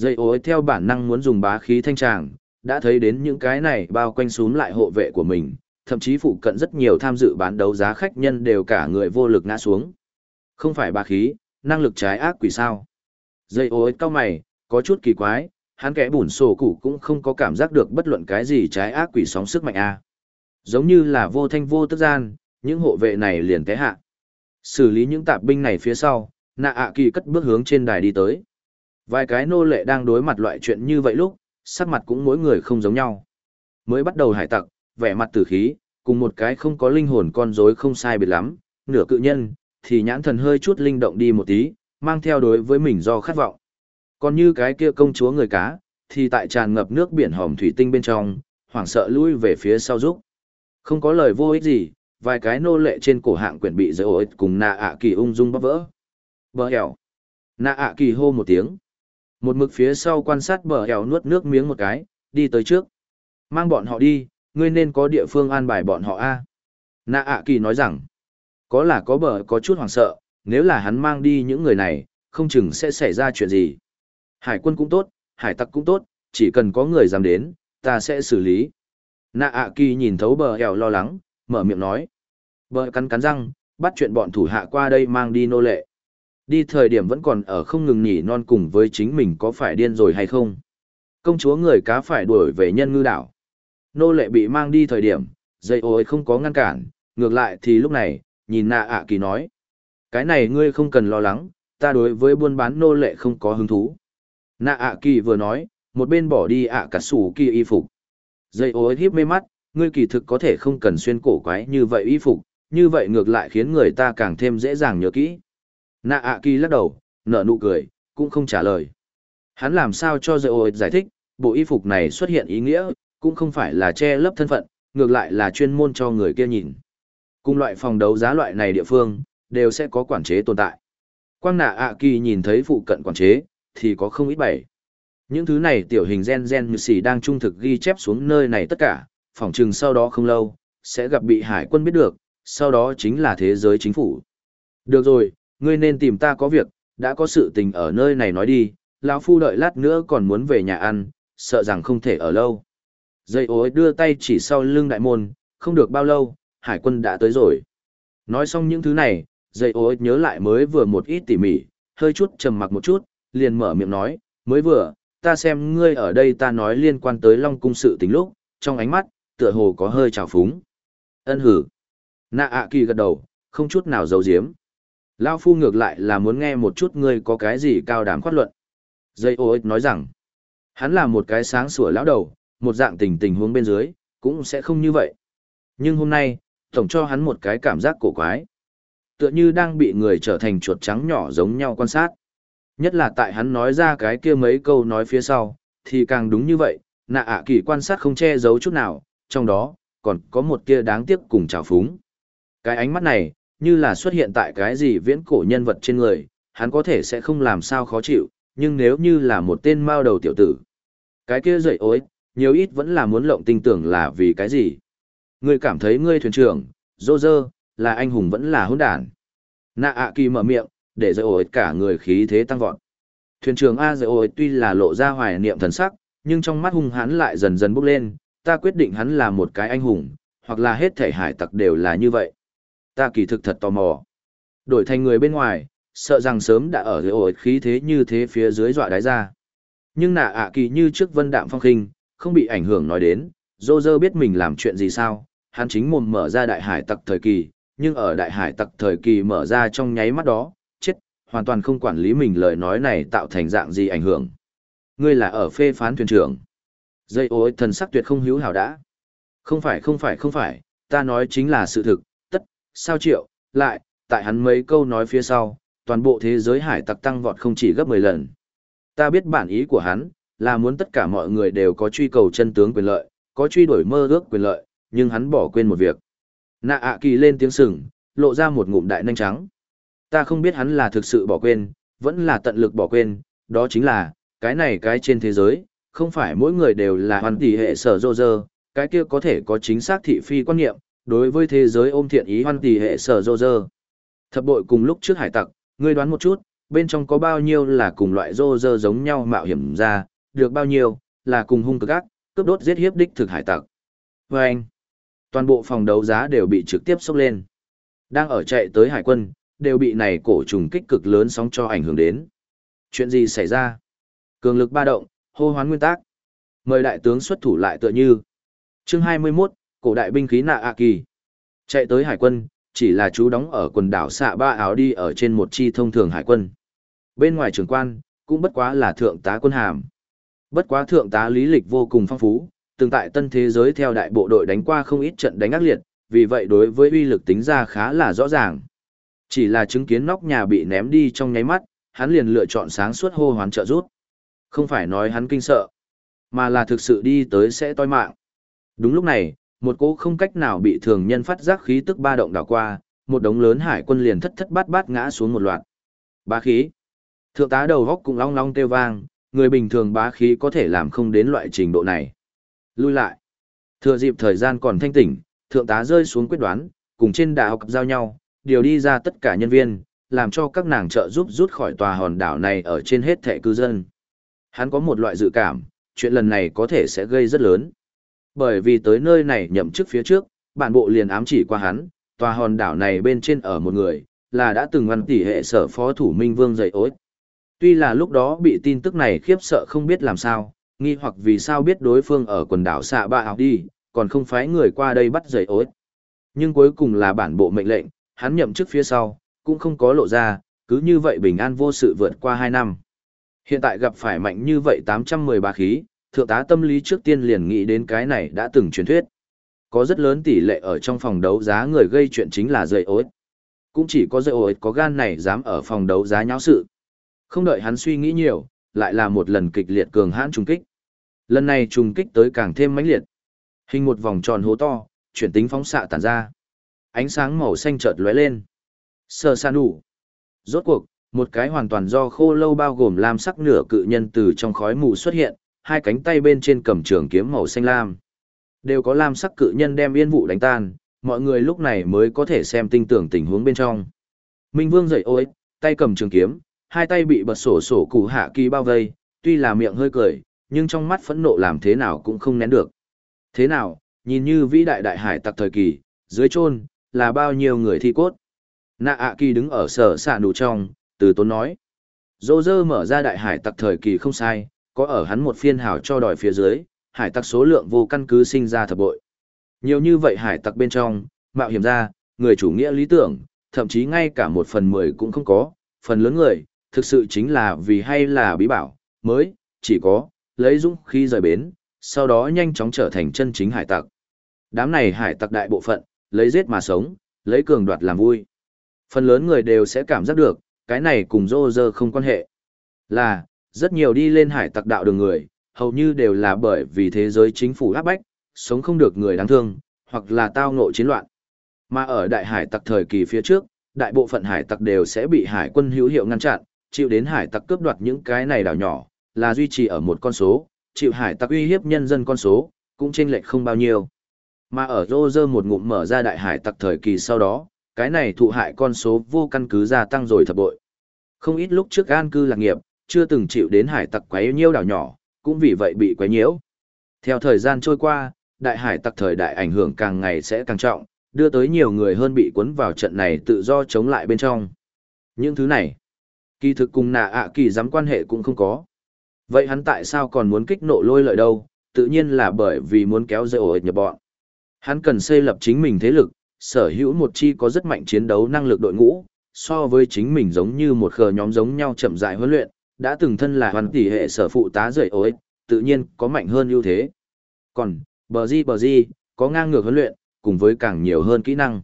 Dây ối theo bản năng muốn dùng bá khí thanh tràng, đã thấy đến những cái này bao quanh xuống lại hộ vệ của mình, thậm chí phụ cận rất nhiều tham dự bán đấu giá khách nhân đều cả người vô lực ngã xuống. Không phải bá khí, năng lực trái ác quỷ sao. Dây ối cao mày, có chút kỳ quái, hắn kẻ bùn sổ củ cũng không có cảm giác được bất luận cái gì trái ác quỷ sóng sức mạnh a. Giống như là vô thanh vô tức gian, những hộ vệ này liền té hạ. Xử lý những tạp binh này phía sau, nạ ạ kỳ cất bước hướng trên đài đi tới. Vài cái nô lệ đang đối mặt loại chuyện như vậy lúc, sắc mặt cũng mỗi người không giống nhau. Mới bắt đầu hải tặc, vẻ mặt tử khí, cùng một cái không có linh hồn con rối không sai biệt lắm, nửa cự nhân, thì nhãn thần hơi chút linh động đi một tí, mang theo đối với mình do khát vọng. Còn như cái kia công chúa người cá, thì tại tràn ngập nước biển hòm thủy tinh bên trong, hoảng sợ lui về phía sau giúp. Không có lời vô ích gì, vài cái nô lệ trên cổ hạng quyển bị giới ổ cùng nạ ạ kỳ ung dung bắp vỡ. Bỡ hẻo. Nạ ạ kỳ hô một tiếng. Một mực phía sau quan sát bờ hẻo nuốt nước miếng một cái, đi tới trước. Mang bọn họ đi, ngươi nên có địa phương an bài bọn họ a. Nạ ạ kỳ nói rằng, có là có bờ có chút hoảng sợ, nếu là hắn mang đi những người này, không chừng sẽ xảy ra chuyện gì. Hải quân cũng tốt, hải tặc cũng tốt, chỉ cần có người dám đến, ta sẽ xử lý. Nạ ạ kỳ nhìn thấu bờ hẻo lo lắng, mở miệng nói. Bờ cắn cắn răng, bắt chuyện bọn thủ hạ qua đây mang đi nô lệ. Đi thời điểm vẫn còn ở không ngừng nhỉ non cùng với chính mình có phải điên rồi hay không. Công chúa người cá phải đuổi về nhân ngư đảo. Nô lệ bị mang đi thời điểm, dây ôi không có ngăn cản, ngược lại thì lúc này, nhìn nạ ạ kỳ nói. Cái này ngươi không cần lo lắng, ta đối với buôn bán nô lệ không có hứng thú. Nạ ạ kỳ vừa nói, một bên bỏ đi ạ cả sủ kỳ y phục. Dây ôi hiếp mê mắt, ngươi kỳ thực có thể không cần xuyên cổ quái như vậy y phục, như vậy ngược lại khiến người ta càng thêm dễ dàng nhớ kỹ. Nạ ạ kỳ lắc đầu, nở nụ cười, cũng không trả lời. Hắn làm sao cho dây ôi giải thích, bộ y phục này xuất hiện ý nghĩa, cũng không phải là che lấp thân phận, ngược lại là chuyên môn cho người kia nhìn. Cùng loại phòng đấu giá loại này địa phương, đều sẽ có quản chế tồn tại. Quang nạ ạ kỳ nhìn thấy phụ cận quản chế, thì có không ít bảy. Những thứ này tiểu hình gen gen như xì đang trung thực ghi chép xuống nơi này tất cả, phỏng chừng sau đó không lâu, sẽ gặp bị hải quân biết được, sau đó chính là thế giới chính phủ. Được rồi, ngươi nên tìm ta có việc, đã có sự tình ở nơi này nói đi, lão phu đợi lát nữa còn muốn về nhà ăn, sợ rằng không thể ở lâu. Dây ối đưa tay chỉ sau lưng đại môn, không được bao lâu, hải quân đã tới rồi. Nói xong những thứ này, dây ối nhớ lại mới vừa một ít tỉ mỉ, hơi chút trầm mặc một chút, liền mở miệng nói, mới vừa, ta xem ngươi ở đây ta nói liên quan tới Long Cung sự tình lúc, trong ánh mắt, tựa hồ có hơi trào phúng. Ân hử. Nạ ạ kỳ gật đầu, không chút nào giấu giếm. Lao phu ngược lại là muốn nghe một chút ngươi có cái gì cao đáng khoát luận. Dây ô nói rằng, hắn là một cái sáng sủa lão đầu, một dạng tình tình huống bên dưới, cũng sẽ không như vậy. Nhưng hôm nay, tổng cho hắn một cái cảm giác cổ quái. Tựa như đang bị người trở thành chuột trắng nhỏ giống nhau quan sát. Nhất là tại hắn nói ra cái kia mấy câu nói phía sau, thì càng đúng như vậy, nạ ạ kỳ quan sát không che giấu chút nào, trong đó, còn có một kia đáng tiếc cùng trào phúng. Cái ánh mắt này, như là xuất hiện tại cái gì viễn cổ nhân vật trên người, hắn có thể sẽ không làm sao khó chịu, nhưng nếu như là một tên mao đầu tiểu tử. Cái kia dậy ối, nhiều ít vẫn là muốn lộng tinh tưởng là vì cái gì. Ngươi cảm thấy ngươi thuyền trưởng, dô dơ, là anh hùng vẫn là hỗn đản. Nạ ạ kỳ mở miệng, để dậy ối cả người khí thế tăng vọt. Thuyền trưởng A dậy ối tuy là lộ ra hoài niệm thần sắc, nhưng trong mắt hung hắn lại dần dần bốc lên, ta quyết định hắn là một cái anh hùng, hoặc là hết thể hải tặc đều là như vậy. Ta kỳ thực thật tò mò. Đổi thành người bên ngoài, sợ rằng sớm đã ở dưới ổi khí thế như thế phía dưới dọa đáy ra. Nhưng nạ ạ kỳ như trước vân đạm phong khinh, không bị ảnh hưởng nói đến, dô dơ biết mình làm chuyện gì sao, hắn chính mồm mở ra đại hải tặc thời kỳ, nhưng ở đại hải tặc thời kỳ mở ra trong nháy mắt đó, chết, hoàn toàn không quản lý mình lời nói này tạo thành dạng gì ảnh hưởng. Ngươi là ở phê phán thuyền trưởng. Dây ối thần sắc tuyệt không hữu hảo đã. Không phải không phải không phải, ta nói chính là sự thực, sao triệu, lại, tại hắn mấy câu nói phía sau, toàn bộ thế giới hải tặc tăng vọt không chỉ gấp 10 lần. Ta biết bản ý của hắn, là muốn tất cả mọi người đều có truy cầu chân tướng quyền lợi, có truy đuổi mơ ước quyền lợi, nhưng hắn bỏ quên một việc. Nạ ạ kỳ lên tiếng sừng, lộ ra một ngụm đại nanh trắng. Ta không biết hắn là thực sự bỏ quên, vẫn là tận lực bỏ quên, đó chính là, cái này cái trên thế giới, không phải mỗi người đều là hoàn tỷ hệ sở dô dơ, cái kia có thể có chính xác thị phi quan niệm, đối với thế giới ôm thiện ý hoan tỷ hệ sở rô rơ. Thập bội cùng lúc trước hải tặc, ngươi đoán một chút, bên trong có bao nhiêu là cùng loại rô rơ giống nhau mạo hiểm ra, được bao nhiêu, là cùng hung cực ác, cướp đốt giết hiếp đích thực hải tặc. Và anh, toàn bộ phòng đấu giá đều bị trực tiếp sốc lên. Đang ở chạy tới hải quân, đều bị này cổ trùng kích cực lớn sóng cho ảnh hưởng đến. Chuyện gì xảy ra? Cường lực ba động, hô hoán nguyên tắc. Mời đại tướng xuất thủ lại tựa như. Chương 21, cổ đại binh khí nạ ạ kỳ. Chạy tới hải quân, chỉ là chú đóng ở quần đảo xạ ba áo đi ở trên một chi thông thường hải quân. Bên ngoài trưởng quan, cũng bất quá là thượng tá quân hàm. Bất quá thượng tá lý lịch vô cùng phong phú, từng tại tân thế giới theo đại bộ đội đánh qua không ít trận đánh ác liệt, vì vậy đối với uy lực tính ra khá là rõ ràng. Chỉ là chứng kiến nóc nhà bị ném đi trong nháy mắt, hắn liền lựa chọn sáng suốt hô hoán trợ rút. Không phải nói hắn kinh sợ, mà là thực sự đi tới sẽ toi mạng. Đúng lúc này, một cỗ không cách nào bị thường nhân phát giác khí tức ba động đảo qua, một đống lớn hải quân liền thất thất bát bát ngã xuống một loạt. Bá khí. Thượng tá đầu góc cũng long long kêu vang, người bình thường bá khí có thể làm không đến loại trình độ này. Lui lại. Thừa dịp thời gian còn thanh tỉnh, thượng tá rơi xuống quyết đoán, cùng trên đảo giao nhau, điều đi ra tất cả nhân viên, làm cho các nàng trợ giúp rút khỏi tòa hòn đảo này ở trên hết thẻ cư dân. Hắn có một loại dự cảm, chuyện lần này có thể sẽ gây rất lớn. Bởi vì tới nơi này nhậm chức phía trước, bản bộ liền ám chỉ qua hắn, tòa hòn đảo này bên trên ở một người, là đã từng văn tỷ hệ sở phó thủ Minh Vương dậy ối. Tuy là lúc đó bị tin tức này khiếp sợ không biết làm sao, nghi hoặc vì sao biết đối phương ở quần đảo xạ ba học đi, còn không phái người qua đây bắt dậy ối. Nhưng cuối cùng là bản bộ mệnh lệnh, hắn nhậm chức phía sau, cũng không có lộ ra, cứ như vậy bình an vô sự vượt qua 2 năm. Hiện tại gặp phải mạnh như vậy 813 khí, thượng tá tâm lý trước tiên liền nghĩ đến cái này đã từng truyền thuyết. Có rất lớn tỷ lệ ở trong phòng đấu giá người gây chuyện chính là dây ối. Cũng chỉ có dây ối có gan này dám ở phòng đấu giá nháo sự. Không đợi hắn suy nghĩ nhiều, lại là một lần kịch liệt cường hãn trùng kích. Lần này trùng kích tới càng thêm mãnh liệt. Hình một vòng tròn hố to, chuyển tính phóng xạ tản ra. Ánh sáng màu xanh chợt lóe lên. Sơ san đủ. Rốt cuộc, một cái hoàn toàn do khô lâu bao gồm lam sắc nửa cự nhân từ trong khói mù xuất hiện, hai cánh tay bên trên cầm trường kiếm màu xanh lam. Đều có lam sắc cự nhân đem yên vụ đánh tan, mọi người lúc này mới có thể xem tinh tưởng tình huống bên trong. Minh Vương dậy ôi, tay cầm trường kiếm, hai tay bị bật sổ sổ cụ hạ kỳ bao vây, tuy là miệng hơi cười, nhưng trong mắt phẫn nộ làm thế nào cũng không nén được. Thế nào, nhìn như vĩ đại đại hải tặc thời kỳ, dưới chôn là bao nhiêu người thi cốt. Nạ ạ kỳ đứng ở sở xạ nụ trong, từ tốn nói. Dô dơ mở ra đại hải tặc thời kỳ không sai, có ở hắn một phiên hào cho đòi phía dưới, hải tặc số lượng vô căn cứ sinh ra thập bội. Nhiều như vậy hải tặc bên trong, mạo hiểm ra, người chủ nghĩa lý tưởng, thậm chí ngay cả một phần mười cũng không có, phần lớn người, thực sự chính là vì hay là bí bảo, mới, chỉ có, lấy dũng khi rời bến, sau đó nhanh chóng trở thành chân chính hải tặc. Đám này hải tặc đại bộ phận, lấy giết mà sống, lấy cường đoạt làm vui. Phần lớn người đều sẽ cảm giác được, cái này cùng dô dơ không quan hệ. Là, rất nhiều đi lên hải tặc đạo đường người, hầu như đều là bởi vì thế giới chính phủ áp bách, sống không được người đáng thương, hoặc là tao ngộ chiến loạn. Mà ở đại hải tặc thời kỳ phía trước, đại bộ phận hải tặc đều sẽ bị hải quân hữu hiệu ngăn chặn, chịu đến hải tặc cướp đoạt những cái này đảo nhỏ, là duy trì ở một con số, chịu hải tặc uy hiếp nhân dân con số, cũng chênh lệch không bao nhiêu. Mà ở rô rơ một ngụm mở ra đại hải tặc thời kỳ sau đó, cái này thụ hại con số vô căn cứ gia tăng rồi thập bội. Không ít lúc trước an cư lạc nghiệp, chưa từng chịu đến hải tặc quấy nhiêu đảo nhỏ, cũng vì vậy bị quấy nhiễu. Theo thời gian trôi qua, đại hải tặc thời đại ảnh hưởng càng ngày sẽ càng trọng, đưa tới nhiều người hơn bị cuốn vào trận này tự do chống lại bên trong. Những thứ này, kỳ thực cùng nạ ạ kỳ giám quan hệ cũng không có. Vậy hắn tại sao còn muốn kích nộ lôi lợi đâu? Tự nhiên là bởi vì muốn kéo dây ổ nhập bọn. Hắn cần xây lập chính mình thế lực, sở hữu một chi có rất mạnh chiến đấu năng lực đội ngũ, so với chính mình giống như một khờ nhóm giống nhau chậm rãi huấn luyện, đã từng thân là hoàn tỷ hệ sở phụ tá rời ối, tự nhiên có mạnh hơn ưu thế. Còn, bờ di bờ di, có ngang ngược huấn luyện, cùng với càng nhiều hơn kỹ năng.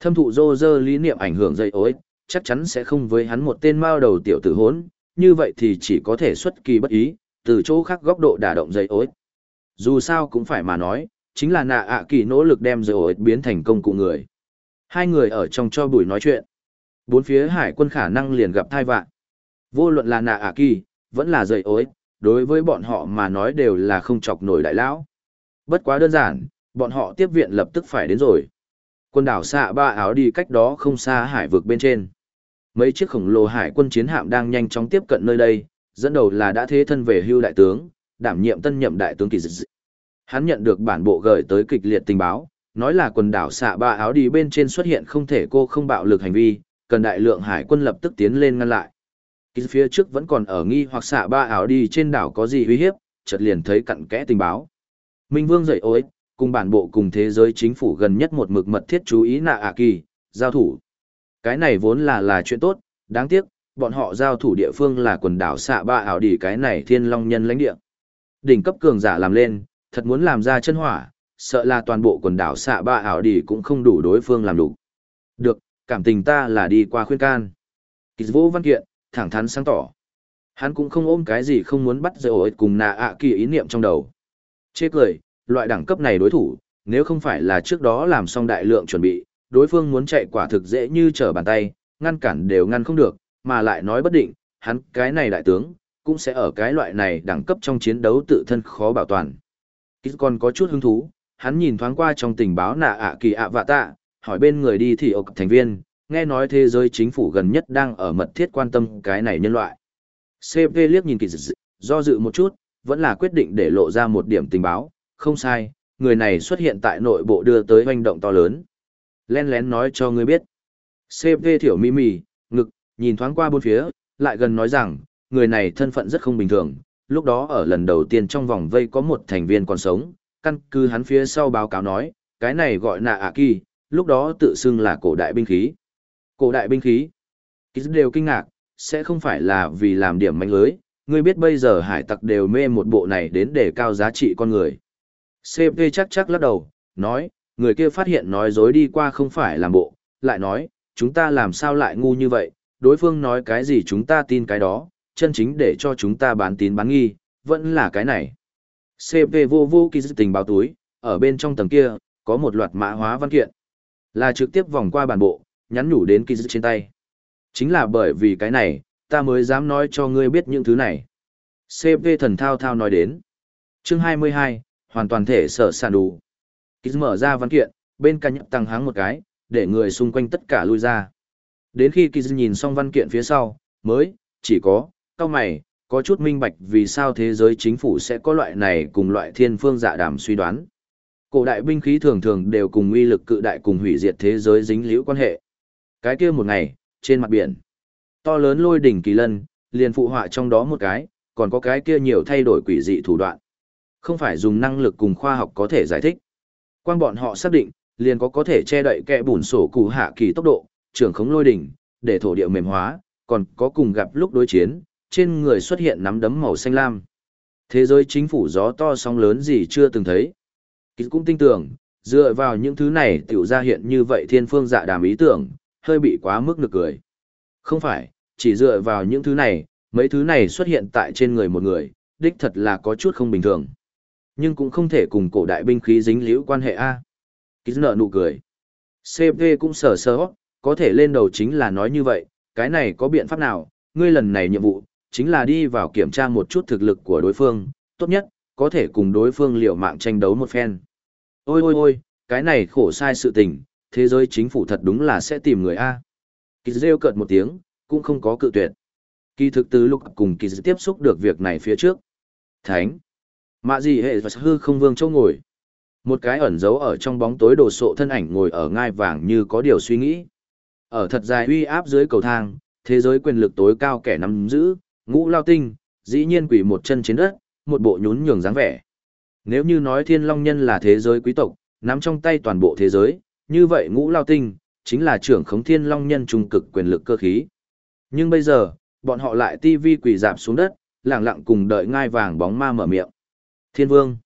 Thâm thụ dô dơ lý niệm ảnh hưởng dậy ối, chắc chắn sẽ không với hắn một tên mao đầu tiểu tử hốn, như vậy thì chỉ có thể xuất kỳ bất ý, từ chỗ khác góc độ đả động dậy ối. Dù sao cũng phải mà nói, chính là nạ ạ kỳ nỗ lực đem dậy ối biến thành công cụ người. Hai người ở trong cho buổi nói chuyện. Bốn phía hải quân khả năng liền gặp thai vạn. Vô luận là nạ ạ kỳ, vẫn là dậy ối, đối với bọn họ mà nói đều là không chọc nổi đại lão. Bất quá đơn giản, bọn họ tiếp viện lập tức phải đến rồi. Quân đảo xạ ba áo đi cách đó không xa hải vực bên trên. Mấy chiếc khổng lồ hải quân chiến hạm đang nhanh chóng tiếp cận nơi đây, dẫn đầu là đã thế thân về hưu đại tướng, đảm nhiệm tân nhậm đại tướng kỳ dị. Hắn nhận được bản bộ gửi tới kịch liệt tình báo, nói là quần đảo xạ ba áo đi bên trên xuất hiện không thể cô không bạo lực hành vi, cần đại lượng hải quân lập tức tiến lên ngăn lại. Kỳ phía trước vẫn còn ở nghi hoặc xạ ba ảo đi trên đảo có gì uy hiếp, chợt liền thấy cặn kẽ tình báo. Minh Vương dậy ối, cùng bản bộ cùng thế giới chính phủ gần nhất một mực mật thiết chú ý nạ ạ kỳ, giao thủ. Cái này vốn là là chuyện tốt, đáng tiếc, bọn họ giao thủ địa phương là quần đảo xạ ba ảo đi cái này thiên long nhân lãnh địa. Đỉnh cấp cường giả làm lên, thật muốn làm ra chân hỏa, sợ là toàn bộ quần đảo xạ ba ảo đi cũng không đủ đối phương làm đủ. Được, cảm tình ta là đi qua khuyên can. Kỳ vô văn kiện, thẳng thắn sáng tỏ. Hắn cũng không ôm cái gì không muốn bắt dây ổi cùng nạ ạ kỳ ý niệm trong đầu. Chê cười, loại đẳng cấp này đối thủ, nếu không phải là trước đó làm xong đại lượng chuẩn bị, đối phương muốn chạy quả thực dễ như trở bàn tay, ngăn cản đều ngăn không được, mà lại nói bất định, hắn cái này đại tướng, cũng sẽ ở cái loại này đẳng cấp trong chiến đấu tự thân khó bảo toàn. Kýt còn có chút hứng thú, hắn nhìn thoáng qua trong tình báo nạ ạ kỳ ạ vạ tạ, hỏi bên người đi thì ộc thành viên, nghe nói thế giới chính phủ gần nhất đang ở mật thiết quan tâm cái này nhân loại. CP liếc nhìn kỳ dị, do dự một chút, vẫn là quyết định để lộ ra một điểm tình báo, không sai, người này xuất hiện tại nội bộ đưa tới hoành động to lớn. Len lén nói cho ngươi biết. CP thiểu mì mì, ngực, nhìn thoáng qua bốn phía, lại gần nói rằng, người này thân phận rất không bình thường, lúc đó ở lần đầu tiên trong vòng vây có một thành viên còn sống, căn cứ hắn phía sau báo cáo nói, cái này gọi là ạ kỳ, lúc đó tự xưng là cổ đại binh khí. Cổ đại binh khí. Kỳ đều kinh ngạc, sẽ không phải là vì làm điểm manh lưới, ngươi biết bây giờ hải tặc đều mê một bộ này đến để cao giá trị con người. CP chắc chắc lắc đầu, nói, người kia phát hiện nói dối đi qua không phải làm bộ, lại nói, chúng ta làm sao lại ngu như vậy, đối phương nói cái gì chúng ta tin cái đó, chân chính để cho chúng ta bán tín bán nghi, vẫn là cái này. CP vô vô kỳ tình báo túi, ở bên trong tầng kia, có một loạt mã hóa văn kiện. Là trực tiếp vòng qua bản bộ, nhắn nhủ đến kỳ trên tay. Chính là bởi vì cái này, ta mới dám nói cho ngươi biết những thứ này. CP thần thao thao nói đến. Chương 22, hoàn toàn thể sở sản đủ. Kỳ mở ra văn kiện, bên cạnh tăng háng một cái, để người xung quanh tất cả lui ra. Đến khi Kỳ nhìn xong văn kiện phía sau, mới, chỉ có, cao mày, có chút minh bạch vì sao thế giới chính phủ sẽ có loại này cùng loại thiên phương dạ đàm suy đoán. Cổ đại binh khí thường thường đều cùng uy lực cự đại cùng hủy diệt thế giới dính liễu quan hệ. Cái kia một ngày, trên mặt biển, to lớn lôi đỉnh kỳ lân, liền phụ họa trong đó một cái, còn có cái kia nhiều thay đổi quỷ dị thủ đoạn. Không phải dùng năng lực cùng khoa học có thể giải thích. Quan bọn họ xác định, liền có có thể che đậy kẽ bùn sổ cụ hạ kỳ tốc độ, trưởng khống lôi đỉnh, để thổ địa mềm hóa, còn có cùng gặp lúc đối chiến, trên người xuất hiện nắm đấm màu xanh lam. Thế giới chính phủ gió to sóng lớn gì chưa từng thấy. Kỳ cũng tin tưởng, dựa vào những thứ này tiểu ra hiện như vậy thiên phương dạ đàm ý tưởng, hơi bị quá mức nực cười. Không phải, chỉ dựa vào những thứ này, mấy thứ này xuất hiện tại trên người một người, đích thật là có chút không bình thường. Nhưng cũng không thể cùng cổ đại binh khí dính liễu quan hệ A. Kỳ nợ nụ cười. CP cũng sờ sờ có thể lên đầu chính là nói như vậy, cái này có biện pháp nào, ngươi lần này nhiệm vụ, chính là đi vào kiểm tra một chút thực lực của đối phương, tốt nhất, có thể cùng đối phương liều mạng tranh đấu một phen. Ôi ôi ôi, cái này khổ sai sự tình, thế giới chính phủ thật đúng là sẽ tìm người A. Kỳ rêu cợt một tiếng, cũng không có cự tuyệt. Kỳ thực từ lúc cùng kỳ tiếp xúc được việc này phía trước. Thánh. Mạ gì hệ và hư không vương châu ngồi. Một cái ẩn giấu ở trong bóng tối đồ sộ thân ảnh ngồi ở ngai vàng như có điều suy nghĩ. Ở thật dài uy áp dưới cầu thang, thế giới quyền lực tối cao kẻ nắm giữ, ngũ lao tinh, dĩ nhiên quỷ một chân trên đất, một bộ nhún nhường dáng vẻ. Nếu như nói thiên long nhân là thế giới quý tộc, nắm trong tay toàn bộ thế giới, như vậy ngũ lao tinh, chính là trưởng khống thiên long nhân trung cực quyền lực cơ khí. Nhưng bây giờ, bọn họ lại Ti Vi quỷ dạp xuống đất, lặng lặng cùng đợi ngai vàng bóng ma mở miệng. Thiên vương.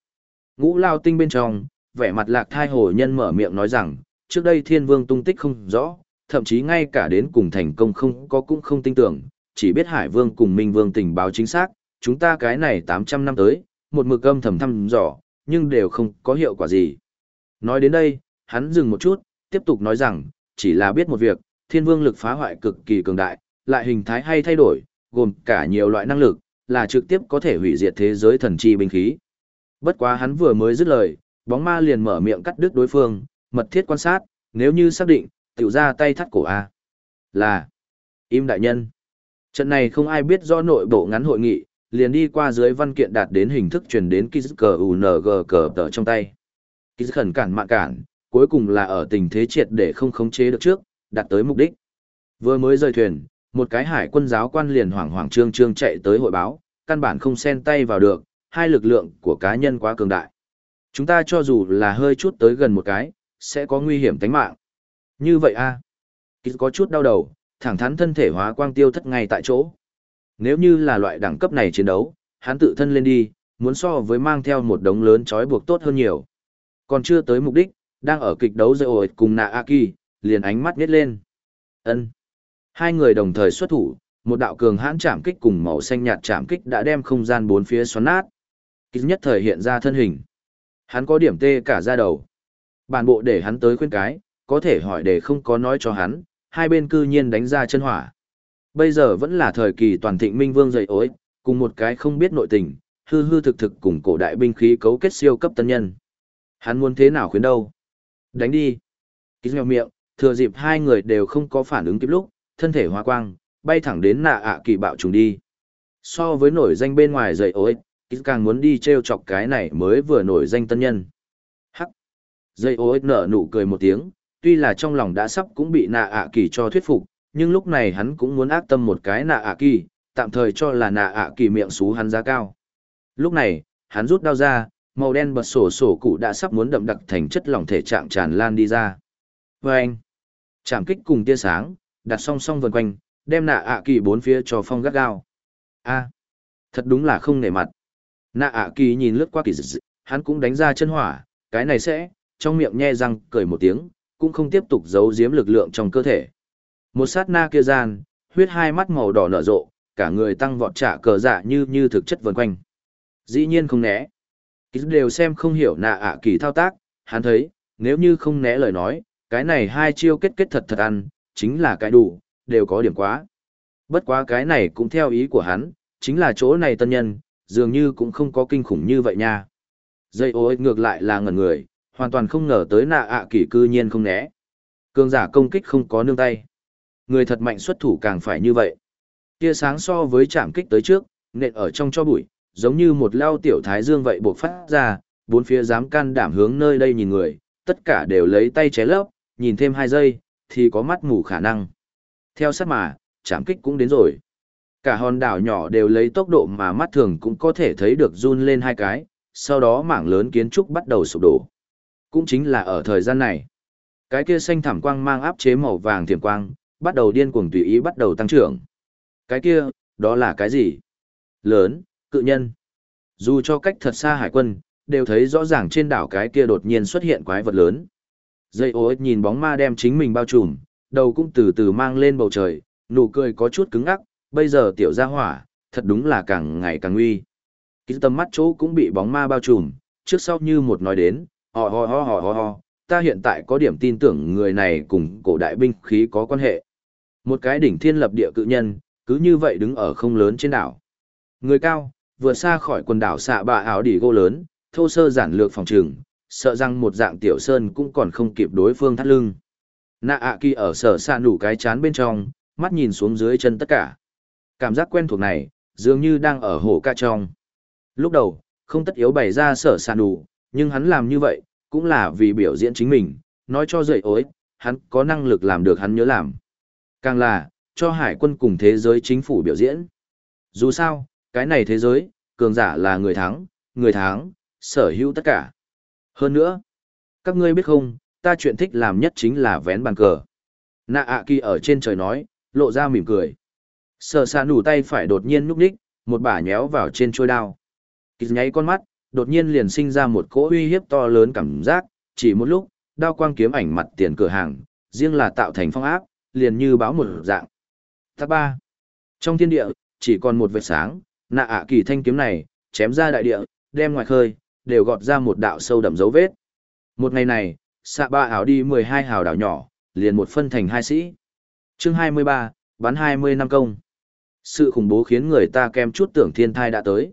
Ngũ lao tinh bên trong, vẻ mặt lạc thai hồ nhân mở miệng nói rằng, trước đây thiên vương tung tích không rõ, thậm chí ngay cả đến cùng thành công không có cũng không tin tưởng, chỉ biết Hải Vương cùng Minh Vương tình báo chính xác, chúng ta cái này 800 năm tới, một mực âm thầm thăm dò, nhưng đều không có hiệu quả gì. Nói đến đây, hắn dừng một chút, tiếp tục nói rằng, chỉ là biết một việc, thiên vương lực phá hoại cực kỳ cường đại, lại hình thái hay thay đổi, gồm cả nhiều loại năng lực, là trực tiếp có thể hủy diệt thế giới thần chi binh khí. Bất quá hắn vừa mới dứt lời, bóng ma liền mở miệng cắt đứt đối phương, mật thiết quan sát, nếu như xác định, tiểu ra tay thắt cổ A. Là, im đại nhân. Trận này không ai biết do nội bộ ngắn hội nghị, liền đi qua dưới văn kiện đạt đến hình thức truyền đến Kiz UNG cờ tờ trong tay. Kiz khẩn cản mạng cản, cuối cùng là ở tình thế triệt để không khống chế được trước, đạt tới mục đích. Vừa mới rời thuyền, một cái hải quân giáo quan liền hoảng hoảng trương trương chạy tới hội báo, căn bản không xen tay vào được, hai lực lượng của cá nhân quá cường đại. Chúng ta cho dù là hơi chút tới gần một cái, sẽ có nguy hiểm tính mạng. Như vậy a à? có chút đau đầu, thẳng thắn thân thể hóa quang tiêu thất ngay tại chỗ. Nếu như là loại đẳng cấp này chiến đấu, hắn tự thân lên đi, muốn so với mang theo một đống lớn trói buộc tốt hơn nhiều. Còn chưa tới mục đích, đang ở kịch đấu dây ổi cùng nạ Aki, liền ánh mắt nhét lên. ân Hai người đồng thời xuất thủ, một đạo cường hãn chạm kích cùng màu xanh nhạt chạm kích đã đem không gian bốn phía xoắn nát. Kích nhất thời hiện ra thân hình. Hắn có điểm tê cả ra đầu. Bản bộ để hắn tới khuyên cái, có thể hỏi để không có nói cho hắn, hai bên cư nhiên đánh ra chân hỏa. Bây giờ vẫn là thời kỳ toàn thịnh minh vương dậy ối, Cùng một cái không biết nội tình, hư hư thực thực cùng cổ đại binh khí cấu kết siêu cấp tân nhân. Hắn muốn thế nào khuyến đâu? Đánh đi. Ký nghèo miệng, thừa dịp hai người đều không có phản ứng kịp lúc, thân thể hoa quang, bay thẳng đến nạ ạ kỳ bạo trùng đi. So với nổi danh bên ngoài dậy ối, ít càng muốn đi treo chọc cái này mới vừa nổi danh tân nhân. Hắc. Dây ối nở nụ cười một tiếng, tuy là trong lòng đã sắp cũng bị nạ ạ kỳ cho thuyết phục, nhưng lúc này hắn cũng muốn ác tâm một cái nạ ạ kỳ, tạm thời cho là nạ ạ kỳ miệng xú hắn giá cao. Lúc này, hắn rút đao ra, màu đen bật sổ sổ cụ đã sắp muốn đậm đặc thành chất lỏng thể trạng tràn lan đi ra. Và anh, chạm kích cùng tia sáng, đặt song song vần quanh, đem nạ ạ kỳ bốn phía cho phong gắt gao. a thật đúng là không nể mặt. Nạ ạ kỳ nhìn lướt qua kỳ dị, hắn cũng đánh ra chân hỏa, cái này sẽ, trong miệng nhe răng, cười một tiếng, cũng không tiếp tục giấu giếm lực lượng trong cơ thể. Một sát na kia gian, huyết hai mắt màu đỏ nở rộ, cả người tăng vọt trả cờ dạ như như thực chất vần quanh. Dĩ nhiên không né. Kỳ đều xem không hiểu nạ ạ kỳ thao tác, hắn thấy, nếu như không né lời nói, cái này hai chiêu kết kết thật thật ăn, chính là cái đủ, đều có điểm quá. Bất quá cái này cũng theo ý của hắn, chính là chỗ này tân nhân, dường như cũng không có kinh khủng như vậy nha. Dây ôi ngược lại là ngẩn người, hoàn toàn không ngờ tới nạ ạ kỳ cư nhiên không né. Cường giả công kích không có nương tay. Người thật mạnh xuất thủ càng phải như vậy. Tia sáng so với chạm kích tới trước, nện ở trong cho bụi, giống như một lao tiểu thái dương vậy buộc phát ra, bốn phía dám can đảm hướng nơi đây nhìn người, tất cả đều lấy tay ché lấp, nhìn thêm hai giây, thì có mắt mù khả năng. Theo sát mà, chạm kích cũng đến rồi. Cả hòn đảo nhỏ đều lấy tốc độ mà mắt thường cũng có thể thấy được run lên hai cái, sau đó mảng lớn kiến trúc bắt đầu sụp đổ. Cũng chính là ở thời gian này, cái kia xanh thảm quang mang áp chế màu vàng thiểm quang, bắt đầu điên cuồng tùy ý bắt đầu tăng trưởng. Cái kia, đó là cái gì? Lớn, cự nhân. Dù cho cách thật xa hải quân, đều thấy rõ ràng trên đảo cái kia đột nhiên xuất hiện quái vật lớn. Dây ô nhìn bóng ma đem chính mình bao trùm, đầu cũng từ từ mang lên bầu trời, nụ cười có chút cứng ngắc, bây giờ tiểu gia hỏa, thật đúng là càng ngày càng nguy. Ký tầm mắt chỗ cũng bị bóng ma bao trùm, trước sau như một nói đến, ho ho ho ho ho ho, ta hiện tại có điểm tin tưởng người này cùng cổ đại binh khí có quan hệ. Một cái đỉnh thiên lập địa cự nhân, cứ như vậy đứng ở không lớn trên đảo. Người cao, vừa xa khỏi quần đảo xạ bạ áo đỉ gỗ lớn, thô sơ giản lược phòng trường, sợ rằng một dạng tiểu sơn cũng còn không kịp đối phương thắt lưng. Nạ ạ kỳ ở sở xa nủ cái chán bên trong, mắt nhìn xuống dưới chân tất cả. Cảm giác quen thuộc này, dường như đang ở hồ ca trong. Lúc đầu, không tất yếu bày ra sở xa nủ, nhưng hắn làm như vậy, cũng là vì biểu diễn chính mình, nói cho dậy ối, hắn có năng lực làm được hắn nhớ làm. Càng là, cho hải quân cùng thế giới chính phủ biểu diễn. Dù sao, cái này thế giới, cường giả là người thắng, người thắng, sở hữu tất cả. Hơn nữa, các ngươi biết không, ta chuyện thích làm nhất chính là vén bàn cờ. Nạ ạ kỳ ở trên trời nói, lộ ra mỉm cười. Sở xa nủ tay phải đột nhiên núp đích, một bả nhéo vào trên trôi đao. Kỳ nháy con mắt, đột nhiên liền sinh ra một cỗ uy hiếp to lớn cảm giác, chỉ một lúc, đao quang kiếm ảnh mặt tiền cửa hàng, riêng là tạo thành phong áp, liền như báo một dạng. Tác ba. Trong thiên địa, chỉ còn một vệt sáng, nạ ạ kỳ thanh kiếm này, chém ra đại địa, đem ngoài khơi, đều gọt ra một đạo sâu đậm dấu vết. Một ngày này, xạ ba ảo đi 12 hào đảo nhỏ, liền một phân thành hai sĩ. chương 23, bắn 20 năm công. Sự khủng bố khiến người ta kem chút tưởng thiên thai đã tới.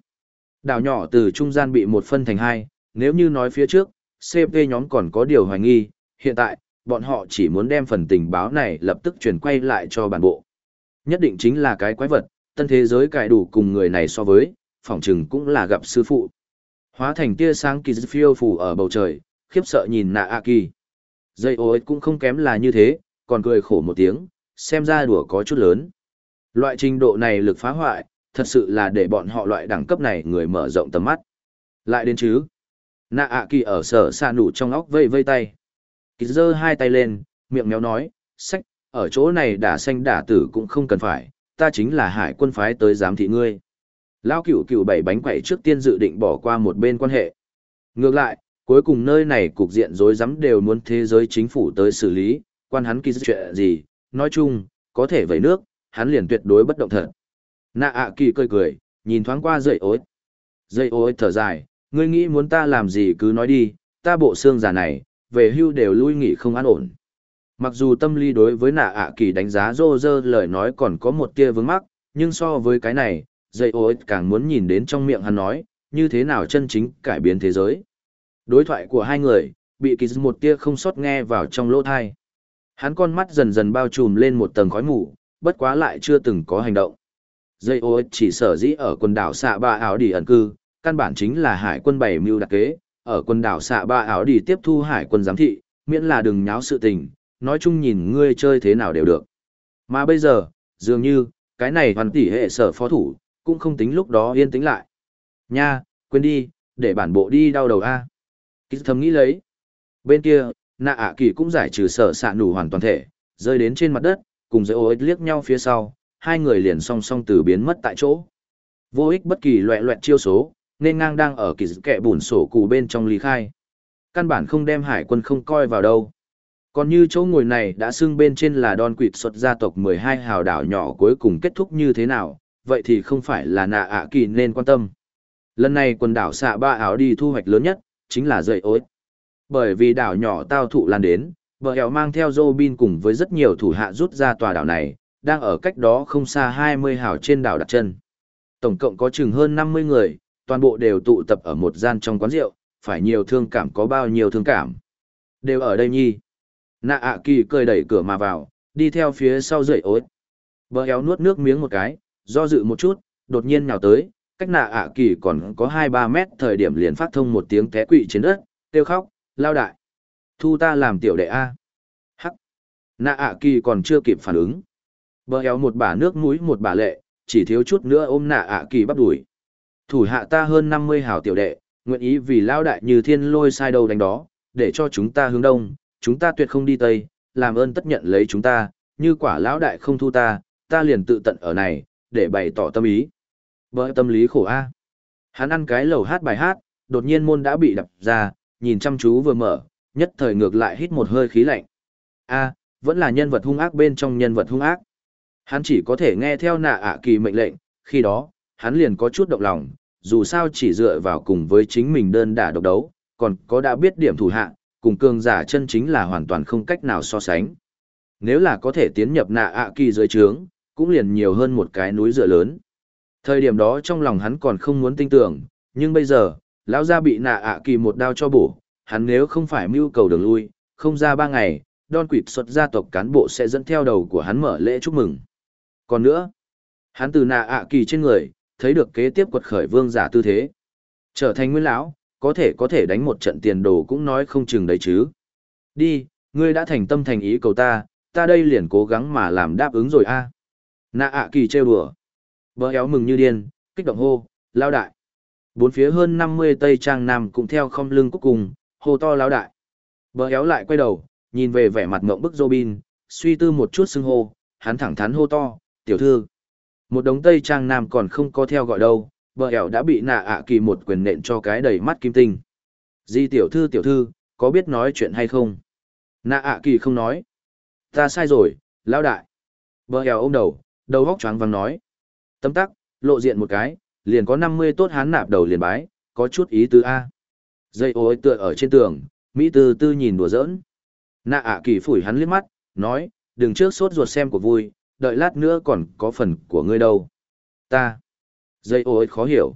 Đảo nhỏ từ trung gian bị một phân thành hai, nếu như nói phía trước, CP nhóm còn có điều hoài nghi, hiện tại, bọn họ chỉ muốn đem phần tình báo này lập tức chuyển quay lại cho bản bộ. Nhất định chính là cái quái vật, tân thế giới cải đủ cùng người này so với, phỏng chừng cũng là gặp sư phụ. Hóa thành tia sáng kỳ phiêu phủ ở bầu trời, khiếp sợ nhìn nạ a kỳ. Dây ô cũng không kém là như thế, còn cười khổ một tiếng, xem ra đùa có chút lớn. Loại trình độ này lực phá hoại, thật sự là để bọn họ loại đẳng cấp này người mở rộng tầm mắt. Lại đến chứ. Nạ ạ kỳ ở sở xa nụ trong óc vây vây tay. Kỳ giơ hai tay lên, miệng méo nói, sách, ở chỗ này đả xanh đả tử cũng không cần phải, ta chính là hải quân phái tới giám thị ngươi. Lao cửu cửu bảy bánh quậy trước tiên dự định bỏ qua một bên quan hệ. Ngược lại, cuối cùng nơi này cục diện rối rắm đều muốn thế giới chính phủ tới xử lý, quan hắn kỳ chuyện gì, nói chung, có thể vẩy nước, hắn liền tuyệt đối bất động thật. Nạ ạ kỳ cười cười, nhìn thoáng qua dậy ối. Dậy ối thở dài, ngươi nghĩ muốn ta làm gì cứ nói đi, ta bộ xương già này, về hưu đều lui nghỉ không an ổn. Mặc dù tâm lý đối với nạ ạ kỳ đánh giá rô rơ lời nói còn có một tia vướng mắc, nhưng so với cái này, dây ô càng muốn nhìn đến trong miệng hắn nói, như thế nào chân chính cải biến thế giới. Đối thoại của hai người, bị kỳ một tia không sót nghe vào trong lỗ thai. Hắn con mắt dần dần bao trùm lên một tầng khói mù, bất quá lại chưa từng có hành động. Dây ô chỉ sở dĩ ở quần đảo xạ ba áo đi ẩn cư, căn bản chính là hải quân bảy mưu đặc kế, ở quần đảo xạ ba áo đi tiếp thu hải quân giám thị, miễn là đừng nháo sự tình, nói chung nhìn ngươi chơi thế nào đều được. Mà bây giờ, dường như, cái này hoàn tỷ hệ sở phó thủ, cũng không tính lúc đó yên tĩnh lại. Nha, quên đi, để bản bộ đi đau đầu A. Ký thầm nghĩ lấy. Bên kia, nạ ạ kỳ cũng giải trừ sở sạ nủ hoàn toàn thể, rơi đến trên mặt đất, cùng dây ô ích liếc nhau phía sau, hai người liền song song từ biến mất tại chỗ. Vô ích bất kỳ loẹ loẹt chiêu số, nên ngang đang ở kỳ kẹ bùn sổ cụ bên trong lý khai. Căn bản không đem hải quân không coi vào đâu. Còn như chỗ ngồi này đã xưng bên trên là đòn quỵt xuất gia tộc 12 hào đảo nhỏ cuối cùng kết thúc như thế nào, vậy thì không phải là nạ ạ kỳ nên quan tâm. Lần này quần đảo xạ ba áo đi thu hoạch lớn nhất, chính là dậy ối. Bởi vì đảo nhỏ tao thụ lan đến, bờ hẻo mang theo Robin cùng với rất nhiều thủ hạ rút ra tòa đảo này, đang ở cách đó không xa 20 hào trên đảo đặt chân. Tổng cộng có chừng hơn 50 người, toàn bộ đều tụ tập ở một gian trong quán rượu, phải nhiều thương cảm có bao nhiêu thương cảm. Đều ở đây nhi. Nạ ạ kỳ cười đẩy cửa mà vào, đi theo phía sau dậy ối. Bờ héo nuốt nước miếng một cái, do dự một chút, đột nhiên nhào tới, cách nạ ạ kỳ còn có 2-3 mét thời điểm liền phát thông một tiếng té quỵ trên đất, kêu khóc, lao đại. Thu ta làm tiểu đệ A. Hắc. Nạ ạ kỳ còn chưa kịp phản ứng. Bờ héo một bả nước mũi một bả lệ, chỉ thiếu chút nữa ôm nạ ạ kỳ bắt đuổi. Thủ hạ ta hơn 50 hảo tiểu đệ, nguyện ý vì lao đại như thiên lôi sai đầu đánh đó, để cho chúng ta hướng đông, chúng ta tuyệt không đi tây, làm ơn tất nhận lấy chúng ta, như quả lão đại không thu ta, ta liền tự tận ở này, để bày tỏ tâm ý. vợ tâm lý khổ a. Hắn ăn cái lầu hát bài hát, đột nhiên môn đã bị đập ra, nhìn chăm chú vừa mở, nhất thời ngược lại hít một hơi khí lạnh. A, vẫn là nhân vật hung ác bên trong nhân vật hung ác. Hắn chỉ có thể nghe theo nạ ạ kỳ mệnh lệnh, khi đó, hắn liền có chút động lòng, dù sao chỉ dựa vào cùng với chính mình đơn đả độc đấu, còn có đã biết điểm thủ hạ, cùng cường giả chân chính là hoàn toàn không cách nào so sánh. Nếu là có thể tiến nhập nạ ạ kỳ dưới trướng, cũng liền nhiều hơn một cái núi dựa lớn. Thời điểm đó trong lòng hắn còn không muốn tin tưởng, nhưng bây giờ, lão gia bị nạ ạ kỳ một đao cho bổ, hắn nếu không phải mưu cầu đường lui, không ra ba ngày, đòn quỷ xuất gia tộc cán bộ sẽ dẫn theo đầu của hắn mở lễ chúc mừng. Còn nữa, hắn từ nạ ạ kỳ trên người, thấy được kế tiếp quật khởi vương giả tư thế. Trở thành nguyên lão, có thể có thể đánh một trận tiền đồ cũng nói không chừng đấy chứ. Đi, ngươi đã thành tâm thành ý cầu ta, ta đây liền cố gắng mà làm đáp ứng rồi a. Nạ ạ kỳ trêu đùa. Bờ éo mừng như điên, kích động hô, lao đại. Bốn phía hơn 50 tây trang nam cũng theo không lưng cuối cùng, hô to lao đại. Bờ éo lại quay đầu, nhìn về vẻ mặt ngộng bức Robin, suy tư một chút xưng hô, hắn thẳng thắn hô to, tiểu thư. Một đống tây trang nam còn không có theo gọi đâu, bờ ẻo đã bị nạ ạ kỳ một quyền nện cho cái đầy mắt kim tinh. Di tiểu thư tiểu thư, có biết nói chuyện hay không? Nạ ạ kỳ không nói. Ta sai rồi, lão đại. Bờ ẻo ôm đầu, đầu góc choáng vắng nói. Tấm tắc, lộ diện một cái, liền có 50 tốt hán nạp đầu liền bái, có chút ý tứ A. Dây ối tựa ở trên tường, Mỹ tư tư nhìn đùa giỡn. Nạ ạ kỳ phủi hắn liếc mắt, nói, đừng trước sốt ruột xem của vui, đợi lát nữa còn có phần của ngươi đâu. Ta. Dây ô khó hiểu.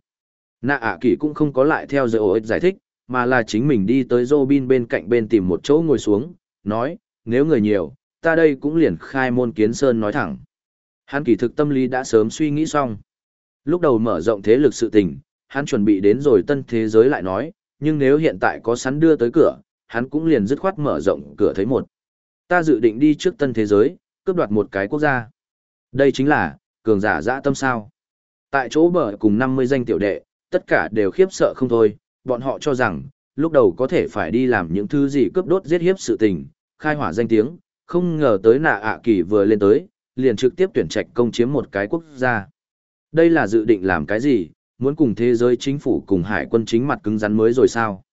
Nạ ạ kỳ cũng không có lại theo dây ô giải thích, mà là chính mình đi tới Robin bên cạnh bên tìm một chỗ ngồi xuống, nói, nếu người nhiều, ta đây cũng liền khai môn kiến sơn nói thẳng. Hắn kỳ thực tâm lý đã sớm suy nghĩ xong. Lúc đầu mở rộng thế lực sự tình, hắn chuẩn bị đến rồi tân thế giới lại nói, nhưng nếu hiện tại có sắn đưa tới cửa, hắn cũng liền dứt khoát mở rộng cửa thấy một. Ta dự định đi trước tân thế giới, cướp đoạt một cái quốc gia. Đây chính là, cường giả dã tâm sao. Tại chỗ bờ cùng 50 danh tiểu đệ, tất cả đều khiếp sợ không thôi, bọn họ cho rằng, lúc đầu có thể phải đi làm những thứ gì cướp đốt giết hiếp sự tình, khai hỏa danh tiếng, không ngờ tới nạ ạ kỳ vừa lên tới, liền trực tiếp tuyển trạch công chiếm một cái quốc gia. Đây là dự định làm cái gì, muốn cùng thế giới chính phủ cùng hải quân chính mặt cứng rắn mới rồi sao?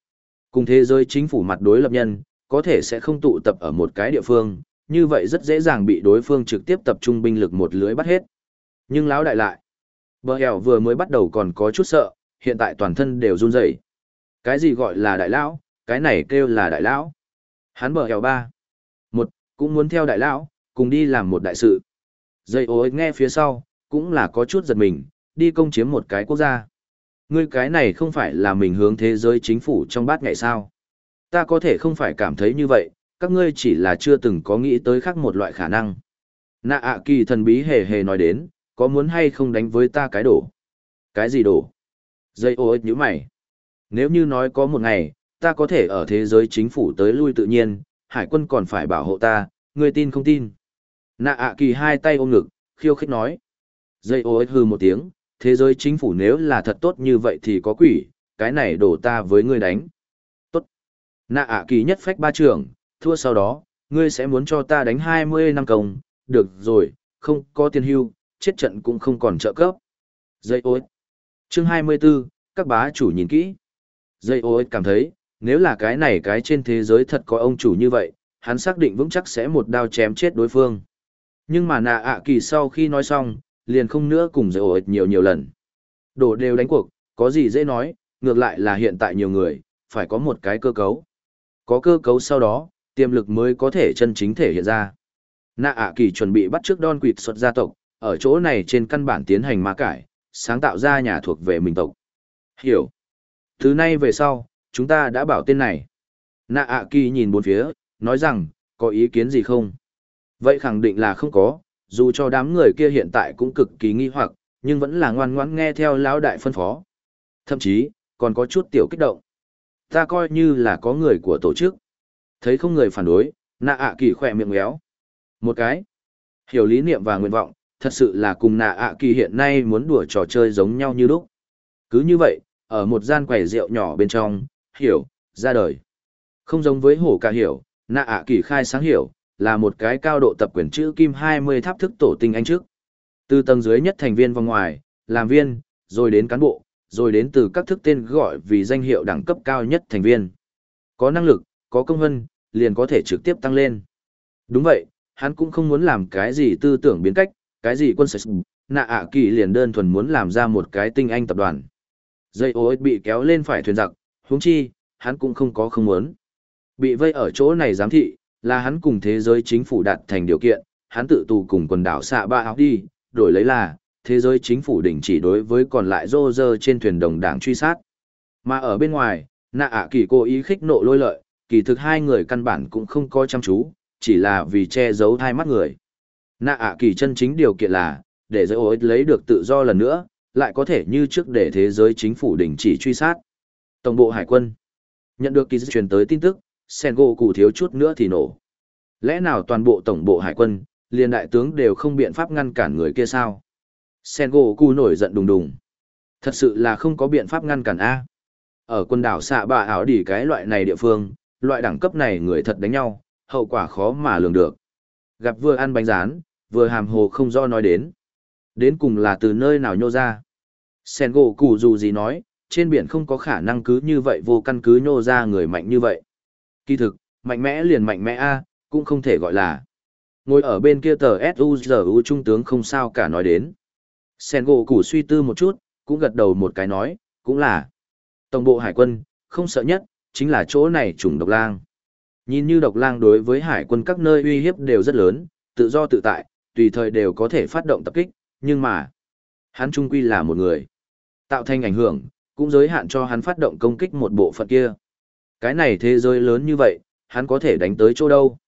Cùng thế giới chính phủ mặt đối lập nhân, có thể sẽ không tụ tập ở một cái địa phương, như vậy rất dễ dàng bị đối phương trực tiếp tập trung binh lực một lưới bắt hết. Nhưng lão đại lại, bờ hẻo vừa mới bắt đầu còn có chút sợ, hiện tại toàn thân đều run rẩy. Cái gì gọi là đại lão, cái này kêu là đại lão. Hắn bờ hẻo ba. Một, cũng muốn theo đại lão, cùng đi làm một đại sự. Dây ối nghe phía sau, cũng là có chút giật mình, đi công chiếm một cái quốc gia. Ngươi cái này không phải là mình hướng thế giới chính phủ trong bát ngày sao. Ta có thể không phải cảm thấy như vậy, các ngươi chỉ là chưa từng có nghĩ tới khác một loại khả năng. Nạ ạ kỳ thần bí hề hề nói đến, có muốn hay không đánh với ta cái đổ? Cái gì đổ? Dây ô ích như mày. Nếu như nói có một ngày, ta có thể ở thế giới chính phủ tới lui tự nhiên, hải quân còn phải bảo hộ ta, ngươi tin không tin? Nạ ạ kỳ hai tay ôm ngực, khiêu khích nói. Dây ô ích hư một tiếng, thế giới chính phủ nếu là thật tốt như vậy thì có quỷ, cái này đổ ta với ngươi đánh. Tốt. Nạ ạ kỳ nhất phách ba trưởng, thua sau đó, ngươi sẽ muốn cho ta đánh 20 năm công, được rồi, không có tiền hưu, chết trận cũng không còn trợ cấp. Dây ối. Chương 24, các bá chủ nhìn kỹ. Dây ối cảm thấy, nếu là cái này cái trên thế giới thật có ông chủ như vậy, hắn xác định vững chắc sẽ một đao chém chết đối phương. Nhưng mà nạ ạ kỳ sau khi nói xong, liền không nữa cùng dây ối nhiều nhiều lần. Đổ đều đánh cuộc, có gì dễ nói, ngược lại là hiện tại nhiều người, phải có một cái cơ cấu. Có cơ cấu sau đó, tiềm lực mới có thể chân chính thể hiện ra. Nạ ạ kỳ chuẩn bị bắt trước đòn quỵt xuất gia tộc, ở chỗ này trên căn bản tiến hành ma cải, sáng tạo ra nhà thuộc về mình tộc. Hiểu. Thứ nay về sau, chúng ta đã bảo tên này. Nạ ạ kỳ nhìn bốn phía, nói rằng, có ý kiến gì không? Vậy khẳng định là không có, dù cho đám người kia hiện tại cũng cực kỳ nghi hoặc, nhưng vẫn là ngoan ngoãn nghe theo lão đại phân phó. Thậm chí, còn có chút tiểu kích động. Ta coi như là có người của tổ chức. Thấy không người phản đối, nạ ạ kỳ khỏe miệng méo. Một cái. Hiểu lý niệm và nguyện vọng, thật sự là cùng nạ ạ kỳ hiện nay muốn đùa trò chơi giống nhau như lúc. Cứ như vậy, ở một gian quầy rượu nhỏ bên trong, hiểu, ra đời. Không giống với hổ ca hiểu, nạ ạ kỳ khai sáng hiểu, là một cái cao độ tập quyền chữ kim 20 tháp thức tổ tinh anh trước. Từ tầng dưới nhất thành viên vòng ngoài, làm viên, rồi đến cán bộ, rồi đến từ các thức tên gọi vì danh hiệu đẳng cấp cao nhất thành viên. Có năng lực, có công hân, liền có thể trực tiếp tăng lên. Đúng vậy, hắn cũng không muốn làm cái gì tư tưởng biến cách, cái gì quân sự, nạ ạ kỳ liền đơn thuần muốn làm ra một cái tinh anh tập đoàn. Dây ô bị kéo lên phải thuyền giặc, huống chi, hắn cũng không có không muốn. Bị vây ở chỗ này giám thị, là hắn cùng thế giới chính phủ đạt thành điều kiện, hắn tự tù cùng quần đảo xạ ba áo đi, đổi lấy là, thế giới chính phủ đình chỉ đối với còn lại rô rơ trên thuyền đồng đảng truy sát. Mà ở bên ngoài, nạ ạ kỳ cố ý khích nộ lôi lợi, kỳ thực hai người căn bản cũng không có chăm chú, chỉ là vì che giấu hai mắt người. Nạ ạ kỳ chân chính điều kiện là, để giới ối lấy được tự do lần nữa, lại có thể như trước để thế giới chính phủ đình chỉ truy sát. Tổng bộ hải quân nhận được kỳ truyền tới tin tức, Sengo cụ thiếu chút nữa thì nổ. Lẽ nào toàn bộ tổng bộ hải quân, liền đại tướng đều không biện pháp ngăn cản người kia sao? Sengo cụ nổi giận đùng đùng. Thật sự là không có biện pháp ngăn cản A. Ở quần đảo xạ bạ ảo đỉ cái loại này địa phương, loại đẳng cấp này người thật đánh nhau, hậu quả khó mà lường được. Gặp vừa ăn bánh rán, vừa hàm hồ không do nói đến. Đến cùng là từ nơi nào nhô ra. Sen gỗ cụ dù gì nói, trên biển không có khả năng cứ như vậy vô căn cứ nhô ra người mạnh như vậy. Kỳ thực, mạnh mẽ liền mạnh mẽ A, cũng không thể gọi là. Ngồi ở bên kia tờ S.U.G.U. trung tướng không sao cả nói đến. Sen gỗ cụ suy tư một chút, cũng gật đầu một cái nói, cũng là. Tổng bộ hải quân, không sợ nhất, chính là chỗ này trùng độc lang. Nhìn như độc lang đối với hải quân các nơi uy hiếp đều rất lớn, tự do tự tại, tùy thời đều có thể phát động tập kích, nhưng mà, hắn trung quy là một người. Tạo thành ảnh hưởng, cũng giới hạn cho hắn phát động công kích một bộ phận kia. Cái này thế giới lớn như vậy, hắn có thể đánh tới chỗ đâu.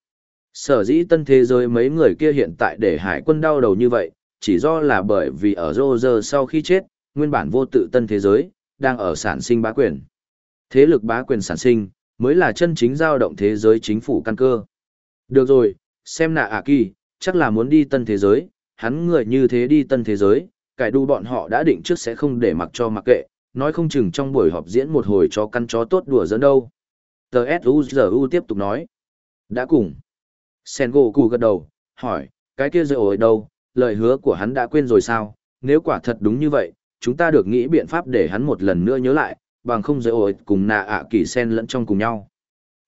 Sở dĩ tân thế giới mấy người kia hiện tại để hải quân đau đầu như vậy, chỉ do là bởi vì ở Roger sau khi chết, nguyên bản vô tự tân thế giới, đang ở sản sinh bá quyền. Thế lực bá quyền sản sinh, mới là chân chính giao động thế giới chính phủ căn cơ. Được rồi, xem nạ ạ kỳ, chắc là muốn đi tân thế giới, hắn người như thế đi tân thế giới, cải đu bọn họ đã định trước sẽ không để mặc cho mặc kệ, nói không chừng trong buổi họp diễn một hồi cho căn chó tốt đùa dẫn đâu. Tờ S.U.G.U. tiếp tục nói. Đã cùng. Sengo cù gật đầu, hỏi, cái kia rồi ở đâu, lời hứa của hắn đã quên rồi sao, nếu quả thật đúng như vậy, chúng ta được nghĩ biện pháp để hắn một lần nữa nhớ lại, bằng không rồi ổi cùng nạ ạ kỳ sen lẫn trong cùng nhau.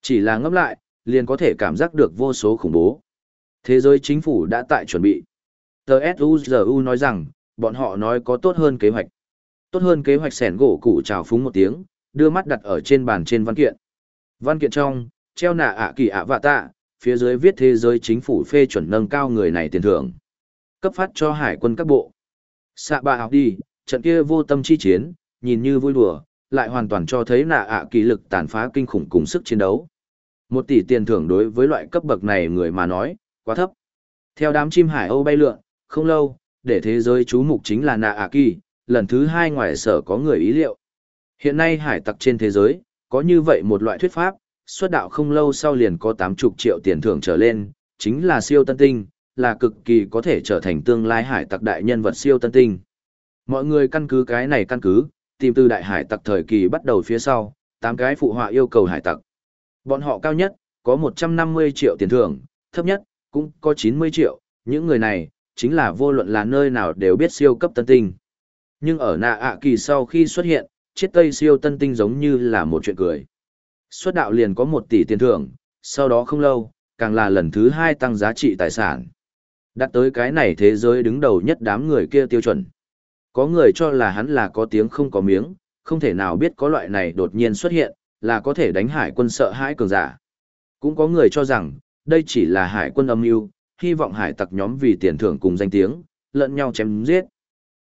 Chỉ là ngấp lại, liền có thể cảm giác được vô số khủng bố. Thế giới chính phủ đã tại chuẩn bị. Tờ SUZU nói rằng, bọn họ nói có tốt hơn kế hoạch. Tốt hơn kế hoạch sẻn gỗ cụ trào phúng một tiếng, đưa mắt đặt ở trên bàn trên văn kiện. Văn kiện trong, treo nạ ạ kỳ ạ vạ tạ, phía dưới viết thế giới chính phủ phê chuẩn nâng cao người này tiền thưởng. Cấp phát cho hải quân các bộ. Sạ bà học đi, trận kia vô tâm chi chiến, nhìn như vui đùa, lại hoàn toàn cho thấy nạ ạ kỳ lực tàn phá kinh khủng cùng sức chiến đấu. Một tỷ tiền thưởng đối với loại cấp bậc này người mà nói, quá thấp. Theo đám chim hải âu bay lượn, không lâu, để thế giới chú mục chính là nạ a kỳ, lần thứ hai ngoài sở có người ý liệu. Hiện nay hải tặc trên thế giới, có như vậy một loại thuyết pháp, xuất đạo không lâu sau liền có 80 triệu tiền thưởng trở lên, chính là siêu tân tinh, là cực kỳ có thể trở thành tương lai hải tặc đại nhân vật siêu tân tinh. Mọi người căn cứ cái này căn cứ, tìm từ đại hải tặc thời kỳ bắt đầu phía sau, 8 cái phụ họa yêu cầu hải tặc. Bọn họ cao nhất, có 150 triệu tiền thưởng, thấp nhất, cũng có 90 triệu, những người này, chính là vô luận là nơi nào đều biết siêu cấp tân tinh. Nhưng ở nạ ạ kỳ sau khi xuất hiện, chết tây siêu tân tinh giống như là một chuyện cười. Xuất đạo liền có 1 tỷ tiền thưởng, sau đó không lâu, càng là lần thứ hai tăng giá trị tài sản. Đặt tới cái này thế giới đứng đầu nhất đám người kia tiêu chuẩn. Có người cho là hắn là có tiếng không có miếng, không thể nào biết có loại này đột nhiên xuất hiện, là có thể đánh hải quân sợ hãi cường giả. Cũng có người cho rằng, đây chỉ là hải quân âm mưu, hy vọng hải tặc nhóm vì tiền thưởng cùng danh tiếng, lẫn nhau chém giết.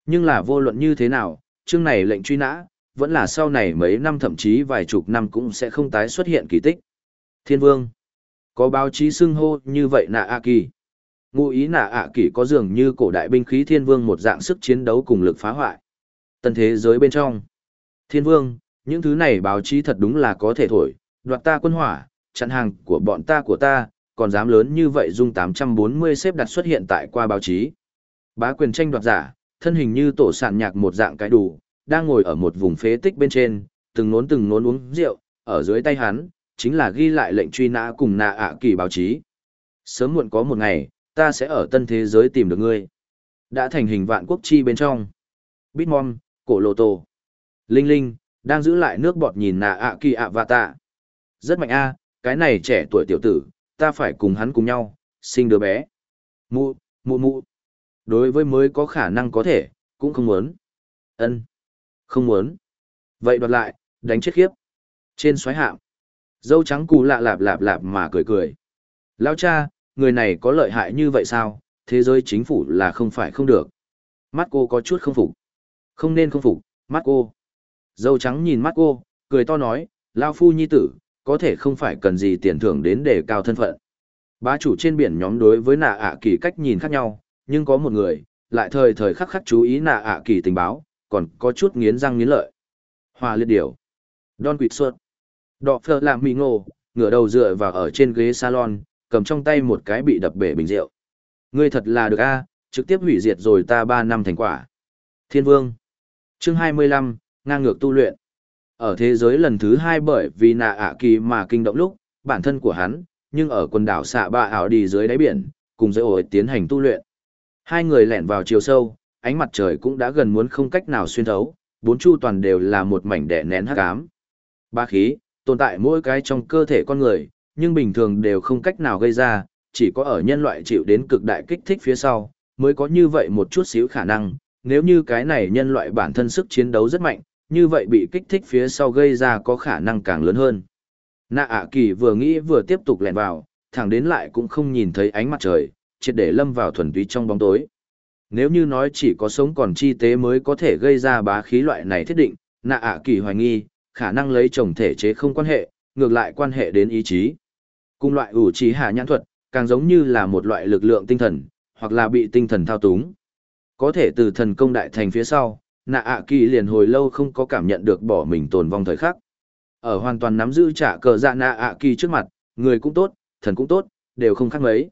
Nhưng là vô luận như thế nào, chương này lệnh truy nã, vẫn là sau này mấy năm thậm chí vài chục năm cũng sẽ không tái xuất hiện kỳ tích. Thiên vương, có báo chí xưng hô như vậy nạ A Kỳ. Ngụ ý nạ ạ kỳ có dường như cổ đại binh khí thiên vương một dạng sức chiến đấu cùng lực phá hoại. Tân thế giới bên trong. Thiên vương, những thứ này báo chí thật đúng là có thể thổi, đoạt ta quân hỏa, chặn hàng của bọn ta của ta, còn dám lớn như vậy dung 840 xếp đặt xuất hiện tại qua báo chí. Bá quyền tranh đoạt giả, thân hình như tổ sản nhạc một dạng cái đủ, đang ngồi ở một vùng phế tích bên trên, từng nốn từng nốn uống rượu, ở dưới tay hắn, chính là ghi lại lệnh truy nã cùng nạ ạ kỳ báo chí. Sớm muộn có một ngày, ta sẽ ở tân thế giới tìm được ngươi. Đã thành hình vạn quốc chi bên trong. Bitmom, cổ lô tô. Linh Linh, đang giữ lại nước bọt nhìn nạ ạ kỳ ạ và tạ. Rất mạnh a, cái này trẻ tuổi tiểu tử, ta phải cùng hắn cùng nhau, sinh đứa bé. Mụ, mụ mụ. Đối với mới có khả năng có thể, cũng không muốn. ân Không muốn. Vậy đoạt lại, đánh chết khiếp. Trên xoáy hạm. Dâu trắng cù lạ lạp lạp lạp mà cười cười. Lao cha, người này có lợi hại như vậy sao, thế giới chính phủ là không phải không được. Mắt cô có chút không phục. Không nên không phục, mắt cô. Dâu trắng nhìn mắt cô, cười to nói, Lao Phu Nhi Tử, có thể không phải cần gì tiền thưởng đến để cao thân phận. Bá chủ trên biển nhóm đối với nạ ạ kỳ cách nhìn khác nhau, nhưng có một người, lại thời thời khắc khắc chú ý nạ ạ kỳ tình báo, còn có chút nghiến răng nghiến lợi. Hòa liệt điểu. Don quỵt suốt. Đọ phở làm mì ngô, ngửa đầu dựa vào ở trên ghế salon, cầm trong tay một cái bị đập bể bình rượu. Ngươi thật là được a, trực tiếp hủy diệt rồi ta 3 năm thành quả. Thiên Vương. Chương 25, ngang ngược tu luyện. Ở thế giới lần thứ hai bởi vì nạ ạ kỳ mà kinh động lúc, bản thân của hắn, nhưng ở quần đảo xạ ba ảo đi dưới đáy biển, cùng dây ổi tiến hành tu luyện. Hai người lẻn vào chiều sâu, ánh mặt trời cũng đã gần muốn không cách nào xuyên thấu, bốn chu toàn đều là một mảnh đẻ nén hắc ám. Ba khí, tồn tại mỗi cái trong cơ thể con người, nhưng bình thường đều không cách nào gây ra, chỉ có ở nhân loại chịu đến cực đại kích thích phía sau, mới có như vậy một chút xíu khả năng, nếu như cái này nhân loại bản thân sức chiến đấu rất mạnh, như vậy bị kích thích phía sau gây ra có khả năng càng lớn hơn. Nạ ạ kỳ vừa nghĩ vừa tiếp tục lẹn vào, thẳng đến lại cũng không nhìn thấy ánh mặt trời, triệt để lâm vào thuần túy trong bóng tối. Nếu như nói chỉ có sống còn chi tế mới có thể gây ra bá khí loại này thiết định, nạ ạ kỳ hoài nghi, khả năng lấy chồng thể chế không quan hệ, ngược lại quan hệ đến ý chí. Cùng loại ủ trí hạ nhãn thuật, càng giống như là một loại lực lượng tinh thần, hoặc là bị tinh thần thao túng. Có thể từ thần công đại thành phía sau, nạ ạ kỳ liền hồi lâu không có cảm nhận được bỏ mình tồn vong thời khắc. Ở hoàn toàn nắm giữ trả cờ dạ nạ ạ kỳ trước mặt, người cũng tốt, thần cũng tốt, đều không khác mấy.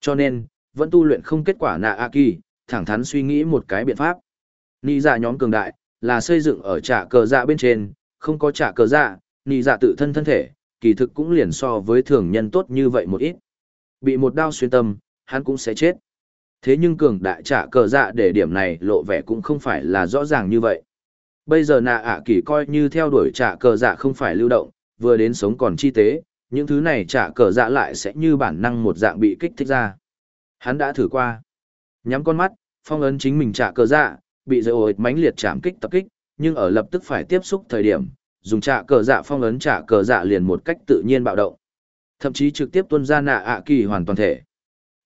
Cho nên, vẫn tu luyện không kết quả nạ ạ kỳ, thẳng thắn suy nghĩ một cái biện pháp. Nị dạ nhóm cường đại, là xây dựng ở trả cờ dạ bên trên, không có trả cờ dạ, nị dạ tự thân thân thể, kỳ thực cũng liền so với thường nhân tốt như vậy một ít. Bị một đao xuyên tâm, hắn cũng sẽ chết. Thế nhưng cường đại trả cờ dạ để điểm này lộ vẻ cũng không phải là rõ ràng như vậy. Bây giờ nạ ạ kỳ coi như theo đuổi trả cờ dạ không phải lưu động, vừa đến sống còn chi tế, những thứ này trả cờ dạ lại sẽ như bản năng một dạng bị kích thích ra. Hắn đã thử qua. Nhắm con mắt, phong ấn chính mình trả cờ dạ, bị dây ổi mãnh liệt chạm kích tập kích, nhưng ở lập tức phải tiếp xúc thời điểm, dùng trả cờ dạ phong ấn trả cờ dạ liền một cách tự nhiên bạo động. Thậm chí trực tiếp tuôn ra nạ ạ kỳ hoàn toàn thể.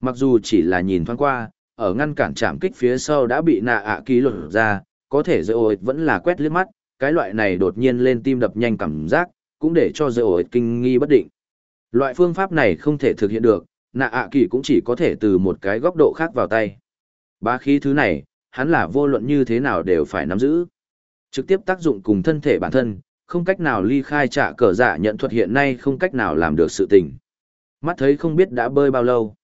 Mặc dù chỉ là nhìn thoáng qua, ở ngăn cản chạm kích phía sau đã bị nạ ạ kỳ lột ra, có thể dây ổi vẫn là quét liếc mắt, cái loại này đột nhiên lên tim đập nhanh cảm giác, cũng để cho dây ổi kinh nghi bất định. Loại phương pháp này không thể thực hiện được, nạ ạ kỳ cũng chỉ có thể từ một cái góc độ khác vào tay. Ba khí thứ này, hắn là vô luận như thế nào đều phải nắm giữ. Trực tiếp tác dụng cùng thân thể bản thân, không cách nào ly khai trả cờ giả nhận thuật hiện nay không cách nào làm được sự tình. Mắt thấy không biết đã bơi bao lâu.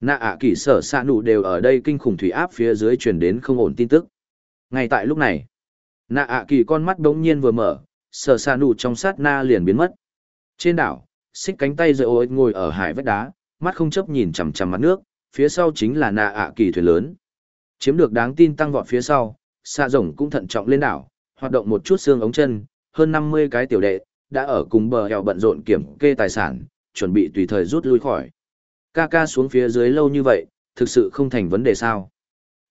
Nạ ạ kỳ sở xạ nụ đều ở đây kinh khủng thủy áp phía dưới truyền đến không ổn tin tức. Ngay tại lúc này, nạ ạ kỳ con mắt đống nhiên vừa mở, sở xạ nụ trong sát na liền biến mất. Trên đảo, xích cánh tay rơi ôi ngồi ở hải vách đá, mắt không chấp nhìn chằm chằm mặt nước, phía sau chính là nạ ạ kỳ thuyền lớn. Chiếm được đáng tin tăng vọt phía sau, xạ rồng cũng thận trọng lên đảo, hoạt động một chút xương ống chân, hơn 50 cái tiểu đệ, đã ở cùng bờ hẹo bận rộn kiểm kê tài sản, chuẩn bị tùy thời rút lui khỏi. Ca ca xuống phía dưới lâu như vậy, thực sự không thành vấn đề sao?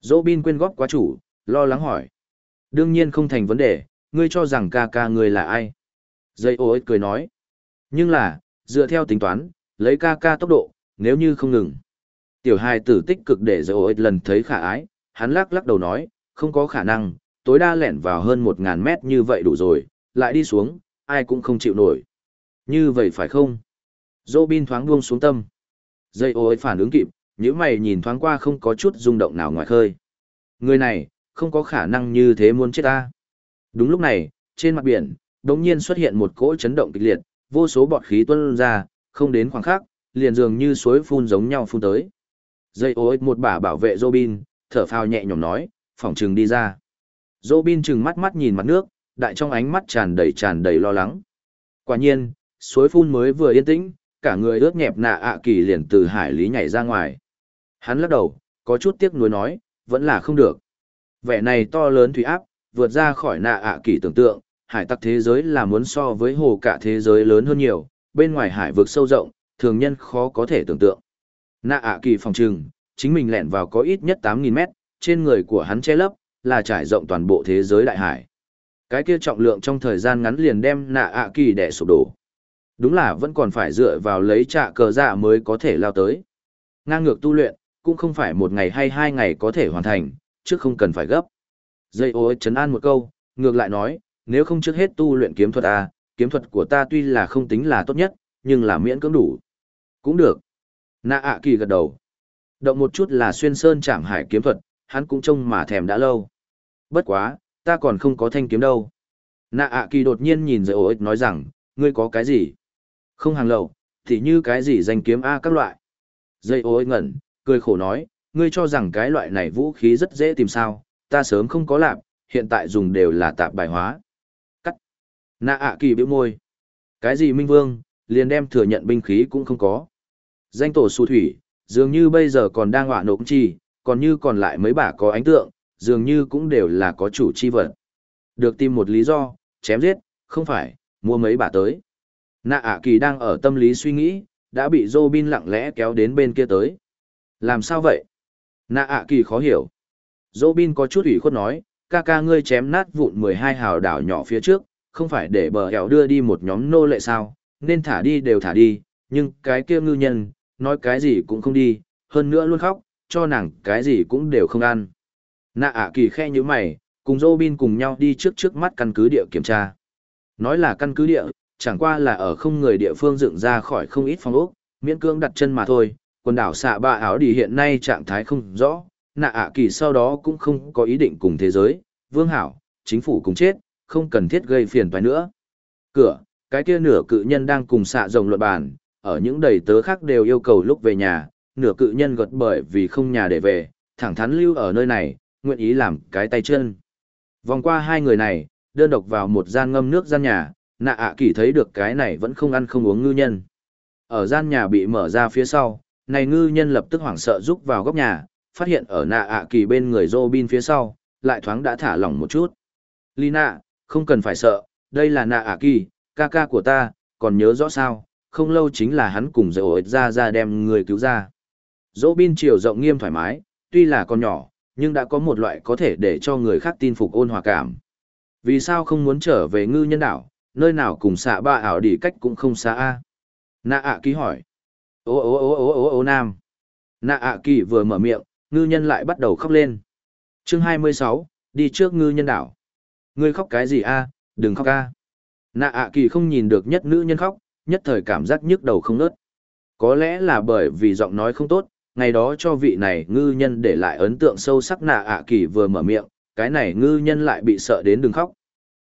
Dỗ bin quyên góp quá chủ, lo lắng hỏi. Đương nhiên không thành vấn đề, ngươi cho rằng ca ca ngươi là ai? Dây ô ích cười nói. Nhưng là, dựa theo tính toán, lấy ca ca tốc độ, nếu như không ngừng. Tiểu hài tử tích cực để dây ô ích lần thấy khả ái, hắn lắc lắc đầu nói, không có khả năng, tối đa lẻn vào hơn 1.000 mét như vậy đủ rồi, lại đi xuống, ai cũng không chịu nổi. Như vậy phải không? Dô bin thoáng buông xuống tâm. Dây ô ấy phản ứng kịp, những mày nhìn thoáng qua không có chút rung động nào ngoài khơi. Người này, không có khả năng như thế muốn chết ta. Đúng lúc này, trên mặt biển, đột nhiên xuất hiện một cỗ chấn động kịch liệt, vô số bọt khí tuôn ra, không đến khoảng khắc, liền dường như suối phun giống nhau phun tới. Dây ô một bả bảo vệ Robin, thở phào nhẹ nhõm nói, phòng trừng đi ra. Robin trừng mắt mắt nhìn mặt nước, đại trong ánh mắt tràn đầy tràn đầy lo lắng. Quả nhiên, suối phun mới vừa yên tĩnh, cả người ướt nhẹp nạ ạ kỳ liền từ hải lý nhảy ra ngoài. Hắn lắc đầu, có chút tiếc nuối nói, vẫn là không được. Vẻ này to lớn thủy áp, vượt ra khỏi nạ ạ kỳ tưởng tượng, hải tặc thế giới là muốn so với hồ cả thế giới lớn hơn nhiều, bên ngoài hải vực sâu rộng, thường nhân khó có thể tưởng tượng. Nạ ạ kỳ phòng trừng, chính mình lẻn vào có ít nhất 8.000 mét, trên người của hắn che lấp, là trải rộng toàn bộ thế giới đại hải. Cái kia trọng lượng trong thời gian ngắn liền đem nạ ạ kỳ đẻ sụp đổ. Đúng là vẫn còn phải dựa vào lấy trạ cờ dạ mới có thể lao tới. Ngang ngược tu luyện, cũng không phải một ngày hay hai ngày có thể hoàn thành, chứ không cần phải gấp. Dây ô chấn an một câu, ngược lại nói, nếu không trước hết tu luyện kiếm thuật à, kiếm thuật của ta tuy là không tính là tốt nhất, nhưng là miễn cưỡng đủ. Cũng được. Nạ ạ kỳ gật đầu. Động một chút là xuyên sơn chạm hải kiếm thuật, hắn cũng trông mà thèm đã lâu. Bất quá, ta còn không có thanh kiếm đâu. Nạ ạ kỳ đột nhiên nhìn dây ô nói rằng, ngươi có cái gì? Không hàng lậu, thì như cái gì danh kiếm A các loại. Dây ô ngẩn, cười khổ nói, ngươi cho rằng cái loại này vũ khí rất dễ tìm sao, ta sớm không có lạp, hiện tại dùng đều là tạp bài hóa. Cắt. Nạ ạ kỳ biểu môi. Cái gì minh vương, liền đem thừa nhận binh khí cũng không có. Danh tổ su thủy, dường như bây giờ còn đang họa nộp chi, còn như còn lại mấy bà có ánh tượng, dường như cũng đều là có chủ chi vật. Được tìm một lý do, chém giết, không phải, mua mấy bà tới. Nạ ạ kỳ đang ở tâm lý suy nghĩ, đã bị Robin lặng lẽ kéo đến bên kia tới. Làm sao vậy? Nạ ạ kỳ khó hiểu. Robin có chút ủy khuất nói, ca ca ngươi chém nát vụn 12 hào đảo nhỏ phía trước, không phải để bờ hẻo đưa đi một nhóm nô lệ sao, nên thả đi đều thả đi, nhưng cái kia ngư nhân, nói cái gì cũng không đi, hơn nữa luôn khóc, cho nàng cái gì cũng đều không ăn. Nạ ạ kỳ khe như mày, cùng Robin cùng nhau đi trước trước mắt căn cứ địa kiểm tra. Nói là căn cứ địa, chẳng qua là ở không người địa phương dựng ra khỏi không ít phong ốc, miễn cưỡng đặt chân mà thôi. Quần đảo xạ ba áo đi hiện nay trạng thái không rõ, nạ ạ kỳ sau đó cũng không có ý định cùng thế giới, vương hảo, chính phủ cùng chết, không cần thiết gây phiền toái nữa. Cửa, cái kia nửa cự nhân đang cùng xạ rồng luận bàn, ở những đầy tớ khác đều yêu cầu lúc về nhà, nửa cự nhân gật bởi vì không nhà để về, thẳng thắn lưu ở nơi này, nguyện ý làm cái tay chân. Vòng qua hai người này, đơn độc vào một gian ngâm nước gian nhà, nạ ạ kỳ thấy được cái này vẫn không ăn không uống ngư nhân. Ở gian nhà bị mở ra phía sau, này ngư nhân lập tức hoảng sợ rúc vào góc nhà, phát hiện ở nạ ạ kỳ bên người Robin phía sau, lại thoáng đã thả lỏng một chút. Lina, không cần phải sợ, đây là nạ ạ kỳ, ca ca của ta, còn nhớ rõ sao, không lâu chính là hắn cùng dầu ổi ra ra đem người cứu ra. Robin chiều rộng nghiêm thoải mái, tuy là con nhỏ, nhưng đã có một loại có thể để cho người khác tin phục ôn hòa cảm. Vì sao không muốn trở về ngư nhân đảo, nơi nào cùng xạ ba ảo đi cách cũng không xa a nạ ạ ký hỏi ô ô ô ô ô ô nam nạ ạ kỳ vừa mở miệng ngư nhân lại bắt đầu khóc lên chương hai mươi sáu đi trước ngư nhân đảo. Ngươi khóc cái gì a? đừng khóc a. Nạ ạ kỳ không nhìn được nhất nữ nhân khóc, nhất thời cảm giác nhức đầu không nớt. Có lẽ là bởi vì giọng nói không tốt, ngày đó cho vị này ngư nhân để lại ấn tượng sâu sắc nạ ạ kỳ vừa mở miệng, cái này ngư nhân lại bị sợ đến đừng khóc.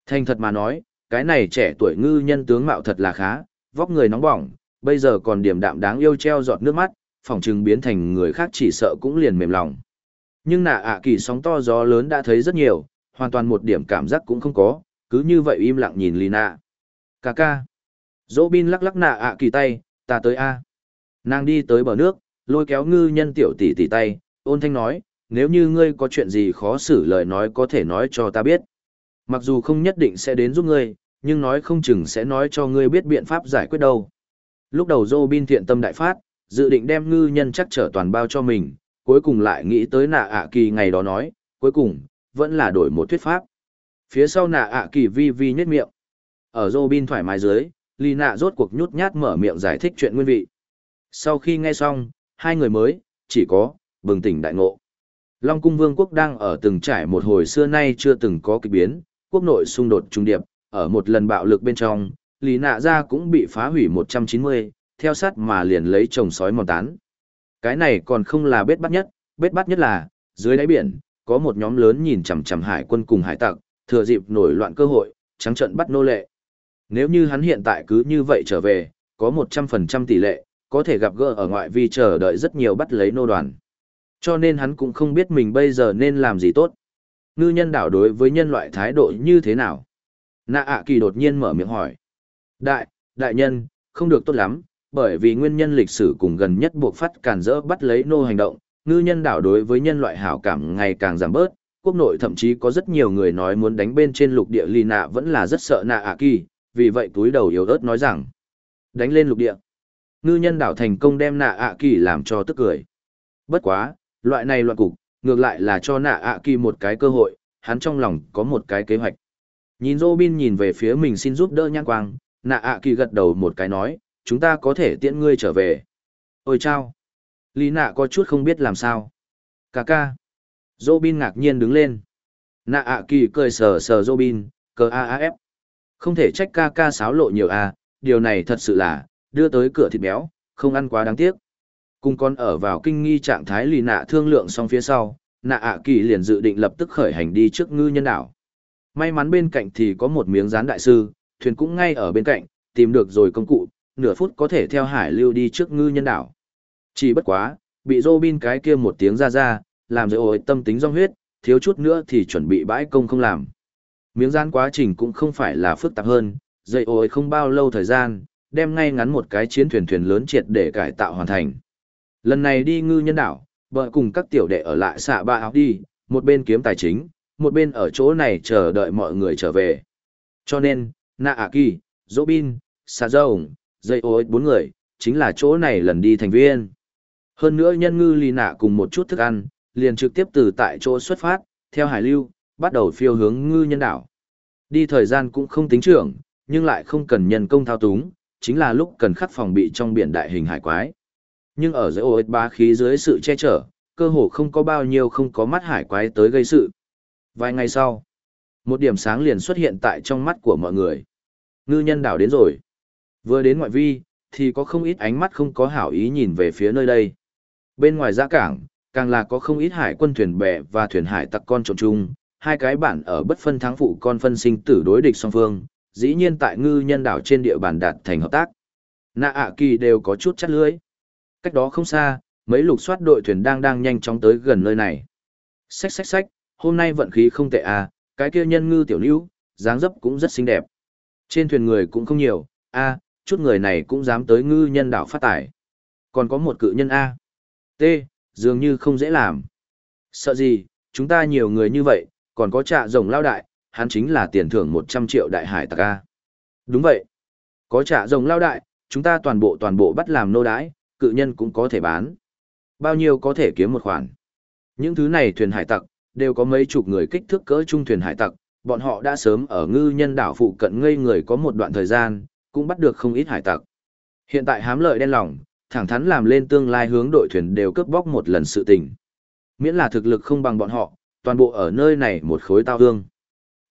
Thành thật mà nói, cái này trẻ tuổi ngư nhân tướng mạo thật là khá, vóc người nóng bỏng, bây giờ còn điểm đạm đáng yêu treo giọt nước mắt, phỏng chừng biến thành người khác chỉ sợ cũng liền mềm lòng. Nhưng nạ ạ kỳ sóng to gió lớn đã thấy rất nhiều, hoàn toàn một điểm cảm giác cũng không có, cứ như vậy im lặng nhìn Lina. Cà ca. Dỗ bin lắc lắc nạ ạ kỳ tay, ta tới A. Nàng đi tới bờ nước, lôi kéo ngư nhân tiểu tỷ tỷ tay, ôn thanh nói, nếu như ngươi có chuyện gì khó xử lời nói có thể nói cho ta biết. Mặc dù không nhất định sẽ đến giúp ngươi, nhưng nói không chừng sẽ nói cho ngươi biết biện pháp giải quyết đâu. Lúc đầu Dô bin thiện tâm đại phát, dự định đem ngư nhân chắc trở toàn bao cho mình, cuối cùng lại nghĩ tới nạ ạ kỳ ngày đó nói, cuối cùng, vẫn là đổi một thuyết pháp. Phía sau nạ ạ kỳ vi vi nhếch miệng. Ở Dô bin thoải mái dưới, Lì nạ rốt cuộc nhút nhát mở miệng giải thích chuyện nguyên vị. Sau khi nghe xong, hai người mới, chỉ có, bừng tỉnh đại ngộ. Long cung vương quốc đang ở từng trải một hồi xưa nay chưa từng có kịch biến, quốc nội xung đột trung điệp, ở một lần bạo lực bên trong, Lý Nạ Gia cũng bị phá hủy 190, theo sát mà liền lấy chồng sói mòn tán. Cái này còn không là bết bắt nhất, bết bắt nhất là, dưới đáy biển, có một nhóm lớn nhìn chằm chằm hải quân cùng hải tặc, thừa dịp nổi loạn cơ hội, trắng trận bắt nô lệ. Nếu như hắn hiện tại cứ như vậy trở về, có 100% tỷ lệ, có thể gặp gỡ ở ngoại vi chờ đợi rất nhiều bắt lấy nô đoàn. Cho nên hắn cũng không biết mình bây giờ nên làm gì tốt. Ngư nhân đảo đối với nhân loại thái độ như thế nào? Nạ ạ kỳ đột nhiên mở miệng hỏi. Đại, đại nhân, không được tốt lắm, bởi vì nguyên nhân lịch sử cùng gần nhất buộc phát cản rỡ bắt lấy nô hành động, ngư nhân đảo đối với nhân loại hảo cảm ngày càng giảm bớt, quốc nội thậm chí có rất nhiều người nói muốn đánh bên trên lục địa ly nạ vẫn là rất sợ nạ ạ kỳ, vì vậy túi đầu yếu ớt nói rằng, đánh lên lục địa. Ngư nhân đảo thành công đem nạ ạ kỳ làm cho tức cười. Bất quá, loại này loạn cục, ngược lại là cho nạ ạ kỳ một cái cơ hội, hắn trong lòng có một cái kế hoạch. Nhìn Robin nhìn về phía mình xin giúp đỡ nhãn quang, nạ ạ kỳ gật đầu một cái nói, chúng ta có thể tiễn ngươi trở về. Ôi chao! Lý nạ có chút không biết làm sao. Cà ca! Robin ngạc nhiên đứng lên. Nạ ạ kỳ cười sờ sờ Robin, cờ AAF. Không thể trách ca ca sáo lộ nhiều a, điều này thật sự là, đưa tới cửa thịt béo, không ăn quá đáng tiếc. Cùng con ở vào kinh nghi trạng thái lì nạ thương lượng xong phía sau, nạ ạ kỳ liền dự định lập tức khởi hành đi trước ngư nhân đảo. May mắn bên cạnh thì có một miếng rán đại sư, thuyền cũng ngay ở bên cạnh, tìm được rồi công cụ, nửa phút có thể theo hải lưu đi trước ngư nhân đảo. Chỉ bất quá, bị Robin cái kia một tiếng ra ra, làm rồi ôi tâm tính rong huyết, thiếu chút nữa thì chuẩn bị bãi công không làm. Miếng rán quá trình cũng không phải là phức tạp hơn, dây ôi không bao lâu thời gian, đem ngay ngắn một cái chiến thuyền thuyền lớn triệt để cải tạo hoàn thành. Lần này đi ngư nhân đảo, vợ cùng các tiểu đệ ở lại xạ ba áo đi, một bên kiếm tài chính, một bên ở chỗ này chờ đợi mọi người trở về. Cho nên, Na A Kỳ, Robin, Sa Dâu, Dây Ô bốn người, chính là chỗ này lần đi thành viên. Hơn nữa nhân ngư lì nạ cùng một chút thức ăn, liền trực tiếp từ tại chỗ xuất phát, theo hải lưu, bắt đầu phiêu hướng ngư nhân đảo. Đi thời gian cũng không tính trưởng, nhưng lại không cần nhân công thao túng, chính là lúc cần khắc phòng bị trong biển đại hình hải quái. Nhưng ở dưới ô ba khí dưới sự che chở, cơ hồ không có bao nhiêu không có mắt hải quái tới gây sự. Vài ngày sau, một điểm sáng liền xuất hiện tại trong mắt của mọi người. Ngư nhân đảo đến rồi. Vừa đến ngoại vi, thì có không ít ánh mắt không có hảo ý nhìn về phía nơi đây. Bên ngoài giã cảng, càng là có không ít hải quân thuyền bè và thuyền hải tặc con trộn chung, hai cái bản ở bất phân thắng phụ con phân sinh tử đối địch song phương, dĩ nhiên tại ngư nhân đảo trên địa bàn đạt thành hợp tác. Nạ ạ kỳ đều có chút chắt lưới. Cách đó không xa, mấy lục soát đội thuyền đang đang nhanh chóng tới gần nơi này. Xách xách xách, hôm nay vận khí không tệ à, cái kia nhân ngư tiểu nữ, dáng dấp cũng rất xinh đẹp. Trên thuyền người cũng không nhiều, a, chút người này cũng dám tới ngư nhân đảo phát tải. Còn có một cự nhân A. T, dường như không dễ làm. Sợ gì, chúng ta nhiều người như vậy, còn có trạ rồng lao đại, hắn chính là tiền thưởng 100 triệu đại hải tạc A. Đúng vậy. Có trạ rồng lao đại, chúng ta toàn bộ toàn bộ bắt làm nô đái, cự nhân cũng có thể bán. Bao nhiêu có thể kiếm một khoản. Những thứ này thuyền hải tặc, đều có mấy chục người kích thước cỡ trung thuyền hải tặc, bọn họ đã sớm ở ngư nhân đảo phụ cận ngây người có một đoạn thời gian, cũng bắt được không ít hải tặc. Hiện tại hám lợi đen lòng, thẳng thắn làm lên tương lai hướng đội thuyền đều cướp bóc một lần sự tình. Miễn là thực lực không bằng bọn họ, toàn bộ ở nơi này một khối tao hương.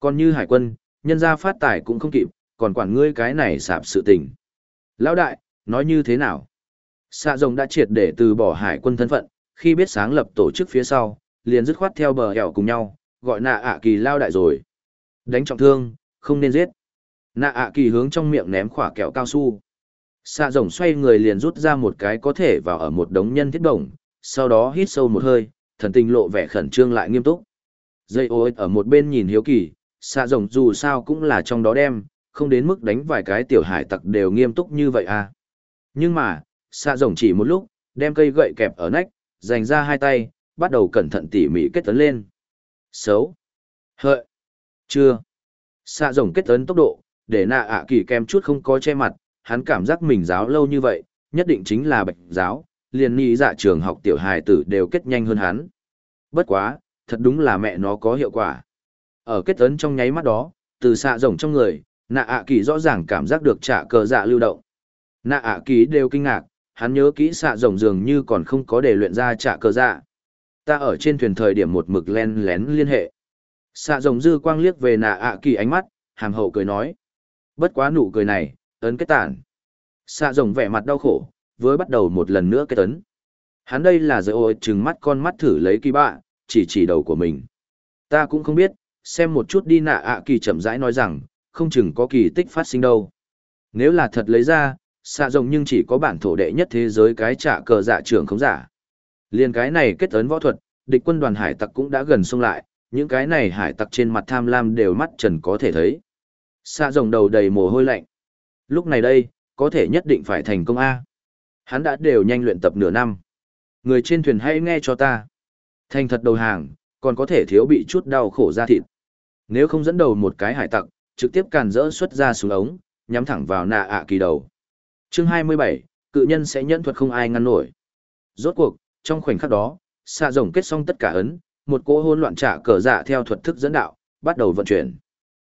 Còn như hải quân, nhân gia phát tài cũng không kịp, còn quản ngươi cái này sạp sự tình. Lão đại, nói như thế nào? Xạ rồng đã triệt để từ bỏ hải quân thân phận, khi biết sáng lập tổ chức phía sau, liền dứt khoát theo bờ hẻo cùng nhau, gọi nạ ạ kỳ lao đại rồi. Đánh trọng thương, không nên giết. Nạ ạ kỳ hướng trong miệng ném khỏa kẹo cao su. Xạ rồng xoay người liền rút ra một cái có thể vào ở một đống nhân thiết đồng, sau đó hít sâu một hơi, thần tình lộ vẻ khẩn trương lại nghiêm túc. Dây ôi ở một bên nhìn hiếu kỳ, xạ rồng dù sao cũng là trong đó đem, không đến mức đánh vài cái tiểu hải tặc đều nghiêm túc như vậy à. Nhưng mà, xạ rồng chỉ một lúc, đem cây gậy kẹp ở nách, dành ra hai tay, bắt đầu cẩn thận tỉ mỉ kết tấn lên. Xấu. Hợi. Chưa. Xạ rồng kết tấn tốc độ, để nạ ạ kỳ kem chút không có che mặt, hắn cảm giác mình giáo lâu như vậy, nhất định chính là bạch giáo, liền nghĩ dạ trường học tiểu hài tử đều kết nhanh hơn hắn. Bất quá, thật đúng là mẹ nó có hiệu quả. Ở kết tấn trong nháy mắt đó, từ xạ rồng trong người, nạ ạ kỳ rõ ràng cảm giác được trả cờ dạ lưu động. Nạ ạ kỳ đều kinh ngạc, hắn nhớ kỹ xạ rồng dường như còn không có để luyện ra trả cơ dạ. Ta ở trên thuyền thời điểm một mực len lén liên hệ. Xạ rồng dư quang liếc về nạ ạ kỳ ánh mắt, hàm hậu cười nói. Bất quá nụ cười này, ấn kết tản. Xạ rồng vẻ mặt đau khổ, với bắt đầu một lần nữa kết tấn. Hắn đây là giờ ôi trừng mắt con mắt thử lấy kỳ bạ, chỉ chỉ đầu của mình. Ta cũng không biết, xem một chút đi nạ ạ kỳ chậm rãi nói rằng, không chừng có kỳ tích phát sinh đâu. Nếu là thật lấy ra, xạ rồng nhưng chỉ có bản thổ đệ nhất thế giới cái trả cờ dạ trưởng không giả. Liên cái này kết ấn võ thuật, địch quân đoàn hải tặc cũng đã gần xông lại, những cái này hải tặc trên mặt tham lam đều mắt trần có thể thấy. Xạ rồng đầu đầy mồ hôi lạnh. Lúc này đây, có thể nhất định phải thành công A. Hắn đã đều nhanh luyện tập nửa năm. Người trên thuyền hãy nghe cho ta. Thành thật đầu hàng, còn có thể thiếu bị chút đau khổ ra thịt. Nếu không dẫn đầu một cái hải tặc, trực tiếp càn rỡ xuất ra xuống ống, nhắm thẳng vào nạ ạ kỳ đầu. Chương 27, cự nhân sẽ nhẫn thuật không ai ngăn nổi. Rốt cuộc, trong khoảnh khắc đó, xạ rồng kết xong tất cả ấn, một cỗ hỗn loạn trả cờ dạ theo thuật thức dẫn đạo, bắt đầu vận chuyển.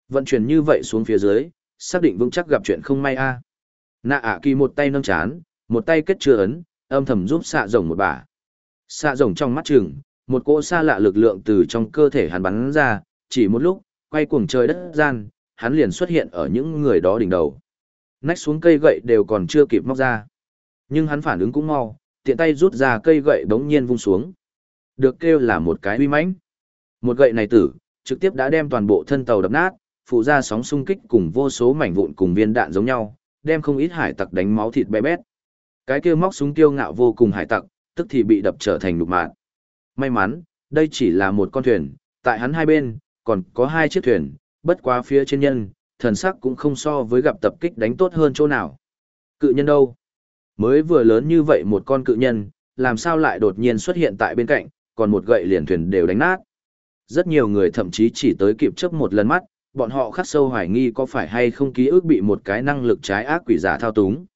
Vận chuyển như vậy xuống phía dưới, xác định vững chắc gặp chuyện không may a. Nạ ạ kỳ một tay nâng chán, một tay kết chưa ấn, âm thầm giúp xạ rồng một bà. Xạ rồng trong mắt chừng, một cỗ xa lạ lực lượng từ trong cơ thể hắn bắn ra, chỉ một lúc, quay cuồng trời đất gian, hắn liền xuất hiện ở những người đó đỉnh đầu. Nách xuống cây gậy đều còn chưa kịp móc ra. Nhưng hắn phản ứng cũng mau, tiện tay rút ra cây gậy đống nhiên vung xuống. Được kêu là một cái uy mãnh. Một gậy này tử, trực tiếp đã đem toàn bộ thân tàu đập nát, phụ ra sóng xung kích cùng vô số mảnh vụn cùng viên đạn giống nhau, đem không ít hải tặc đánh máu thịt bé bét. Cái kia móc súng kiêu ngạo vô cùng hải tặc, tức thì bị đập trở thành lục mạng. May mắn, đây chỉ là một con thuyền, tại hắn hai bên, còn có hai chiếc thuyền, bất quá phía trên nhân, thần sắc cũng không so với gặp tập kích đánh tốt hơn chỗ nào. Cự nhân đâu? Mới vừa lớn như vậy một con cự nhân, làm sao lại đột nhiên xuất hiện tại bên cạnh, còn một gậy liền thuyền đều đánh nát. Rất nhiều người thậm chí chỉ tới kịp chấp một lần mắt, bọn họ khắc sâu hoài nghi có phải hay không ký ức bị một cái năng lực trái ác quỷ giả thao túng.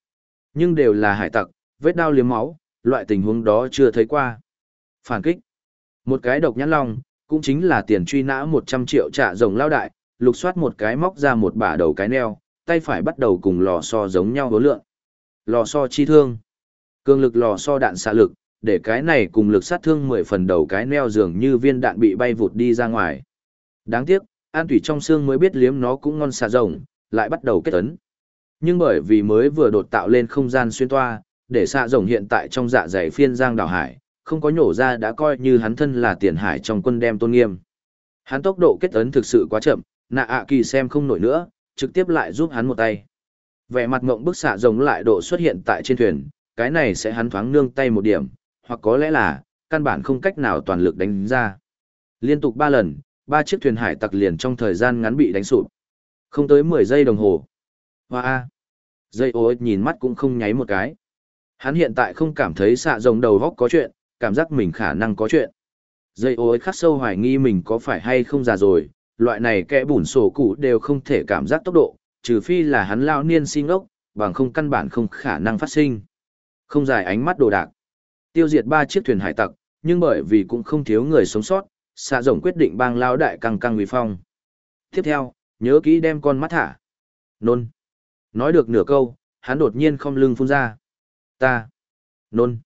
Nhưng đều là hải tặc, vết đao liếm máu, loại tình huống đó chưa thấy qua. Phản kích. Một cái độc nhãn long, cũng chính là tiền truy nã 100 triệu trả rồng lao đại, lục soát một cái móc ra một bả đầu cái neo, tay phải bắt đầu cùng lò xo giống nhau hố lượng. Lò xo chi thương. cường lực lò xo đạn xạ lực, để cái này cùng lực sát thương 10 phần đầu cái neo dường như viên đạn bị bay vụt đi ra ngoài. Đáng tiếc, An Thủy trong xương mới biết liếm nó cũng ngon xạ rồng, lại bắt đầu kết tấn. Nhưng bởi vì mới vừa đột tạo lên không gian xuyên toa, để xạ rồng hiện tại trong dạ dày phiên giang đảo hải, không có nhổ ra đã coi như hắn thân là tiền hải trong quân đem tôn nghiêm. Hắn tốc độ kết ấn thực sự quá chậm, nạ ạ kỳ xem không nổi nữa, trực tiếp lại giúp hắn một tay. Vẻ mặt ngộng bức xạ rồng lại độ xuất hiện tại trên thuyền, cái này sẽ hắn thoáng nương tay một điểm, hoặc có lẽ là, căn bản không cách nào toàn lực đánh ra. Liên tục ba lần, ba chiếc thuyền hải tặc liền trong thời gian ngắn bị đánh sụp. Không tới 10 giây đồng hồ. Hoa a. Dây ôi nhìn mắt cũng không nháy một cái. Hắn hiện tại không cảm thấy xạ rồng đầu góc có chuyện, cảm giác mình khả năng có chuyện. Dây ôi khắc sâu hoài nghi mình có phải hay không già rồi, loại này kẽ bùn sổ cụ đều không thể cảm giác tốc độ, trừ phi là hắn lao niên sinh ốc, bằng không căn bản không khả năng phát sinh. Không dài ánh mắt đồ đạc. Tiêu diệt ba chiếc thuyền hải tặc, nhưng bởi vì cũng không thiếu người sống sót, xạ rồng quyết định bang lao đại căng căng uy phong. Tiếp theo, nhớ kỹ đem con mắt thả. Nôn. Nói được nửa câu, hắn đột nhiên không lưng phun ra. Ta. Nôn.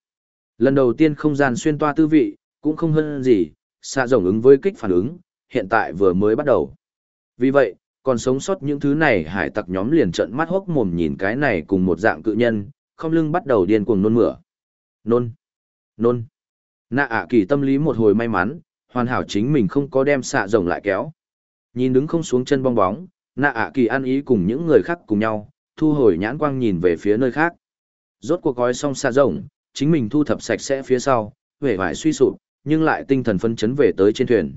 Lần đầu tiên không gian xuyên toa tư vị, cũng không hơn gì, xạ rồng ứng với kích phản ứng, hiện tại vừa mới bắt đầu. Vì vậy, còn sống sót những thứ này hải tặc nhóm liền trợn mắt hốc mồm nhìn cái này cùng một dạng cự nhân, không lưng bắt đầu điên cuồng nôn mửa. Nôn, nôn. Nạ ạ kỳ tâm lý một hồi may mắn, hoàn hảo chính mình không có đem xạ rồng lại kéo. Nhìn đứng không xuống chân bong bóng, nạ ạ kỳ ăn ý cùng những người khác cùng nhau, thu hồi nhãn quang nhìn về phía nơi khác. Rốt cuộc gói xong xạ rồng, chính mình thu thập sạch sẽ phía sau, vẻ vải suy sụp, nhưng lại tinh thần phân chấn về tới trên thuyền.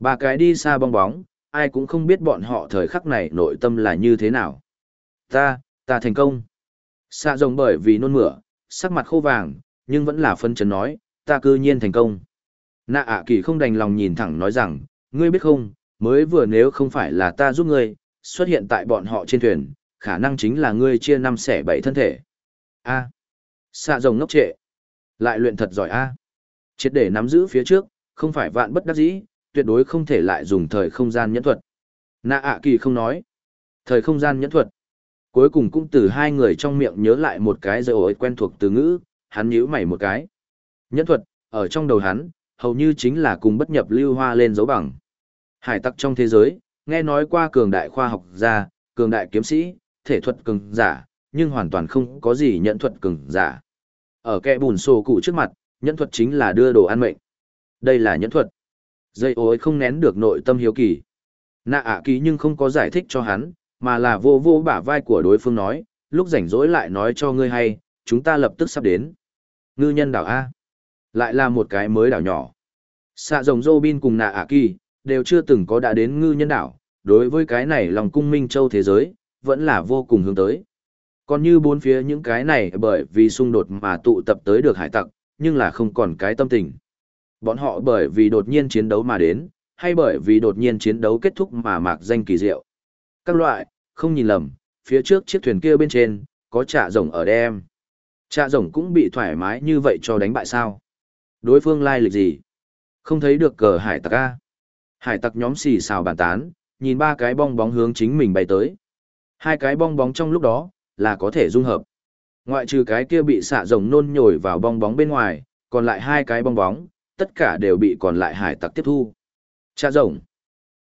Ba cái đi xa bong bóng, ai cũng không biết bọn họ thời khắc này nội tâm là như thế nào. Ta, ta thành công. Xạ rồng bởi vì nôn mửa, sắc mặt khô vàng, nhưng vẫn là phân chấn nói, ta cư nhiên thành công. Nạ ạ kỳ không đành lòng nhìn thẳng nói rằng, ngươi biết không, mới vừa nếu không phải là ta giúp ngươi, xuất hiện tại bọn họ trên thuyền, khả năng chính là ngươi chia năm xẻ bảy thân thể. A. Xạ rồng ngốc trệ. Lại luyện thật giỏi A. Triệt để nắm giữ phía trước, không phải vạn bất đắc dĩ, tuyệt đối không thể lại dùng thời không gian nhẫn thuật. Nạ ạ kỳ không nói. Thời không gian nhẫn thuật. Cuối cùng cũng từ hai người trong miệng nhớ lại một cái dây ổi quen thuộc từ ngữ, hắn nhíu mày một cái. Nhẫn thuật, ở trong đầu hắn, hầu như chính là cùng bất nhập lưu hoa lên dấu bằng. Hải tặc trong thế giới, nghe nói qua cường đại khoa học gia, cường đại kiếm sĩ, thể thuật cường giả, nhưng hoàn toàn không có gì nhận thuật cường giả. Ở kẻ bùn sổ cụ trước mặt, nhẫn thuật chính là đưa đồ ăn mệnh. Đây là nhẫn thuật. Dây ối không nén được nội tâm hiếu kỳ. Nạ ạ kỳ nhưng không có giải thích cho hắn, mà là vô vô bả vai của đối phương nói, lúc rảnh rỗi lại nói cho ngươi hay, chúng ta lập tức sắp đến. Ngư nhân đảo A. Lại là một cái mới đảo nhỏ. Xạ rồng Robin cùng nạ ạ kỳ, đều chưa từng có đã đến ngư nhân đảo, đối với cái này lòng cung minh châu thế giới, vẫn là vô cùng hướng tới. Còn như bốn phía những cái này bởi vì xung đột mà tụ tập tới được hải tặc, nhưng là không còn cái tâm tình. Bọn họ bởi vì đột nhiên chiến đấu mà đến, hay bởi vì đột nhiên chiến đấu kết thúc mà mạc danh kỳ diệu. Các loại, không nhìn lầm, phía trước chiếc thuyền kia bên trên, có trạ rồng ở đem. Trạ rồng cũng bị thoải mái như vậy cho đánh bại sao. Đối phương lai lịch gì? Không thấy được cờ hải tặc A. Hải tặc nhóm xì xào bàn tán, nhìn ba cái bong bóng hướng chính mình bay tới. Hai cái bong bóng trong lúc đó, là có thể dung hợp. Ngoại trừ cái kia bị xạ rồng nôn nhồi vào bong bóng bên ngoài, còn lại hai cái bong bóng, tất cả đều bị còn lại hải tặc tiếp thu. Cha rồng.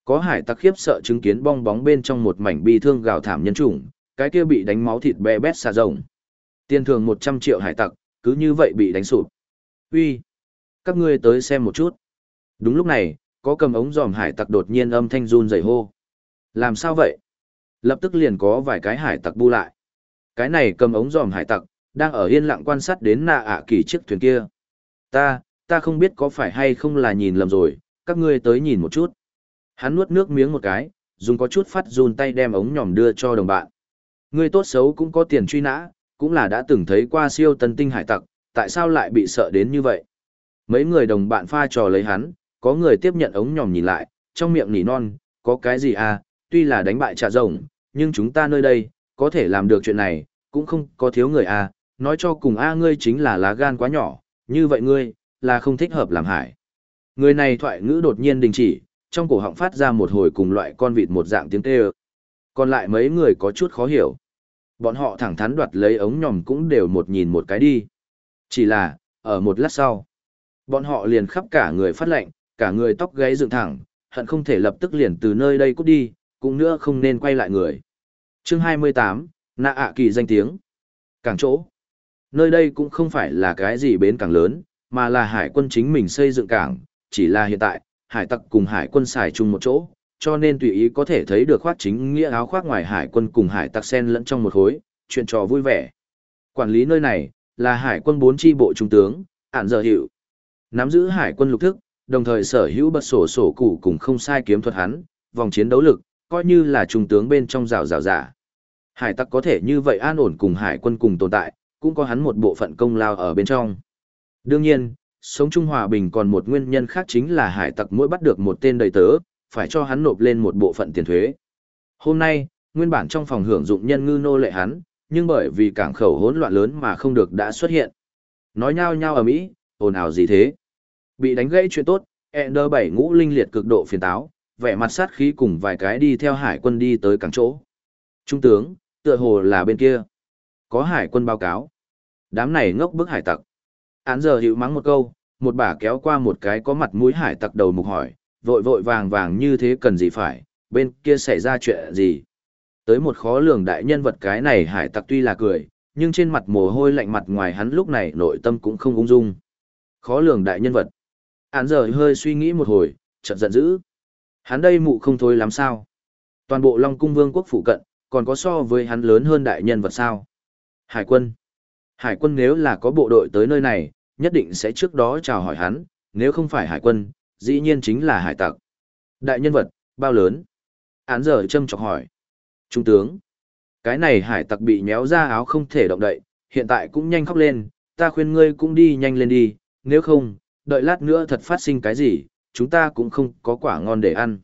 Có hải tặc khiếp sợ chứng kiến bong bóng bên trong một mảnh bi thương gào thảm nhân chủng, cái kia bị đánh máu thịt bè bét xà rồng. Tiền thường 100 triệu hải tặc, cứ như vậy bị đánh sụp. Uy, các ngươi tới xem một chút. Đúng lúc này, có cầm ống giòm hải tặc đột nhiên âm thanh run rẩy hô. Làm sao vậy? Lập tức liền có vài cái hải tặc bu lại. Cái này cầm ống giòm hải tặc, đang ở yên lặng quan sát đến nạ ạ kỳ chiếc thuyền kia. Ta, ta không biết có phải hay không là nhìn lầm rồi, các ngươi tới nhìn một chút. Hắn nuốt nước miếng một cái, dùng có chút phát run tay đem ống nhòm đưa cho đồng bạn. Ngươi tốt xấu cũng có tiền truy nã, cũng là đã từng thấy qua siêu tân tinh hải tặc, tại sao lại bị sợ đến như vậy? Mấy người đồng bạn pha trò lấy hắn, có người tiếp nhận ống nhòm nhìn lại, trong miệng nỉ non, có cái gì à, tuy là đánh bại trả rồng, nhưng chúng ta nơi đây, có thể làm được chuyện này, cũng không có thiếu người à, nói cho cùng a ngươi chính là lá gan quá nhỏ, như vậy ngươi, là không thích hợp làm hải. Người này thoại ngữ đột nhiên đình chỉ, trong cổ họng phát ra một hồi cùng loại con vịt một dạng tiếng kêu. Còn lại mấy người có chút khó hiểu. Bọn họ thẳng thắn đoạt lấy ống nhòm cũng đều một nhìn một cái đi. Chỉ là, ở một lát sau, bọn họ liền khắp cả người phát lệnh, cả người tóc gáy dựng thẳng, hận không thể lập tức liền từ nơi đây cút đi, cũng nữa không nên quay lại người. Chương 28, Nạ ạ kỳ danh tiếng. Cảng chỗ. Nơi đây cũng không phải là cái gì bến cảng lớn, mà là hải quân chính mình xây dựng cảng, chỉ là hiện tại, hải tặc cùng hải quân xài chung một chỗ, cho nên tùy ý có thể thấy được khoác chính nghĩa áo khoác ngoài hải quân cùng hải tặc sen lẫn trong một khối, chuyện trò vui vẻ. Quản lý nơi này, là hải quân bốn chi bộ trung tướng, ản giờ hiệu. Nắm giữ hải quân lục thức, đồng thời sở hữu bật sổ sổ củ cùng không sai kiếm thuật hắn, vòng chiến đấu lực, coi như là trung tướng bên trong rào rào giả. Hải tặc có thể như vậy an ổn cùng hải quân cùng tồn tại, cũng có hắn một bộ phận công lao ở bên trong. Đương nhiên, sống chung hòa bình còn một nguyên nhân khác chính là hải tặc mỗi bắt được một tên đầy tớ, phải cho hắn nộp lên một bộ phận tiền thuế. Hôm nay, nguyên bản trong phòng hưởng dụng nhân ngư nô lệ hắn, nhưng bởi vì cảng khẩu hỗn loạn lớn mà không được đã xuất hiện. Nói nhau nhau ở Mỹ, ồn ào gì thế? Bị đánh gãy chuyện tốt, Ender bảy ngũ linh liệt cực độ phiền táo, vẻ mặt sát khí cùng vài cái đi theo hải quân đi tới cảng chỗ. Trung tướng, tựa hồ là bên kia. Có hải quân báo cáo. Đám này ngốc bức hải tặc. Án giờ hữu mắng một câu, một bà kéo qua một cái có mặt mũi hải tặc đầu mục hỏi, vội vội vàng vàng như thế cần gì phải, bên kia xảy ra chuyện gì. Tới một khó lường đại nhân vật cái này hải tặc tuy là cười, nhưng trên mặt mồ hôi lạnh mặt ngoài hắn lúc này nội tâm cũng không ung dung. Khó lường đại nhân vật. Án giờ hơi suy nghĩ một hồi, chợt giận dữ. Hắn đây mụ không thôi lắm sao. Toàn bộ Long Cung Vương quốc phụ cận, còn có so với hắn lớn hơn đại nhân vật sao. Hải quân. Hải quân nếu là có bộ đội tới nơi này, nhất định sẽ trước đó chào hỏi hắn, nếu không phải hải quân, dĩ nhiên chính là hải tặc. Đại nhân vật, bao lớn? Án giờ châm chọc hỏi. Trung tướng. Cái này hải tặc bị méo ra áo không thể động đậy, hiện tại cũng nhanh khóc lên, ta khuyên ngươi cũng đi nhanh lên đi, nếu không, đợi lát nữa thật phát sinh cái gì, chúng ta cũng không có quả ngon để ăn.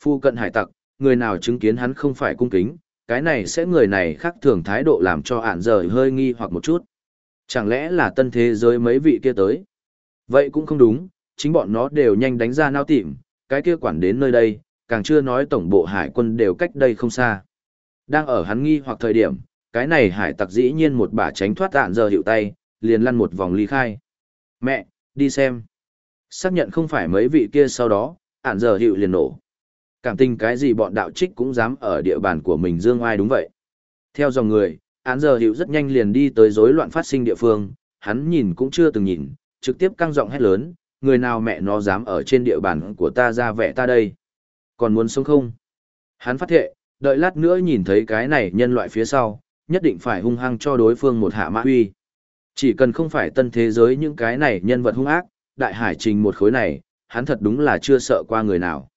Phu cận hải tặc, người nào chứng kiến hắn không phải cung kính, cái này sẽ người này khác thường thái độ làm cho ản giờ hơi nghi hoặc một chút. Chẳng lẽ là tân thế giới mấy vị kia tới? Vậy cũng không đúng, chính bọn nó đều nhanh đánh ra nao tìm, cái kia quản đến nơi đây, càng chưa nói tổng bộ hải quân đều cách đây không xa. Đang ở hắn nghi hoặc thời điểm, cái này hải tặc dĩ nhiên một bà tránh thoát tạn giờ hiệu tay, liền lăn một vòng ly khai. Mẹ, đi xem. Xác nhận không phải mấy vị kia sau đó, ạn giờ hiệu liền nổ. Cảm tình cái gì bọn đạo trích cũng dám ở địa bàn của mình dương ai đúng vậy. Theo dòng người, án giờ hiệu rất nhanh liền đi tới rối loạn phát sinh địa phương, hắn nhìn cũng chưa từng nhìn, trực tiếp căng giọng hét lớn, người nào mẹ nó dám ở trên địa bàn của ta ra vẻ ta đây. Còn muốn sống không? Hắn phát thệ, đợi lát nữa nhìn thấy cái này nhân loại phía sau, nhất định phải hung hăng cho đối phương một hạ mã huy. Chỉ cần không phải tân thế giới những cái này nhân vật hung ác, đại hải trình một khối này, hắn thật đúng là chưa sợ qua người nào.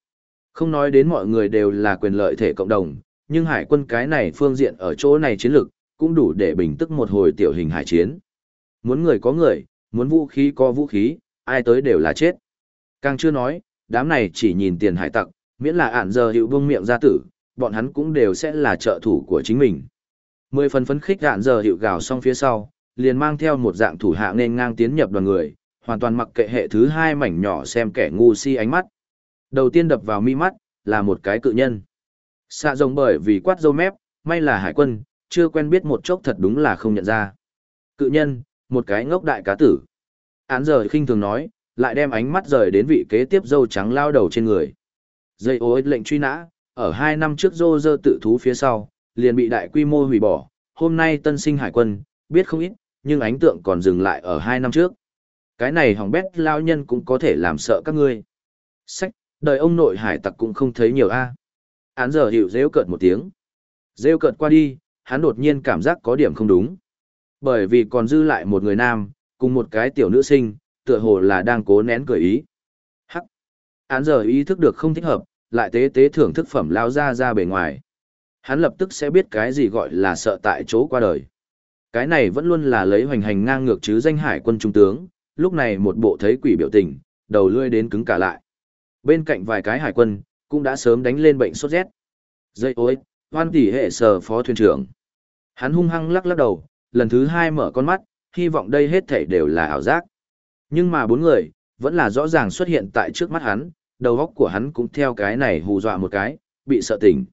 Không nói đến mọi người đều là quyền lợi thể cộng đồng, nhưng hải quân cái này phương diện ở chỗ này chiến lược, cũng đủ để bình tức một hồi tiểu hình hải chiến. Muốn người có người, muốn vũ khí có vũ khí, ai tới đều là chết. Càng chưa nói, đám này chỉ nhìn tiền hải tặc, miễn là ản giờ hiệu vương miệng ra tử, bọn hắn cũng đều sẽ là trợ thủ của chính mình. Mười phần phấn khích ản giờ hiệu gào xong phía sau, liền mang theo một dạng thủ hạ nên ngang tiến nhập đoàn người, hoàn toàn mặc kệ hệ thứ hai mảnh nhỏ xem kẻ ngu si ánh mắt. Đầu tiên đập vào mi mắt, là một cái cự nhân. Xạ rồng bởi vì quát dâu mép, may là hải quân, chưa quen biết một chốc thật đúng là không nhận ra. Cự nhân, một cái ngốc đại cá tử. Án giờ khinh thường nói, lại đem ánh mắt rời đến vị kế tiếp dâu trắng lao đầu trên người. Dây ối lệnh truy nã, ở hai năm trước dô dơ tự thú phía sau, liền bị đại quy mô hủy bỏ. Hôm nay tân sinh hải quân, biết không ít, nhưng ánh tượng còn dừng lại ở hai năm trước. Cái này hỏng bét lao nhân cũng có thể làm sợ các ngươi. Sách, đời ông nội hải tặc cũng không thấy nhiều a. Án giờ hiểu rêu cợt một tiếng. Rêu cợt qua đi, hắn đột nhiên cảm giác có điểm không đúng. Bởi vì còn dư lại một người nam, cùng một cái tiểu nữ sinh, tựa hồ là đang cố nén cười ý. Hắc. Hắn giờ ý thức được không thích hợp, lại tế tế thưởng thức phẩm lao ra ra bề ngoài. Hắn lập tức sẽ biết cái gì gọi là sợ tại chỗ qua đời. Cái này vẫn luôn là lấy hoành hành ngang ngược chứ danh hải quân trung tướng, lúc này một bộ thấy quỷ biểu tình, đầu lươi đến cứng cả lại. Bên cạnh vài cái hải quân, cũng đã sớm đánh lên bệnh sốt rét. Dây ối, hoan tỷ hệ sở phó thuyền trưởng. Hắn hung hăng lắc lắc đầu, lần thứ hai mở con mắt, hy vọng đây hết thảy đều là ảo giác. Nhưng mà bốn người, vẫn là rõ ràng xuất hiện tại trước mắt hắn, đầu óc của hắn cũng theo cái này hù dọa một cái, bị sợ tỉnh.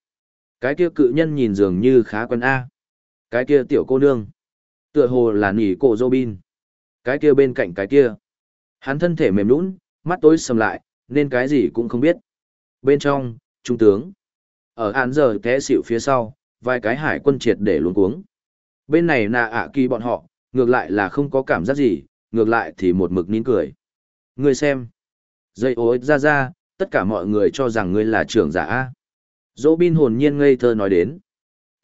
Cái kia cự nhân nhìn dường như khá quen A. Cái kia tiểu cô nương. Tựa hồ là nỉ cổ Robin. Cái kia bên cạnh cái kia. Hắn thân thể mềm nũng, mắt tối sầm lại, nên cái gì cũng không biết. Bên trong, trung tướng. Ở án giờ té xịu phía sau, vài cái hải quân triệt để luống cuống. Bên này nà ạ kỳ bọn họ, ngược lại là không có cảm giác gì, ngược lại thì một mực nín cười. Ngươi xem. Dây ối ra ra, tất cả mọi người cho rằng ngươi là trưởng giả A. Dỗ bin hồn nhiên ngây thơ nói đến.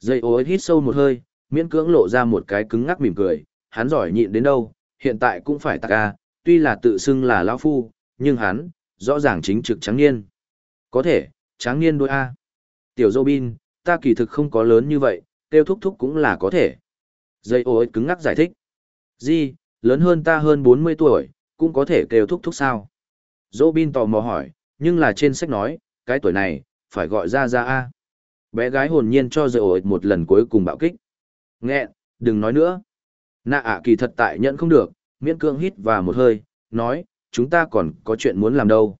Dây ối hít sâu một hơi, miễn cưỡng lộ ra một cái cứng ngắc mỉm cười, hắn giỏi nhịn đến đâu, hiện tại cũng phải tạc A, tuy là tự xưng là lão phu, nhưng hắn, rõ ràng chính trực trắng niên. Có thể, trắng niên đôi A. Tiểu Robin, ta kỳ thực không có lớn như vậy, tiêu thúc thúc cũng là có thể. Dây ối cứng ngắc giải thích. Gì, lớn hơn ta hơn 40 tuổi, cũng có thể kêu thúc thúc sao. Robin tò mò hỏi, nhưng là trên sách nói, cái tuổi này, phải gọi ra ra A. Bé gái hồn nhiên cho dây ối một lần cuối cùng bạo kích. Nghẹn, đừng nói nữa. Nạ ạ kỳ thật tại nhận không được, miễn cương hít và một hơi, nói, chúng ta còn có chuyện muốn làm đâu.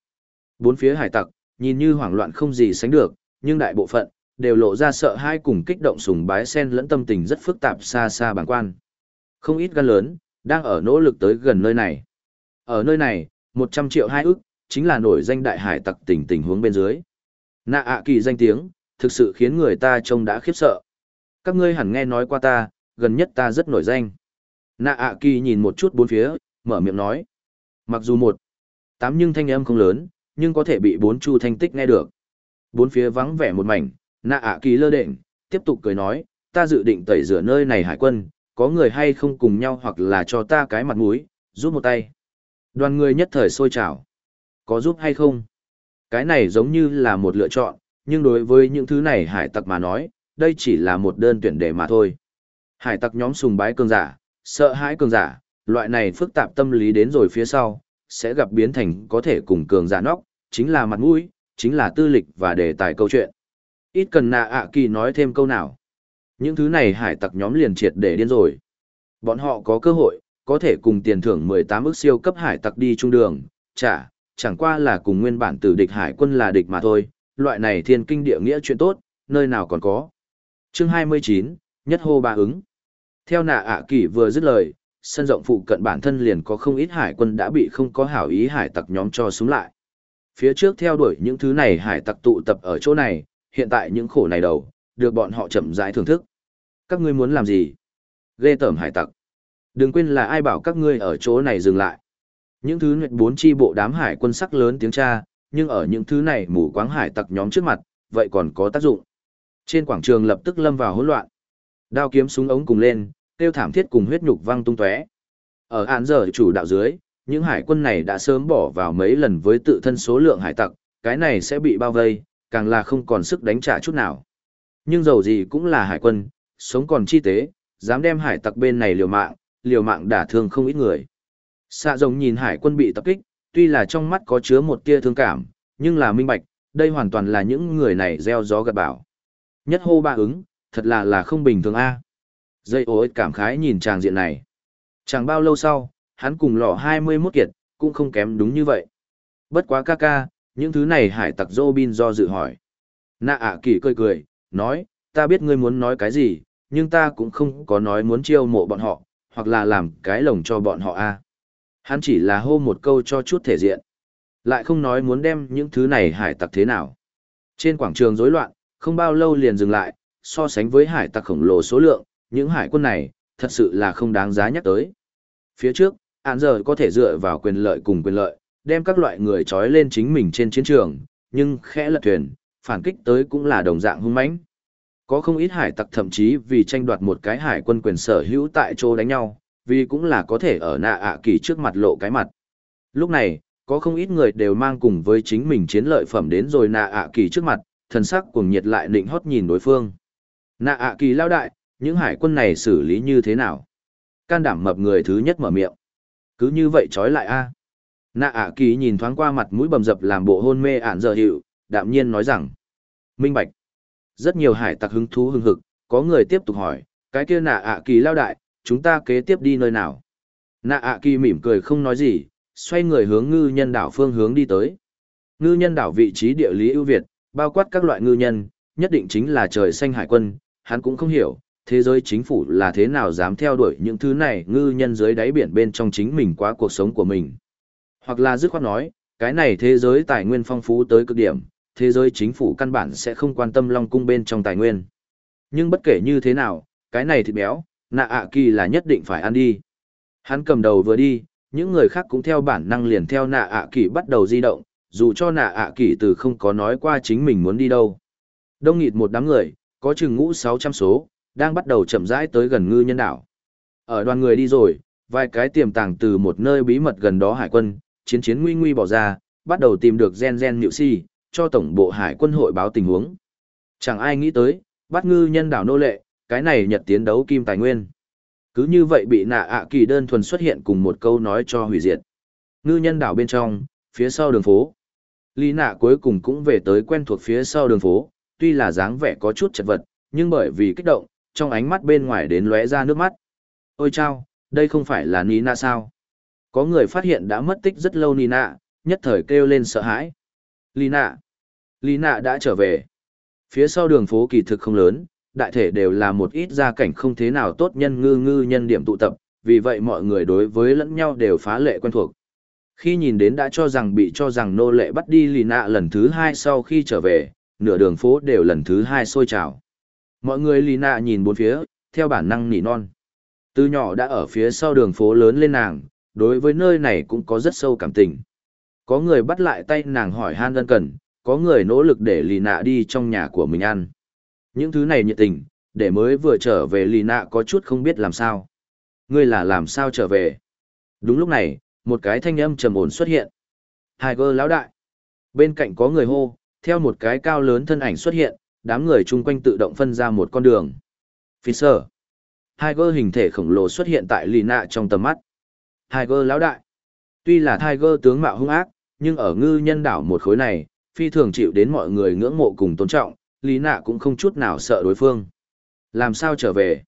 Bốn phía hải tặc, nhìn như hoảng loạn không gì sánh được, nhưng đại bộ phận, đều lộ ra sợ hai cùng kích động sùng bái sen lẫn tâm tình rất phức tạp xa xa bàng quan. Không ít gan lớn, đang ở nỗ lực tới gần nơi này. Ở nơi này, 100 triệu hai ức, chính là nổi danh đại hải tặc tình tình huống bên dưới. Nạ ạ kỳ danh tiếng, thực sự khiến người ta trông đã khiếp sợ. Các ngươi hẳn nghe nói qua ta, gần nhất ta rất nổi danh. Nạ ạ kỳ nhìn một chút bốn phía, mở miệng nói. Mặc dù một, tám nhưng thanh âm không lớn, nhưng có thể bị bốn chu thanh tích nghe được. Bốn phía vắng vẻ một mảnh, nạ ạ kỳ lơ đệnh, tiếp tục cười nói, ta dự định tẩy rửa nơi này hải quân, có người hay không cùng nhau hoặc là cho ta cái mặt mũi, giúp một tay. Đoàn người nhất thời sôi trào. Có giúp hay không? Cái này giống như là một lựa chọn, nhưng đối với những thứ này hải tặc mà nói, đây chỉ là một đơn tuyển đề mà thôi. Hải tặc nhóm sùng bái cường giả, sợ hãi cường giả, loại này phức tạp tâm lý đến rồi phía sau, sẽ gặp biến thành có thể cùng cường giả nóc, chính là mặt mũi, chính là tư lịch và đề tài câu chuyện. Ít cần nạ ạ kỳ nói thêm câu nào. Những thứ này hải tặc nhóm liền triệt để điên rồi. Bọn họ có cơ hội, có thể cùng tiền thưởng 18 ức siêu cấp hải tặc đi trung đường, chả, chẳng qua là cùng nguyên bản tử địch hải quân là địch mà thôi, loại này thiên kinh địa nghĩa chuyện tốt, nơi nào còn có. Chương 29, nhất hô ba ứng. Theo nạ ạ kỳ vừa dứt lời, sân rộng phụ cận bản thân liền có không ít hải quân đã bị không có hảo ý hải tặc nhóm cho xuống lại. Phía trước theo đuổi những thứ này hải tặc tụ tập ở chỗ này, hiện tại những khổ này đầu, được bọn họ chậm rãi thưởng thức. Các ngươi muốn làm gì? Ghê tởm hải tặc. Đừng quên là ai bảo các ngươi ở chỗ này dừng lại. Những thứ nguyệt bốn chi bộ đám hải quân sắc lớn tiếng tra, nhưng ở những thứ này mù quáng hải tặc nhóm trước mặt, vậy còn có tác dụng. Trên quảng trường lập tức lâm vào hỗn loạn. Đao kiếm súng ống cùng lên, tiêu thảm thiết cùng huyết nhục văng tung tóe. Ở án giờ chủ đạo dưới, những hải quân này đã sớm bỏ vào mấy lần với tự thân số lượng hải tặc, cái này sẽ bị bao vây, càng là không còn sức đánh trả chút nào. Nhưng dầu gì cũng là hải quân, sống còn chi tế, dám đem hải tặc bên này liều mạng, liều mạng đả thương không ít người. Xạ rồng nhìn hải quân bị tập kích, tuy là trong mắt có chứa một tia thương cảm, nhưng là minh bạch, đây hoàn toàn là những người này gieo gió gặt bảo. Nhất hô ba ứng, thật là là không bình thường a. Dây ối cảm khái nhìn chàng diện này. Chẳng bao lâu sau, hắn cùng lọ 21 kiệt, cũng không kém đúng như vậy. Bất quá ca ca, những thứ này hải tặc Robin do dự hỏi. Nạ ạ kỳ cười cười, nói, ta biết ngươi muốn nói cái gì, nhưng ta cũng không có nói muốn chiêu mộ bọn họ, hoặc là làm cái lồng cho bọn họ a. Hắn chỉ là hô một câu cho chút thể diện. Lại không nói muốn đem những thứ này hải tặc thế nào. Trên quảng trường rối loạn, không bao lâu liền dừng lại, so sánh với hải tặc khổng lồ số lượng, những hải quân này, thật sự là không đáng giá nhắc tới. Phía trước, án giờ có thể dựa vào quyền lợi cùng quyền lợi, đem các loại người trói lên chính mình trên chiến trường, nhưng khẽ lật thuyền, phản kích tới cũng là đồng dạng hung mãnh. Có không ít hải tặc thậm chí vì tranh đoạt một cái hải quân quyền sở hữu tại chỗ đánh nhau, vì cũng là có thể ở nạ ạ kỳ trước mặt lộ cái mặt. Lúc này, có không ít người đều mang cùng với chính mình chiến lợi phẩm đến rồi nạ ạ kỳ trước mặt, thần sắc cuồng nhiệt lại định hót nhìn đối phương. Nạ ạ kỳ lao đại, những hải quân này xử lý như thế nào? Can đảm mập người thứ nhất mở miệng. Cứ như vậy trói lại a Nạ ạ kỳ nhìn thoáng qua mặt mũi bầm dập làm bộ hôn mê ản dở hiệu, đạm nhiên nói rằng. Minh bạch. Rất nhiều hải tặc hứng thú hưng hực, có người tiếp tục hỏi, cái kia nạ ạ kỳ lao đại, chúng ta kế tiếp đi nơi nào? Nạ ạ kỳ mỉm cười không nói gì, xoay người hướng ngư nhân đảo phương hướng đi tới. Ngư nhân đảo vị trí địa lý ưu việt, bao quát các loại ngư nhân, nhất định chính là trời xanh hải quân, hắn cũng không hiểu, thế giới chính phủ là thế nào dám theo đuổi những thứ này ngư nhân dưới đáy biển bên trong chính mình quá cuộc sống của mình. Hoặc là dứt khoát nói, cái này thế giới tài nguyên phong phú tới cực điểm, thế giới chính phủ căn bản sẽ không quan tâm Long Cung bên trong tài nguyên. Nhưng bất kể như thế nào, cái này thịt béo, nạ ạ kỳ là nhất định phải ăn đi. Hắn cầm đầu vừa đi, những người khác cũng theo bản năng liền theo nạ ạ kỳ bắt đầu di động, dù cho nạ ạ kỳ từ không có nói qua chính mình muốn đi đâu. Đông nghịt một đám người, có chừng ngũ 600 số, đang bắt đầu chậm rãi tới gần ngư nhân đảo. Ở đoàn người đi rồi, vài cái tiềm tàng từ một nơi bí mật gần đó hải quân, chiến chiến nguy nguy bỏ ra, bắt đầu tìm được gen gen nhiễu si, cho tổng bộ hải quân hội báo tình huống. Chẳng ai nghĩ tới, bắt ngư nhân đảo nô lệ, cái này nhật tiến đấu kim tài nguyên. Cứ như vậy bị nạ ạ kỳ đơn thuần xuất hiện cùng một câu nói cho hủy diệt. Ngư nhân đảo bên trong, phía sau đường phố. Lý nạ cuối cùng cũng về tới quen thuộc phía sau đường phố, tuy là dáng vẻ có chút chật vật, nhưng bởi vì kích động, trong ánh mắt bên ngoài đến lóe ra nước mắt. Ôi chao, đây không phải là Nina sao? Có người phát hiện đã mất tích rất lâu Nina, nhất thời kêu lên sợ hãi. Lina! Lina đã trở về. Phía sau đường phố kỳ thực không lớn, đại thể đều là một ít gia cảnh không thế nào tốt nhân ngư ngư nhân điểm tụ tập, vì vậy mọi người đối với lẫn nhau đều phá lệ quen thuộc. Khi nhìn đến đã cho rằng bị cho rằng nô lệ bắt đi lì nạ lần thứ hai sau khi trở về, nửa đường phố đều lần thứ hai sôi trào. Mọi người lì nạ nhìn bốn phía, theo bản năng nỉ non. Từ nhỏ đã ở phía sau đường phố lớn lên nàng, đối với nơi này cũng có rất sâu cảm tình. Có người bắt lại tay nàng hỏi han ân cần, có người nỗ lực để lì nạ đi trong nhà của mình ăn. Những thứ này nhiệt tình, để mới vừa trở về lì nạ có chút không biết làm sao. Ngươi là làm sao trở về? Đúng lúc này, một cái thanh âm trầm ổn xuất hiện. Tiger lão đại. Bên cạnh có người hô, theo một cái cao lớn thân ảnh xuất hiện, đám người chung quanh tự động phân ra một con đường. Fisher. Tiger hình thể khổng lồ xuất hiện tại lì nạ trong tầm mắt. Tiger lão đại. Tuy là Tiger tướng mạo hung ác, nhưng ở ngư nhân đảo một khối này, phi thường chịu đến mọi người ngưỡng mộ cùng tôn trọng, lý nạ cũng không chút nào sợ đối phương. Làm sao trở về?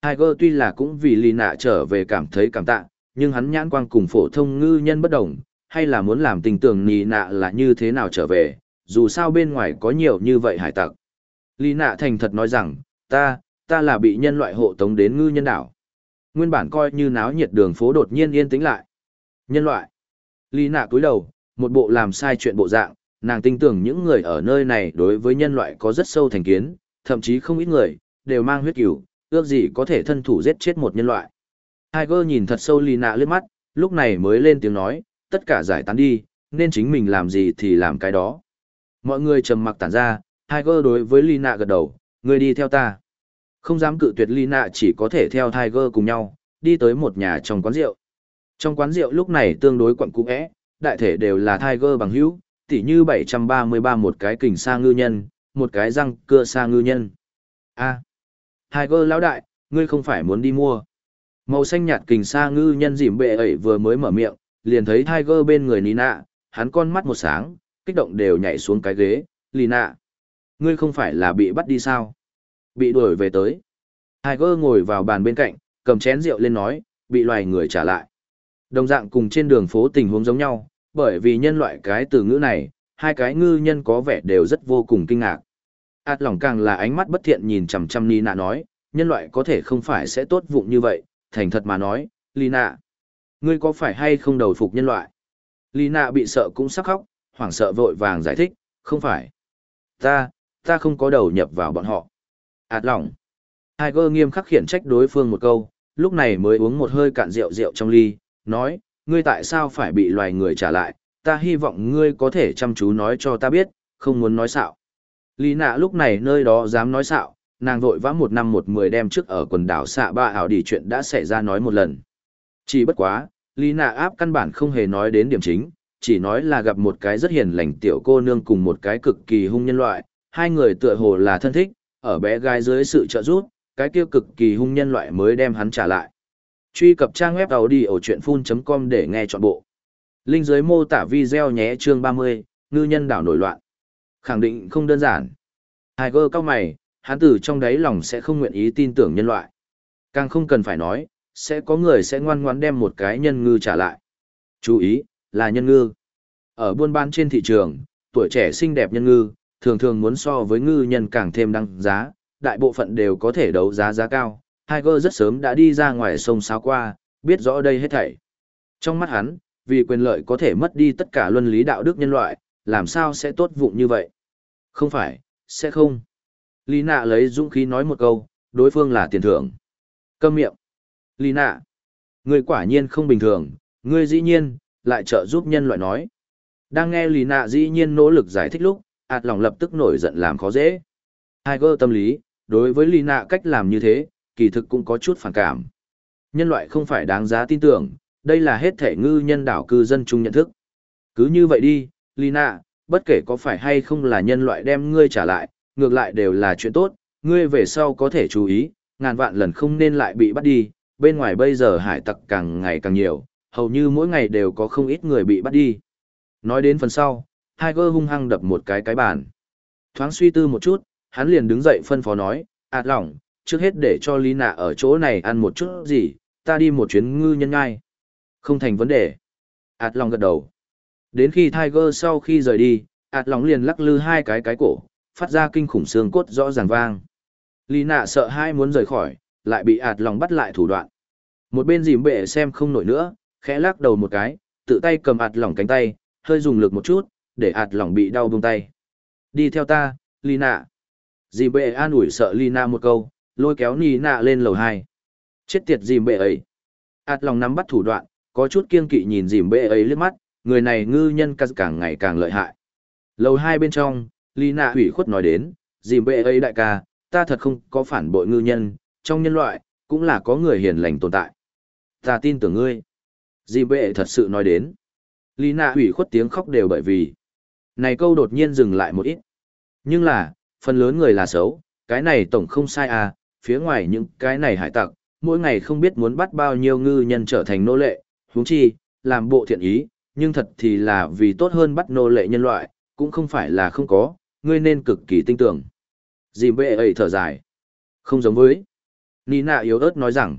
Tiger tuy là cũng vì lì nạ trở về cảm thấy cảm tạ, nhưng hắn nhãn quang cùng phổ thông ngư nhân bất đồng, hay là muốn làm tình tưởng nì nạ là như thế nào trở về, dù sao bên ngoài có nhiều như vậy hải tặc. Lý nạ thành thật nói rằng, ta, ta là bị nhân loại hộ tống đến ngư nhân đảo. Nguyên bản coi như náo nhiệt đường phố đột nhiên yên tĩnh lại. Nhân loại. Lý nạ cúi đầu, một bộ làm sai chuyện bộ dạng, nàng tin tưởng những người ở nơi này đối với nhân loại có rất sâu thành kiến, thậm chí không ít người, đều mang huyết cửu, ước gì có thể thân thủ giết chết một nhân loại. Tiger nhìn thật sâu Lý nạ lướt mắt, lúc này mới lên tiếng nói, tất cả giải tán đi, nên chính mình làm gì thì làm cái đó. Mọi người trầm mặc tản ra, Tiger đối với Lina gật đầu, người đi theo ta. Không dám cự tuyệt Lina chỉ có thể theo Tiger cùng nhau, đi tới một nhà trong quán rượu. Trong quán rượu lúc này tương đối quận cũ ẽ, đại thể đều là Tiger bằng hữu, tỉ như 733 một cái kình sa ngư nhân, một cái răng cưa sa ngư nhân. A. Tiger lão đại, ngươi không phải muốn đi mua. Màu xanh nhạt kình sa ngư nhân dìm bệ ấy vừa mới mở miệng, liền thấy Tiger bên người Nina, hắn con mắt một sáng, kích động đều nhảy xuống cái ghế, Lina. Ngươi không phải là bị bắt đi sao? Bị đuổi về tới. Tiger ngồi vào bàn bên cạnh, cầm chén rượu lên nói, bị loài người trả lại. Đồng dạng cùng trên đường phố tình huống giống nhau, bởi vì nhân loại cái từ ngữ này, hai cái ngư nhân có vẻ đều rất vô cùng kinh ngạc. Át lòng càng là ánh mắt bất thiện nhìn chằm chằm Nina nói, nhân loại có thể không phải sẽ tốt vụng như vậy, thành thật mà nói, Lina, ngươi có phải hay không đầu phục nhân loại? Lina bị sợ cũng sắc khóc, hoảng sợ vội vàng giải thích, không phải. Ta, ta không có đầu nhập vào bọn họ. Át Hai Tiger nghiêm khắc khiển trách đối phương một câu, lúc này mới uống một hơi cạn rượu rượu trong ly, nói, ngươi tại sao phải bị loài người trả lại, ta hy vọng ngươi có thể chăm chú nói cho ta biết, không muốn nói xạo. Lý nạ lúc này nơi đó dám nói xạo, nàng vội vã một năm một mười đem trước ở quần đảo xạ ba ảo đi chuyện đã xảy ra nói một lần. Chỉ bất quá, Lý nạ áp căn bản không hề nói đến điểm chính, chỉ nói là gặp một cái rất hiền lành tiểu cô nương cùng một cái cực kỳ hung nhân loại, hai người tựa hồ là thân thích, ở bé gái dưới sự trợ giúp, cái kia cực kỳ hung nhân loại mới đem hắn trả lại. Truy cập trang web đầu đi ở chuyện full.com để nghe trọn bộ. Linh dưới mô tả video nhé chương 30, ngư nhân đảo nổi loạn. Khẳng định không đơn giản. Tiger cao mày, hắn tử trong đáy lòng sẽ không nguyện ý tin tưởng nhân loại. Càng không cần phải nói, sẽ có người sẽ ngoan ngoãn đem một cái nhân ngư trả lại. Chú ý, là nhân ngư. Ở buôn bán trên thị trường, tuổi trẻ xinh đẹp nhân ngư, thường thường muốn so với ngư nhân càng thêm đăng giá, đại bộ phận đều có thể đấu giá giá cao, Tiger rất sớm đã đi ra ngoài sông sáo qua, biết rõ đây hết thảy. Trong mắt hắn, vì quyền lợi có thể mất đi tất cả luân lý đạo đức nhân loại, làm sao sẽ tốt vụng như vậy? Không phải, sẽ không. Lý nạ lấy dũng khí nói một câu, đối phương là tiền thưởng. Câm miệng. Lý nạ. Ngươi quả nhiên không bình thường, ngươi dĩ nhiên, lại trợ giúp nhân loại nói. Đang nghe Lý nạ dĩ nhiên nỗ lực giải thích lúc, ạt lòng lập tức nổi giận làm khó dễ. Tiger tâm lý, đối với Lý nạ cách làm như thế, kỳ thực cũng có chút phản cảm. Nhân loại không phải đáng giá tin tưởng, đây là hết thể ngư nhân đảo cư dân chung nhận thức. Cứ như vậy đi, Lina, bất kể có phải hay không là nhân loại đem ngươi trả lại, ngược lại đều là chuyện tốt, ngươi về sau có thể chú ý, ngàn vạn lần không nên lại bị bắt đi, bên ngoài bây giờ hải tặc càng ngày càng nhiều, hầu như mỗi ngày đều có không ít người bị bắt đi. Nói đến phần sau, Tiger hung hăng đập một cái cái bàn. Thoáng suy tư một chút, hắn liền đứng dậy phân phó nói, ạt lỏng, trước hết để cho Lý Nạ ở chỗ này ăn một chút gì, ta đi một chuyến ngư nhân ngai. Không thành vấn đề. Át Long gật đầu. Đến khi Tiger sau khi rời đi, Át Long liền lắc lư hai cái cái cổ, phát ra kinh khủng xương cốt rõ ràng vang. Lý Nạ sợ hai muốn rời khỏi, lại bị Át Long bắt lại thủ đoạn. Một bên dìm bệ xem không nổi nữa, khẽ lắc đầu một cái, tự tay cầm ạt lỏng cánh tay, hơi dùng lực một chút, để ạt lỏng bị đau buông tay. Đi theo ta, Lina. Dì bệ an ủi sợ Lina một câu, lôi kéo Nina lên lầu 2. Chết tiệt dì bệ ấy. ạt lòng nắm bắt thủ đoạn, có chút kiên kỵ nhìn dì bệ ấy liếc mắt, người này ngư nhân càng ngày càng lợi hại. Lầu hai bên trong, Lina hủy khuất nói đến, dì bệ ấy đại ca, ta thật không có phản bội ngư nhân, trong nhân loại, cũng là có người hiền lành tồn tại. Ta tin tưởng ngươi. Dì bệ thật sự nói đến. Lina hủy khuất tiếng khóc đều bởi vì. Này câu đột nhiên dừng lại một ít. Nhưng là, phần lớn người là xấu, cái này tổng không sai à, phía ngoài những cái này hải tặc, mỗi ngày không biết muốn bắt bao nhiêu ngư nhân trở thành nô lệ, huống chi, làm bộ thiện ý, nhưng thật thì là vì tốt hơn bắt nô lệ nhân loại, cũng không phải là không có, ngươi nên cực kỳ tinh tưởng. Dì bệ ấy thở dài. Không giống với. Nina yếu ớt nói rằng,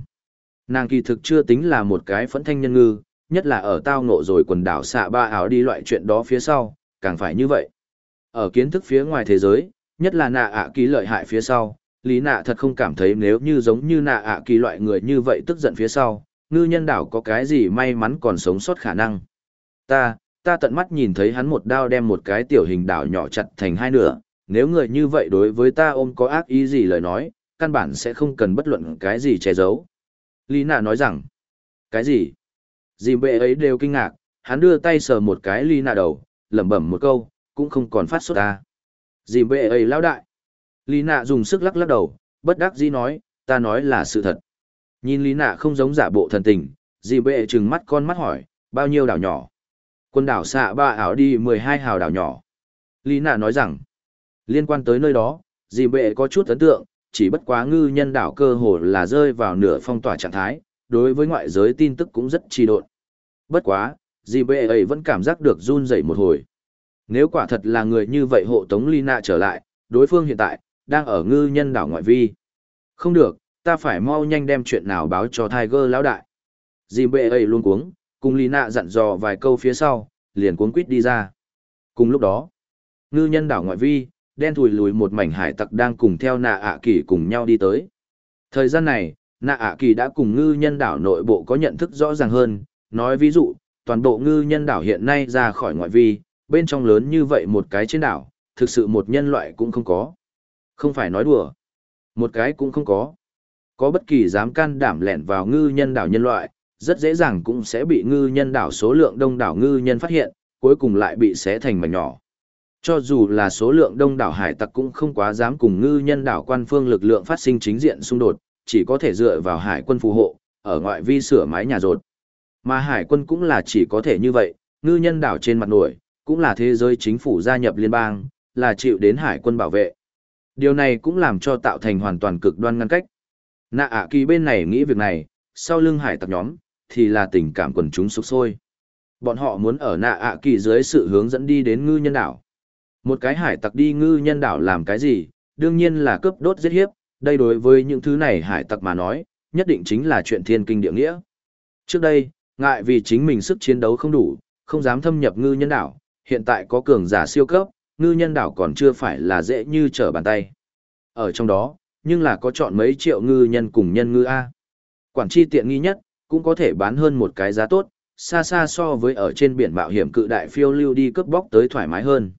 nàng kỳ thực chưa tính là một cái phẫn thanh nhân ngư, nhất là ở tao ngộ rồi quần đảo xạ ba áo đi loại chuyện đó phía sau, càng phải như vậy. Ở kiến thức phía ngoài thế giới, nhất là nạ ạ ký lợi hại phía sau, lý nạ thật không cảm thấy nếu như giống như nạ ạ kỳ loại người như vậy tức giận phía sau, ngư nhân đảo có cái gì may mắn còn sống sót khả năng. Ta, ta tận mắt nhìn thấy hắn một đao đem một cái tiểu hình đảo nhỏ chặt thành hai nửa, nếu người như vậy đối với ta ôm có ác ý gì lời nói, căn bản sẽ không cần bất luận cái gì che giấu. Lý nạ nói rằng, cái gì? Dì bệ ấy đều kinh ngạc, hắn đưa tay sờ một cái Lý nạ đầu, lẩm bẩm một câu, cũng không còn phát sốt ta. Dì bệ ấy lão đại. Lý nạ dùng sức lắc lắc đầu, bất đắc dĩ nói, ta nói là sự thật. Nhìn Lý nạ không giống giả bộ thần tình, dì bệ trừng mắt con mắt hỏi, bao nhiêu đảo nhỏ? Quân đảo xạ ba ảo đi 12 hào đảo nhỏ. Lý nạ nói rằng, liên quan tới nơi đó, dì bệ có chút ấn tượng, chỉ bất quá ngư nhân đảo cơ hồ là rơi vào nửa phong tỏa trạng thái, đối với ngoại giới tin tức cũng rất trì độn. Bất quá, dì bệ ấy vẫn cảm giác được run rẩy một hồi. Nếu quả thật là người như vậy hộ tống Lina trở lại, đối phương hiện tại, đang ở ngư nhân đảo ngoại vi. Không được, ta phải mau nhanh đem chuyện nào báo cho Tiger lão đại. Dì bệ ấy luôn cuống, cùng Lina dặn dò vài câu phía sau, liền cuống quýt đi ra. Cùng lúc đó, ngư nhân đảo ngoại vi, đen thùi lùi một mảnh hải tặc đang cùng theo nạ ạ kỳ cùng nhau đi tới. Thời gian này, nạ ạ kỳ đã cùng ngư nhân đảo nội bộ có nhận thức rõ ràng hơn, nói ví dụ, toàn bộ ngư nhân đảo hiện nay ra khỏi ngoại vi, bên trong lớn như vậy một cái trên đảo, thực sự một nhân loại cũng không có. Không phải nói đùa. Một cái cũng không có. Có bất kỳ dám can đảm lẻn vào ngư nhân đảo nhân loại, rất dễ dàng cũng sẽ bị ngư nhân đảo số lượng đông đảo ngư nhân phát hiện, cuối cùng lại bị xé thành mảnh nhỏ. Cho dù là số lượng đông đảo hải tặc cũng không quá dám cùng ngư nhân đảo quan phương lực lượng phát sinh chính diện xung đột, chỉ có thể dựa vào hải quân phù hộ, ở ngoại vi sửa mái nhà rột. Mà hải quân cũng là chỉ có thể như vậy, ngư nhân đảo trên mặt nổi, cũng là thế giới chính phủ gia nhập liên bang, là chịu đến hải quân bảo vệ. Điều này cũng làm cho tạo thành hoàn toàn cực đoan ngăn cách. Nạ ạ kỳ bên này nghĩ việc này, sau lưng hải tặc nhóm, thì là tình cảm quần chúng sục sôi. Bọn họ muốn ở nạ ạ kỳ dưới sự hướng dẫn đi đến ngư nhân đảo. Một cái hải tặc đi ngư nhân đảo làm cái gì, đương nhiên là cướp đốt giết hiếp, đây đối với những thứ này hải tặc mà nói, nhất định chính là chuyện thiên kinh địa nghĩa. Trước đây, ngại vì chính mình sức chiến đấu không đủ, không dám thâm nhập ngư nhân đảo, hiện tại có cường giả siêu cấp, ngư nhân đảo còn chưa phải là dễ như trở bàn tay. Ở trong đó, nhưng là có chọn mấy triệu ngư nhân cùng nhân ngư A. Quản chi tiện nghi nhất, cũng có thể bán hơn một cái giá tốt, xa xa so với ở trên biển mạo hiểm cự đại phiêu lưu đi cướp bóc tới thoải mái hơn.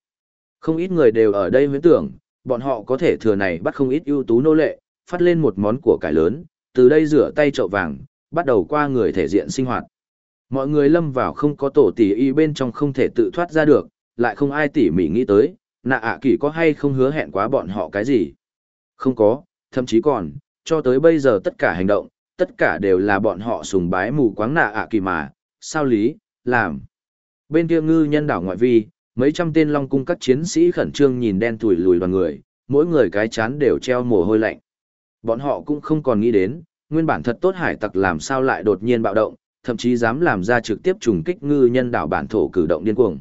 Không ít người đều ở đây huyễn tưởng, bọn họ có thể thừa này bắt không ít ưu tú nô lệ, phát lên một món của cải lớn, từ đây rửa tay chậu vàng, bắt đầu qua người thể diện sinh hoạt. Mọi người lâm vào không có tổ tỉ y bên trong không thể tự thoát ra được, lại không ai tỉ mỉ nghĩ tới, nạ ạ à kỳ có hay không hứa hẹn quá bọn họ cái gì. Không có, thậm chí còn, cho tới bây giờ tất cả hành động, tất cả đều là bọn họ sùng bái mù quáng nạ ạ à kỳ mà, sao lý, làm. Bên kia ngư nhân đảo ngoại vi, mấy trăm tên long cung các chiến sĩ khẩn trương nhìn đen tủi lùi đoàn người, mỗi người cái chán đều treo mồ hôi lạnh. Bọn họ cũng không còn nghĩ đến, nguyên bản thật tốt hải tặc làm sao lại đột nhiên bạo động, thậm chí dám làm ra trực tiếp trùng kích ngư nhân đảo bản thổ cử động điên cuồng.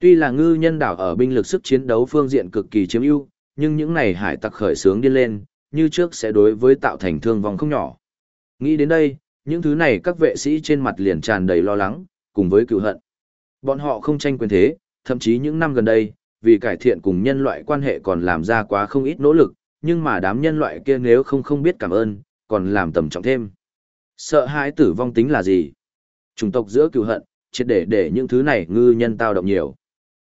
Tuy là ngư nhân đảo ở binh lực sức chiến đấu phương diện cực kỳ chiếm ưu, nhưng những này hải tặc khởi sướng điên lên, như trước sẽ đối với tạo thành thương vong không nhỏ. Nghĩ đến đây, những thứ này các vệ sĩ trên mặt liền tràn đầy lo lắng, cùng với cựu hận. Bọn họ không tranh quyền thế, thậm chí những năm gần đây, vì cải thiện cùng nhân loại quan hệ còn làm ra quá không ít nỗ lực, nhưng mà đám nhân loại kia nếu không không biết cảm ơn, còn làm tầm trọng thêm. Sợ hãi tử vong tính là gì? Chủng tộc giữa cựu hận, triệt để để những thứ này ngư nhân tao động nhiều.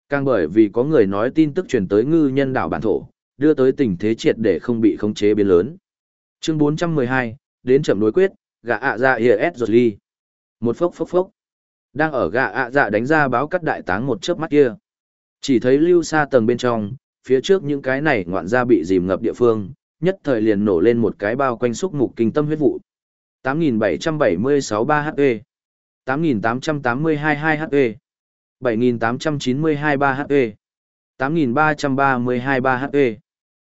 Càng bởi vì có người nói tin tức truyền tới ngư nhân đảo bản thổ, đưa tới tình thế triệt để không bị khống chế biến lớn. Chương 412, đến chậm đối quyết, gã ạ dạ hiệt rồi ly. Một phốc phốc phốc. Đang ở gã ạ dạ đánh ra báo cắt đại táng một chớp mắt kia. Chỉ thấy lưu xa tầng bên trong, phía trước những cái này ngoạn ra bị dìm ngập địa phương, nhất thời liền nổ lên một cái bao quanh xúc mục kinh tâm huyết vụ. 8776-3HE, 8882-2HE, 7892-3HE, 8332-3HE.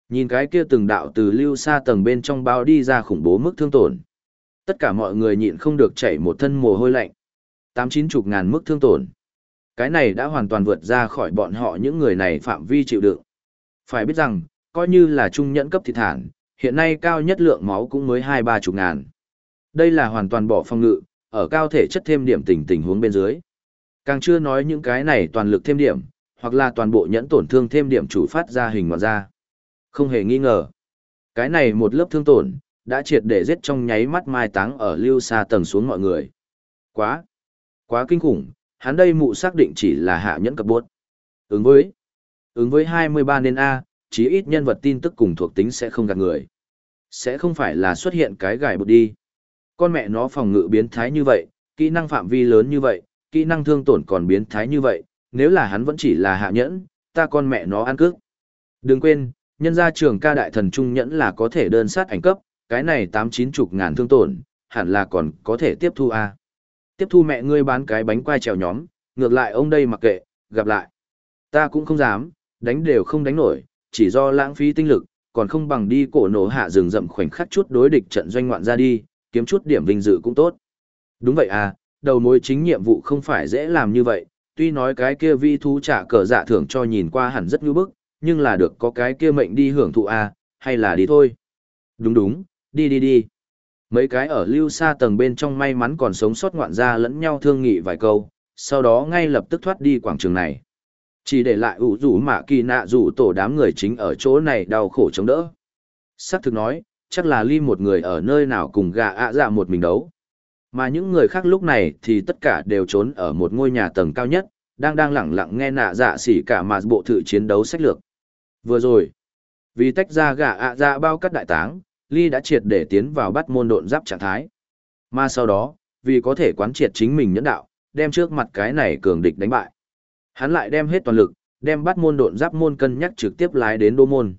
Nhìn cái kia từng đạo từ lưu xa tầng bên trong bao đi ra khủng bố mức thương tổn. Tất cả mọi người nhịn không được chảy một thân mồ hôi lạnh. Tám chín chục ngàn mức thương tổn. Cái này đã hoàn toàn vượt ra khỏi bọn họ những người này phạm vi chịu đựng. Phải biết rằng, coi như là trung nhẫn cấp thịt thản, hiện nay cao nhất lượng máu cũng mới hai ba chục ngàn. Đây là hoàn toàn bỏ phong ngự, ở cao thể chất thêm điểm tình tình huống bên dưới. Càng chưa nói những cái này toàn lực thêm điểm, hoặc là toàn bộ nhẫn tổn thương thêm điểm chủ phát ra hình ngoạn ra. Không hề nghi ngờ. Cái này một lớp thương tổn, đã triệt để giết trong nháy mắt mai táng ở lưu xa tầng xuống mọi người. Quá, quá kinh khủng, hắn đây mụ xác định chỉ là hạ nhẫn cấp bốt. Ứng với, ứng với 23 nên A, chí ít nhân vật tin tức cùng thuộc tính sẽ không gạt người. Sẽ không phải là xuất hiện cái gài bột đi. Con mẹ nó phòng ngự biến thái như vậy, kỹ năng phạm vi lớn như vậy, kỹ năng thương tổn còn biến thái như vậy, nếu là hắn vẫn chỉ là hạ nhẫn, ta con mẹ nó ăn cước. Đừng quên, nhân gia trường ca đại thần trung nhẫn là có thể đơn sát ảnh cấp, cái này tám chín chục ngàn thương tổn, hẳn là còn có thể tiếp thu a. Tiếp thu mẹ ngươi bán cái bánh quai trèo nhóm, ngược lại ông đây mặc kệ, gặp lại. Ta cũng không dám, đánh đều không đánh nổi, chỉ do lãng phí tinh lực, còn không bằng đi cổ nổ hạ rừng rậm khoảnh khắc chút đối địch trận doanh ngoạn ra đi, kiếm chút điểm vinh dự cũng tốt. Đúng vậy à, đầu mối chính nhiệm vụ không phải dễ làm như vậy, tuy nói cái kia vi thú trả cờ dạ thưởng cho nhìn qua hẳn rất như bức, nhưng là được có cái kia mệnh đi hưởng thụ à, hay là đi thôi. Đúng đúng, đi đi đi. Mấy cái ở lưu xa tầng bên trong may mắn còn sống sót ngoạn ra lẫn nhau thương nghị vài câu, sau đó ngay lập tức thoát đi quảng trường này. Chỉ để lại ủ rủ mạ kỳ nạ rủ tổ đám người chính ở chỗ này đau khổ chống đỡ. Sắc thực nói, chắc là ly một người ở nơi nào cùng gà ạ dạ một mình đấu. Mà những người khác lúc này thì tất cả đều trốn ở một ngôi nhà tầng cao nhất, đang đang lẳng lặng nghe nạ dạ xỉ cả mà bộ thử chiến đấu sách lược. Vừa rồi, vì tách ra gà ạ dạ bao cắt đại táng, ly đã triệt để tiến vào bắt môn độn giáp trạng thái. Mà sau đó, vì có thể quán triệt chính mình nhẫn đạo, đem trước mặt cái này cường địch đánh bại. Hắn lại đem hết toàn lực, đem bắt môn độn giáp môn cân nhắc trực tiếp lái đến đô môn.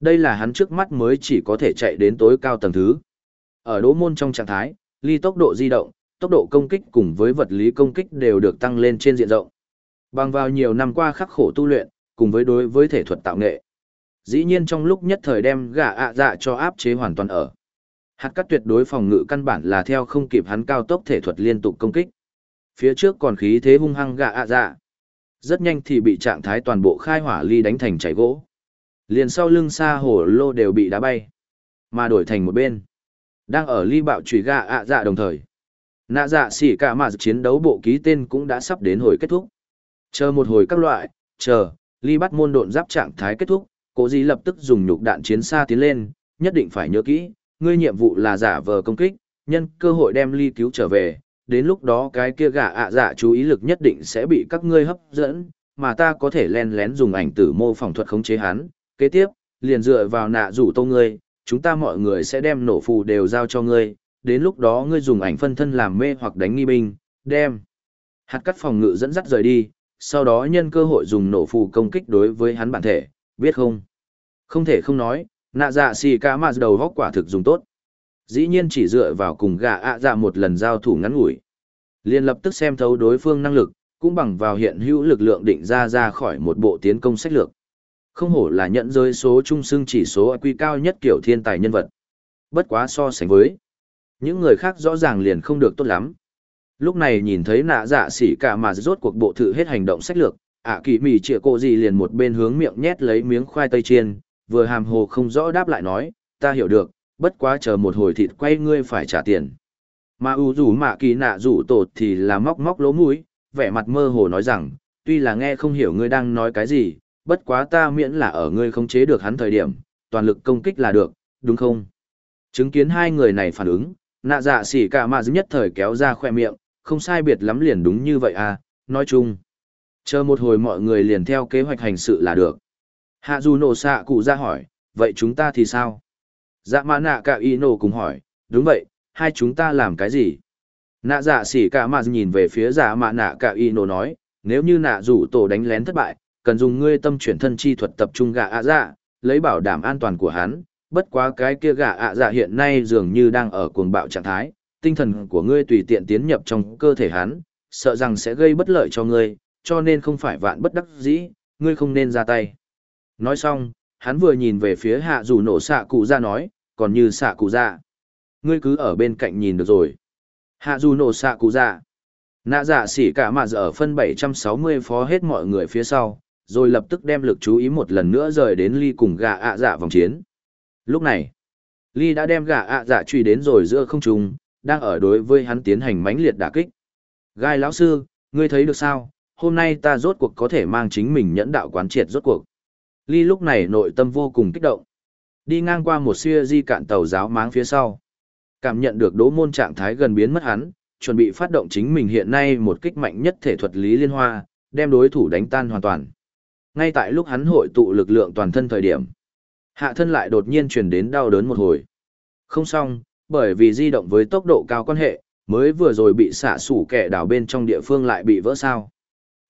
Đây là hắn trước mắt mới chỉ có thể chạy đến tối cao tầng thứ. Ở đỗ môn trong trạng thái, ly tốc độ di động, tốc độ công kích cùng với vật lý công kích đều được tăng lên trên diện rộng. Bằng vào nhiều năm qua khắc khổ tu luyện, cùng với đối với thể thuật tạo nghệ. Dĩ nhiên trong lúc nhất thời đem gà ạ dạ cho áp chế hoàn toàn ở. Hạt cắt tuyệt đối phòng ngự căn bản là theo không kịp hắn cao tốc thể thuật liên tục công kích. Phía trước còn khí thế hung hăng gà ạ dạ. Rất nhanh thì bị trạng thái toàn bộ khai hỏa ly đánh thành chảy gỗ. Liền sau lưng xa hổ lô đều bị đá bay. Mà đổi thành một bên. Đang ở ly bạo trùy gà ạ dạ đồng thời. Nạ dạ xỉ cả mà chiến đấu bộ ký tên cũng đã sắp đến hồi kết thúc. Chờ một hồi các loại, chờ, ly bắt môn độn giáp trạng thái kết thúc, cố di lập tức dùng nhục đạn chiến xa tiến lên, nhất định phải nhớ kỹ, ngươi nhiệm vụ là giả vờ công kích, nhân cơ hội đem ly cứu trở về, đến lúc đó cái kia gà ạ dạ chú ý lực nhất định sẽ bị các ngươi hấp dẫn, mà ta có thể len lén dùng ảnh tử mô phỏng thuật khống chế hắn, kế tiếp, liền dựa vào nạ rủ tô ngươi, chúng ta mọi người sẽ đem nổ phù đều giao cho ngươi, đến lúc đó ngươi dùng ảnh phân thân làm mê hoặc đánh nghi binh, đem hạt cắt phòng ngự dẫn dắt rời đi, sau đó nhân cơ hội dùng nổ phù công kích đối với hắn bản thể, biết không? Không thể không nói, nạ dạ xì ca mà đầu góc quả thực dùng tốt. Dĩ nhiên chỉ dựa vào cùng gà ạ dạ một lần giao thủ ngắn ngủi. liền lập tức xem thấu đối phương năng lực, cũng bằng vào hiện hữu lực lượng định ra ra khỏi một bộ tiến công sách lược. Không hổ là nhận rơi số trung xưng chỉ số IQ cao nhất kiểu thiên tài nhân vật. Bất quá so sánh với. Những người khác rõ ràng liền không được tốt lắm. Lúc này nhìn thấy nạ dạ xỉ cả mà rốt cuộc bộ thử hết hành động sách lược, ạ kỳ mì trịa cô gì liền một bên hướng miệng nhét lấy miếng khoai tây chiên, vừa hàm hồ không rõ đáp lại nói, ta hiểu được, bất quá chờ một hồi thịt quay ngươi phải trả tiền. Mà u rủ mạ kỳ nạ rủ tột thì là móc móc lỗ mũi, vẻ mặt mơ hồ nói rằng, tuy là nghe không hiểu ngươi đang nói cái gì, bất quá ta miễn là ở ngươi không chế được hắn thời điểm, toàn lực công kích là được, đúng không? Chứng kiến hai người này phản ứng, nạ dạ xỉ cả mà nhất thời kéo ra khoe miệng, không sai biệt lắm liền đúng như vậy à, nói chung. Chờ một hồi mọi người liền theo kế hoạch hành sự là được. Hạ dù nổ xạ cụ ra hỏi, vậy chúng ta thì sao? Dạ mã nạ cả y nổ cùng hỏi, đúng vậy, hai chúng ta làm cái gì? Nạ dạ xỉ cả mà nhìn về phía dạ mã nạ cả y nổ nói, nếu như nạ rủ tổ đánh lén thất bại, cần dùng ngươi tâm chuyển thân chi thuật tập trung gạ ạ dạ, lấy bảo đảm an toàn của hắn, bất quá cái kia gạ ạ dạ hiện nay dường như đang ở cuồng bạo trạng thái, tinh thần của ngươi tùy tiện tiến nhập trong cơ thể hắn, sợ rằng sẽ gây bất lợi cho ngươi, cho nên không phải vạn bất đắc dĩ, ngươi không nên ra tay. Nói xong, hắn vừa nhìn về phía hạ dù nổ xạ cụ ra nói, còn như xạ cụ ra. Ngươi cứ ở bên cạnh nhìn được rồi. Hạ dù nổ xạ cụ ra. Nạ dạ xỉ cả mà giờ phân 760 phó hết mọi người phía sau, rồi lập tức đem lực chú ý một lần nữa rời đến ly cùng gà ạ dạ vòng chiến. Lúc này, ly đã đem gà ạ dạ truy đến rồi giữa không trung, đang ở đối với hắn tiến hành mãnh liệt đả kích. Gai lão sư, ngươi thấy được sao? Hôm nay ta rốt cuộc có thể mang chính mình nhẫn đạo quán triệt rốt cuộc. Ly lúc này nội tâm vô cùng kích động. Đi ngang qua một xưa di cạn tàu giáo máng phía sau. Cảm nhận được đố môn trạng thái gần biến mất hắn, chuẩn bị phát động chính mình hiện nay một kích mạnh nhất thể thuật lý liên hoa, đem đối thủ đánh tan hoàn toàn. Ngay tại lúc hắn hội tụ lực lượng toàn thân thời điểm, hạ thân lại đột nhiên truyền đến đau đớn một hồi. Không xong, bởi vì di động với tốc độ cao quan hệ, mới vừa rồi bị xả sủ kẻ đảo bên trong địa phương lại bị vỡ sao.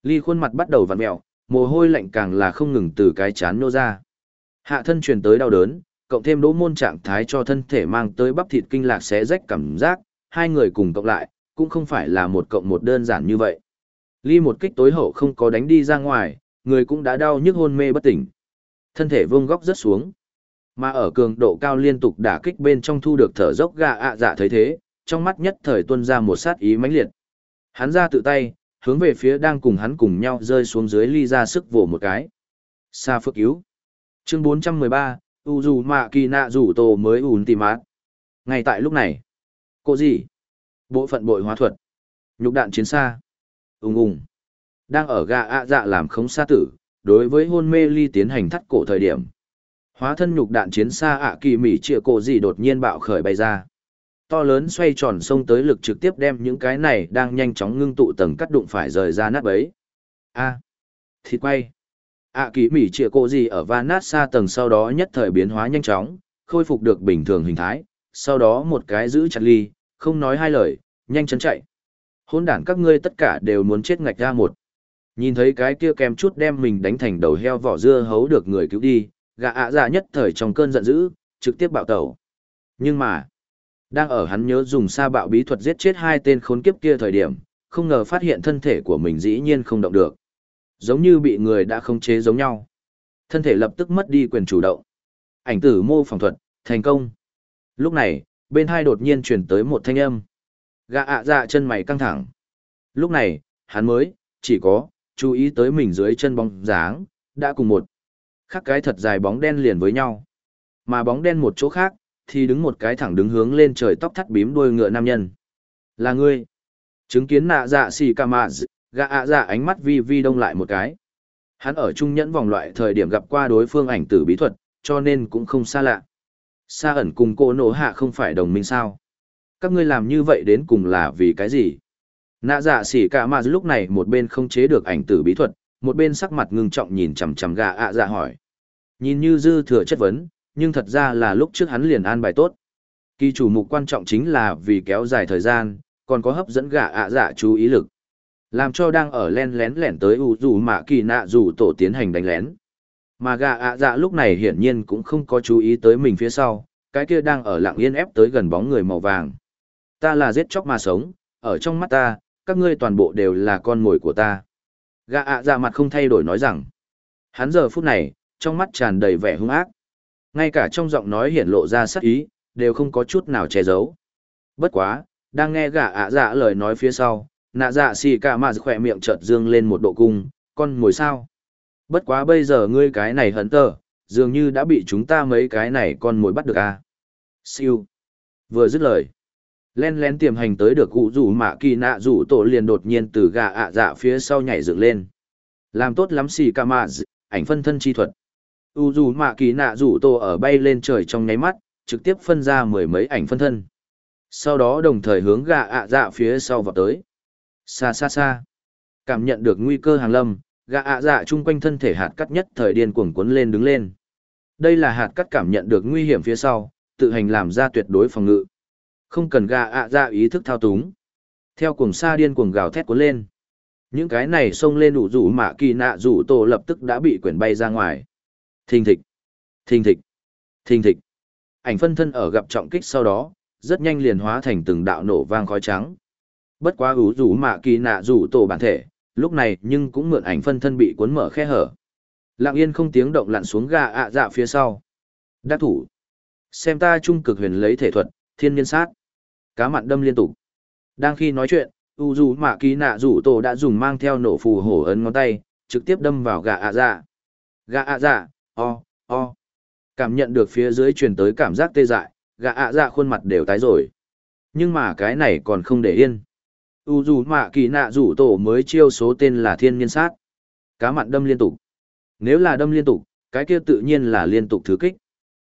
Ly khuôn mặt bắt đầu vặn mẹo, mồ hôi lạnh càng là không ngừng từ cái chán nô ra. Hạ thân truyền tới đau đớn, cộng thêm đỗ môn trạng thái cho thân thể mang tới bắp thịt kinh lạc xé rách cảm giác, hai người cùng cộng lại, cũng không phải là một cộng một đơn giản như vậy. Ly một kích tối hậu không có đánh đi ra ngoài, người cũng đã đau nhức hôn mê bất tỉnh. Thân thể vương góc rất xuống. Mà ở cường độ cao liên tục đả kích bên trong thu được thở dốc gà ạ dạ thấy thế, trong mắt nhất thời tuôn ra một sát ý mãnh liệt. Hắn ra tự tay, hướng về phía đang cùng hắn cùng nhau rơi xuống dưới ly ra sức vỗ một cái. Sa phước cứu. Chương 413, u dù mạ kỳ nạ rủ tổ mới ủn tìm mát. Ngay tại lúc này. Cô gì? Bộ phận bội hóa thuật. Nhục đạn chiến xa. Ung ung. Đang ở gà ạ dạ làm khống xa tử, đối với hôn mê ly tiến hành thắt cổ thời điểm. Hóa thân nhục đạn chiến xa ạ kỳ mỉ trịa cổ gì đột nhiên bạo khởi bay ra. To lớn xoay tròn xông tới lực trực tiếp đem những cái này đang nhanh chóng ngưng tụ tầng cắt đụng phải rời ra nát bấy. A. Thịt quay. ạ kỳ mỉ trịa cổ gì ở va nát xa tầng sau đó nhất thời biến hóa nhanh chóng, khôi phục được bình thường hình thái, sau đó một cái giữ chặt ly, không nói hai lời, nhanh chân chạy. Hôn đản các ngươi tất cả đều muốn chết ngạch ra một. Nhìn thấy cái kia kèm chút đem mình đánh thành đầu heo vỏ dưa hấu được người cứu đi, gã ạ dạ nhất thời trong cơn giận dữ, trực tiếp bạo tẩu. Nhưng mà, đang ở hắn nhớ dùng sa bạo bí thuật giết chết hai tên khốn kiếp kia thời điểm, không ngờ phát hiện thân thể của mình dĩ nhiên không động được. Giống như bị người đã không chế giống nhau. Thân thể lập tức mất đi quyền chủ động. Ảnh tử mô phỏng thuật, thành công. Lúc này, bên hai đột nhiên truyền tới một thanh âm. Gã ạ dạ chân mày căng thẳng. Lúc này, hắn mới, chỉ có, chú ý tới mình dưới chân bóng dáng, đã cùng một. Khác cái thật dài bóng đen liền với nhau. Mà bóng đen một chỗ khác, thì đứng một cái thẳng đứng hướng lên trời tóc thắt bím đuôi ngựa nam nhân. Là ngươi. Chứng kiến nạ dạ xì ca mạ gạ ạ dạ ánh mắt vi vi đông lại một cái. Hắn ở trung nhẫn vòng loại thời điểm gặp qua đối phương ảnh tử bí thuật, cho nên cũng không xa lạ. Sa ẩn cùng cô nổ hạ không phải đồng minh sao. Các ngươi làm như vậy đến cùng là vì cái gì? Nạ dạ xỉ cả mà lúc này một bên không chế được ảnh tử bí thuật, một bên sắc mặt ngưng trọng nhìn chằm chằm gà ạ dạ hỏi. Nhìn như dư thừa chất vấn, nhưng thật ra là lúc trước hắn liền an bài tốt. Kỳ chủ mục quan trọng chính là vì kéo dài thời gian, còn có hấp dẫn gà ạ dạ chú ý lực. Làm cho đang ở len lén lẻn tới u dù mạ kỳ nạ dù tổ tiến hành đánh lén. Mà gà ạ dạ lúc này hiển nhiên cũng không có chú ý tới mình phía sau, cái kia đang ở lặng yên ép tới gần bóng người màu vàng. Ta là giết chóc mà sống, ở trong mắt ta, các ngươi toàn bộ đều là con mồi của ta. Gã ạ dạ mặt không thay đổi nói rằng, hắn giờ phút này, trong mắt tràn đầy vẻ hung ác. Ngay cả trong giọng nói hiển lộ ra sắc ý, đều không có chút nào che giấu. Bất quá, đang nghe gã ạ dạ lời nói phía sau, nạ dạ xì cả mà khỏe miệng chợt dương lên một độ cung, con ngồi sao. Bất quá bây giờ ngươi cái này hấn tờ, dường như đã bị chúng ta mấy cái này con mồi bắt được à. Siêu. Vừa dứt lời. Len lén tiềm hành tới được cụ rủ mạ kỳ nạ rủ tổ liền đột nhiên từ gà ạ dạ phía sau nhảy dựng lên. Làm tốt lắm xì ca mạ ảnh phân thân chi thuật. U rủ mạ kỳ nạ rủ tổ ở bay lên trời trong nháy mắt, trực tiếp phân ra mười mấy ảnh phân thân. Sau đó đồng thời hướng gà ạ dạ phía sau vào tới. Xa xa xa. Cảm nhận được nguy cơ hàng lâm, gà ạ dạ chung quanh thân thể hạt cắt nhất thời điên cuồng cuốn lên đứng lên. Đây là hạt cắt cảm nhận được nguy hiểm phía sau, tự hành làm ra tuyệt đối phòng ngự. Không cần gà ạ dạ ý thức thao túng. Theo cuồng sa điên cuồng gào thét cuốn lên. Những cái này xông lên đủ rủ mạ kỳ nạ rủ tổ lập tức đã bị quyển bay ra ngoài. Thình thịch, thình thịch, thình thịch. Ảnh phân thân ở gặp trọng kích sau đó, rất nhanh liền hóa thành từng đạo nổ vang khói trắng. Bất quá ủ rủ mạ kỳ nạ rủ tổ bản thể, lúc này nhưng cũng mượn ảnh phân thân bị cuốn mở khe hở. Lặng yên không tiếng động lặn xuống gà ạ dạ phía sau. Đắc thủ. Xem ta trung cực huyền lấy thể thuật, thiên niên sát. Cá mặn đâm liên tục. Đang khi nói chuyện, u dù mạ kỳ nạ rủ tổ đã dùng mang theo nổ phù hổ ấn ngón tay, trực tiếp đâm vào gà ạ dạ. Gà ạ dạ, o, o. Cảm nhận được phía dưới truyền tới cảm giác tê dại, gà ạ dạ khuôn mặt đều tái rồi. Nhưng mà cái này còn không để yên u dù mạ kỳ nạ rủ tổ mới chiêu số tên là thiên niên sát cá mặn đâm liên tục nếu là đâm liên tục cái kia tự nhiên là liên tục thứ kích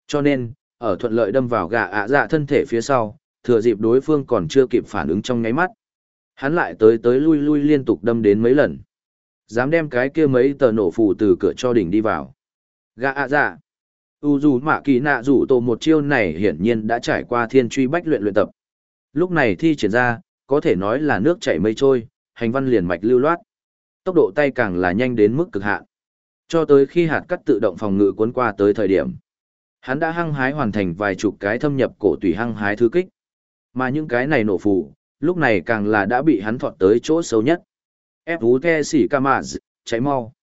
cho nên ở thuận lợi đâm vào gà ạ dạ thân thể phía sau thừa dịp đối phương còn chưa kịp phản ứng trong nháy mắt hắn lại tới tới lui lui liên tục đâm đến mấy lần dám đem cái kia mấy tờ nổ phù từ cửa cho đỉnh đi vào Gã ạ dạ u dù mạ kỳ nạ rủ tổ một chiêu này hiển nhiên đã trải qua thiên truy bách luyện luyện tập lúc này thi triển ra có thể nói là nước chảy mây trôi, hành văn liền mạch lưu loát. Tốc độ tay càng là nhanh đến mức cực hạn. Cho tới khi hạt cắt tự động phòng ngự cuốn qua tới thời điểm, hắn đã hăng hái hoàn thành vài chục cái thâm nhập cổ tùy hăng hái thứ kích. Mà những cái này nổ phù, lúc này càng là đã bị hắn thọt tới chỗ sâu nhất. Ép vú the xỉ ca mạ cháy mau.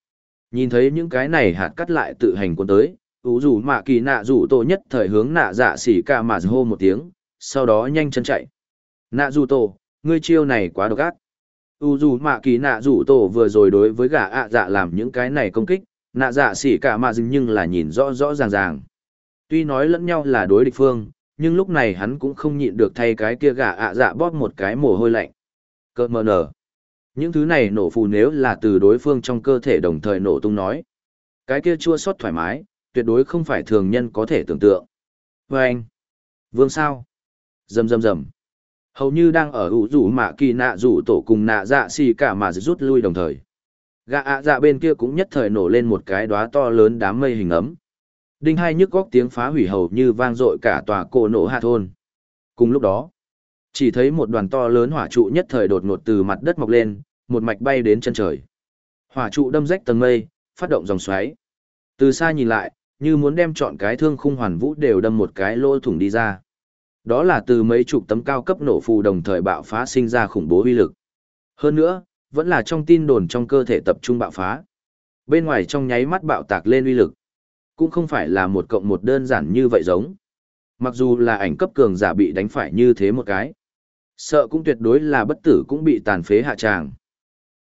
Nhìn thấy những cái này hạt cắt lại tự hành cuốn tới, ú rủ mạ kỳ nạ rủ tổ nhất thời hướng nạ dạ xỉ ca mạ hô một tiếng, sau đó nhanh chân chạy. Nạ rủ tổ, ngươi chiêu này quá độc ác. U dù mạ kỳ nạ rủ tổ vừa rồi đối với gã ạ dạ làm những cái này công kích, nạ dạ xỉ cả mà dừng nhưng là nhìn rõ rõ ràng ràng. Tuy nói lẫn nhau là đối địch phương, nhưng lúc này hắn cũng không nhịn được thay cái kia gã ạ dạ bóp một cái mồ hôi lạnh. Cơ mờ nở. Những thứ này nổ phù nếu là từ đối phương trong cơ thể đồng thời nổ tung nói. Cái kia chua xót thoải mái, tuyệt đối không phải thường nhân có thể tưởng tượng. Và anh. Vương sao? dầm dầm dầm hầu như đang ở ủ rủ mạ kỳ nạ rủ tổ cùng nạ dạ xì cả mà rút lui đồng thời Gà ạ dạ bên kia cũng nhất thời nổ lên một cái đóa to lớn đám mây hình ấm đinh hai nhức góc tiếng phá hủy hầu như vang dội cả tòa cổ nổ hạ thôn cùng lúc đó chỉ thấy một đoàn to lớn hỏa trụ nhất thời đột ngột từ mặt đất mọc lên một mạch bay đến chân trời hỏa trụ đâm rách tầng mây phát động dòng xoáy từ xa nhìn lại như muốn đem chọn cái thương khung hoàn vũ đều đâm một cái lỗ thủng đi ra đó là từ mấy chục tấm cao cấp nổ phù đồng thời bạo phá sinh ra khủng bố uy lực. Hơn nữa, vẫn là trong tin đồn trong cơ thể tập trung bạo phá. Bên ngoài trong nháy mắt bạo tạc lên uy lực. Cũng không phải là một cộng một đơn giản như vậy giống. Mặc dù là ảnh cấp cường giả bị đánh phải như thế một cái. Sợ cũng tuyệt đối là bất tử cũng bị tàn phế hạ tràng.